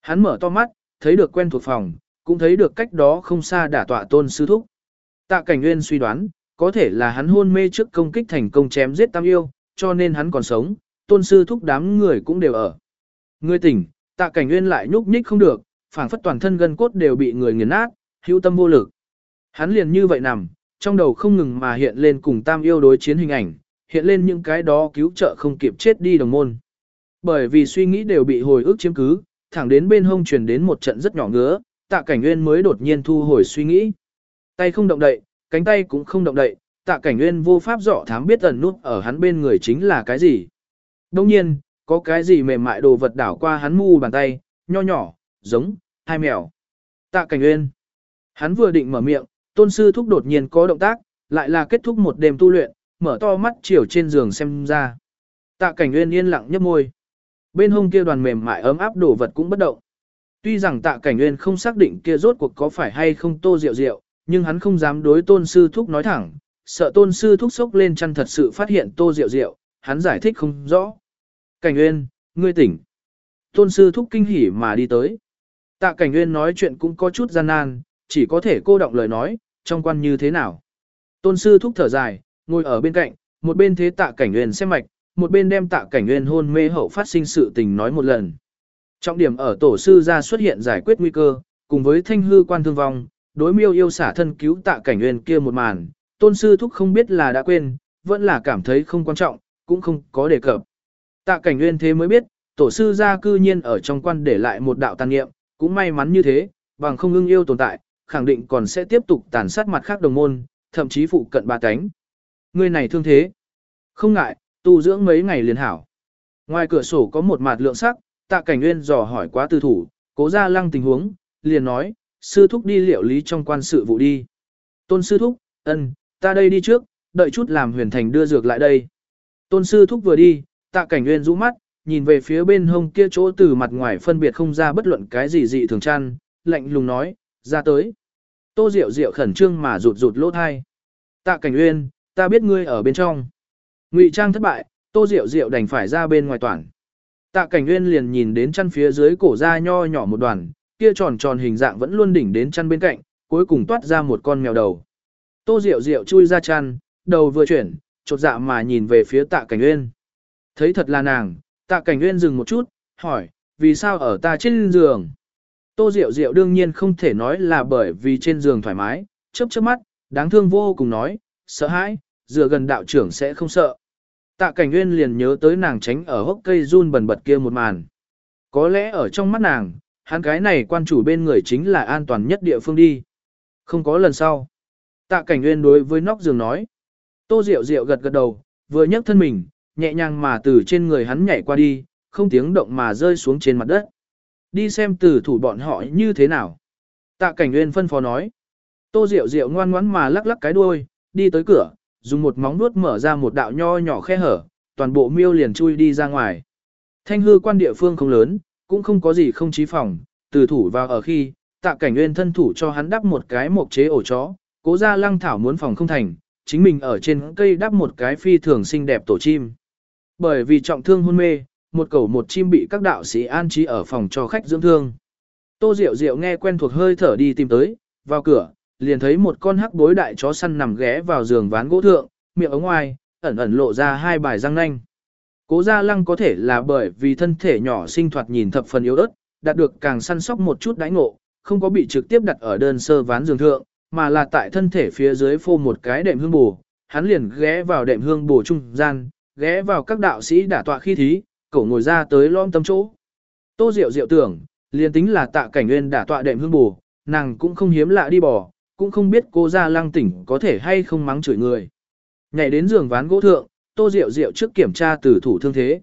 Hắn mở to mắt, thấy được quen thuộc phòng, cũng thấy được cách đó không xa đả tọa tôn sư thúc. Tạ cảnh nguyên suy đoán, có thể là hắn hôn mê trước công kích thành công chém giết tam yêu, cho nên hắn còn sống, tôn sư thúc đám người cũng đều ở. Người tỉnh, tạ cảnh nguyên lại nhúc nhích không được, phảng phất toàn thân gân cốt đều bị người nghiền nát, hữu tâm vô lực. Hắn liền như vậy nằm, trong đầu không ngừng mà hiện lên cùng tam yêu đối chiến hình ảnh, hiện lên những cái đó cứu trợ không kịp chết đi đồng môn. Bởi vì suy nghĩ đều bị hồi ức chiếm cứ, thẳng đến bên hông truyền đến một trận rất nhỏ ngứa, tạ cảnh nguyên mới đột nhiên thu hồi suy nghĩ. Tay không động đậy, cánh tay cũng không động đậy, tạ cảnh nguyên vô pháp rõ thám biết ẩn nút ở hắn bên người chính là cái gì. Đông nhiên, có cái gì mềm mại đồ vật đảo qua hắn mu bàn tay, nho nhỏ, giống, hai mèo. Tạ cảnh nguyên. Hắn vừa định mở miệng, tôn sư thúc đột nhiên có động tác, lại là kết thúc một đêm tu luyện, mở to mắt chiều trên giường xem ra. Tạ cảnh nguyên yên lặng nhấp môi. Bên hông kia đoàn mềm mại ấm áp đổ vật cũng bất động. Tuy rằng tạ cảnh nguyên không xác định kia rốt cuộc có phải hay không tô rượu rượu, nhưng hắn không dám đối tôn sư thúc nói thẳng, sợ tôn sư thúc sốc lên chăn thật sự phát hiện tô rượu rượu, hắn giải thích không rõ. Cảnh nguyên, ngươi tỉnh. Tôn sư thúc kinh hỉ mà đi tới. Tạ cảnh nguyên nói chuyện cũng có chút gian nan, chỉ có thể cô động lời nói, trong quan như thế nào. Tôn sư thúc thở dài, ngồi ở bên cạnh, một bên thế tạ cảnh nguyên xem mạch, một bên đem tạ cảnh nguyên hôn mê hậu phát sinh sự tình nói một lần. Trọng điểm ở tổ sư ra xuất hiện giải quyết nguy cơ, cùng với thanh hư quan thương vong, đối miêu yêu xả thân cứu tạ cảnh nguyên kia một màn, tôn sư thúc không biết là đã quên, vẫn là cảm thấy không quan trọng, cũng không có đề cập. Tạ cảnh nguyên thế mới biết, tổ sư ra cư nhiên ở trong quan để lại một đạo tàn niệm, cũng may mắn như thế, bằng không ưng yêu tồn tại, khẳng định còn sẽ tiếp tục tàn sát mặt khác đồng môn, thậm chí phụ cận ba cánh. Người này thương thế. Không ngại, tu dưỡng mấy ngày liền hảo. Ngoài cửa sổ có một mặt lượng sắc, tạ cảnh nguyên dò hỏi quá tư thủ, cố ra lăng tình huống, liền nói, sư thúc đi liệu lý trong quan sự vụ đi. Tôn sư thúc, ân, ta đây đi trước, đợi chút làm huyền thành đưa dược lại đây. Tôn sư thúc vừa đi, tạ cảnh nguyên rũ mắt, nhìn về phía bên hông kia chỗ từ mặt ngoài phân biệt không ra bất luận cái gì dị thường chăn, lạnh lùng nói, ra tới. Tô Diệu Diệu khẩn trương mà rụt rụt lỗ thai. Tạ Cảnh Uyên, ta biết ngươi ở bên trong. Ngụy trang thất bại, Tô Diệu Diệu đành phải ra bên ngoài toàn. Tạ Cảnh Uyên liền nhìn đến chân phía dưới cổ da nho nhỏ một đoàn, kia tròn tròn hình dạng vẫn luôn đỉnh đến chân bên cạnh, cuối cùng toát ra một con mèo đầu. Tô Diệu Diệu chui ra chăn, đầu vừa chuyển, chột dạ mà nhìn về phía Tạ Cảnh Uyên. Thấy thật là nàng, Tạ Cảnh Uyên dừng một chút, hỏi, vì sao ở ta trên giường? Tô Diệu Diệu đương nhiên không thể nói là bởi vì trên giường thoải mái, chớp chớp mắt, đáng thương vô cùng nói, sợ hãi, dựa gần đạo trưởng sẽ không sợ. Tạ cảnh nguyên liền nhớ tới nàng tránh ở hốc cây run bần bật kia một màn. Có lẽ ở trong mắt nàng, hắn cái này quan chủ bên người chính là an toàn nhất địa phương đi. Không có lần sau. Tạ cảnh nguyên đối với nóc giường nói. Tô Diệu Diệu gật gật đầu, vừa nhấc thân mình, nhẹ nhàng mà từ trên người hắn nhảy qua đi, không tiếng động mà rơi xuống trên mặt đất. Đi xem tử thủ bọn họ như thế nào. Tạ cảnh nguyên phân phó nói. Tô Diệu Diệu ngoan ngoãn mà lắc lắc cái đuôi, đi tới cửa, dùng một móng vuốt mở ra một đạo nho nhỏ khe hở, toàn bộ miêu liền chui đi ra ngoài. Thanh hư quan địa phương không lớn, cũng không có gì không chí phòng, từ thủ vào ở khi, tạ cảnh nguyên thân thủ cho hắn đắp một cái mộc chế ổ chó, cố ra lăng thảo muốn phòng không thành, chính mình ở trên cây đắp một cái phi thường xinh đẹp tổ chim. Bởi vì trọng thương hôn mê, một cẩu một chim bị các đạo sĩ an trí ở phòng cho khách dưỡng thương. Tô Diệu Diệu nghe quen thuộc hơi thở đi tìm tới, vào cửa, liền thấy một con hắc bối đại chó săn nằm ghé vào giường ván gỗ thượng, miệng ống ngoài, ẩn ẩn lộ ra hai bài răng nanh. Cố Gia Lăng có thể là bởi vì thân thể nhỏ sinh thoạt nhìn thập phần yếu ớt, đạt được càng săn sóc một chút đãi ngộ, không có bị trực tiếp đặt ở đơn sơ ván giường thượng, mà là tại thân thể phía dưới phô một cái đệm hương bù, hắn liền ghé vào đệm hương bù trung gian, ghé vào các đạo sĩ đả tọa khi thí, cổ ngồi ra tới lom tâm chỗ. Tô Diệu Diệu tưởng, liền tính là tạ cảnh nguyên đả tọa đệm hương bù, nàng cũng không hiếm lạ đi bỏ, cũng không biết cô ra lăng tỉnh có thể hay không mắng chửi người. Nhảy đến giường ván gỗ thượng, Tô Diệu Diệu trước kiểm tra tử thủ thương thế.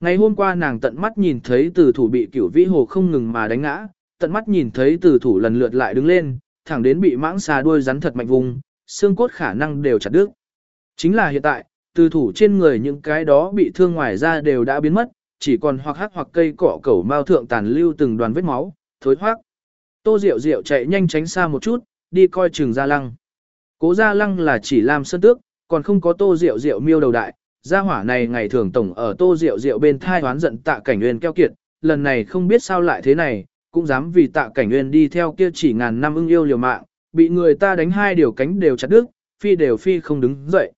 Ngày hôm qua nàng tận mắt nhìn thấy tử thủ bị cửu vĩ hồ không ngừng mà đánh ngã, tận mắt nhìn thấy tử thủ lần lượt lại đứng lên, thẳng đến bị mãng xà đuôi rắn thật mạnh vùng, xương cốt khả năng đều chặt đứt. Chính là hiện tại, tử thủ trên người những cái đó bị thương ngoài ra đều đã biến mất, chỉ còn hoặc hắc hoặc cây cỏ cẩu mao thượng tàn lưu từng đoàn vết máu, thối hoác. Tô Diệu Diệu chạy nhanh tránh xa một chút, đi coi trường Gia Lăng. Cố Gia Lăng là chỉ làm sân tước, còn không có Tô Diệu Diệu miêu đầu đại. Gia hỏa này ngày thường tổng ở Tô Diệu Diệu bên thai hoán giận tạ cảnh nguyên keo kiệt, lần này không biết sao lại thế này, cũng dám vì tạ cảnh nguyên đi theo kia chỉ ngàn năm ưng yêu liều mạng, bị người ta đánh hai điều cánh đều chặt đứt, phi đều phi không đứng dậy.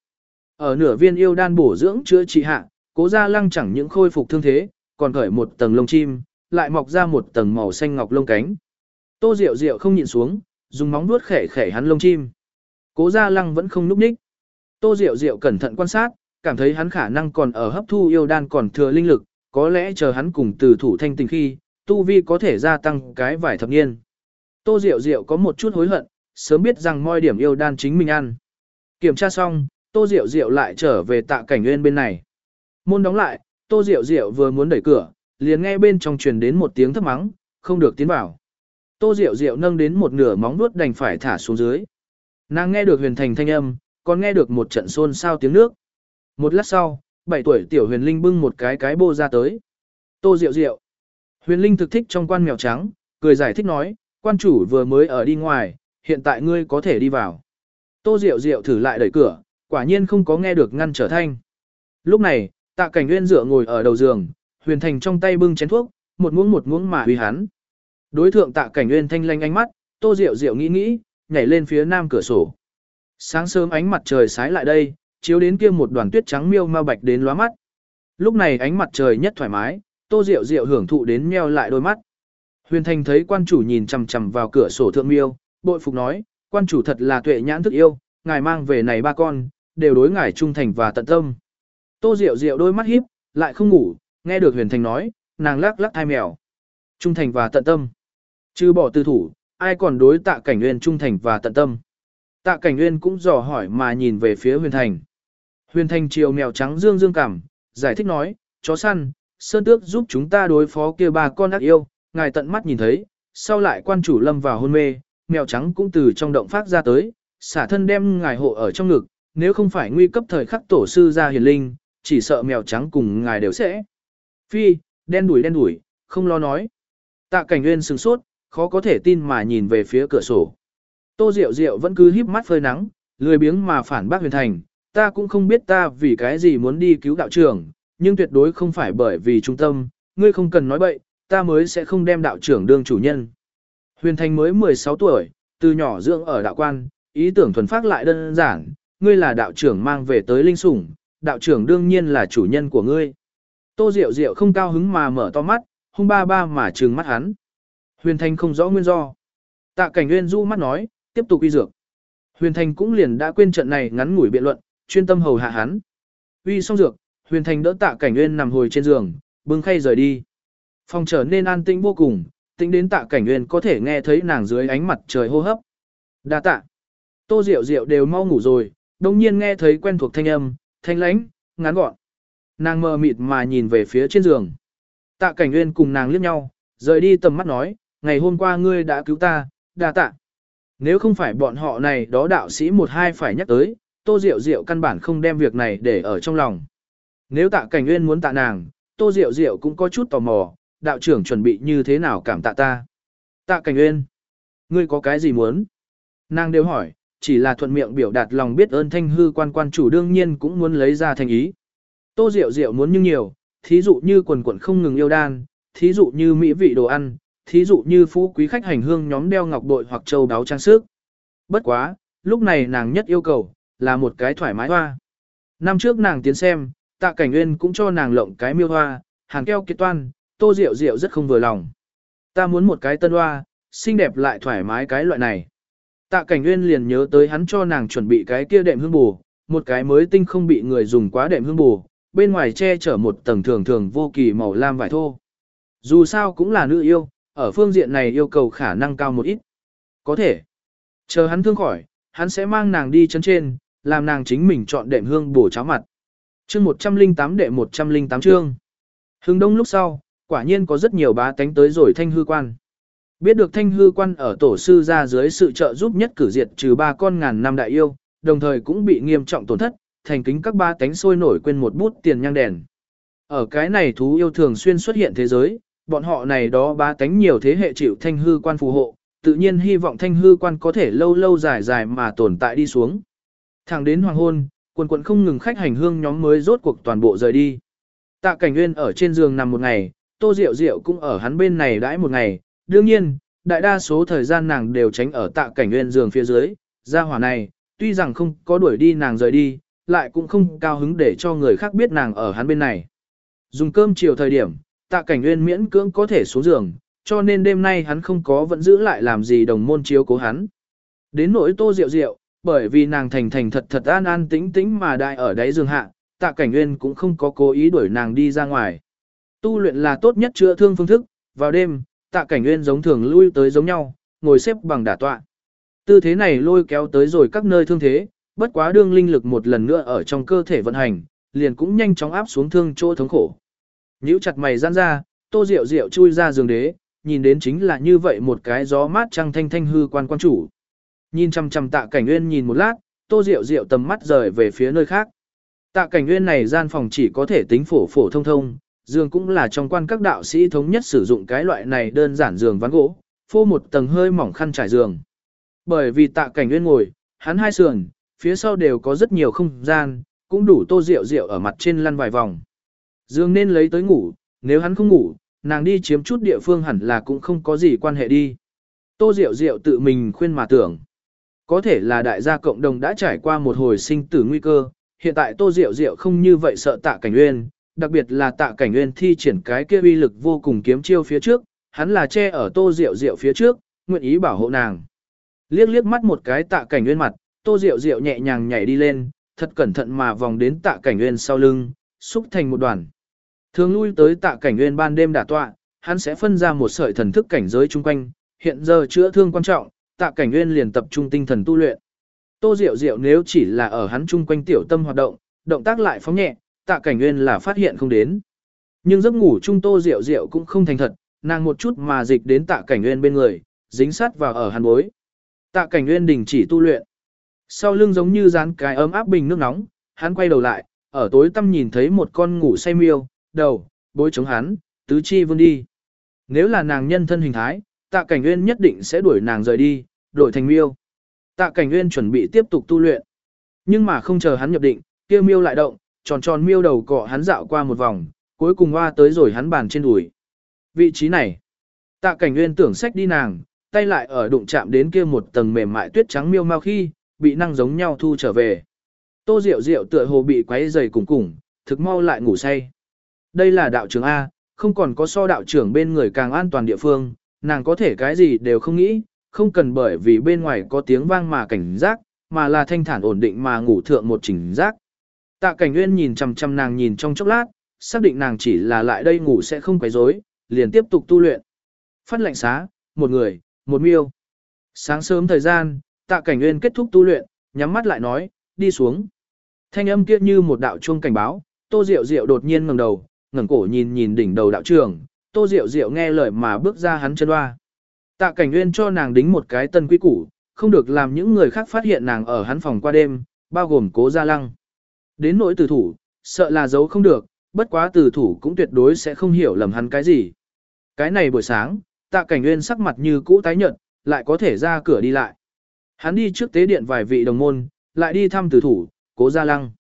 Ở nửa viên yêu đan bổ dưỡng chữa trị hạ, cố gia lăng chẳng những khôi phục thương thế, còn khởi một tầng lông chim, lại mọc ra một tầng màu xanh ngọc lông cánh. Tô Diệu Diệu không nhịn xuống, dùng móng vuốt khẻ khẻ hắn lông chim. Cố Gia Lăng vẫn không núp ních. Tô Diệu Diệu cẩn thận quan sát, cảm thấy hắn khả năng còn ở hấp thu yêu đan còn thừa linh lực, có lẽ chờ hắn cùng từ thủ thanh tình khi, tu vi có thể gia tăng cái vài thập niên. Tô Diệu Diệu có một chút hối hận, sớm biết rằng moi điểm yêu đan chính mình ăn. Kiểm tra xong, Tô Diệu Diệu lại trở về tạ cảnh nguyên bên này. Môn đóng lại, Tô Diệu Diệu vừa muốn đẩy cửa, liền nghe bên trong truyền đến một tiếng thấp mắng, không được tiến vào. Tô Diệu Diệu nâng đến một nửa móng nuốt đành phải thả xuống dưới. Nàng nghe được huyền thành thanh âm, còn nghe được một trận xôn xao tiếng nước. Một lát sau, 7 tuổi tiểu huyền linh bưng một cái cái bô ra tới. Tô Diệu Diệu. Huyền linh thực thích trong quan mèo trắng, cười giải thích nói, quan chủ vừa mới ở đi ngoài, hiện tại ngươi có thể đi vào. Tô Diệu Diệu thử lại đẩy cửa, quả nhiên không có nghe được ngăn trở thanh. Lúc này, tạ cảnh nguyên dựa ngồi ở đầu giường, huyền thành trong tay bưng chén thuốc, một muỗng một muỗng mà uy hắn. Đối thượng tạ cảnh nguyên thanh lanh ánh mắt, tô rượu rượu nghĩ nghĩ, nhảy lên phía nam cửa sổ. Sáng sớm ánh mặt trời sái lại đây, chiếu đến kia một đoàn tuyết trắng miêu ma bạch đến lóa mắt. Lúc này ánh mặt trời nhất thoải mái, tô rượu rượu hưởng thụ đến meo lại đôi mắt. Huyền Thành thấy quan chủ nhìn chằm chằm vào cửa sổ thượng miêu, bội phục nói, quan chủ thật là tuệ nhãn thức yêu, ngài mang về này ba con, đều đối ngài trung thành và tận tâm. Tô Diệu Diệu đôi mắt híp, lại không ngủ, nghe được Huyền Thành nói, nàng lắc lắc hai mèo. Trung thành và tận tâm. Chứ bỏ tư thủ, ai còn đối tạ cảnh nguyên trung thành và tận tâm. Tạ cảnh nguyên cũng dò hỏi mà nhìn về phía huyền thành. Huyền thành chiều mèo trắng dương dương cảm, giải thích nói, chó săn, sơn tước giúp chúng ta đối phó kia ba con ác yêu, ngài tận mắt nhìn thấy, sau lại quan chủ lâm vào hôn mê, mèo trắng cũng từ trong động phát ra tới, xả thân đem ngài hộ ở trong ngực, nếu không phải nguy cấp thời khắc tổ sư ra hiền linh, chỉ sợ mèo trắng cùng ngài đều sẽ. Phi, đen đuổi đen đuổi, không lo nói. Tạ cảnh nguyên sừng sốt, khó có thể tin mà nhìn về phía cửa sổ. Tô Diệu Diệu vẫn cứ híp mắt phơi nắng, lười biếng mà phản bác huyền thành, ta cũng không biết ta vì cái gì muốn đi cứu đạo trưởng, nhưng tuyệt đối không phải bởi vì trung tâm, ngươi không cần nói bậy, ta mới sẽ không đem đạo trưởng đương chủ nhân. Huyền thành mới 16 tuổi, từ nhỏ dưỡng ở đạo quan, ý tưởng thuần phát lại đơn giản, ngươi là đạo trưởng mang về tới linh sủng, đạo trưởng đương nhiên là chủ nhân của ngươi. Tô Diệu Diệu không cao hứng mà mở to mắt, hung ba ba mà trừng mắt hắn. Huyền Thành không rõ nguyên do. Tạ Cảnh Nguyên du mắt nói, tiếp tục uy dược. Huyền Thành cũng liền đã quên trận này ngắn ngủi biện luận, chuyên tâm hầu hạ hắn. uy xong dược, huyền thành đỡ tạ cảnh nguyên nằm hồi trên giường, bưng khay rời đi. Phòng trở nên an tĩnh vô cùng, tĩnh đến tạ cảnh nguyên có thể nghe thấy nàng dưới ánh mặt trời hô hấp. Đa tạ. Tô Diệu Diệu đều mau ngủ rồi, đồng nhiên nghe thấy quen thuộc thanh âm, thanh lãnh, ngắn gọn. Nàng mờ mịt mà nhìn về phía trên giường. Tạ cảnh nguyên cùng nàng liếc nhau, rời đi tầm mắt nói, ngày hôm qua ngươi đã cứu ta, đa tạ. Nếu không phải bọn họ này đó đạo sĩ một hai phải nhắc tới, Tô Diệu Diệu căn bản không đem việc này để ở trong lòng. Nếu tạ cảnh nguyên muốn tạ nàng, Tô Diệu Diệu cũng có chút tò mò, đạo trưởng chuẩn bị như thế nào cảm tạ ta. Tạ cảnh nguyên, ngươi có cái gì muốn? Nàng đều hỏi, chỉ là thuận miệng biểu đạt lòng biết ơn thanh hư quan quan chủ đương nhiên cũng muốn lấy ra thành ý. Tô Diệu Diệu muốn nhưng nhiều, thí dụ như quần quần không ngừng yêu đan, thí dụ như mỹ vị đồ ăn, thí dụ như phú quý khách hành hương nhóm đeo ngọc bội hoặc châu đáo trang sức. Bất quá, lúc này nàng nhất yêu cầu, là một cái thoải mái hoa. Năm trước nàng tiến xem, tạ cảnh nguyên cũng cho nàng lộng cái miêu hoa, hàng keo kiệt toan, tô rượu rượu rất không vừa lòng. Ta muốn một cái tân hoa, xinh đẹp lại thoải mái cái loại này. Tạ cảnh nguyên liền nhớ tới hắn cho nàng chuẩn bị cái kia đệm hương bù, một cái mới tinh không bị người dùng quá đệm hương bù, bên ngoài che chở một tầng thường thường vô kỳ màu lam vải thô. Dù sao cũng là nữ yêu, ở phương diện này yêu cầu khả năng cao một ít. Có thể. Chờ hắn thương khỏi, hắn sẽ mang nàng đi chân trên, làm nàng chính mình chọn đệm hương bổ cháo mặt. Chương 108 đệ 108 chương. Hưng đông lúc sau, quả nhiên có rất nhiều bá tánh tới rồi thanh hư quan. Biết được thanh hư quan ở tổ sư ra dưới sự trợ giúp nhất cử diệt trừ ba con ngàn năm đại yêu, đồng thời cũng bị nghiêm trọng tổn thất, thành kính các ba tánh sôi nổi quên một bút tiền nhang đèn. Ở cái này thú yêu thường xuyên xuất hiện thế giới, bọn họ này đó ba tánh nhiều thế hệ chịu thanh hư quan phù hộ, tự nhiên hy vọng thanh hư quan có thể lâu lâu dài dài mà tồn tại đi xuống. Thẳng đến hoàng hôn, quần quận không ngừng khách hành hương nhóm mới rốt cuộc toàn bộ rời đi. Tạ cảnh nguyên ở trên giường nằm một ngày, tô diệu diệu cũng ở hắn bên này đãi một ngày, đương nhiên, đại đa số thời gian nàng đều tránh ở tạ cảnh nguyên giường phía dưới, gia hỏa này, tuy rằng không có đuổi đi nàng rời đi, lại cũng không cao hứng để cho người khác biết nàng ở hắn bên này. Dùng cơm chiều thời điểm, tạ cảnh nguyên miễn cưỡng có thể xuống giường, cho nên đêm nay hắn không có vẫn giữ lại làm gì đồng môn chiếu cố hắn. Đến nỗi tô rượu rượu, bởi vì nàng thành thành thật thật an an tĩnh tĩnh mà đại ở đáy giường hạ, tạ cảnh nguyên cũng không có cố ý đuổi nàng đi ra ngoài. Tu luyện là tốt nhất chữa thương phương thức, vào đêm, tạ cảnh nguyên giống thường lui tới giống nhau, ngồi xếp bằng đả tọa. Tư thế này lôi kéo tới rồi các nơi thương thế, bất quá đương linh lực một lần nữa ở trong cơ thể vận hành, liền cũng nhanh chóng áp xuống thương chỗ thống khổ. Nhíu chặt mày giãn ra, tô rượu rượu chui ra giường đế, nhìn đến chính là như vậy một cái gió mát trăng thanh thanh hư quan quan chủ. Nhìn chăm chăm tạ cảnh nguyên nhìn một lát, tô rượu rượu tầm mắt rời về phía nơi khác. Tạ cảnh nguyên này gian phòng chỉ có thể tính phổ phổ thông thông, giường cũng là trong quan các đạo sĩ thống nhất sử dụng cái loại này đơn giản giường ván gỗ, phô một tầng hơi mỏng khăn trải giường. Bởi vì tạ cảnh nguyên ngồi, hắn hai sườn, phía sau đều có rất nhiều không gian, cũng đủ tô rượu rượu ở mặt trên lăn vài vòng. Dương nên lấy tới ngủ, nếu hắn không ngủ, nàng đi chiếm chút địa phương hẳn là cũng không có gì quan hệ đi. Tô Diệu Diệu tự mình khuyên mà tưởng. Có thể là đại gia cộng đồng đã trải qua một hồi sinh tử nguy cơ, hiện tại Tô Diệu Diệu không như vậy sợ tạ cảnh uyên, đặc biệt là tạ cảnh uyên thi triển cái kia uy lực vô cùng kiếm chiêu phía trước, hắn là che ở Tô Diệu Diệu phía trước, nguyện ý bảo hộ nàng. Liếc liếc mắt một cái tạ cảnh uyên mặt, Tô Diệu Diệu nhẹ nhàng nhảy đi lên, thật cẩn thận mà vòng đến tạ cảnh uyên sau lưng, xúc thành một đoàn. Thường lui tới tạ cảnh nguyên ban đêm đả tọa, hắn sẽ phân ra một sợi thần thức cảnh giới chung quanh, hiện giờ chữa thương quan trọng, tạ cảnh nguyên liền tập trung tinh thần tu luyện. Tô Diệu Diệu nếu chỉ là ở hắn chung quanh tiểu tâm hoạt động, động tác lại phóng nhẹ, tạ cảnh nguyên là phát hiện không đến. Nhưng giấc ngủ chung Tô Diệu Diệu cũng không thành thật, nàng một chút mà dịch đến tạ cảnh nguyên bên người, dính sát vào ở hắn bối. Tạ cảnh nguyên đình chỉ tu luyện. Sau lưng giống như dán cái ấm áp bình nước nóng, hắn quay đầu lại, ở tối tăm nhìn thấy một con ngủ say miêu, đầu, bối chống hắn, tứ chi vươn đi. Nếu là nàng nhân thân hình thái, tạ cảnh nguyên nhất định sẽ đuổi nàng rời đi, đổi thành miêu. Tạ cảnh nguyên chuẩn bị tiếp tục tu luyện. Nhưng mà không chờ hắn nhập định, kia miêu lại động, tròn tròn miêu đầu cọ hắn dạo qua một vòng, cuối cùng hoa tới rồi hắn bàn trên đùi. Vị trí này, tạ cảnh nguyên tưởng sách đi nàng, tay lại ở đụng chạm đến kia một tầng mềm mại tuyết trắng miêu mau khi, bị năng giống nhau thu trở về. Tô Diệu Diệu tựa hồ bị quấy dày cùng cùng, thực mau lại ngủ say. Đây là đạo trưởng A, không còn có so đạo trưởng bên người càng an toàn địa phương, nàng có thể cái gì đều không nghĩ, không cần bởi vì bên ngoài có tiếng vang mà cảnh giác, mà là thanh thản ổn định mà ngủ thượng một chỉnh giác. Tạ Cảnh Nguyên nhìn chằm chằm nàng nhìn trong chốc lát, xác định nàng chỉ là lại đây ngủ sẽ không quấy rối, liền tiếp tục tu luyện. Phát lệnh xá, một người, một miêu. Sáng sớm thời gian, Tạ Cảnh Nguyên kết thúc tu luyện, nhắm mắt lại nói, đi xuống. Thanh âm kia như một đạo chuông cảnh báo, Tô Diệu Diệu đột nhiên ngẩng đầu, ngẩng cổ nhìn nhìn đỉnh đầu đạo trưởng, Tô Diệu Diệu nghe lời mà bước ra hắn chân hoa. Tạ Cảnh Nguyên cho nàng đính một cái tân quý củ, không được làm những người khác phát hiện nàng ở hắn phòng qua đêm, bao gồm Cố Gia Lăng. Đến nỗi tử thủ, sợ là giấu không được, bất quá tử thủ cũng tuyệt đối sẽ không hiểu lầm hắn cái gì. Cái này buổi sáng, Tạ Cảnh Nguyên sắc mặt như cũ tái nhợt, lại có thể ra cửa đi lại. Hắn đi trước tế điện vài vị đồng môn, lại đi thăm tử thủ, Cố Gia Lăng.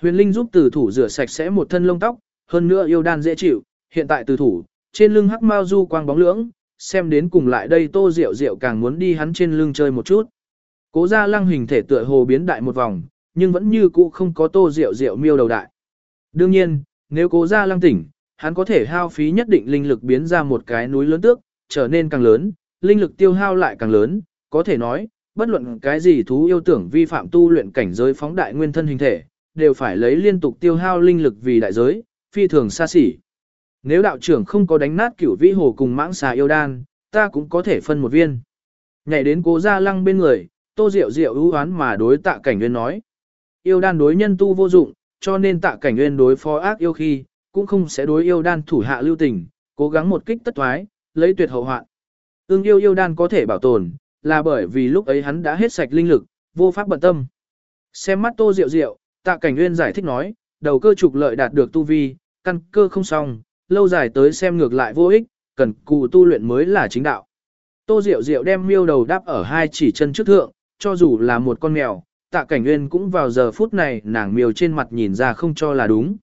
Huyền Linh giúp tử thủ rửa sạch sẽ một thân lông tóc, hơn nữa yêu đan dễ chịu, hiện tại từ thủ, trên lưng hắc mao du quang bóng lưỡng, xem đến cùng lại đây tô rượu rượu càng muốn đi hắn trên lưng chơi một chút. Cố gia lăng hình thể tựa hồ biến đại một vòng, nhưng vẫn như cũ không có tô rượu rượu miêu đầu đại. Đương nhiên, nếu cố gia lăng tỉnh, hắn có thể hao phí nhất định linh lực biến ra một cái núi lớn tước, trở nên càng lớn, linh lực tiêu hao lại càng lớn, có thể nói, bất luận cái gì thú yêu tưởng vi phạm tu luyện cảnh giới phóng đại nguyên thân hình thể, đều phải lấy liên tục tiêu hao linh lực vì đại giới, phi thường xa xỉ. Nếu đạo trưởng không có đánh nát cửu vĩ hồ cùng mãng xà yêu đan, ta cũng có thể phân một viên. Nhảy đến cố gia lăng bên người, tô diệu diệu ưu oán mà đối tạ cảnh nguyên nói. Yêu đan đối nhân tu vô dụng, cho nên tạ cảnh nguyên đối phó ác yêu khi, cũng không sẽ đối yêu đan thủ hạ lưu tình, cố gắng một kích tất thoái, lấy tuyệt hậu hoạn. Ưng yêu yêu đan có thể bảo tồn, là bởi vì lúc ấy hắn đã hết sạch linh lực, vô pháp bận tâm. Xem mắt tô diệu diệu, tạ cảnh nguyên giải thích nói, đầu cơ trục lợi đạt được tu vi, căn cơ không xong, lâu dài tới xem ngược lại vô ích, cần cù tu luyện mới là chính đạo. Tô Diệu Diệu đem miêu đầu đáp ở hai chỉ chân trước thượng, cho dù là một con mèo, tạ cảnh nguyên cũng vào giờ phút này nàng miêu trên mặt nhìn ra không cho là đúng.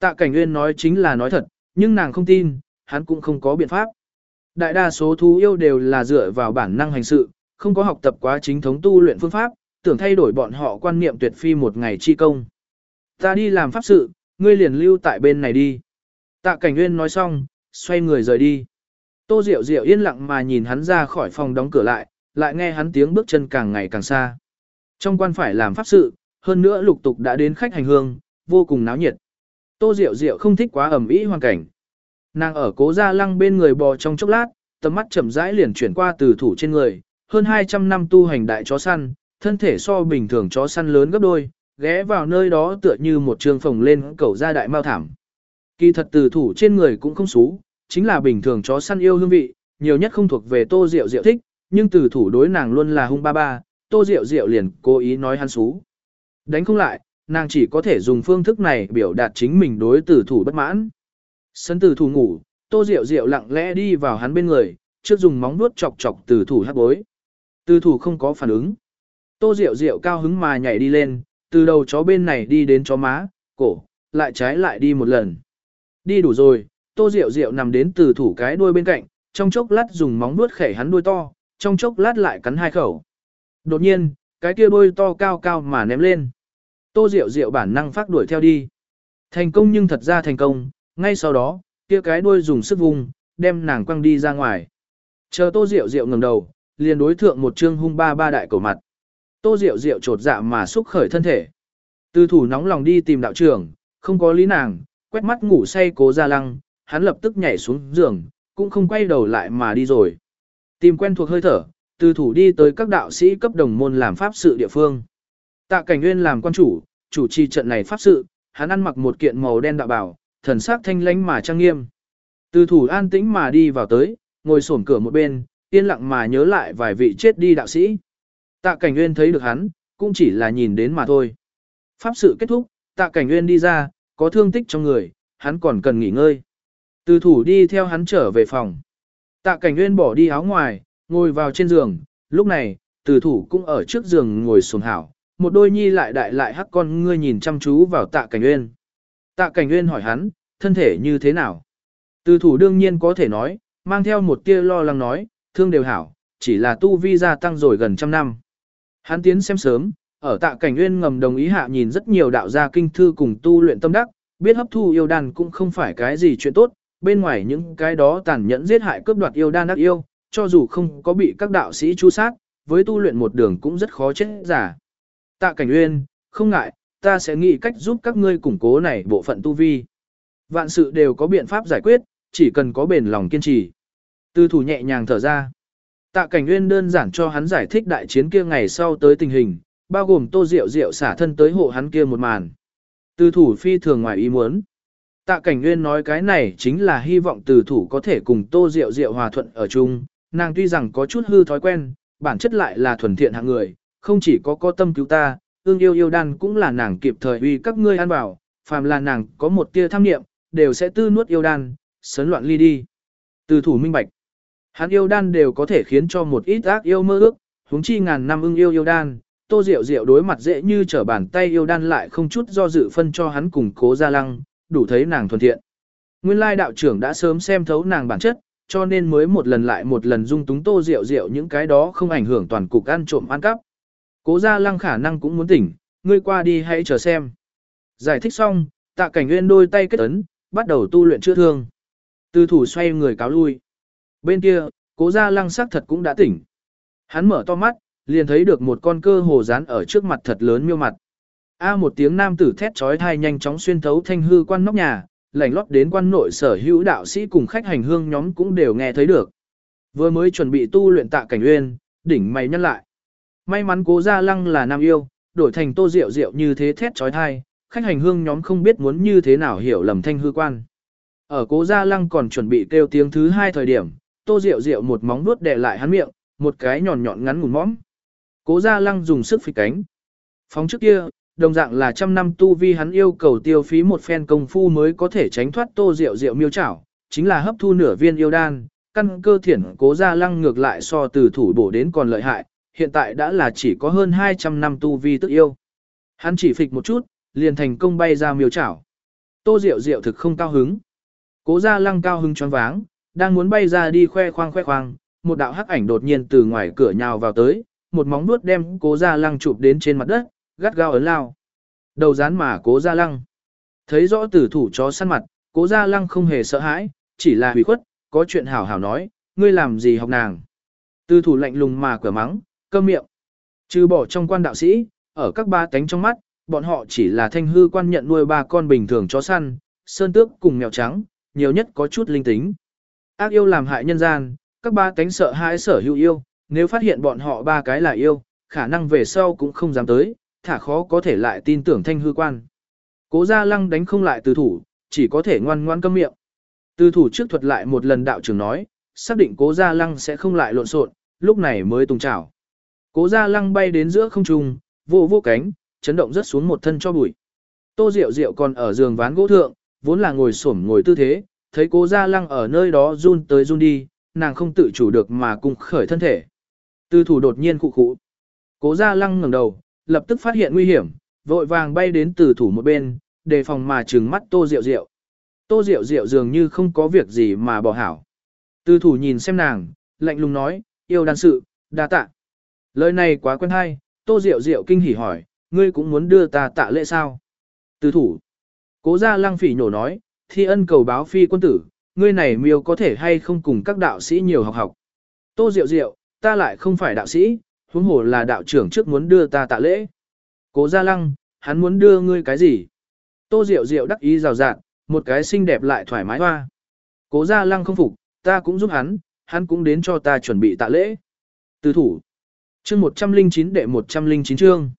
Tạ cảnh nguyên nói chính là nói thật, nhưng nàng không tin, hắn cũng không có biện pháp. Đại đa số thú yêu đều là dựa vào bản năng hành sự, không có học tập quá chính thống tu luyện phương pháp, tưởng thay đổi bọn họ quan niệm tuyệt phi một ngày chi công. Ta đi làm pháp sự, ngươi liền lưu tại bên này đi. Tạ Cảnh Nguyên nói xong, xoay người rời đi. Tô Diệu Diệu yên lặng mà nhìn hắn ra khỏi phòng đóng cửa lại, lại nghe hắn tiếng bước chân càng ngày càng xa. Trong quan phải làm pháp sự, hơn nữa lục tục đã đến khách hành hương, vô cùng náo nhiệt. Tô Diệu Diệu không thích quá ẩm ý hoàn cảnh. Nàng ở cố gia lăng bên người bò trong chốc lát, tầm mắt chậm rãi liền chuyển qua từ thủ trên người, hơn 200 năm tu hành đại chó săn, thân thể so bình thường chó săn lớn gấp đôi, ghé vào nơi đó tựa như một trường phồng lên cầu ra đại mao thảm. Kỳ thật từ thủ trên người cũng không xú, chính là bình thường chó săn yêu hương vị, nhiều nhất không thuộc về tô rượu rượu thích, nhưng từ thủ đối nàng luôn là hung ba ba, tô rượu rượu liền cố ý nói hắn xú. Đánh không lại, nàng chỉ có thể dùng phương thức này biểu đạt chính mình đối tử thủ bất mãn. Sân tử thủ ngủ, tô rượu rượu lặng lẽ đi vào hắn bên người, trước dùng móng vuốt chọc chọc tử thủ hát bối. Tử thủ không có phản ứng. Tô rượu rượu cao hứng mà nhảy đi lên, từ đầu chó bên này đi đến chó má, cổ, lại trái lại đi một lần. Đi đủ rồi, tô rượu rượu nằm đến từ thủ cái đuôi bên cạnh, trong chốc lát dùng móng nuốt khẻ hắn đuôi to, trong chốc lát lại cắn hai khẩu. Đột nhiên, cái kia đuôi to cao cao mà ném lên. Tô rượu rượu bản năng phát đuổi theo đi. Thành công nhưng thật ra thành công, ngay sau đó, kia cái đuôi dùng sức vùng, đem nàng quăng đi ra ngoài. Chờ tô rượu rượu ngẩng đầu, liền đối thượng một trương hung ba ba đại cổ mặt. Tô rượu rượu trột dạ mà xúc khởi thân thể. Từ thủ nóng lòng đi tìm đạo trưởng, không có lý nàng, quét mắt ngủ say cố ra lăng, hắn lập tức nhảy xuống giường, cũng không quay đầu lại mà đi rồi. Tìm quen thuộc hơi thở, từ thủ đi tới các đạo sĩ cấp đồng môn làm pháp sự địa phương. Tạ cảnh nguyên làm quan chủ, chủ trì trận này pháp sự, hắn ăn mặc một kiện màu đen đạo bảo, thần sắc thanh lãnh mà trang nghiêm. Từ thủ an tĩnh mà đi vào tới, ngồi xổm cửa một bên, yên lặng mà nhớ lại vài vị chết đi đạo sĩ. Tạ cảnh nguyên thấy được hắn, cũng chỉ là nhìn đến mà thôi. Pháp sự kết thúc, tạ cảnh nguyên đi ra, có thương tích trong người, hắn còn cần nghỉ ngơi. Từ thủ đi theo hắn trở về phòng. Tạ cảnh nguyên bỏ đi áo ngoài, ngồi vào trên giường, lúc này, từ thủ cũng ở trước giường ngồi xuống hảo, một đôi nhi lại đại lại hắc con ngươi nhìn chăm chú vào tạ cảnh nguyên. Tạ cảnh nguyên hỏi hắn, thân thể như thế nào? Từ thủ đương nhiên có thể nói, mang theo một tia lo lắng nói, thương đều hảo, chỉ là tu vi gia tăng rồi gần trăm năm. Hắn tiến xem sớm, ở tạ cảnh nguyên ngầm đồng ý hạ nhìn rất nhiều đạo gia kinh thư cùng tu luyện tâm đắc, biết hấp thu yêu đan cũng không phải cái gì chuyện tốt, bên ngoài những cái đó tàn nhẫn giết hại cướp đoạt yêu đan đắc yêu, cho dù không có bị các đạo sĩ chu sát, với tu luyện một đường cũng rất khó chết giả. Tạ cảnh nguyên, không ngại, ta sẽ nghĩ cách giúp các ngươi củng cố này bộ phận tu vi. Vạn sự đều có biện pháp giải quyết, chỉ cần có bền lòng kiên trì. Tư thủ nhẹ nhàng thở ra. Tạ cảnh nguyên đơn giản cho hắn giải thích đại chiến kia ngày sau tới tình hình, bao gồm tô Diệu Diệu xả thân tới hộ hắn kia một màn. Từ thủ phi thường ngoài ý muốn. Tạ cảnh nguyên nói cái này chính là hy vọng từ thủ có thể cùng tô Diệu Diệu hòa thuận ở chung, nàng tuy rằng có chút hư thói quen, bản chất lại là thuần thiện hạng người, không chỉ có có tâm cứu ta, ương yêu yêu đan cũng là nàng kịp thời uy các ngươi ăn bảo, phàm là nàng có một tia tham niệm, đều sẽ tư nuốt yêu đan, sấn loạn ly đi. Từ thủ minh bạch, hắn yêu đan đều có thể khiến cho một ít ác yêu mơ ước, huống chi ngàn năm ưng yêu yêu đan, tô diệu diệu đối mặt dễ như trở bàn tay yêu đan lại không chút do dự phân cho hắn cùng cố gia lăng, đủ thấy nàng thuần thiện. Nguyên lai đạo trưởng đã sớm xem thấu nàng bản chất, cho nên mới một lần lại một lần dung túng tô diệu diệu những cái đó không ảnh hưởng toàn cục ăn trộm ăn cắp. Cố gia lăng khả năng cũng muốn tỉnh, ngươi qua đi hãy chờ xem. Giải thích xong, tạ cảnh nguyên đôi tay kết ấn, bắt đầu tu luyện chữa thương. Từ thủ xoay người cáo lui. Bên kia, cố gia lăng sắc thật cũng đã tỉnh. Hắn mở to mắt, liền thấy được một con cơ hồ rán ở trước mặt thật lớn miêu mặt. A một tiếng nam tử thét trói thai nhanh chóng xuyên thấu thanh hư quan nóc nhà, lảnh lót đến quan nội sở hữu đạo sĩ cùng khách hành hương nhóm cũng đều nghe thấy được. Vừa mới chuẩn bị tu luyện tạ cảnh uyên, đỉnh mày nhăn lại. May mắn cố gia lăng là nam yêu, đổi thành tô rượu rượu như thế thét trói thai, khách hành hương nhóm không biết muốn như thế nào hiểu lầm thanh hư quan. Ở cố gia lăng còn chuẩn bị kêu tiếng thứ hai thời điểm, tô rượu rượu một móng nuốt đè lại hắn miệng, một cái nhọn nhọn ngắn ngủn mõm. Cố gia lăng dùng sức phịch cánh. Phóng trước kia, đồng dạng là trăm năm tu vi hắn yêu cầu tiêu phí một phen công phu mới có thể tránh thoát tô rượu rượu miêu chảo, chính là hấp thu nửa viên yêu đan, căn cơ thiển cố gia lăng ngược lại so từ thủ bổ đến còn lợi hại, hiện tại đã là chỉ có hơn 200 năm tu vi tức yêu. Hắn chỉ phịch một chút, liền thành công bay ra miêu chảo. Tô rượu rượu thực không cao hứng. Cố gia lăng cao hứng choáng váng, đang muốn bay ra đi khoe khoang khoe khoang, một đạo hắc ảnh đột nhiên từ ngoài cửa nhào vào tới, một móng vuốt đem cố gia lăng chụp đến trên mặt đất, gắt gao ấn lao. Đầu rán mà cố gia lăng. Thấy rõ tử thủ chó săn mặt, cố gia lăng không hề sợ hãi, chỉ là hủy khuất, có chuyện hảo hảo nói, ngươi làm gì học nàng. Tử thủ lạnh lùng mà cửa mắng, câm miệng. Trừ bỏ trong quan đạo sĩ, ở các ba cánh trong mắt, bọn họ chỉ là thanh hư quan nhận nuôi ba con bình thường chó săn, sơn tước cùng mèo trắng, nhiều nhất có chút linh tính. Ác yêu làm hại nhân gian, các ba cánh sợ hãi sở hữu yêu, nếu phát hiện bọn họ ba cái là yêu, khả năng về sau cũng không dám tới, thả khó có thể lại tin tưởng thanh hư quan. Cố gia lăng đánh không lại từ thủ, chỉ có thể ngoan ngoan câm miệng. Từ thủ trước thuật lại một lần đạo trưởng nói, xác định cố gia lăng sẽ không lại lộn xộn, lúc này mới tung chảo. Cố gia lăng bay đến giữa không trung, vô vô cánh, chấn động rất xuống một thân cho bụi. Tô Diệu Diệu còn ở giường ván gỗ thượng, vốn là ngồi xổm ngồi tư thế, thấy cố gia lăng ở nơi đó run tới run đi, nàng không tự chủ được mà cung khởi thân thể. Tư thủ đột nhiên cụ cụ. Cố gia lăng ngẩng đầu, lập tức phát hiện nguy hiểm, vội vàng bay đến từ thủ một bên, đề phòng mà trừng mắt tô rượu rượu. Tô rượu rượu dường như không có việc gì mà bỏ hảo. Từ thủ nhìn xem nàng, lạnh lùng nói, yêu đàn sự, đa tạ. Lời này quá quen hay, tô rượu rượu kinh hỉ hỏi, ngươi cũng muốn đưa ta tạ lễ sao? Từ thủ. Cố gia lăng phỉ nhổ nói, thi ân cầu báo phi quân tử, ngươi này miêu có thể hay không cùng các đạo sĩ nhiều học học. Tô Diệu Diệu, ta lại không phải đạo sĩ, huống hồ là đạo trưởng trước muốn đưa ta tạ lễ. Cố gia lăng, hắn muốn đưa ngươi cái gì? Tô Diệu Diệu đắc ý rào rạt, một cái xinh đẹp lại thoải mái hoa. Cố gia lăng không phục, ta cũng giúp hắn, hắn cũng đến cho ta chuẩn bị tạ lễ. Từ thủ. Chương 109 đệ 109 chương.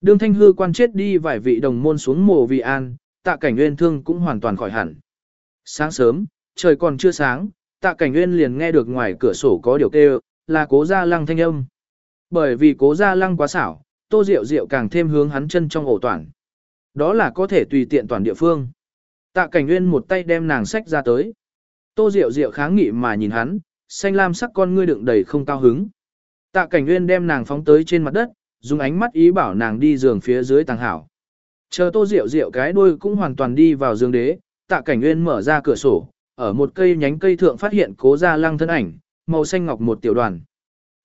Đương thanh hư quan chết đi vài vị đồng môn xuống mồ vì an, tạ cảnh nguyên thương cũng hoàn toàn khỏi hẳn. Sáng sớm, trời còn chưa sáng, tạ cảnh nguyên liền nghe được ngoài cửa sổ có điều kêu, là cố gia lăng thanh âm. Bởi vì cố gia lăng quá xảo, tô rượu rượu càng thêm hướng hắn chân trong ổ toàn. Đó là có thể tùy tiện toàn địa phương. Tạ cảnh nguyên một tay đem nàng sách ra tới. Tô rượu rượu kháng nghị mà nhìn hắn, xanh lam sắc con ngươi đựng đầy không cao hứng. Tạ cảnh nguyên đem nàng phóng tới trên mặt đất, dùng ánh mắt ý bảo nàng đi giường phía dưới tàng hảo. Chờ tô rượu rượu cái đuôi cũng hoàn toàn đi vào giường đế, tạ cảnh nguyên mở ra cửa sổ, ở một cây nhánh cây thượng phát hiện cố gia lăng thân ảnh, màu xanh ngọc một tiểu đoàn.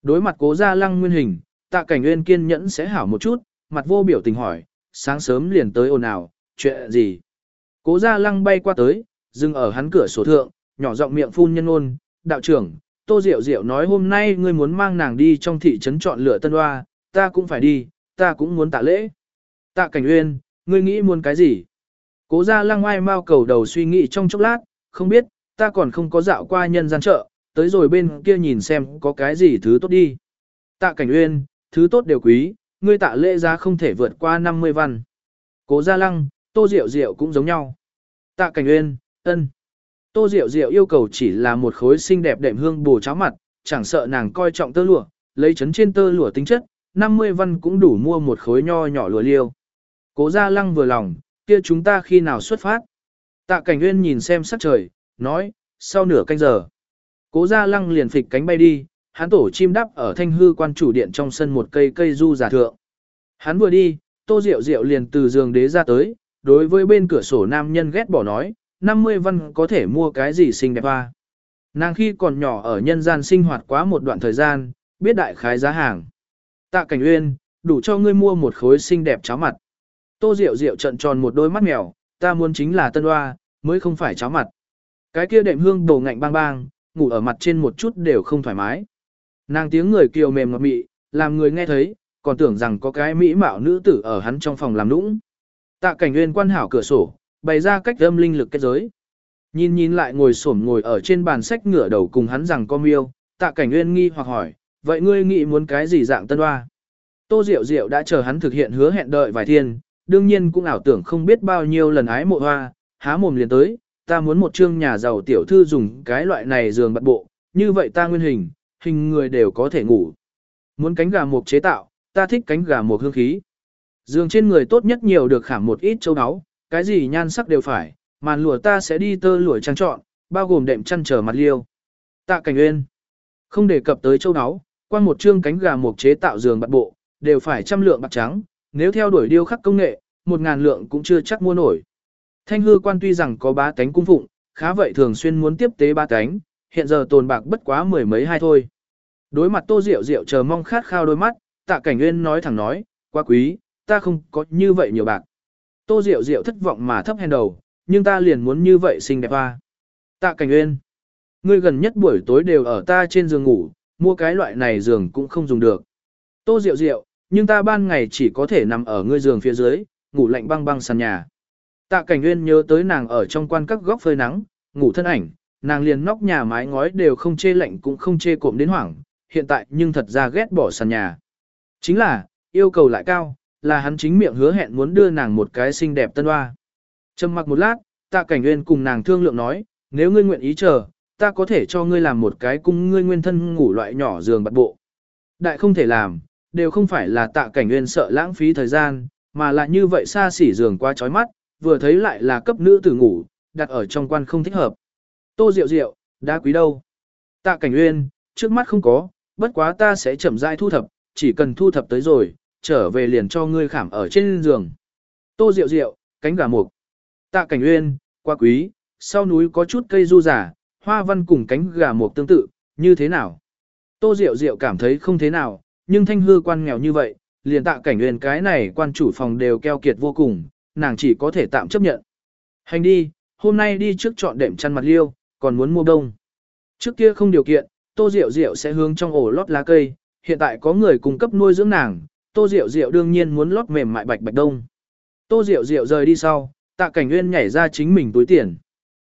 Đối mặt cố gia lăng nguyên hình, tạ cảnh nguyên kiên nhẫn sẽ hảo một chút, mặt vô biểu tình hỏi, sáng sớm liền tới ồn ào, chuyện gì? Cố gia lăng bay qua tới, dừng ở hắn cửa sổ thượng, nhỏ giọng miệng phun nhân ôn, đạo trưởng, tô diệu diệu nói hôm nay ngươi muốn mang nàng đi trong thị trấn chọn lựa tân hoa, ta cũng phải đi, ta cũng muốn tạ lễ. Tạ cảnh nguyên, ngươi nghĩ muốn cái gì? Cố gia lăng oai mau cầu đầu suy nghĩ trong chốc lát, không biết, ta còn không có dạo qua nhân gian chợ, tới rồi bên kia nhìn xem có cái gì thứ tốt đi. Tạ cảnh uyên, thứ tốt đều quý, ngươi tạ lễ giá không thể vượt qua 50 văn. Cố gia lăng, tô rượu rượu cũng giống nhau. Tạ cảnh uyên, ân. Tô rượu rượu yêu cầu chỉ là một khối xinh đẹp đệm hương bù cháo mặt, chẳng sợ nàng coi trọng tơ lụa, lấy chấn trên tơ lụa tính chất, 50 văn cũng đủ mua một khối nho nhỏ lụa liêu. Cố gia lăng vừa lòng, kia chúng ta khi nào xuất phát? Tạ cảnh nguyên nhìn xem sắc trời, nói, sau nửa canh giờ. Cố gia lăng liền phịch cánh bay đi, hắn tổ chim đắp ở thanh hư quan chủ điện trong sân một cây cây du giả thượng. Hắn vừa đi, tô diệu diệu liền từ giường đế ra tới, đối với bên cửa sổ nam nhân ghét bỏ nói, 50 văn có thể mua cái gì xinh đẹp hoa. Nàng khi còn nhỏ ở nhân gian sinh hoạt quá một đoạn thời gian, biết đại khái giá hàng. Tạ cảnh uyên, đủ cho ngươi mua một khối xinh đẹp cháo mặt. Tô Diệu Diệu trận tròn một đôi mắt mèo, ta muốn chính là tân hoa, mới không phải cháo mặt. Cái kia đệm hương đầu ngạnh bang bang, ngủ ở mặt trên một chút đều không thoải mái. Nàng tiếng người kiều mềm ngọt mị, làm người nghe thấy, còn tưởng rằng có cái mỹ mạo nữ tử ở hắn trong phòng làm nũng. Tạ cảnh nguyên quan hảo cửa sổ, bày ra cách âm linh lực kết giới. Nhìn nhìn lại ngồi xổm ngồi ở trên bàn sách ngửa đầu cùng hắn rằng con miêu, tạ cảnh nguyên nghi hoặc hỏi, vậy ngươi nghĩ muốn cái gì dạng tân hoa? Tô Diệu Diệu đã chờ hắn thực hiện hứa hẹn đợi vài thiên, đương nhiên cũng ảo tưởng không biết bao nhiêu lần ái mộ hoa, há mồm liền tới, ta muốn một chương nhà giàu tiểu thư dùng cái loại này giường bật bộ, như vậy ta nguyên hình, hình người đều có thể ngủ. Muốn cánh gà mộc chế tạo, ta thích cánh gà mộc hương khí. Giường trên người tốt nhất nhiều được khảm một ít châu áo, cái gì nhan sắc đều phải, màn lụa ta sẽ đi tơ lụa trang trọn, bao gồm đệm chăn trở mặt liêu. Tạ cảnh nguyên, không đề cập tới châu áo, quan một chương cánh gà mộc chế tạo giường bật bộ, đều phải trăm lượng bạc trắng, nếu theo đuổi điêu khắc công nghệ, một ngàn lượng cũng chưa chắc mua nổi. Thanh hư quan tuy rằng có ba tánh cung phụng, khá vậy thường xuyên muốn tiếp tế ba tánh, hiện giờ tồn bạc bất quá mười mấy hai thôi. Đối mặt tô rượu rượu chờ mong khát khao đôi mắt, tạ cảnh nguyên nói thẳng nói, quá quý, ta không có như vậy nhiều bạc. Tô rượu rượu thất vọng mà thấp hèn đầu, nhưng ta liền muốn như vậy xinh đẹp hoa. Tạ cảnh nguyên, ngươi gần nhất buổi tối đều ở ta trên giường ngủ, mua cái loại này giường cũng không dùng được. Tô rượu rượu, nhưng ta ban ngày chỉ có thể nằm ở ngươi giường phía dưới, ngủ lạnh băng băng sàn nhà. Tạ Cảnh Nguyên nhớ tới nàng ở trong quan các góc phơi nắng, ngủ thân ảnh, nàng liền nóc nhà mái ngói đều không chê lạnh cũng không chê cộm đến hoảng, hiện tại nhưng thật ra ghét bỏ sàn nhà. Chính là, yêu cầu lại cao, là hắn chính miệng hứa hẹn muốn đưa nàng một cái xinh đẹp tân hoa. Trầm mặc một lát, Tạ Cảnh Nguyên cùng nàng thương lượng nói, nếu ngươi nguyện ý chờ, ta có thể cho ngươi làm một cái cung ngươi nguyên thân ngủ loại nhỏ giường bật bộ. Đại không thể làm, đều không phải là tạ cảnh nguyên sợ lãng phí thời gian, mà là như vậy xa xỉ giường quá chói mắt, vừa thấy lại là cấp nữ tử ngủ, đặt ở trong quan không thích hợp. Tô Diệu Diệu, đá quý đâu? Tạ cảnh nguyên, trước mắt không có, bất quá ta sẽ chậm rãi thu thập, chỉ cần thu thập tới rồi, trở về liền cho ngươi khảm ở trên giường. Tô Diệu Diệu, cánh gà mục. Tạ cảnh nguyên, qua quý, sau núi có chút cây du giả, hoa văn cùng cánh gà mục tương tự, như thế nào? Tô Diệu Diệu cảm thấy không thế nào, nhưng thanh hư quan nghèo như vậy, liền tạ cảnh nguyên cái này quan chủ phòng đều keo kiệt vô cùng, nàng chỉ có thể tạm chấp nhận. Hành đi, hôm nay đi trước chọn đệm chăn mặt liêu, còn muốn mua đông. Trước kia không điều kiện, tô rượu rượu sẽ hướng trong ổ lót lá cây, hiện tại có người cung cấp nuôi dưỡng nàng, tô rượu rượu đương nhiên muốn lót mềm mại bạch bạch đông. Tô rượu rượu rời đi sau, tạ cảnh nguyên nhảy ra chính mình túi tiền.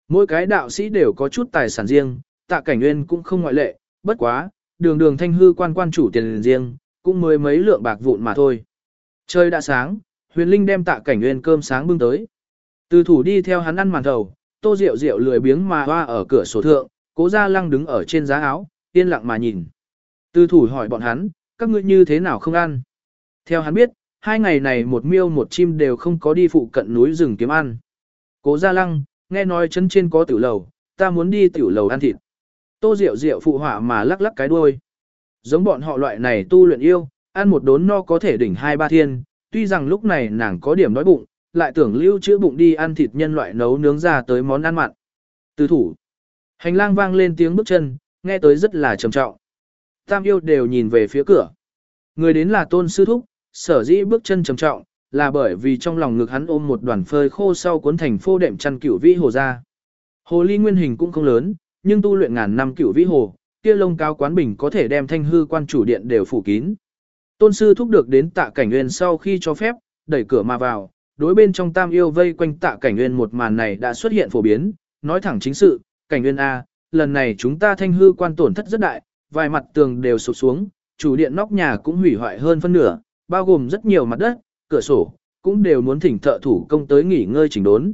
Mỗi cái đạo sĩ đều có chút tài sản riêng, tạ cảnh nguyên cũng không ngoại lệ, bất quá, đường đường thanh hư quan quan chủ tiền riêng, cũng mới mấy lượng bạc vụn mà thôi. Trời đã sáng, huyền linh đem tạ cảnh nguyên cơm sáng bưng tới. Từ thủ đi theo hắn ăn màn thầu, tô rượu rượu lười biếng mà hoa ở cửa sổ thượng, cố gia lăng đứng ở trên giá áo, yên lặng mà nhìn. Từ thủ hỏi bọn hắn, các ngươi như thế nào không ăn? Theo hắn biết, hai ngày này một miêu một chim đều không có đi phụ cận núi rừng kiếm ăn. Cố gia lăng, nghe nói chân trên có tiểu lầu, ta muốn đi tiểu lầu ăn thịt. Tô Diệu Diệu phụ họa mà lắc lắc cái đuôi. Giống bọn họ loại này tu luyện yêu, ăn một đốn no có thể đỉnh hai ba thiên, tuy rằng lúc này nàng có điểm đói bụng, lại tưởng lưu chữa bụng đi ăn thịt nhân loại nấu nướng ra tới món ăn mặn. Từ thủ. Hành lang vang lên tiếng bước chân, nghe tới rất là trầm trọng. Tam yêu đều nhìn về phía cửa. Người đến là tôn sư thúc, sở dĩ bước chân trầm trọng, là bởi vì trong lòng ngực hắn ôm một đoàn phơi khô sau cuốn thành phô đệm chăn cửu vĩ hồ ra. Hồ ly nguyên hình cũng không lớn, nhưng tu luyện ngàn năm cửu vĩ hồ, kia lông cao quán bình có thể đem thanh hư quan chủ điện đều phủ kín. Tôn sư thúc được đến tạ cảnh nguyên sau khi cho phép, đẩy cửa mà vào, đối bên trong tam yêu vây quanh tạ cảnh nguyên một màn này đã xuất hiện phổ biến, nói thẳng chính sự, cảnh nguyên A, lần này chúng ta thanh hư quan tổn thất rất đại, vài mặt tường đều sụp xuống, chủ điện nóc nhà cũng hủy hoại hơn phân nửa, bao gồm rất nhiều mặt đất, cửa sổ, cũng đều muốn thỉnh thợ thủ công tới nghỉ ngơi chỉnh đốn.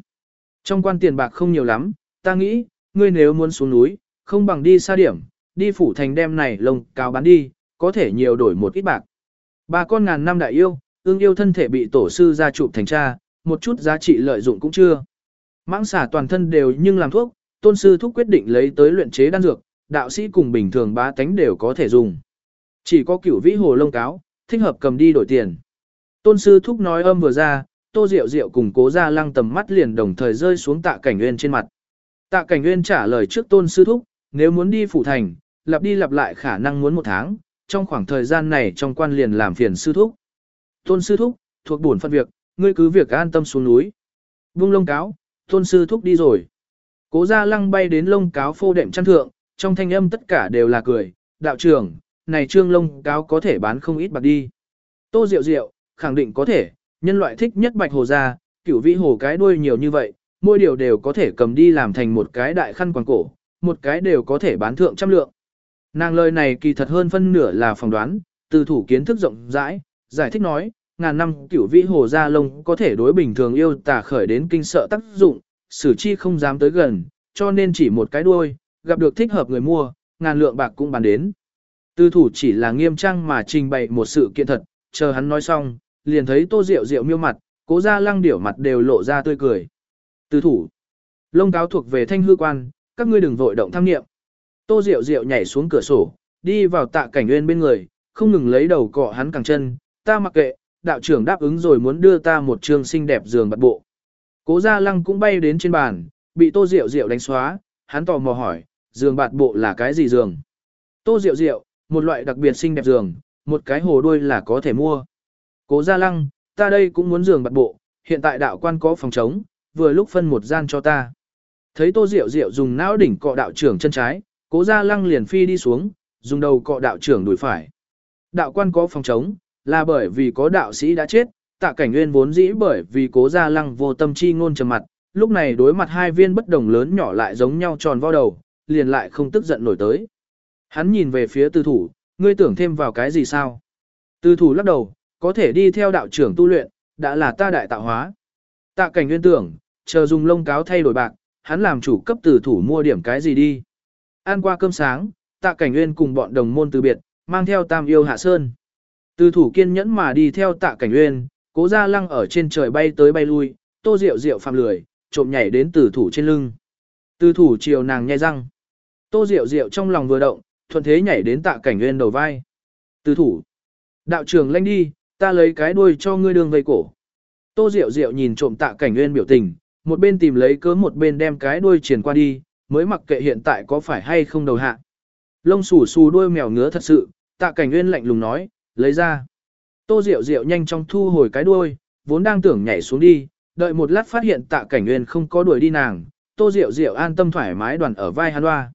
Trong quan tiền bạc không nhiều lắm, ta nghĩ, ngươi nếu muốn xuống núi, không bằng đi xa điểm, đi phủ thành đem này lông cao bán đi, có thể nhiều đổi một ít bạc. Ba con ngàn năm đại yêu, ương yêu thân thể bị tổ sư gia chụp thành cha, một chút giá trị lợi dụng cũng chưa. Mãng xả toàn thân đều nhưng làm thuốc, tôn sư thúc quyết định lấy tới luyện chế đan dược, đạo sĩ cùng bình thường bá tánh đều có thể dùng. Chỉ có cửu vĩ hồ lông cáo, thích hợp cầm đi đổi tiền. Tôn sư thúc nói âm vừa ra, tô rượu rượu cùng cố ra lăng tầm mắt liền đồng thời rơi xuống tạ cảnh nguyên trên mặt. Tạ cảnh nguyên trả lời trước tôn sư thúc, nếu muốn đi phủ thành, lặp đi lặp lại khả năng muốn một tháng, trong khoảng thời gian này trong quan liền làm phiền sư thúc. Tôn sư thúc, thuộc bổn phận việc, ngươi cứ việc an tâm xuống núi. Vung lông cáo, tôn sư thúc đi rồi. Cố ra lăng bay đến lông cáo phô đệm chăn thượng, trong thanh âm tất cả đều là cười, đạo trưởng, này trương lông cáo có thể bán không ít bạc đi. Tô Diệu Diệu, khẳng định có thể, nhân loại thích nhất bạch hồ ra, cửu vĩ hồ cái đuôi nhiều như vậy, mỗi điều đều có thể cầm đi làm thành một cái đại khăn quàng cổ, một cái đều có thể bán thượng trăm lượng. Nàng lời này kỳ thật hơn phân nửa là phỏng đoán, từ thủ kiến thức rộng rãi, giải thích nói, ngàn năm cửu vĩ hồ gia lông có thể đối bình thường yêu tà khởi đến kinh sợ tác dụng, sử chi không dám tới gần, cho nên chỉ một cái đuôi, gặp được thích hợp người mua, ngàn lượng bạc cũng bán đến. Tư thủ chỉ là nghiêm trang mà trình bày một sự kiện thật, chờ hắn nói xong, liền thấy tô rượu rượu miêu mặt, cố ra lăng điểu mặt đều lộ ra tươi cười. Từ thủ, lông cáo thuộc về thanh hư quan, các ngươi đừng vội động tham nghiệm. Tô Diệu Diệu nhảy xuống cửa sổ, đi vào tạ cảnh nguyên bên người, không ngừng lấy đầu cọ hắn càng chân, ta mặc kệ, đạo trưởng đáp ứng rồi muốn đưa ta một trường xinh đẹp giường bật bộ. Cố gia lăng cũng bay đến trên bàn, bị tô rượu rượu đánh xóa, hắn tò mò hỏi, giường bạt bộ là cái gì giường? Tô rượu rượu, một loại đặc biệt xinh đẹp giường, một cái hồ đuôi là có thể mua. Cố gia lăng, ta đây cũng muốn giường bạt bộ, hiện tại đạo quan có phòng trống, vừa lúc phân một gian cho ta. Thấy tô diệu diệu dùng não đỉnh cọ đạo trưởng chân trái, cố gia lăng liền phi đi xuống, dùng đầu cọ đạo trưởng đùi phải. Đạo quan có phòng trống, là bởi vì có đạo sĩ đã chết, tạ cảnh nguyên vốn dĩ bởi vì cố gia lăng vô tâm chi ngôn trầm mặt, lúc này đối mặt hai viên bất đồng lớn nhỏ lại giống nhau tròn vo đầu, liền lại không tức giận nổi tới. Hắn nhìn về phía tư thủ, ngươi tưởng thêm vào cái gì sao? Tư thủ lắc đầu, có thể đi theo đạo trưởng tu luyện, đã là ta đại tạo hóa. Tạ cảnh nguyên tưởng, chờ dùng lông cáo thay đổi bạc, hắn làm chủ cấp từ thủ mua điểm cái gì đi. Ăn qua cơm sáng, tạ cảnh nguyên cùng bọn đồng môn từ biệt, mang theo tam yêu hạ sơn. Từ thủ kiên nhẫn mà đi theo tạ cảnh nguyên, cố ra lăng ở trên trời bay tới bay lui, tô rượu rượu phạm lười, trộm nhảy đến từ thủ trên lưng. Từ thủ chiều nàng nhai răng. Tô rượu rượu trong lòng vừa động, thuận thế nhảy đến tạ cảnh nguyên đầu vai. Từ thủ. Đạo trưởng lanh đi, ta lấy cái đuôi cho ngươi đường vây cổ. Tô rượu rượu nhìn trộm tạ cảnh nguyên biểu tình, một bên tìm lấy cớ một bên đem cái đuôi triển qua đi, mới mặc kệ hiện tại có phải hay không đầu hạ. Lông xù xù đuôi mèo ngứa thật sự, tạ cảnh nguyên lạnh lùng nói, lấy ra. Tô Diệu Diệu nhanh chóng thu hồi cái đuôi, vốn đang tưởng nhảy xuống đi, đợi một lát phát hiện tạ cảnh nguyên không có đuổi đi nàng, Tô Diệu Diệu an tâm thoải mái đoàn ở vai hắn hoa.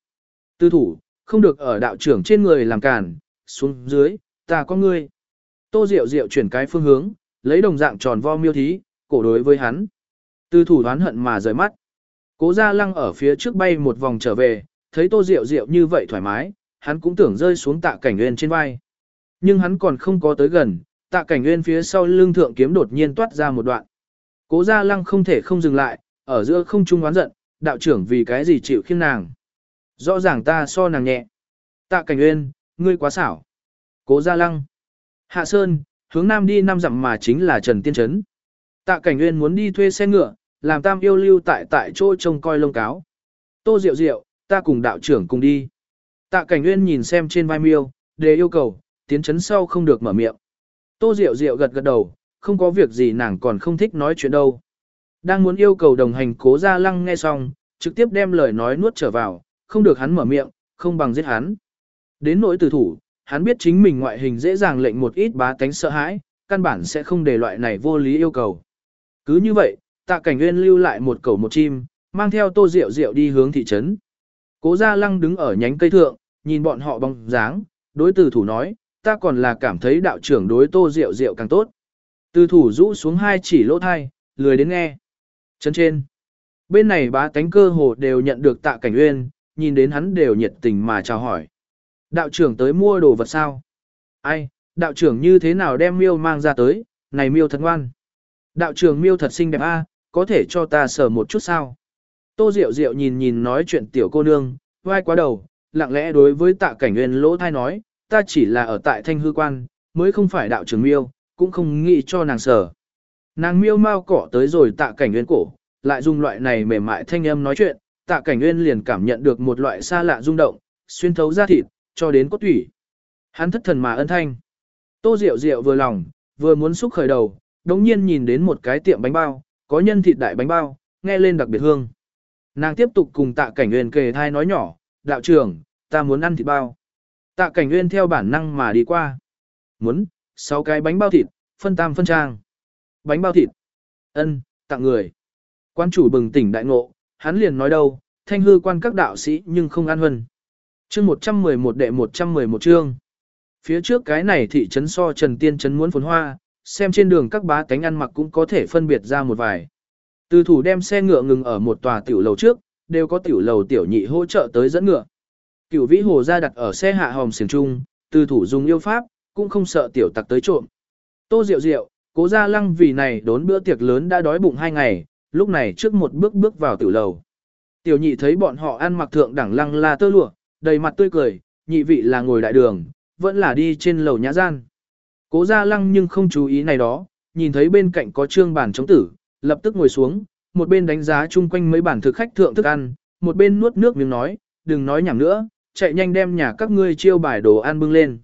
Tư thủ, không được ở đạo trưởng trên người làm cản, xuống dưới, ta có ngươi. Tô Diệu Diệu chuyển cái phương hướng, lấy đồng dạng tròn vo miêu thí, cổ đối với hắn. Tư thủ đoán hận mà rời mắt. Cố gia lăng ở phía trước bay một vòng trở về, thấy Tô Diệu Diệu như vậy thoải mái, hắn cũng tưởng rơi xuống tạ cảnh nguyên trên vai. Nhưng hắn còn không có tới gần, tạ cảnh nguyên phía sau lưng thượng kiếm đột nhiên toát ra một đoạn. Cố gia lăng không thể không dừng lại, ở giữa không trung oán giận, đạo trưởng vì cái gì chịu khiêm nàng. Rõ ràng ta so nàng nhẹ. Tạ cảnh nguyên, ngươi quá xảo. Cố gia lăng. Hạ Sơn, hướng nam đi năm dặm mà chính là Trần Tiên Trấn. Tạ cảnh nguyên muốn đi thuê xe ngựa, làm tam yêu lưu tại tại chỗ trông coi lông cáo. Tô Diệu Diệu, ta cùng đạo trưởng cùng đi. Tạ cảnh nguyên nhìn xem trên vai miêu, để yêu cầu, tiến chấn sau không được mở miệng. Tô Diệu Diệu gật gật đầu, không có việc gì nàng còn không thích nói chuyện đâu. Đang muốn yêu cầu đồng hành cố ra lăng nghe xong, trực tiếp đem lời nói nuốt trở vào, không được hắn mở miệng, không bằng giết hắn. Đến nỗi tử thủ, hắn biết chính mình ngoại hình dễ dàng lệnh một ít bá tánh sợ hãi, căn bản sẽ không để loại này vô lý yêu cầu. Cứ như vậy, tạ cảnh nguyên lưu lại một cầu một chim, mang theo tô rượu rượu đi hướng thị trấn. Cố gia lăng đứng ở nhánh cây thượng, nhìn bọn họ bóng dáng, đối tử thủ nói, ta còn là cảm thấy đạo trưởng đối tô rượu rượu càng tốt. Từ thủ rũ xuống hai chỉ lỗ thai, lười đến nghe. Chân trên. Bên này bá tánh cơ hồ đều nhận được tạ cảnh uyên, nhìn đến hắn đều nhiệt tình mà chào hỏi. Đạo trưởng tới mua đồ vật sao? Ai, đạo trưởng như thế nào đem miêu mang ra tới, này miêu thật ngoan. Đạo trưởng miêu thật xinh đẹp a, có thể cho ta sờ một chút sao? Tô Diệu Diệu nhìn nhìn nói chuyện tiểu cô nương, vai quá đầu, lặng lẽ đối với tạ cảnh nguyên lỗ thai nói, ta chỉ là ở tại thanh hư quan, mới không phải đạo trưởng miêu, cũng không nghĩ cho nàng sờ. Nàng miêu mau cỏ tới rồi tạ cảnh nguyên cổ, lại dùng loại này mềm mại thanh âm nói chuyện, tạ cảnh nguyên liền cảm nhận được một loại xa lạ rung động, xuyên thấu ra thịt, cho đến cốt thủy. Hắn thất thần mà ân thanh. Tô Diệu Diệu vừa lòng, vừa muốn xúc khởi đầu, đống nhiên nhìn đến một cái tiệm bánh bao, có nhân thịt đại bánh bao, nghe lên đặc biệt hương. Nàng tiếp tục cùng tạ cảnh nguyên kề thai nói nhỏ, đạo trưởng, ta muốn ăn thịt bao. Tạ cảnh nguyên theo bản năng mà đi qua. Muốn, sáu cái bánh bao thịt, phân tam phân trang. Bánh bao thịt. ân, tặng người. Quan chủ bừng tỉnh đại ngộ, hắn liền nói đâu, thanh hư quan các đạo sĩ nhưng không ăn huân. Chương 111 đệ 111 chương. Phía trước cái này thị trấn so Trần Tiên trấn muốn phồn hoa, xem trên đường các bá tánh ăn mặc cũng có thể phân biệt ra một vài. Từ thủ đem xe ngựa ngừng ở một tòa tiểu lầu trước, đều có tiểu lầu tiểu nhị hỗ trợ tới dẫn ngựa. Cửu vĩ hồ ra đặt ở xe hạ hồng xiềng trung, từ thủ dùng yêu pháp, cũng không sợ tiểu tặc tới trộm. Tô Diệu Diệu, cố gia lăng vì này đốn bữa tiệc lớn đã đói bụng hai ngày, lúc này trước một bước bước vào tiểu lầu. Tiểu nhị thấy bọn họ ăn mặc thượng đẳng lăng la tơ lụa, đầy mặt tươi cười, nhị vị là ngồi đại đường, vẫn là đi trên lầu nhã gian. Cố gia lăng nhưng không chú ý này đó, nhìn thấy bên cạnh có trương bàn chống tử, lập tức ngồi xuống, một bên đánh giá chung quanh mấy bản thực khách thượng thức ăn, một bên nuốt nước miếng nói, đừng nói nhảm nữa, chạy nhanh đem nhà các ngươi chiêu bài đồ ăn bưng lên.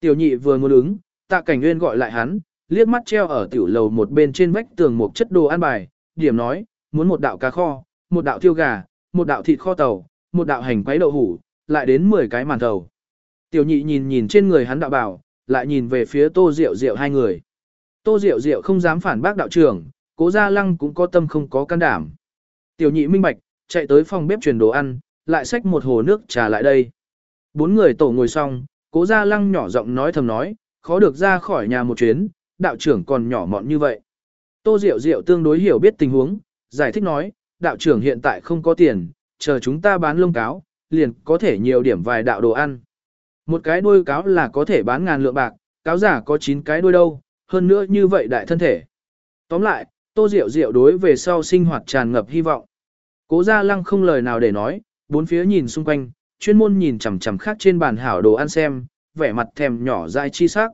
Tiểu nhị vừa muốn ứng, tạ cảnh nguyên gọi lại hắn, liếc mắt treo ở tiểu lầu một bên trên vách tường một chất đồ ăn bài, điểm nói, muốn một đạo cá kho, một đạo thiêu gà, một đạo thịt kho tàu, một đạo hành quấy đậu hủ, lại đến 10 cái màn thầu. Tiểu nhị nhìn nhìn trên người hắn đạo bảo, lại nhìn về phía tô diệu diệu hai người. Tô diệu diệu không dám phản bác đạo trưởng, cố gia lăng cũng có tâm không có can đảm. Tiểu nhị minh bạch, chạy tới phòng bếp truyền đồ ăn, lại xách một hồ nước trà lại đây. Bốn người tổ ngồi xong, cố gia lăng nhỏ giọng nói thầm nói, khó được ra khỏi nhà một chuyến, đạo trưởng còn nhỏ mọn như vậy. Tô Diệu Diệu tương đối hiểu biết tình huống, giải thích nói, đạo trưởng hiện tại không có tiền, chờ chúng ta bán lông cáo, liền có thể nhiều điểm vài đạo đồ ăn. Một cái đuôi cáo là có thể bán ngàn lượng bạc, cáo giả có 9 cái đuôi đâu, hơn nữa như vậy đại thân thể. Tóm lại, Tô Diệu Diệu đối về sau sinh hoạt tràn ngập hy vọng. Cố Gia Lăng không lời nào để nói, bốn phía nhìn xung quanh, chuyên môn nhìn chằm chằm khác trên bàn hảo đồ ăn xem, vẻ mặt thèm nhỏ dại chi sắc.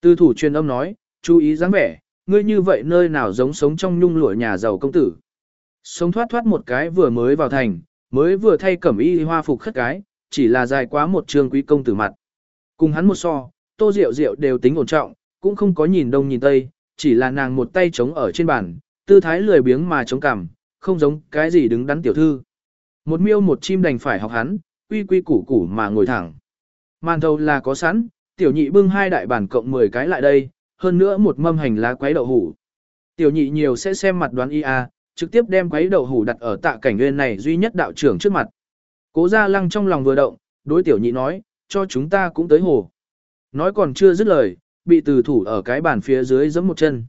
Tư thủ truyền âm nói, chú ý dáng vẻ, ngươi như vậy nơi nào giống sống trong nhung lụa nhà giàu công tử. Sống thoát thoát một cái vừa mới vào thành, mới vừa thay cẩm y hoa phục khất cái, chỉ là dài quá một trường quý công tử mặt. Cùng hắn một so, tô rượu rượu đều tính ổn trọng, cũng không có nhìn đông nhìn tây, chỉ là nàng một tay chống ở trên bàn, tư thái lười biếng mà chống cằm, không giống cái gì đứng đắn tiểu thư. Một miêu một chim đành phải học hắn, quy quy củ củ mà ngồi thẳng. Màn thầu là có sẵn, tiểu nhị bưng hai đại bản cộng 10 cái lại đây, hơn nữa một mâm hành lá quấy đậu hủ. Tiểu nhị nhiều sẽ xem mặt đoán y a trực tiếp đem quấy đậu hủ đặt ở tạ cảnh nguyên này duy nhất đạo trưởng trước mặt. Cố gia lăng trong lòng vừa động, đối tiểu nhị nói, cho chúng ta cũng tới hồ. Nói còn chưa dứt lời, bị từ thủ ở cái bàn phía dưới giẫm một chân.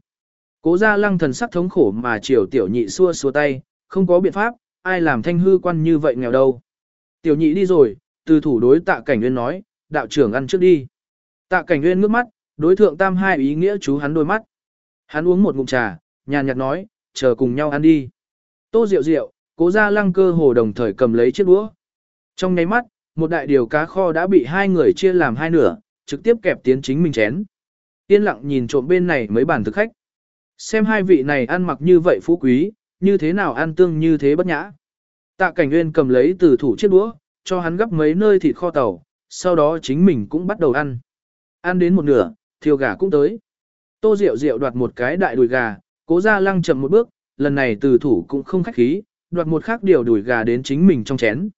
Cố gia lăng thần sắc thống khổ mà chiều tiểu nhị xua xua tay, không có biện pháp, ai làm thanh hư quan như vậy nghèo đâu. Tiểu nhị đi rồi, từ thủ đối tạ cảnh nguyên nói, đạo trưởng ăn trước đi. Tạ cảnh nguyên ngước mắt, đối thượng tam hai ý nghĩa chú hắn đôi mắt. Hắn uống một ngụm trà, nhàn nhạt nói, chờ cùng nhau ăn đi. Tô rượu rượu, cố gia lăng cơ hồ đồng thời cầm lấy chiếc đũa. Trong nháy mắt, một đại điều cá kho đã bị hai người chia làm hai nửa, trực tiếp kẹp tiến chính mình chén. Yên lặng nhìn trộm bên này mấy bàn thực khách. Xem hai vị này ăn mặc như vậy phú quý, như thế nào ăn tương như thế bất nhã. Tạ cảnh nguyên cầm lấy từ thủ chiếc đũa, cho hắn gấp mấy nơi thịt kho tàu, sau đó chính mình cũng bắt đầu ăn. Ăn đến một nửa, thiêu gà cũng tới. Tô Diệu Diệu đoạt một cái đại đùi gà, cố ra lăng chậm một bước, lần này từ thủ cũng không khách khí, đoạt một khác điều đùi gà đến chính mình trong chén.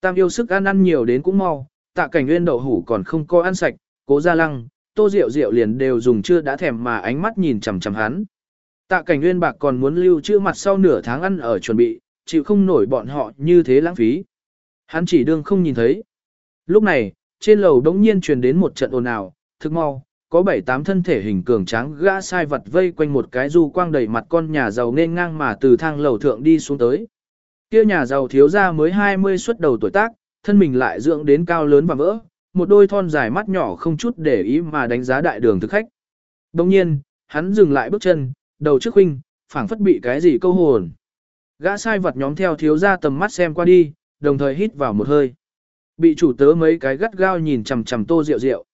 Tam yêu sức ăn ăn nhiều đến cũng mau, tạ cảnh nguyên đậu hủ còn không có ăn sạch, cố ra lăng, tô rượu rượu liền đều dùng chưa đã thèm mà ánh mắt nhìn chằm chằm hắn. Tạ cảnh nguyên bạc còn muốn lưu trữ mặt sau nửa tháng ăn ở chuẩn bị, chịu không nổi bọn họ như thế lãng phí. Hắn chỉ đương không nhìn thấy. Lúc này, trên lầu đống nhiên truyền đến một trận ồn ào, thực mau, có bảy tám thân thể hình cường tráng gã sai vật vây quanh một cái du quang đầy mặt con nhà giàu nên ngang mà từ thang lầu thượng đi xuống tới. Kia nhà giàu thiếu gia mới 20 xuất đầu tuổi tác, thân mình lại dưỡng đến cao lớn và vỡ, một đôi thon dài mắt nhỏ không chút để ý mà đánh giá đại đường thực khách. Đồng nhiên, hắn dừng lại bước chân, đầu trước huynh, phảng phất bị cái gì câu hồn. Gã sai vật nhóm theo thiếu gia tầm mắt xem qua đi, đồng thời hít vào một hơi. Bị chủ tớ mấy cái gắt gao nhìn chằm chằm tô rượu rượu.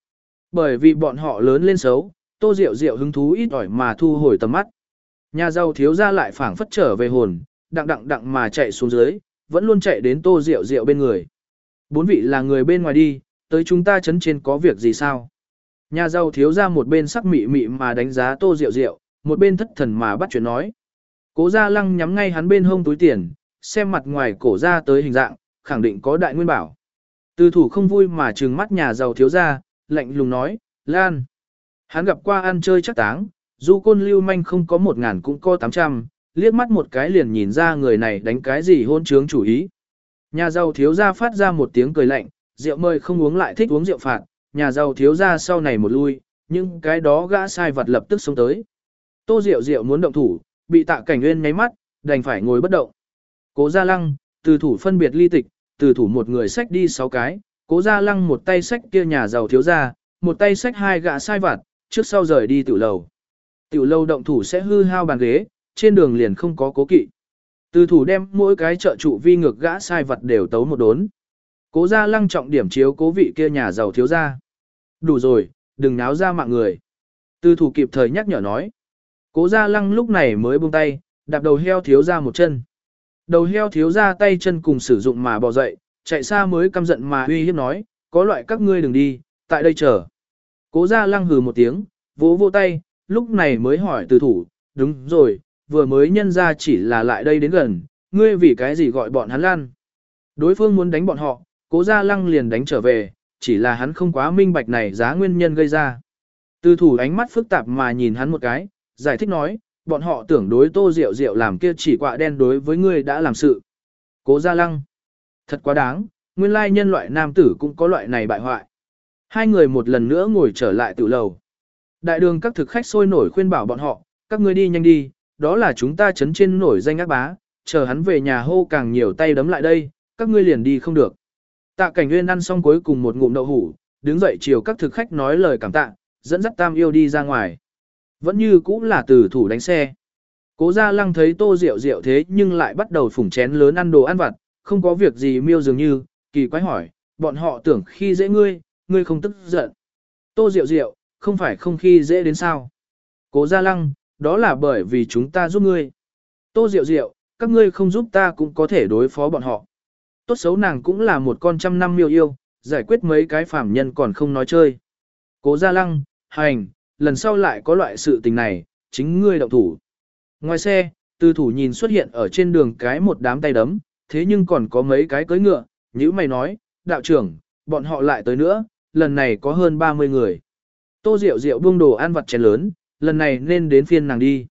Bởi vì bọn họ lớn lên xấu, tô rượu rượu hứng thú ít ỏi mà thu hồi tầm mắt. Nhà giàu thiếu gia lại phảng phất trở về hồn, đặng đặng đặng mà chạy xuống dưới, vẫn luôn chạy đến tô rượu rượu bên người. Bốn vị là người bên ngoài đi, tới chúng ta chấn trên có việc gì sao? Nhà giàu thiếu gia một bên sắc mị mị mà đánh giá tô rượu rượu, một bên thất thần mà bắt chuyện nói. Cố gia lăng nhắm ngay hắn bên hông túi tiền, xem mặt ngoài cổ ra tới hình dạng, khẳng định có đại nguyên bảo. Từ thủ không vui mà trừng mắt nhà giàu thiếu gia, lạnh lùng nói, Lan. Hắn gặp qua ăn chơi chắc táng, dù côn lưu manh không có một ngàn cũng có tám trăm, liếc mắt một cái liền nhìn ra người này đánh cái gì hôn trướng chủ ý. Nhà giàu thiếu gia phát ra một tiếng cười lạnh, rượu mời không uống lại thích uống rượu phạt, nhà giàu thiếu gia sau này một lui, nhưng cái đó gã sai vật lập tức xuống tới. Tô Diệu Diệu muốn động thủ, bị tạ cảnh nguyên nháy mắt, đành phải ngồi bất động. Cố Gia Lăng, từ thủ phân biệt ly tịch, từ thủ một người xách đi sáu cái, Cố Gia Lăng một tay xách kia nhà giàu thiếu gia, một tay xách hai gã sai vặt, trước sau rời đi tiểu lầu. Tiểu lâu động thủ sẽ hư hao bàn ghế, trên đường liền không có cố kỵ. Từ thủ đem mỗi cái trợ trụ vi ngược gã sai vật đều tấu một đốn. Cố Gia Lăng trọng điểm chiếu cố vị kia nhà giàu thiếu gia. Đủ rồi, đừng náo ra mạng người. Từ thủ kịp thời nhắc nhở nói. Cố Gia Lăng lúc này mới buông tay, đạp đầu heo thiếu gia một chân. Đầu heo thiếu gia tay chân cùng sử dụng mà bò dậy, chạy xa mới căm giận mà uy hiếp nói, có loại các ngươi đừng đi, tại đây chờ. Cố Gia Lăng hừ một tiếng, vỗ vỗ tay, lúc này mới hỏi từ thủ, đúng rồi, vừa mới nhân ra chỉ là lại đây đến gần, ngươi vì cái gì gọi bọn hắn lan. Đối phương muốn đánh bọn họ, cố Gia Lăng liền đánh trở về, chỉ là hắn không quá minh bạch này giá nguyên nhân gây ra. Từ thủ ánh mắt phức tạp mà nhìn hắn một cái, giải thích nói, bọn họ tưởng đối tô rượu rượu làm kia chỉ quạ đen đối với ngươi đã làm sự. Cố gia lăng. Thật quá đáng, nguyên lai nhân loại nam tử cũng có loại này bại hoại. Hai người một lần nữa ngồi trở lại tự lầu. Đại đường các thực khách sôi nổi khuyên bảo bọn họ, các ngươi đi nhanh đi, đó là chúng ta chấn trên nổi danh ác bá, chờ hắn về nhà hô càng nhiều tay đấm lại đây, các ngươi liền đi không được. Tạ cảnh nguyên ăn xong cuối cùng một ngụm đậu hủ, đứng dậy chiều các thực khách nói lời cảm tạ, dẫn dắt tam yêu đi ra ngoài. Vẫn như cũ là từ thủ đánh xe. Cố gia lăng thấy tô rượu rượu thế nhưng lại bắt đầu phủng chén lớn ăn đồ ăn vặt, không có việc gì miêu dường như, kỳ quái hỏi, bọn họ tưởng khi dễ ngươi, ngươi không tức giận. Tô rượu rượu, không phải không khi dễ đến sao. Cố gia lăng, đó là bởi vì chúng ta giúp ngươi. Tô diệu diệu, các ngươi không giúp ta cũng có thể đối phó bọn họ. Tốt xấu nàng cũng là một con trăm năm miêu yêu, giải quyết mấy cái phàm nhân còn không nói chơi. Cố gia lăng, hành, lần sau lại có loại sự tình này, chính ngươi động thủ. Ngoài xe, tư thủ nhìn xuất hiện ở trên đường cái một đám tay đấm, thế nhưng còn có mấy cái cưới ngựa, như mày nói, đạo trưởng, bọn họ lại tới nữa, lần này có hơn 30 người. Tô Diệu Diệu buông đồ ăn vặt chén lớn, lần này nên đến phiên nàng đi.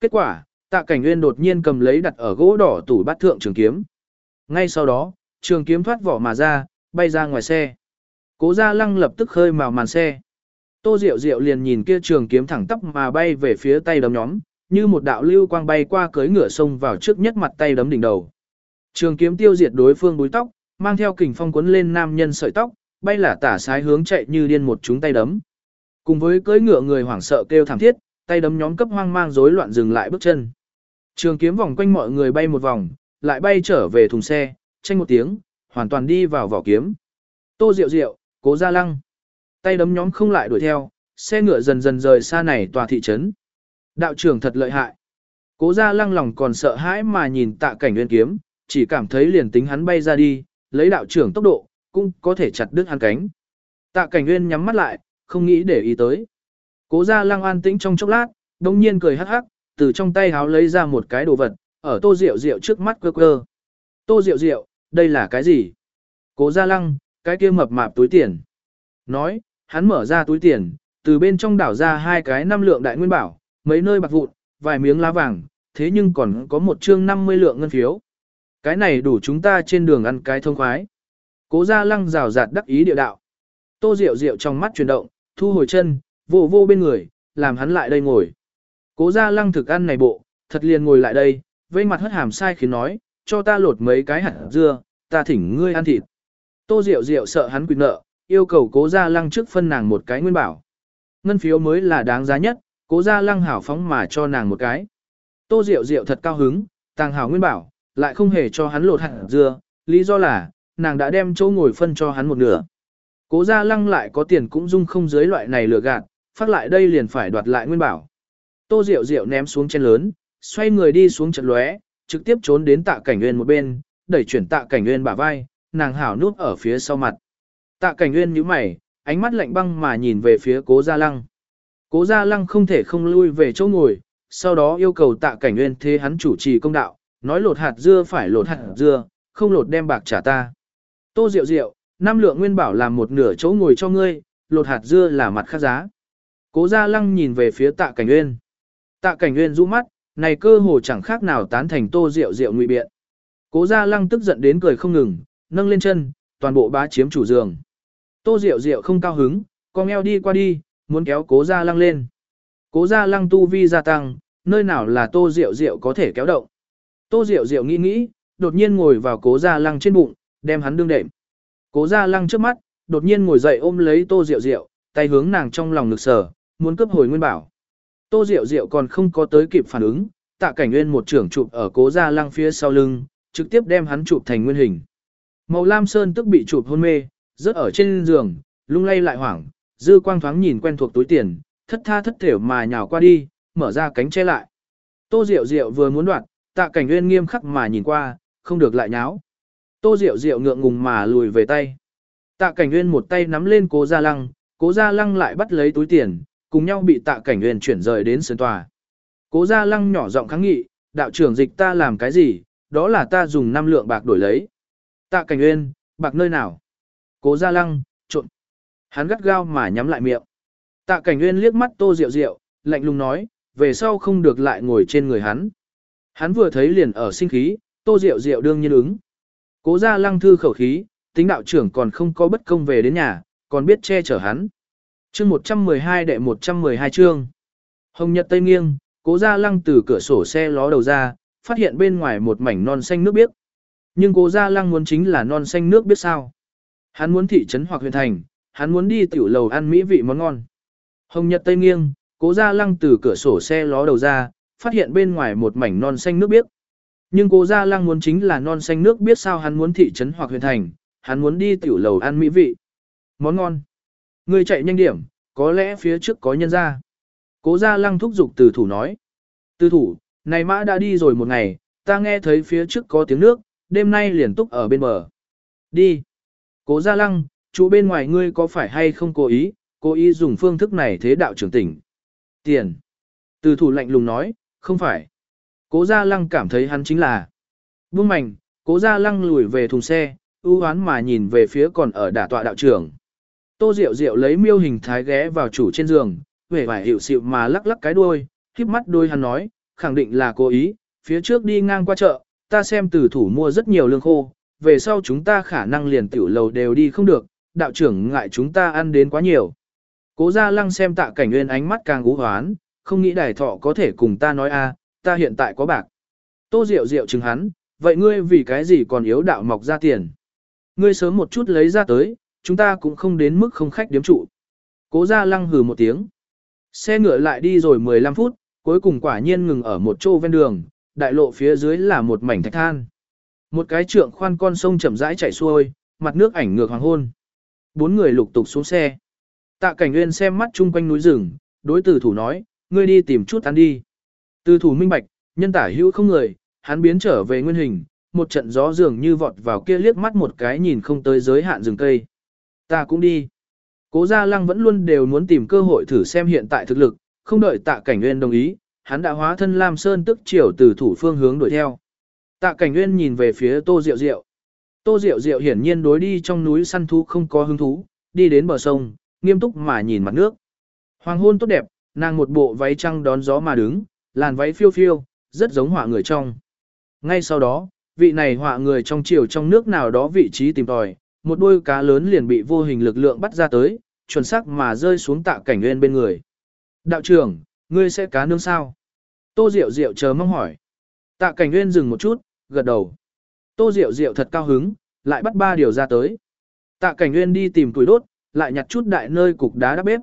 Kết quả, tạ cảnh nguyên đột nhiên cầm lấy đặt ở gỗ đỏ tủ bát thượng trường kiếm. Ngay sau đó, trường kiếm thoát vỏ mà ra, bay ra ngoài xe. Cố gia lăng lập tức khơi màu màn xe. Tô Diệu Diệu liền nhìn kia trường kiếm thẳng tắp mà bay về phía tay đấm nhóm, như một đạo lưu quang bay qua cưới ngựa sông vào trước nhất mặt tay đấm đỉnh đầu. Trường kiếm tiêu diệt đối phương búi tóc, mang theo kình phong cuốn lên nam nhân sợi tóc, bay là tả sái hướng chạy như điên một chúng tay đấm. Cùng với cưỡi ngựa người hoảng sợ kêu thảm thiết, tay đấm nhóm cấp hoang mang rối loạn dừng lại bước chân. Trường kiếm vòng quanh mọi người bay một vòng, lại bay trở về thùng xe, tranh một tiếng, hoàn toàn đi vào vỏ kiếm. Tô Diệu Diệu, Cố Gia Lăng. Tay đấm nhóm không lại đuổi theo, xe ngựa dần dần rời xa này tòa thị trấn. Đạo trưởng thật lợi hại. Cố gia lăng lòng còn sợ hãi mà nhìn tạ cảnh nguyên kiếm, chỉ cảm thấy liền tính hắn bay ra đi, lấy đạo trưởng tốc độ, cũng có thể chặt đứt hắn cánh. Tạ cảnh nguyên nhắm mắt lại, không nghĩ để ý tới. Cố gia lăng an tĩnh trong chốc lát, đông nhiên cười hắc hắc, từ trong tay háo lấy ra một cái đồ vật, ở tô rượu rượu trước mắt quơ quơ. Tô rượu rượu, đây là cái gì? Cố gia lăng, cái kia mập mạp túi tiền. Nói, hắn mở ra túi tiền, từ bên trong đảo ra hai cái năm lượng đại nguyên bảo, mấy nơi bạc vụn, vài miếng lá vàng, thế nhưng còn có một chương 50 lượng ngân phiếu. Cái này đủ chúng ta trên đường ăn cái thông khoái. Cố gia lăng rào rạt đắc ý địa đạo. Tô Diệu Diệu trong mắt chuyển động, thu hồi chân, vô vô bên người, làm hắn lại đây ngồi. Cố gia lăng thực ăn này bộ, thật liền ngồi lại đây, vây mặt hất hàm sai khiến nói, cho ta lột mấy cái hạt dưa, ta thỉnh ngươi ăn thịt. Tô Diệu Diệu sợ hắn quyền nợ, yêu cầu cố gia lăng trước phân nàng một cái nguyên bảo. Ngân phiếu mới là đáng giá nhất, cố gia lăng hảo phóng mà cho nàng một cái. Tô Diệu Diệu thật cao hứng, tàng hảo nguyên bảo, lại không hề cho hắn lột hạt dưa, lý do là, nàng đã đem chỗ ngồi phân cho hắn một nửa. Cố gia lăng lại có tiền cũng dung không dưới loại này lừa gạt, phát lại đây liền phải đoạt lại nguyên bảo. Tô Diệu Diệu ném xuống chân lớn, xoay người đi xuống trận lóe, trực tiếp trốn đến tạ cảnh nguyên một bên, đẩy chuyển tạ cảnh nguyên bả vai, nàng hảo núp ở phía sau mặt. Tạ cảnh nguyên nhíu mày, ánh mắt lạnh băng mà nhìn về phía cố gia lăng. Cố gia lăng không thể không lui về chỗ ngồi, sau đó yêu cầu tạ cảnh nguyên thế hắn chủ trì công đạo, nói lột hạt dưa phải lột hạt dưa, không lột đem bạc trả ta. Tô Diệu Diệu, năm lượng nguyên bảo làm một nửa chỗ ngồi cho ngươi, lột hạt dưa là mặt khác giá. Cố Gia Lăng nhìn về phía Tạ Cảnh Nguyên. Tạ Cảnh Nguyên rũ mắt, này cơ hồ chẳng khác nào tán thành Tô Diệu Diệu ngụy biện. Cố Gia Lăng tức giận đến cười không ngừng, nâng lên chân, toàn bộ bá chiếm chủ giường. Tô Diệu Diệu không cao hứng, con eo đi qua đi, muốn kéo Cố Gia Lăng lên. Cố Gia Lăng tu vi gia tăng, nơi nào là Tô Diệu Diệu có thể kéo động. Tô Diệu Diệu nghĩ nghĩ, đột nhiên ngồi vào Cố Gia Lăng trên bụng, đem hắn đương đệm. Cố Gia Lăng trước mắt, đột nhiên ngồi dậy ôm lấy Tô Diệu Diệu, tay hướng nàng trong lòng ngực sở, muốn cướp hồi nguyên bảo. Tô Diệu Diệu còn không có tới kịp phản ứng, tạ cảnh nguyên một trưởng chụp ở cố gia lăng phía sau lưng, trực tiếp đem hắn chụp thành nguyên hình. Màu lam sơn tức bị chụp hôn mê, rớt ở trên giường, lung lay lại hoảng, dư quang thoáng nhìn quen thuộc túi tiền, thất tha thất thểu mà nhào qua đi, mở ra cánh che lại. Tô Diệu Diệu vừa muốn đoạt, tạ cảnh nguyên nghiêm khắc mà nhìn qua, không được lại nháo. Tô Diệu Diệu ngượng ngùng mà lùi về tay. Tạ cảnh nguyên một tay nắm lên cố gia lăng, cố gia lăng lại bắt lấy túi tiền, cùng nhau bị tạ cảnh nguyên chuyển rời đến sân tòa. Cố gia lăng nhỏ giọng kháng nghị, đạo trưởng dịch ta làm cái gì, đó là ta dùng năm lượng bạc đổi lấy. Tạ cảnh nguyên, bạc nơi nào? Cố gia lăng, trộn. Hắn gắt gao mà nhắm lại miệng. Tạ cảnh nguyên liếc mắt tô Diệu Diệu, lạnh lùng nói, về sau không được lại ngồi trên người hắn. Hắn vừa thấy liền ở sinh khí, tô Diệu Diệu đương nhiên ứng. Cố gia lăng thư khẩu khí, tính đạo trưởng còn không có bất công về đến nhà, còn biết che chở hắn. Chương 112 đệ 112 chương. Hồng Nhật Tây nghiêng, cố gia lăng từ cửa sổ xe ló đầu ra, phát hiện bên ngoài một mảnh non xanh nước biếc. Nhưng cố gia lăng muốn chính là non xanh nước biết sao. Hắn muốn thị trấn hoặc huyện thành, hắn muốn đi tiểu lầu ăn mỹ vị món ngon. Hồng Nhật Tây nghiêng, cố gia lăng từ cửa sổ xe ló đầu ra, phát hiện bên ngoài một mảnh non xanh nước biếc. Nhưng cố gia lăng muốn chính là non xanh nước biết sao hắn muốn thị trấn hoặc huyện thành, hắn muốn đi tiểu lầu ăn mỹ vị. Món ngon. người chạy nhanh điểm, có lẽ phía trước có nhân ra. Cố gia lăng thúc giục từ thủ nói. Từ thủ, này mã đã đi rồi một ngày, ta nghe thấy phía trước có tiếng nước, đêm nay liền túc ở bên bờ. Đi. Cố gia lăng, chú bên ngoài ngươi có phải hay không cố ý, cố ý dùng phương thức này thế đạo trưởng tỉnh. Tiền. Từ thủ lạnh lùng nói, không phải. Cố gia lăng cảm thấy hắn chính là. Buông mảnh, cố gia lăng lùi về thùng xe, ưu hoán mà nhìn về phía còn ở đả tọa đạo trưởng. Tô Diệu Diệu lấy miêu hình thái ghé vào chủ trên giường, vẻ vải hiệu xịu mà lắc lắc cái đuôi, khiếp mắt đôi hắn nói, khẳng định là cố ý, phía trước đi ngang qua chợ, ta xem từ thủ mua rất nhiều lương khô, về sau chúng ta khả năng liền tiểu lầu đều đi không được, đạo trưởng ngại chúng ta ăn đến quá nhiều. Cố gia lăng xem tạ cảnh nguyên ánh mắt càng ú hoán, không nghĩ đài thọ có thể cùng ta nói a, ta hiện tại có bạc. Tô Diệu Diệu chừng hắn, vậy ngươi vì cái gì còn yếu đạo mọc ra tiền? Ngươi sớm một chút lấy ra tới, chúng ta cũng không đến mức không khách điếm trụ. Cố gia lăng hừ một tiếng. Xe ngựa lại đi rồi 15 phút, cuối cùng quả nhiên ngừng ở một chỗ ven đường, đại lộ phía dưới là một mảnh thạch than. Một cái trượng khoan con sông chậm rãi chảy xuôi, mặt nước ảnh ngược hoàng hôn. Bốn người lục tục xuống xe. Tạ cảnh nguyên xem mắt chung quanh núi rừng, đối tử thủ nói, ngươi đi tìm chút ăn đi. Từ thủ minh bạch, nhân tả hữu không người, hắn biến trở về nguyên hình, một trận gió dường như vọt vào kia liếc mắt một cái nhìn không tới giới hạn rừng cây. Ta cũng đi. Cố Gia Lăng vẫn luôn đều muốn tìm cơ hội thử xem hiện tại thực lực, không đợi tạ cảnh nguyên đồng ý, hắn đã hóa thân Lam Sơn tức chiều từ thủ phương hướng đuổi theo. Tạ cảnh nguyên nhìn về phía Tô Diệu Diệu. Tô Diệu Diệu hiển nhiên đối đi trong núi săn thú không có hứng thú, đi đến bờ sông, nghiêm túc mà nhìn mặt nước. Hoàng hôn tốt đẹp, nàng một bộ váy trăng đón gió mà đứng, làn váy phiêu phiêu, rất giống họa người trong. Ngay sau đó, vị này họa người trong chiều trong nước nào đó vị trí tìm tòi, một đôi cá lớn liền bị vô hình lực lượng bắt ra tới, chuẩn xác mà rơi xuống tạ cảnh nguyên bên người. Đạo trưởng, ngươi sẽ cá nướng sao? Tô Diệu Diệu chờ mong hỏi. Tạ cảnh nguyên dừng một chút, gật đầu. Tô Diệu Diệu thật cao hứng, lại bắt ba điều ra tới. Tạ cảnh nguyên đi tìm củi đốt, lại nhặt chút đại nơi cục đá đắp bếp.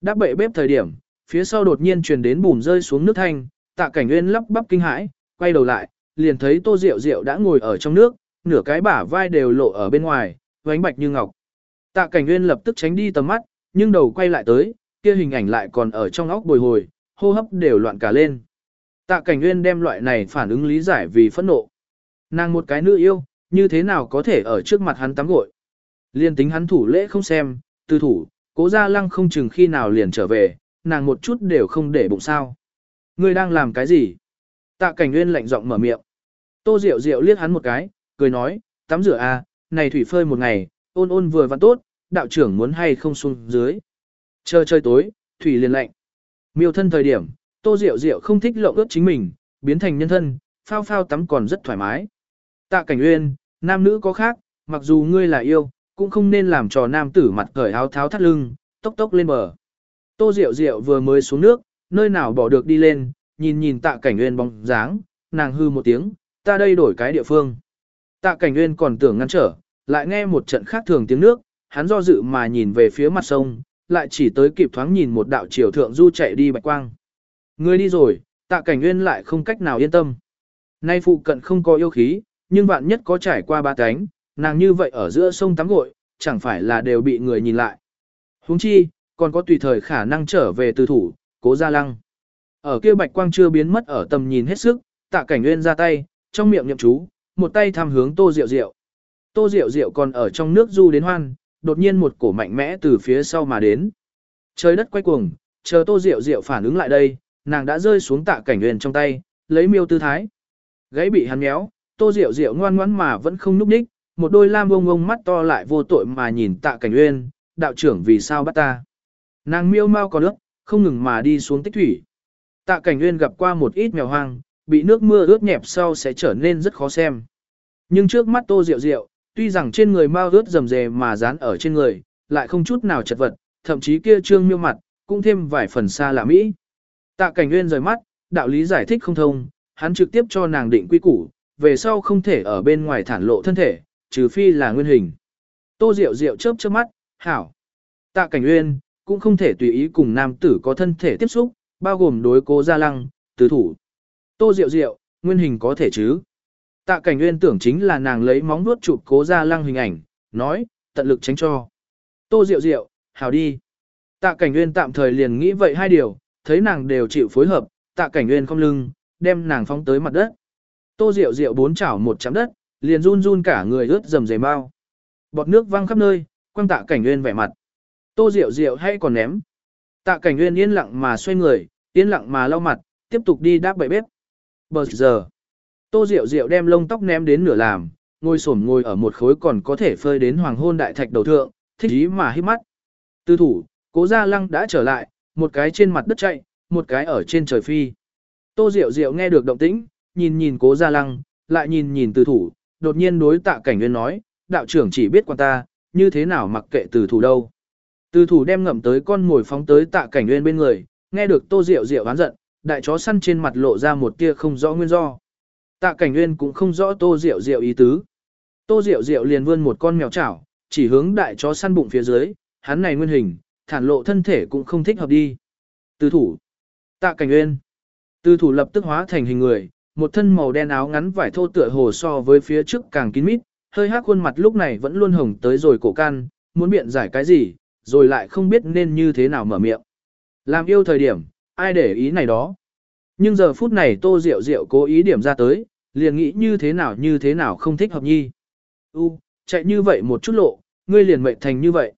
Đắp bệ bếp thời điểm, phía sau đột nhiên truyền đến bùm rơi xuống nước thanh, tạ cảnh nguyên lắp bắp kinh hãi, quay đầu lại, liền thấy tô Diệu Diệu đã ngồi ở trong nước, nửa cái bả vai đều lộ ở bên ngoài, vánh bạch như ngọc. Tạ cảnh nguyên lập tức tránh đi tầm mắt, nhưng đầu quay lại tới, kia hình ảnh lại còn ở trong óc bồi hồi, hô hấp đều loạn cả lên. Tạ cảnh nguyên đem loại này phản ứng lý giải vì phẫn nộ. Nàng một cái nữ yêu, như thế nào có thể ở trước mặt hắn tắm gội. Liên tính hắn thủ lễ không xem, tư thủ, cố gia lăng không chừng khi nào liền trở về, nàng một chút đều không để bụng sao. Ngươi đang làm cái gì? Tạ cảnh nguyên lạnh giọng mở miệng. Tô Diệu Diệu liếc hắn một cái, cười nói, tắm rửa à, này thủy phơi một ngày, ôn ôn vừa vặn tốt, đạo trưởng muốn hay không xuống dưới. Chờ chơi tối, thủy liền lạnh. Miêu thân thời điểm, Tô Diệu Diệu không thích lộng ướt chính mình, biến thành nhân thân, phao phao tắm còn rất thoải mái. Tạ cảnh nguyên, nam nữ có khác, mặc dù ngươi là yêu, cũng không nên làm trò nam tử mặt cởi áo tháo thắt lưng, tốc tốc lên bờ. Tô Diệu Diệu vừa mới xuống nước, nơi nào bỏ được đi lên, nhìn nhìn tạ cảnh nguyên bóng dáng, nàng hư một tiếng, ta đây đổi cái địa phương. Tạ cảnh nguyên còn tưởng ngăn trở, lại nghe một trận khác thường tiếng nước, hắn do dự mà nhìn về phía mặt sông, lại chỉ tới kịp thoáng nhìn một đạo triều thượng du chạy đi bạch quang. Người đi rồi, tạ cảnh nguyên lại không cách nào yên tâm. Nay phụ cận không có yêu khí, nhưng vạn nhất có trải qua ba cánh, nàng như vậy ở giữa sông tắm gội, chẳng phải là đều bị người nhìn lại. huống chi, còn có tùy thời khả năng trở về từ thủ, cố gia lăng. Ở kia bạch quang chưa biến mất ở tầm nhìn hết sức, tạ cảnh nguyên ra tay, trong miệng nhậm chú, một tay tham hướng tô rượu rượu. Tô rượu rượu còn ở trong nước du đến hoan, đột nhiên một cổ mạnh mẽ từ phía sau mà đến. Trời đất quay cuồng, chờ tô rượu rượu phản ứng lại đây, nàng đã rơi xuống tạ cảnh nguyên trong tay, lấy miêu tư thái. Gáy bị hắn méo, tô rượu rượu ngoan ngoãn mà vẫn không núp đích, một đôi lam bông bông mắt to lại vô tội mà nhìn tạ cảnh nguyên, đạo trưởng vì sao bắt ta. Nàng miêu mau còn nước, không ngừng mà đi xuống tích thủy. Tạ cảnh nguyên gặp qua một ít mèo hoang, bị nước mưa ướt nhẹp sau sẽ trở nên rất khó xem. Nhưng trước mắt tô rượu rượu, tuy rằng trên người mau ướt rầm rề mà dán ở trên người, lại không chút nào chật vật, thậm chí kia trương miêu mặt, cũng thêm vài phần xa lạ mỹ. Tạ cảnh nguyên rời mắt, đạo lý giải thích không thông, hắn trực tiếp cho nàng định quy củ, về sau không thể ở bên ngoài thản lộ thân thể, trừ phi là nguyên hình. Tô Diệu Diệu chớp chớp mắt, hảo. Tạ Cảnh Uyên, cũng không thể tùy ý cùng nam tử có thân thể tiếp xúc, bao gồm đối cố gia lăng, tứ thủ. Tô Diệu Diệu, nguyên hình có thể chứ. Tạ Cảnh Uyên tưởng chính là nàng lấy móng vuốt chụp cố gia lăng hình ảnh, nói, tận lực tránh cho. Tô Diệu Diệu, hảo đi. Tạ Cảnh Uyên tạm thời liền nghĩ vậy hai điều, thấy nàng đều chịu phối hợp, Tạ Cảnh Uyên không lưng, đem nàng phóng tới mặt đất. Tô Diệu Diệu bốn chảo một chấm đất, liền run run cả người ướt dầm dày bao. Bọt nước văng khắp nơi, quăng tạ cảnh nguyên vẻ mặt. Tô Diệu Diệu hay còn ném. Tạ cảnh nguyên yên lặng mà xoay người, yên lặng mà lau mặt, tiếp tục đi đáp bậy bếp. Bờ giờ, Tô Diệu Diệu đem lông tóc ném đến nửa làm, ngồi xổm ngồi ở một khối còn có thể phơi đến hoàng hôn đại thạch đầu thượng, thích ý mà hít mắt. Tư thủ, cố gia lăng đã trở lại, một cái trên mặt đất chạy, một cái ở trên trời phi. Tô Diệu Diệu nghe được động tĩnh, nhìn nhìn cố gia lăng, lại nhìn nhìn tư thủ, đột nhiên đối tạ cảnh nguyên nói, đạo trưởng chỉ biết quan ta, như thế nào mặc kệ từ thủ đâu. Từ thủ đem ngậm tới con ngồi phóng tới tạ cảnh nguyên bên người, nghe được tô rượu rượu oán giận, đại chó săn trên mặt lộ ra một tia không rõ nguyên do. Tạ cảnh nguyên cũng không rõ tô rượu rượu ý tứ. Tô rượu rượu liền vươn một con mèo chảo, chỉ hướng đại chó săn bụng phía dưới, hắn này nguyên hình, thản lộ thân thể cũng không thích hợp đi. Từ thủ. Tạ cảnh nguyên. Từ thủ lập tức hóa thành hình người, một thân màu đen áo ngắn vải thô tựa hồ so với phía trước càng kín mít, hơi hắc khuôn mặt lúc này vẫn luôn hồng tới rồi cổ can, muốn biện giải cái gì, rồi lại không biết nên như thế nào mở miệng. Làm yêu thời điểm, ai để ý này đó. Nhưng giờ phút này tô rượu rượu cố ý điểm ra tới, liền nghĩ như thế nào như thế nào không thích hợp nhi. U, chạy như vậy một chút lộ, ngươi liền mệnh thành như vậy.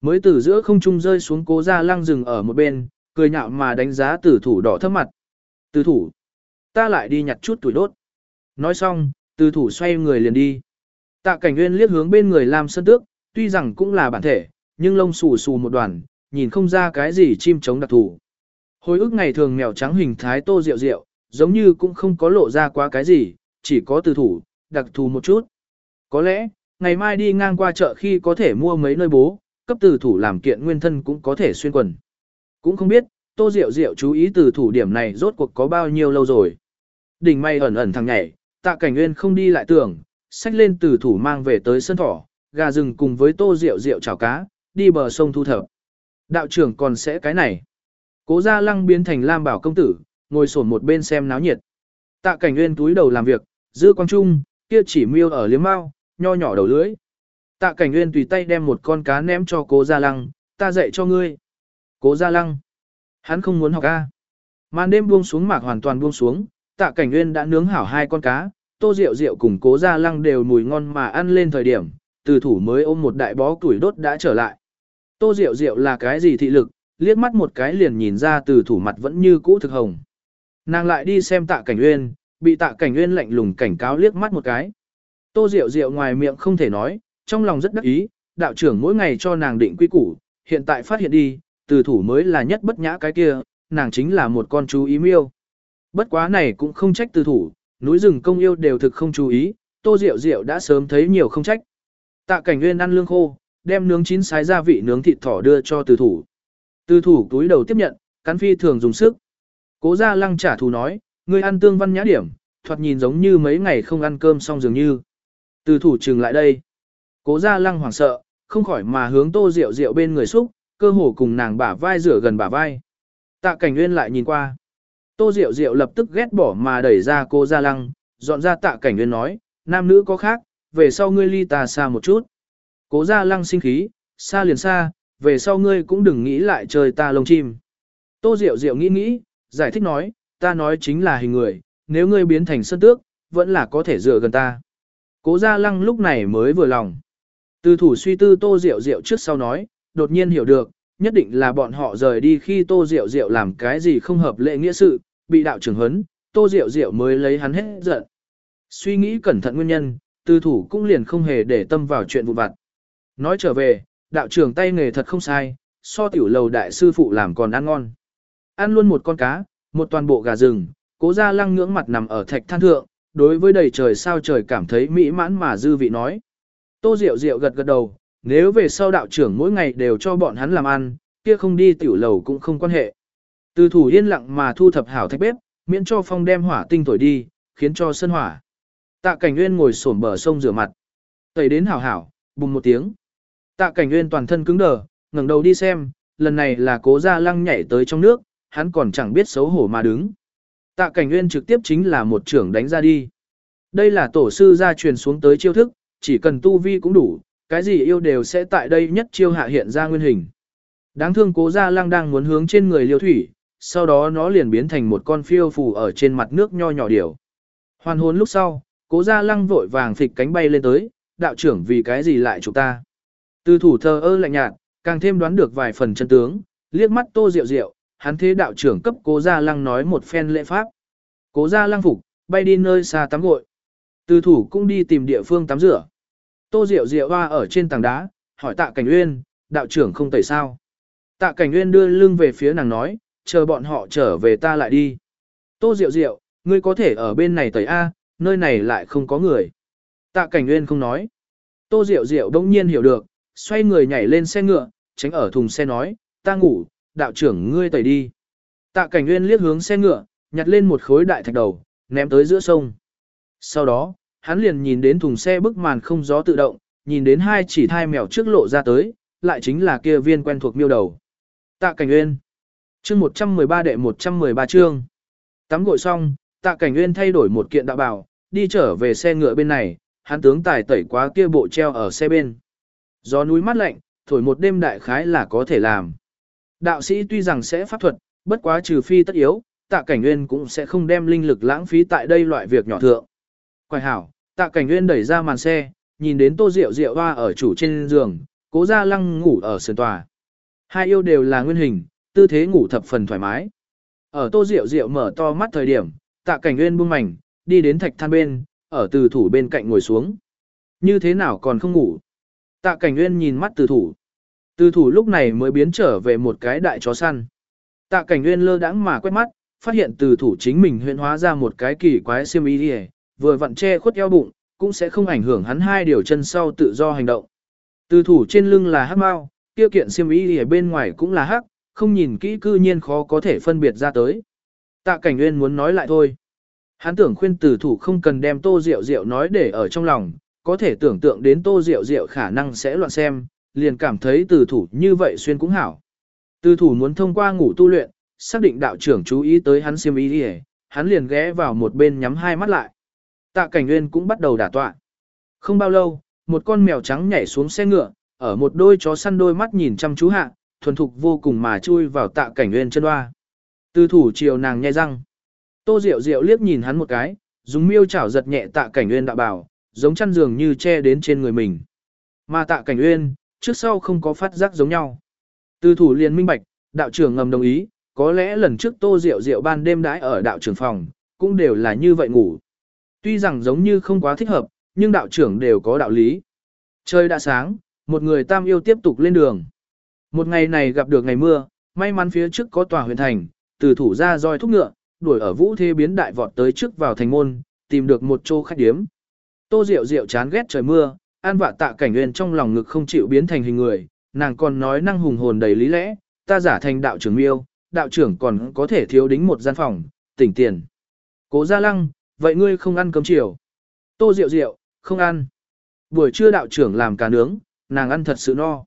Mới từ giữa không trung rơi xuống cố ra lăng rừng ở một bên, cười nhạo mà đánh giá tử thủ đỏ thấp mặt. Tử thủ ta lại đi nhặt chút tuổi đốt. Nói xong, từ thủ xoay người liền đi. Tạ cảnh nguyên liếc hướng bên người Lam Sơn Tước, tuy rằng cũng là bản thể, nhưng lông xù xù một đoàn, nhìn không ra cái gì chim chống đặc thù Hồi ức ngày thường mèo trắng hình thái tô rượu rượu, giống như cũng không có lộ ra quá cái gì, chỉ có từ thủ, đặc thù một chút. Có lẽ, ngày mai đi ngang qua chợ khi có thể mua mấy nơi bố, cấp từ thủ làm kiện nguyên thân cũng có thể xuyên quần. Cũng không biết, Tô Diệu Diệu chú ý từ thủ điểm này rốt cuộc có bao nhiêu lâu rồi. Đỉnh may ẩn ẩn thằng nhảy, tạ cảnh nguyên không đi lại tưởng, xách lên từ thủ mang về tới sân thỏ, gà rừng cùng với Tô Diệu Diệu chảo cá, đi bờ sông thu thập. Đạo trưởng còn sẽ cái này. Cố gia lăng biến thành lam bảo công tử, ngồi sổn một bên xem náo nhiệt. Tạ cảnh nguyên túi đầu làm việc, giữ quang trung, kia chỉ miêu ở liếm mau, nho nhỏ đầu lưới. Tạ cảnh nguyên tùy tay đem một con cá ném cho cố gia lăng, ta dạy cho ngươi. Cố gia lăng. Hắn không muốn học A. Màn đêm buông xuống mạc hoàn toàn buông xuống, tạ cảnh nguyên đã nướng hảo hai con cá, tô rượu rượu cùng cố gia lăng đều mùi ngon mà ăn lên thời điểm, từ thủ mới ôm một đại bó củi đốt đã trở lại. Tô Diệu Diệu là cái gì thị lực, liếc mắt một cái liền nhìn ra từ thủ mặt vẫn như cũ thực hồng. Nàng lại đi xem tạ cảnh nguyên, bị tạ cảnh nguyên lạnh lùng cảnh cáo liếc mắt một cái. Tô Diệu Diệu ngoài miệng không thể nói, trong lòng rất đắc ý, đạo trưởng mỗi ngày cho nàng định quy củ, hiện tại phát hiện đi, từ thủ mới là nhất bất nhã cái kia, nàng chính là một con chú ý miêu. Bất quá này cũng không trách từ thủ, núi rừng công yêu đều thực không chú ý, tô Diệu Diệu đã sớm thấy nhiều không trách. Tạ cảnh nguyên ăn lương khô, đem nướng chín sái gia vị nướng thịt thỏ đưa cho từ thủ. Từ thủ túi đầu tiếp nhận, cắn phi thường dùng sức. Cố gia lăng trả thù nói, ngươi ăn tương văn nhã điểm, thoạt nhìn giống như mấy ngày không ăn cơm xong dường như. Từ thủ trừng lại đây. Cố gia lăng hoảng sợ, không khỏi mà hướng tô rượu rượu bên người xúc, cơ hồ cùng nàng bả vai rửa gần bả vai. Tạ cảnh nguyên lại nhìn qua. Tô rượu rượu lập tức ghét bỏ mà đẩy ra cô gia lăng, dọn ra tạ cảnh nguyên nói, nam nữ có khác, về sau ngươi ly ta xa một chút. Cố gia lăng sinh khí, xa liền xa, về sau ngươi cũng đừng nghĩ lại chơi ta lông chim. Tô Diệu Diệu nghĩ nghĩ, giải thích nói, ta nói chính là hình người, nếu ngươi biến thành sân tước, vẫn là có thể dựa gần ta. Cố gia lăng lúc này mới vừa lòng. Từ thủ suy tư Tô Diệu Diệu trước sau nói, đột nhiên hiểu được, nhất định là bọn họ rời đi khi Tô Diệu Diệu làm cái gì không hợp lệ nghĩa sự, bị đạo trưởng hấn, Tô Diệu Diệu mới lấy hắn hết giận. Suy nghĩ cẩn thận nguyên nhân, từ thủ cũng liền không hề để tâm vào chuyện vụ vặt. Nói trở về, đạo trưởng tay nghề thật không sai, so tiểu lầu đại sư phụ làm còn ăn ngon. Ăn luôn một con cá, một toàn bộ gà rừng, cố ra lăng ngưỡng mặt nằm ở thạch than thượng, đối với đầy trời sao trời cảm thấy mỹ mãn mà dư vị nói. Tô Diệu Diệu gật gật đầu, nếu về sau đạo trưởng mỗi ngày đều cho bọn hắn làm ăn, kia không đi tiểu lầu cũng không quan hệ. Từ thủ yên lặng mà thu thập hảo thạch bếp, miễn cho phong đem hỏa tinh thổi đi, khiến cho sân hỏa. Tạ Cảnh Nguyên ngồi xổm bờ sông rửa mặt. Tẩy đến hảo hảo, bùng một tiếng. Tạ Cảnh Nguyên toàn thân cứng đờ, ngẩng đầu đi xem, lần này là Cố Gia Lăng nhảy tới trong nước, hắn còn chẳng biết xấu hổ mà đứng. Tạ Cảnh Nguyên trực tiếp chính là một trưởng đánh ra đi. Đây là tổ sư gia truyền xuống tới chiêu thức, chỉ cần tu vi cũng đủ, cái gì yêu đều sẽ tại đây nhất chiêu hạ hiện ra nguyên hình. Đáng thương Cố Gia Lăng đang muốn hướng trên người Liêu Thủy, sau đó nó liền biến thành một con phiêu phù ở trên mặt nước nho nhỏ điểu. Hoàn hồn lúc sau, Cố Gia Lăng vội vàng phịch cánh bay lên tới, đạo trưởng vì cái gì lại chụp ta. Từ thủ thơ ơ lạnh nhạt, càng thêm đoán được vài phần chân tướng, liếc mắt tô rượu rượu, hắn thế đạo trưởng cấp cố gia lăng nói một phen lễ pháp. Cố gia lăng phục, bay đi nơi xa tắm gội. Từ thủ cũng đi tìm địa phương tắm rửa. Tô rượu rượu hoa ở trên tảng đá, hỏi tạ cảnh uyên, đạo trưởng không tẩy sao. Tạ cảnh uyên đưa lưng về phía nàng nói, chờ bọn họ trở về ta lại đi. Tô rượu rượu, ngươi có thể ở bên này tẩy A, nơi này lại không có người. Tạ cảnh uyên không nói. Tô rượu rượu đông nhiên hiểu được, xoay người nhảy lên xe ngựa, tránh ở thùng xe nói, ta ngủ, đạo trưởng ngươi tẩy đi. Tạ cảnh nguyên liếc hướng xe ngựa, nhặt lên một khối đại thạch đầu, ném tới giữa sông. Sau đó, hắn liền nhìn đến thùng xe bức màn không gió tự động, nhìn đến hai chỉ thai mèo trước lộ ra tới, lại chính là kia viên quen thuộc miêu đầu. Tạ cảnh nguyên. Chương 113 đệ 113 chương. Tắm gội xong, tạ cảnh nguyên thay đổi một kiện đạo bảo, đi trở về xe ngựa bên này, hắn tướng tài tẩy quá kia bộ treo ở xe bên. Gió núi mát lạnh, thổi một đêm đại khái là có thể làm. Đạo sĩ tuy rằng sẽ pháp thuật, bất quá trừ phi tất yếu, tạ cảnh nguyên cũng sẽ không đem linh lực lãng phí tại đây loại việc nhỏ thượng. Quài hảo, tạ cảnh nguyên đẩy ra màn xe, nhìn đến tô rượu rượu hoa ở chủ trên giường, cố ra lăng ngủ ở sườn tòa. Hai yêu đều là nguyên hình, tư thế ngủ thập phần thoải mái. Ở tô rượu rượu mở to mắt thời điểm, tạ cảnh nguyên buông mảnh, đi đến thạch than bên, ở từ thủ bên cạnh ngồi xuống. Như thế nào còn không ngủ? Tạ cảnh nguyên nhìn mắt từ thủ. Từ thủ lúc này mới biến trở về một cái đại chó săn. Tạ cảnh nguyên lơ đãng mà quét mắt, phát hiện từ thủ chính mình huyễn hóa ra một cái kỳ quái xiêm y đi vừa vặn che khuất eo bụng, cũng sẽ không ảnh hưởng hắn hai điều chân sau tự do hành động. Từ thủ trên lưng là hắc mao, kia kiện xiêm y ở bên ngoài cũng là hắc, không nhìn kỹ cư nhiên khó có thể phân biệt ra tới. Tạ cảnh nguyên muốn nói lại thôi. Hắn tưởng khuyên tử thủ không cần đem tô rượu rượu nói để ở trong lòng, có thể tưởng tượng đến tô rượu rượu khả năng sẽ loạn xem, liền cảm thấy từ thủ như vậy xuyên cũng hảo. từ thủ muốn thông qua ngủ tu luyện, xác định đạo trưởng chú ý tới hắn xiêm y đi hắn liền ghé vào một bên nhắm hai mắt lại. Tạ cảnh nguyên cũng bắt đầu đả tọa. Không bao lâu, một con mèo trắng nhảy xuống xe ngựa, ở một đôi chó săn đôi mắt nhìn chăm chú hạ, thuần thục vô cùng mà chui vào tạ cảnh nguyên chân hoa. Từ thủ chiều nàng nhai răng. Tô Diệu Diệu liếc nhìn hắn một cái, dùng miêu chảo giật nhẹ tạ cảnh nguyên đạo bảo, giống chăn giường như che đến trên người mình. Mà tạ cảnh Uyên trước sau không có phát giác giống nhau. Từ thủ liền minh bạch, đạo trưởng ngầm đồng ý, có lẽ lần trước Tô Diệu Diệu ban đêm đãi ở đạo trưởng phòng, cũng đều là như vậy ngủ. Tuy rằng giống như không quá thích hợp, nhưng đạo trưởng đều có đạo lý. Trời đã sáng, một người tam yêu tiếp tục lên đường. Một ngày này gặp được ngày mưa, may mắn phía trước có tòa huyện thành, từ thủ ra roi thúc ngựa, đuổi ở vũ thế biến đại vọt tới trước vào thành môn, tìm được một chỗ khách điếm. Tô Diệu Diệu chán ghét trời mưa, an vạ tạ cảnh nguyên trong lòng ngực không chịu biến thành hình người, nàng còn nói năng hùng hồn đầy lý lẽ, ta giả thành đạo trưởng miêu, đạo trưởng còn có thể thiếu đính một gian phòng, tỉnh tiền. Cố gia lăng, vậy ngươi không ăn cơm chiều. Tô Diệu Diệu, không ăn. Buổi trưa đạo trưởng làm cá nướng, nàng ăn thật sự no.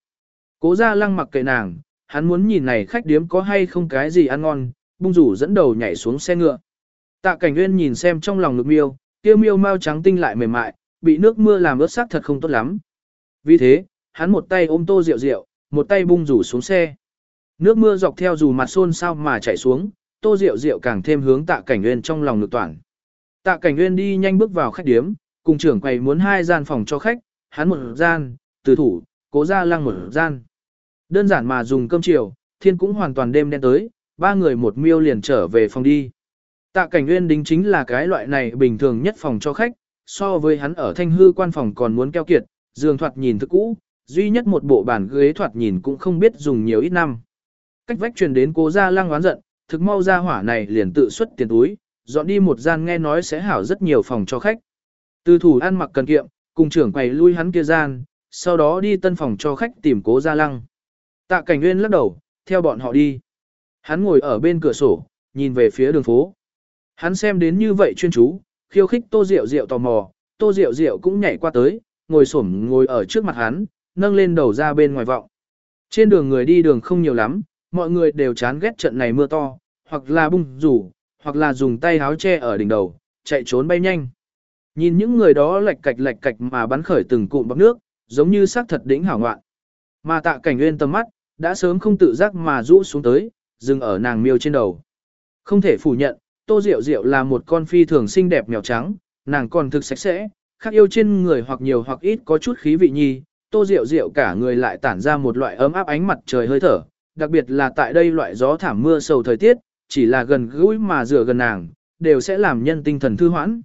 Cố gia lăng mặc kệ nàng, hắn muốn nhìn này khách điếm có hay không cái gì ăn ngon, bung rủ dẫn đầu nhảy xuống xe ngựa. Tạ cảnh nguyên nhìn xem trong lòng ngực miêu, kia miêu mau trắng tinh lại mềm mại, bị nước mưa làm ướt sắc thật không tốt lắm. Vì thế, hắn một tay ôm tô rượu rượu, một tay bung rủ xuống xe. Nước mưa dọc theo dù mặt xôn sao mà chảy xuống, tô rượu rượu càng thêm hướng tạ cảnh nguyên trong lòng ngực toàn. Tạ cảnh nguyên đi nhanh bước vào khách điếm, cùng trưởng quầy muốn hai gian phòng cho khách, hắn một gian, từ thủ, cố ra lăng một gian. Đơn giản mà dùng cơm chiều, thiên cũng hoàn toàn đêm đen tới, ba người một miêu liền trở về phòng đi. Tạ cảnh nguyên đính chính là cái loại này bình thường nhất phòng cho khách, so với hắn ở thanh hư quan phòng còn muốn keo kiệt, giường thoạt nhìn thức cũ, duy nhất một bộ bàn ghế thoạt nhìn cũng không biết dùng nhiều ít năm. Cách vách truyền đến cố gia Lang oán giận, thực mau ra hỏa này liền tự xuất tiền túi, dọn đi một gian nghe nói sẽ hảo rất nhiều phòng cho khách. Từ thủ ăn mặc cần kiệm, cùng trưởng quầy lui hắn kia gian, sau đó đi tân phòng cho khách tìm cố gia lăng. Tạ cảnh nguyên lắc đầu, theo bọn họ đi. Hắn ngồi ở bên cửa sổ, nhìn về phía đường phố. Hắn xem đến như vậy chuyên chú, khiêu khích tô diệu diệu tò mò, tô diệu diệu cũng nhảy qua tới, ngồi xổm ngồi ở trước mặt hắn, nâng lên đầu ra bên ngoài vọng. Trên đường người đi đường không nhiều lắm, mọi người đều chán ghét trận này mưa to, hoặc là bung rủ, hoặc là dùng tay háo che ở đỉnh đầu, chạy trốn bay nhanh. Nhìn những người đó lạch cạch lạch cạch mà bắn khởi từng cụm bọc nước, giống như xác thật đỉnh hảo ngoạn. Mà tạ cảnh nguyên tầm mắt, đã sớm không tự giác mà rũ xuống tới, dừng ở nàng miêu trên đầu. Không thể phủ nhận, Tô Diệu Diệu là một con phi thường xinh đẹp mèo trắng, nàng còn thực sạch sẽ, khác yêu trên người hoặc nhiều hoặc ít có chút khí vị nhi, Tô Diệu Diệu cả người lại tản ra một loại ấm áp ánh mặt trời hơi thở, đặc biệt là tại đây loại gió thảm mưa sầu thời tiết, chỉ là gần gũi mà rửa gần nàng, đều sẽ làm nhân tinh thần thư hoãn.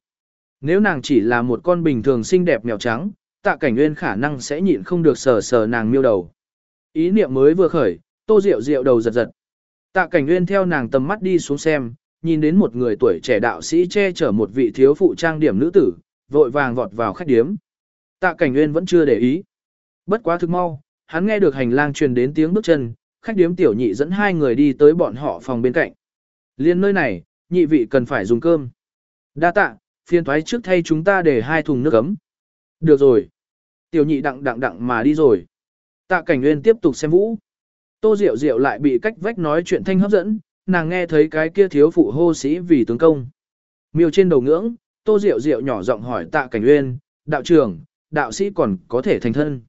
Nếu nàng chỉ là một con bình thường xinh đẹp mèo trắng, tạ cảnh nguyên khả năng sẽ nhịn không được sờ sờ nàng miêu đầu. Ý niệm mới vừa khởi, tô Diệu Diệu đầu giật giật. Tạ cảnh nguyên theo nàng tầm mắt đi xuống xem, nhìn đến một người tuổi trẻ đạo sĩ che chở một vị thiếu phụ trang điểm nữ tử, vội vàng vọt vào khách điếm. Tạ cảnh nguyên vẫn chưa để ý. Bất quá thực mau, hắn nghe được hành lang truyền đến tiếng bước chân, khách điếm tiểu nhị dẫn hai người đi tới bọn họ phòng bên cạnh. Liên nơi này, nhị vị cần phải dùng cơm. Đa tạ, phiên thoái trước thay chúng ta để hai thùng nước ấm. Được rồi. Tiểu nhị đặng đặng đặng mà đi rồi. Tạ cảnh nguyên tiếp tục xem vũ. Tô Diệu Diệu lại bị cách vách nói chuyện thanh hấp dẫn, nàng nghe thấy cái kia thiếu phụ hô sĩ vì tướng công. Miêu trên đầu ngưỡng, Tô Diệu Diệu nhỏ giọng hỏi Tạ Cảnh uyên đạo trưởng, đạo sĩ còn có thể thành thân.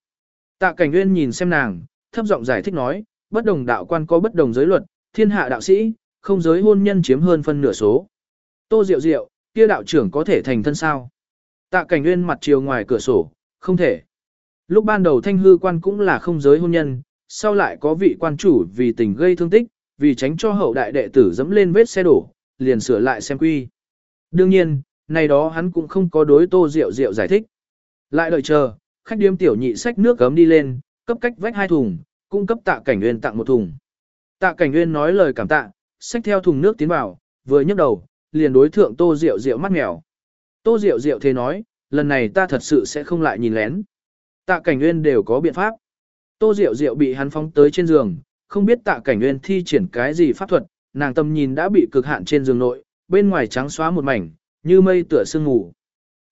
Tạ Cảnh uyên nhìn xem nàng, thấp giọng giải thích nói, bất đồng đạo quan có bất đồng giới luật, thiên hạ đạo sĩ, không giới hôn nhân chiếm hơn phân nửa số. Tô Diệu Diệu, kia đạo trưởng có thể thành thân sao? Tạ Cảnh uyên mặt chiều ngoài cửa sổ, không thể. Lúc ban đầu thanh hư quan cũng là không giới hôn nhân, sau lại có vị quan chủ vì tình gây thương tích, vì tránh cho hậu đại đệ tử dẫm lên vết xe đổ, liền sửa lại xem quy. Đương nhiên, này đó hắn cũng không có đối tô rượu rượu giải thích. Lại đợi chờ, khách điếm tiểu nhị sách nước cấm đi lên, cấp cách vách hai thùng, cung cấp tạ cảnh nguyên tặng một thùng. Tạ cảnh nguyên nói lời cảm tạ, xách theo thùng nước tiến vào, vừa nhấc đầu, liền đối thượng tô rượu rượu mắt mèo. Tô rượu rượu thế nói, lần này ta thật sự sẽ không lại nhìn lén. Tạ cảnh nguyên đều có biện pháp. Tô Diệu Diệu bị hắn phóng tới trên giường, không biết tạ cảnh nguyên thi triển cái gì pháp thuật, nàng tâm nhìn đã bị cực hạn trên giường nội, bên ngoài trắng xóa một mảnh, như mây tựa sương ngủ.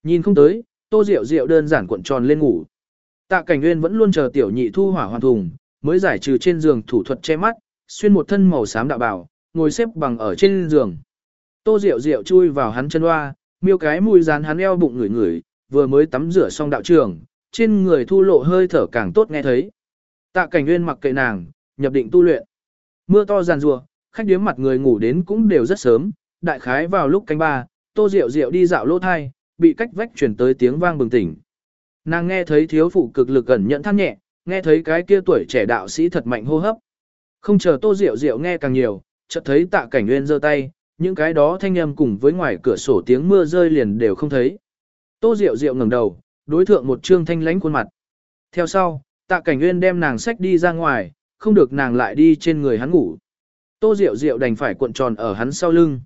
Nhìn không tới, Tô Diệu Diệu đơn giản cuộn tròn lên ngủ. Tạ Cảnh Nguyên vẫn luôn chờ tiểu nhị thu hỏa hoàn thùng, mới giải trừ trên giường thủ thuật che mắt, xuyên một thân màu xám đạo bảo, ngồi xếp bằng ở trên giường. Tô Diệu Diệu chui vào hắn chân hoa, miêu cái mùi dán hắn eo bụng ngửi ngửi, vừa mới tắm rửa xong đạo trường, trên người thu lộ hơi thở càng tốt nghe thấy. Tạ Cảnh Nguyên mặc kệ nàng, nhập định tu luyện. Mưa to giàn rùa, khách điếm mặt người ngủ đến cũng đều rất sớm, đại khái vào lúc canh ba, Tô Diệu Diệu đi dạo lỗ thai, bị cách vách chuyển tới tiếng vang bừng tỉnh. Nàng nghe thấy thiếu phụ cực lực gần nhận than nhẹ, nghe thấy cái kia tuổi trẻ đạo sĩ thật mạnh hô hấp. Không chờ Tô Diệu Diệu nghe càng nhiều, chợt thấy Tạ Cảnh Nguyên giơ tay, những cái đó thanh âm cùng với ngoài cửa sổ tiếng mưa rơi liền đều không thấy. Tô Diệu Diệu ngẩng đầu, đối thượng một trương thanh lãnh khuôn mặt. Theo sau, Tạ Cảnh Nguyên đem nàng sách đi ra ngoài, không được nàng lại đi trên người hắn ngủ. Tô Diệu Diệu đành phải cuộn tròn ở hắn sau lưng.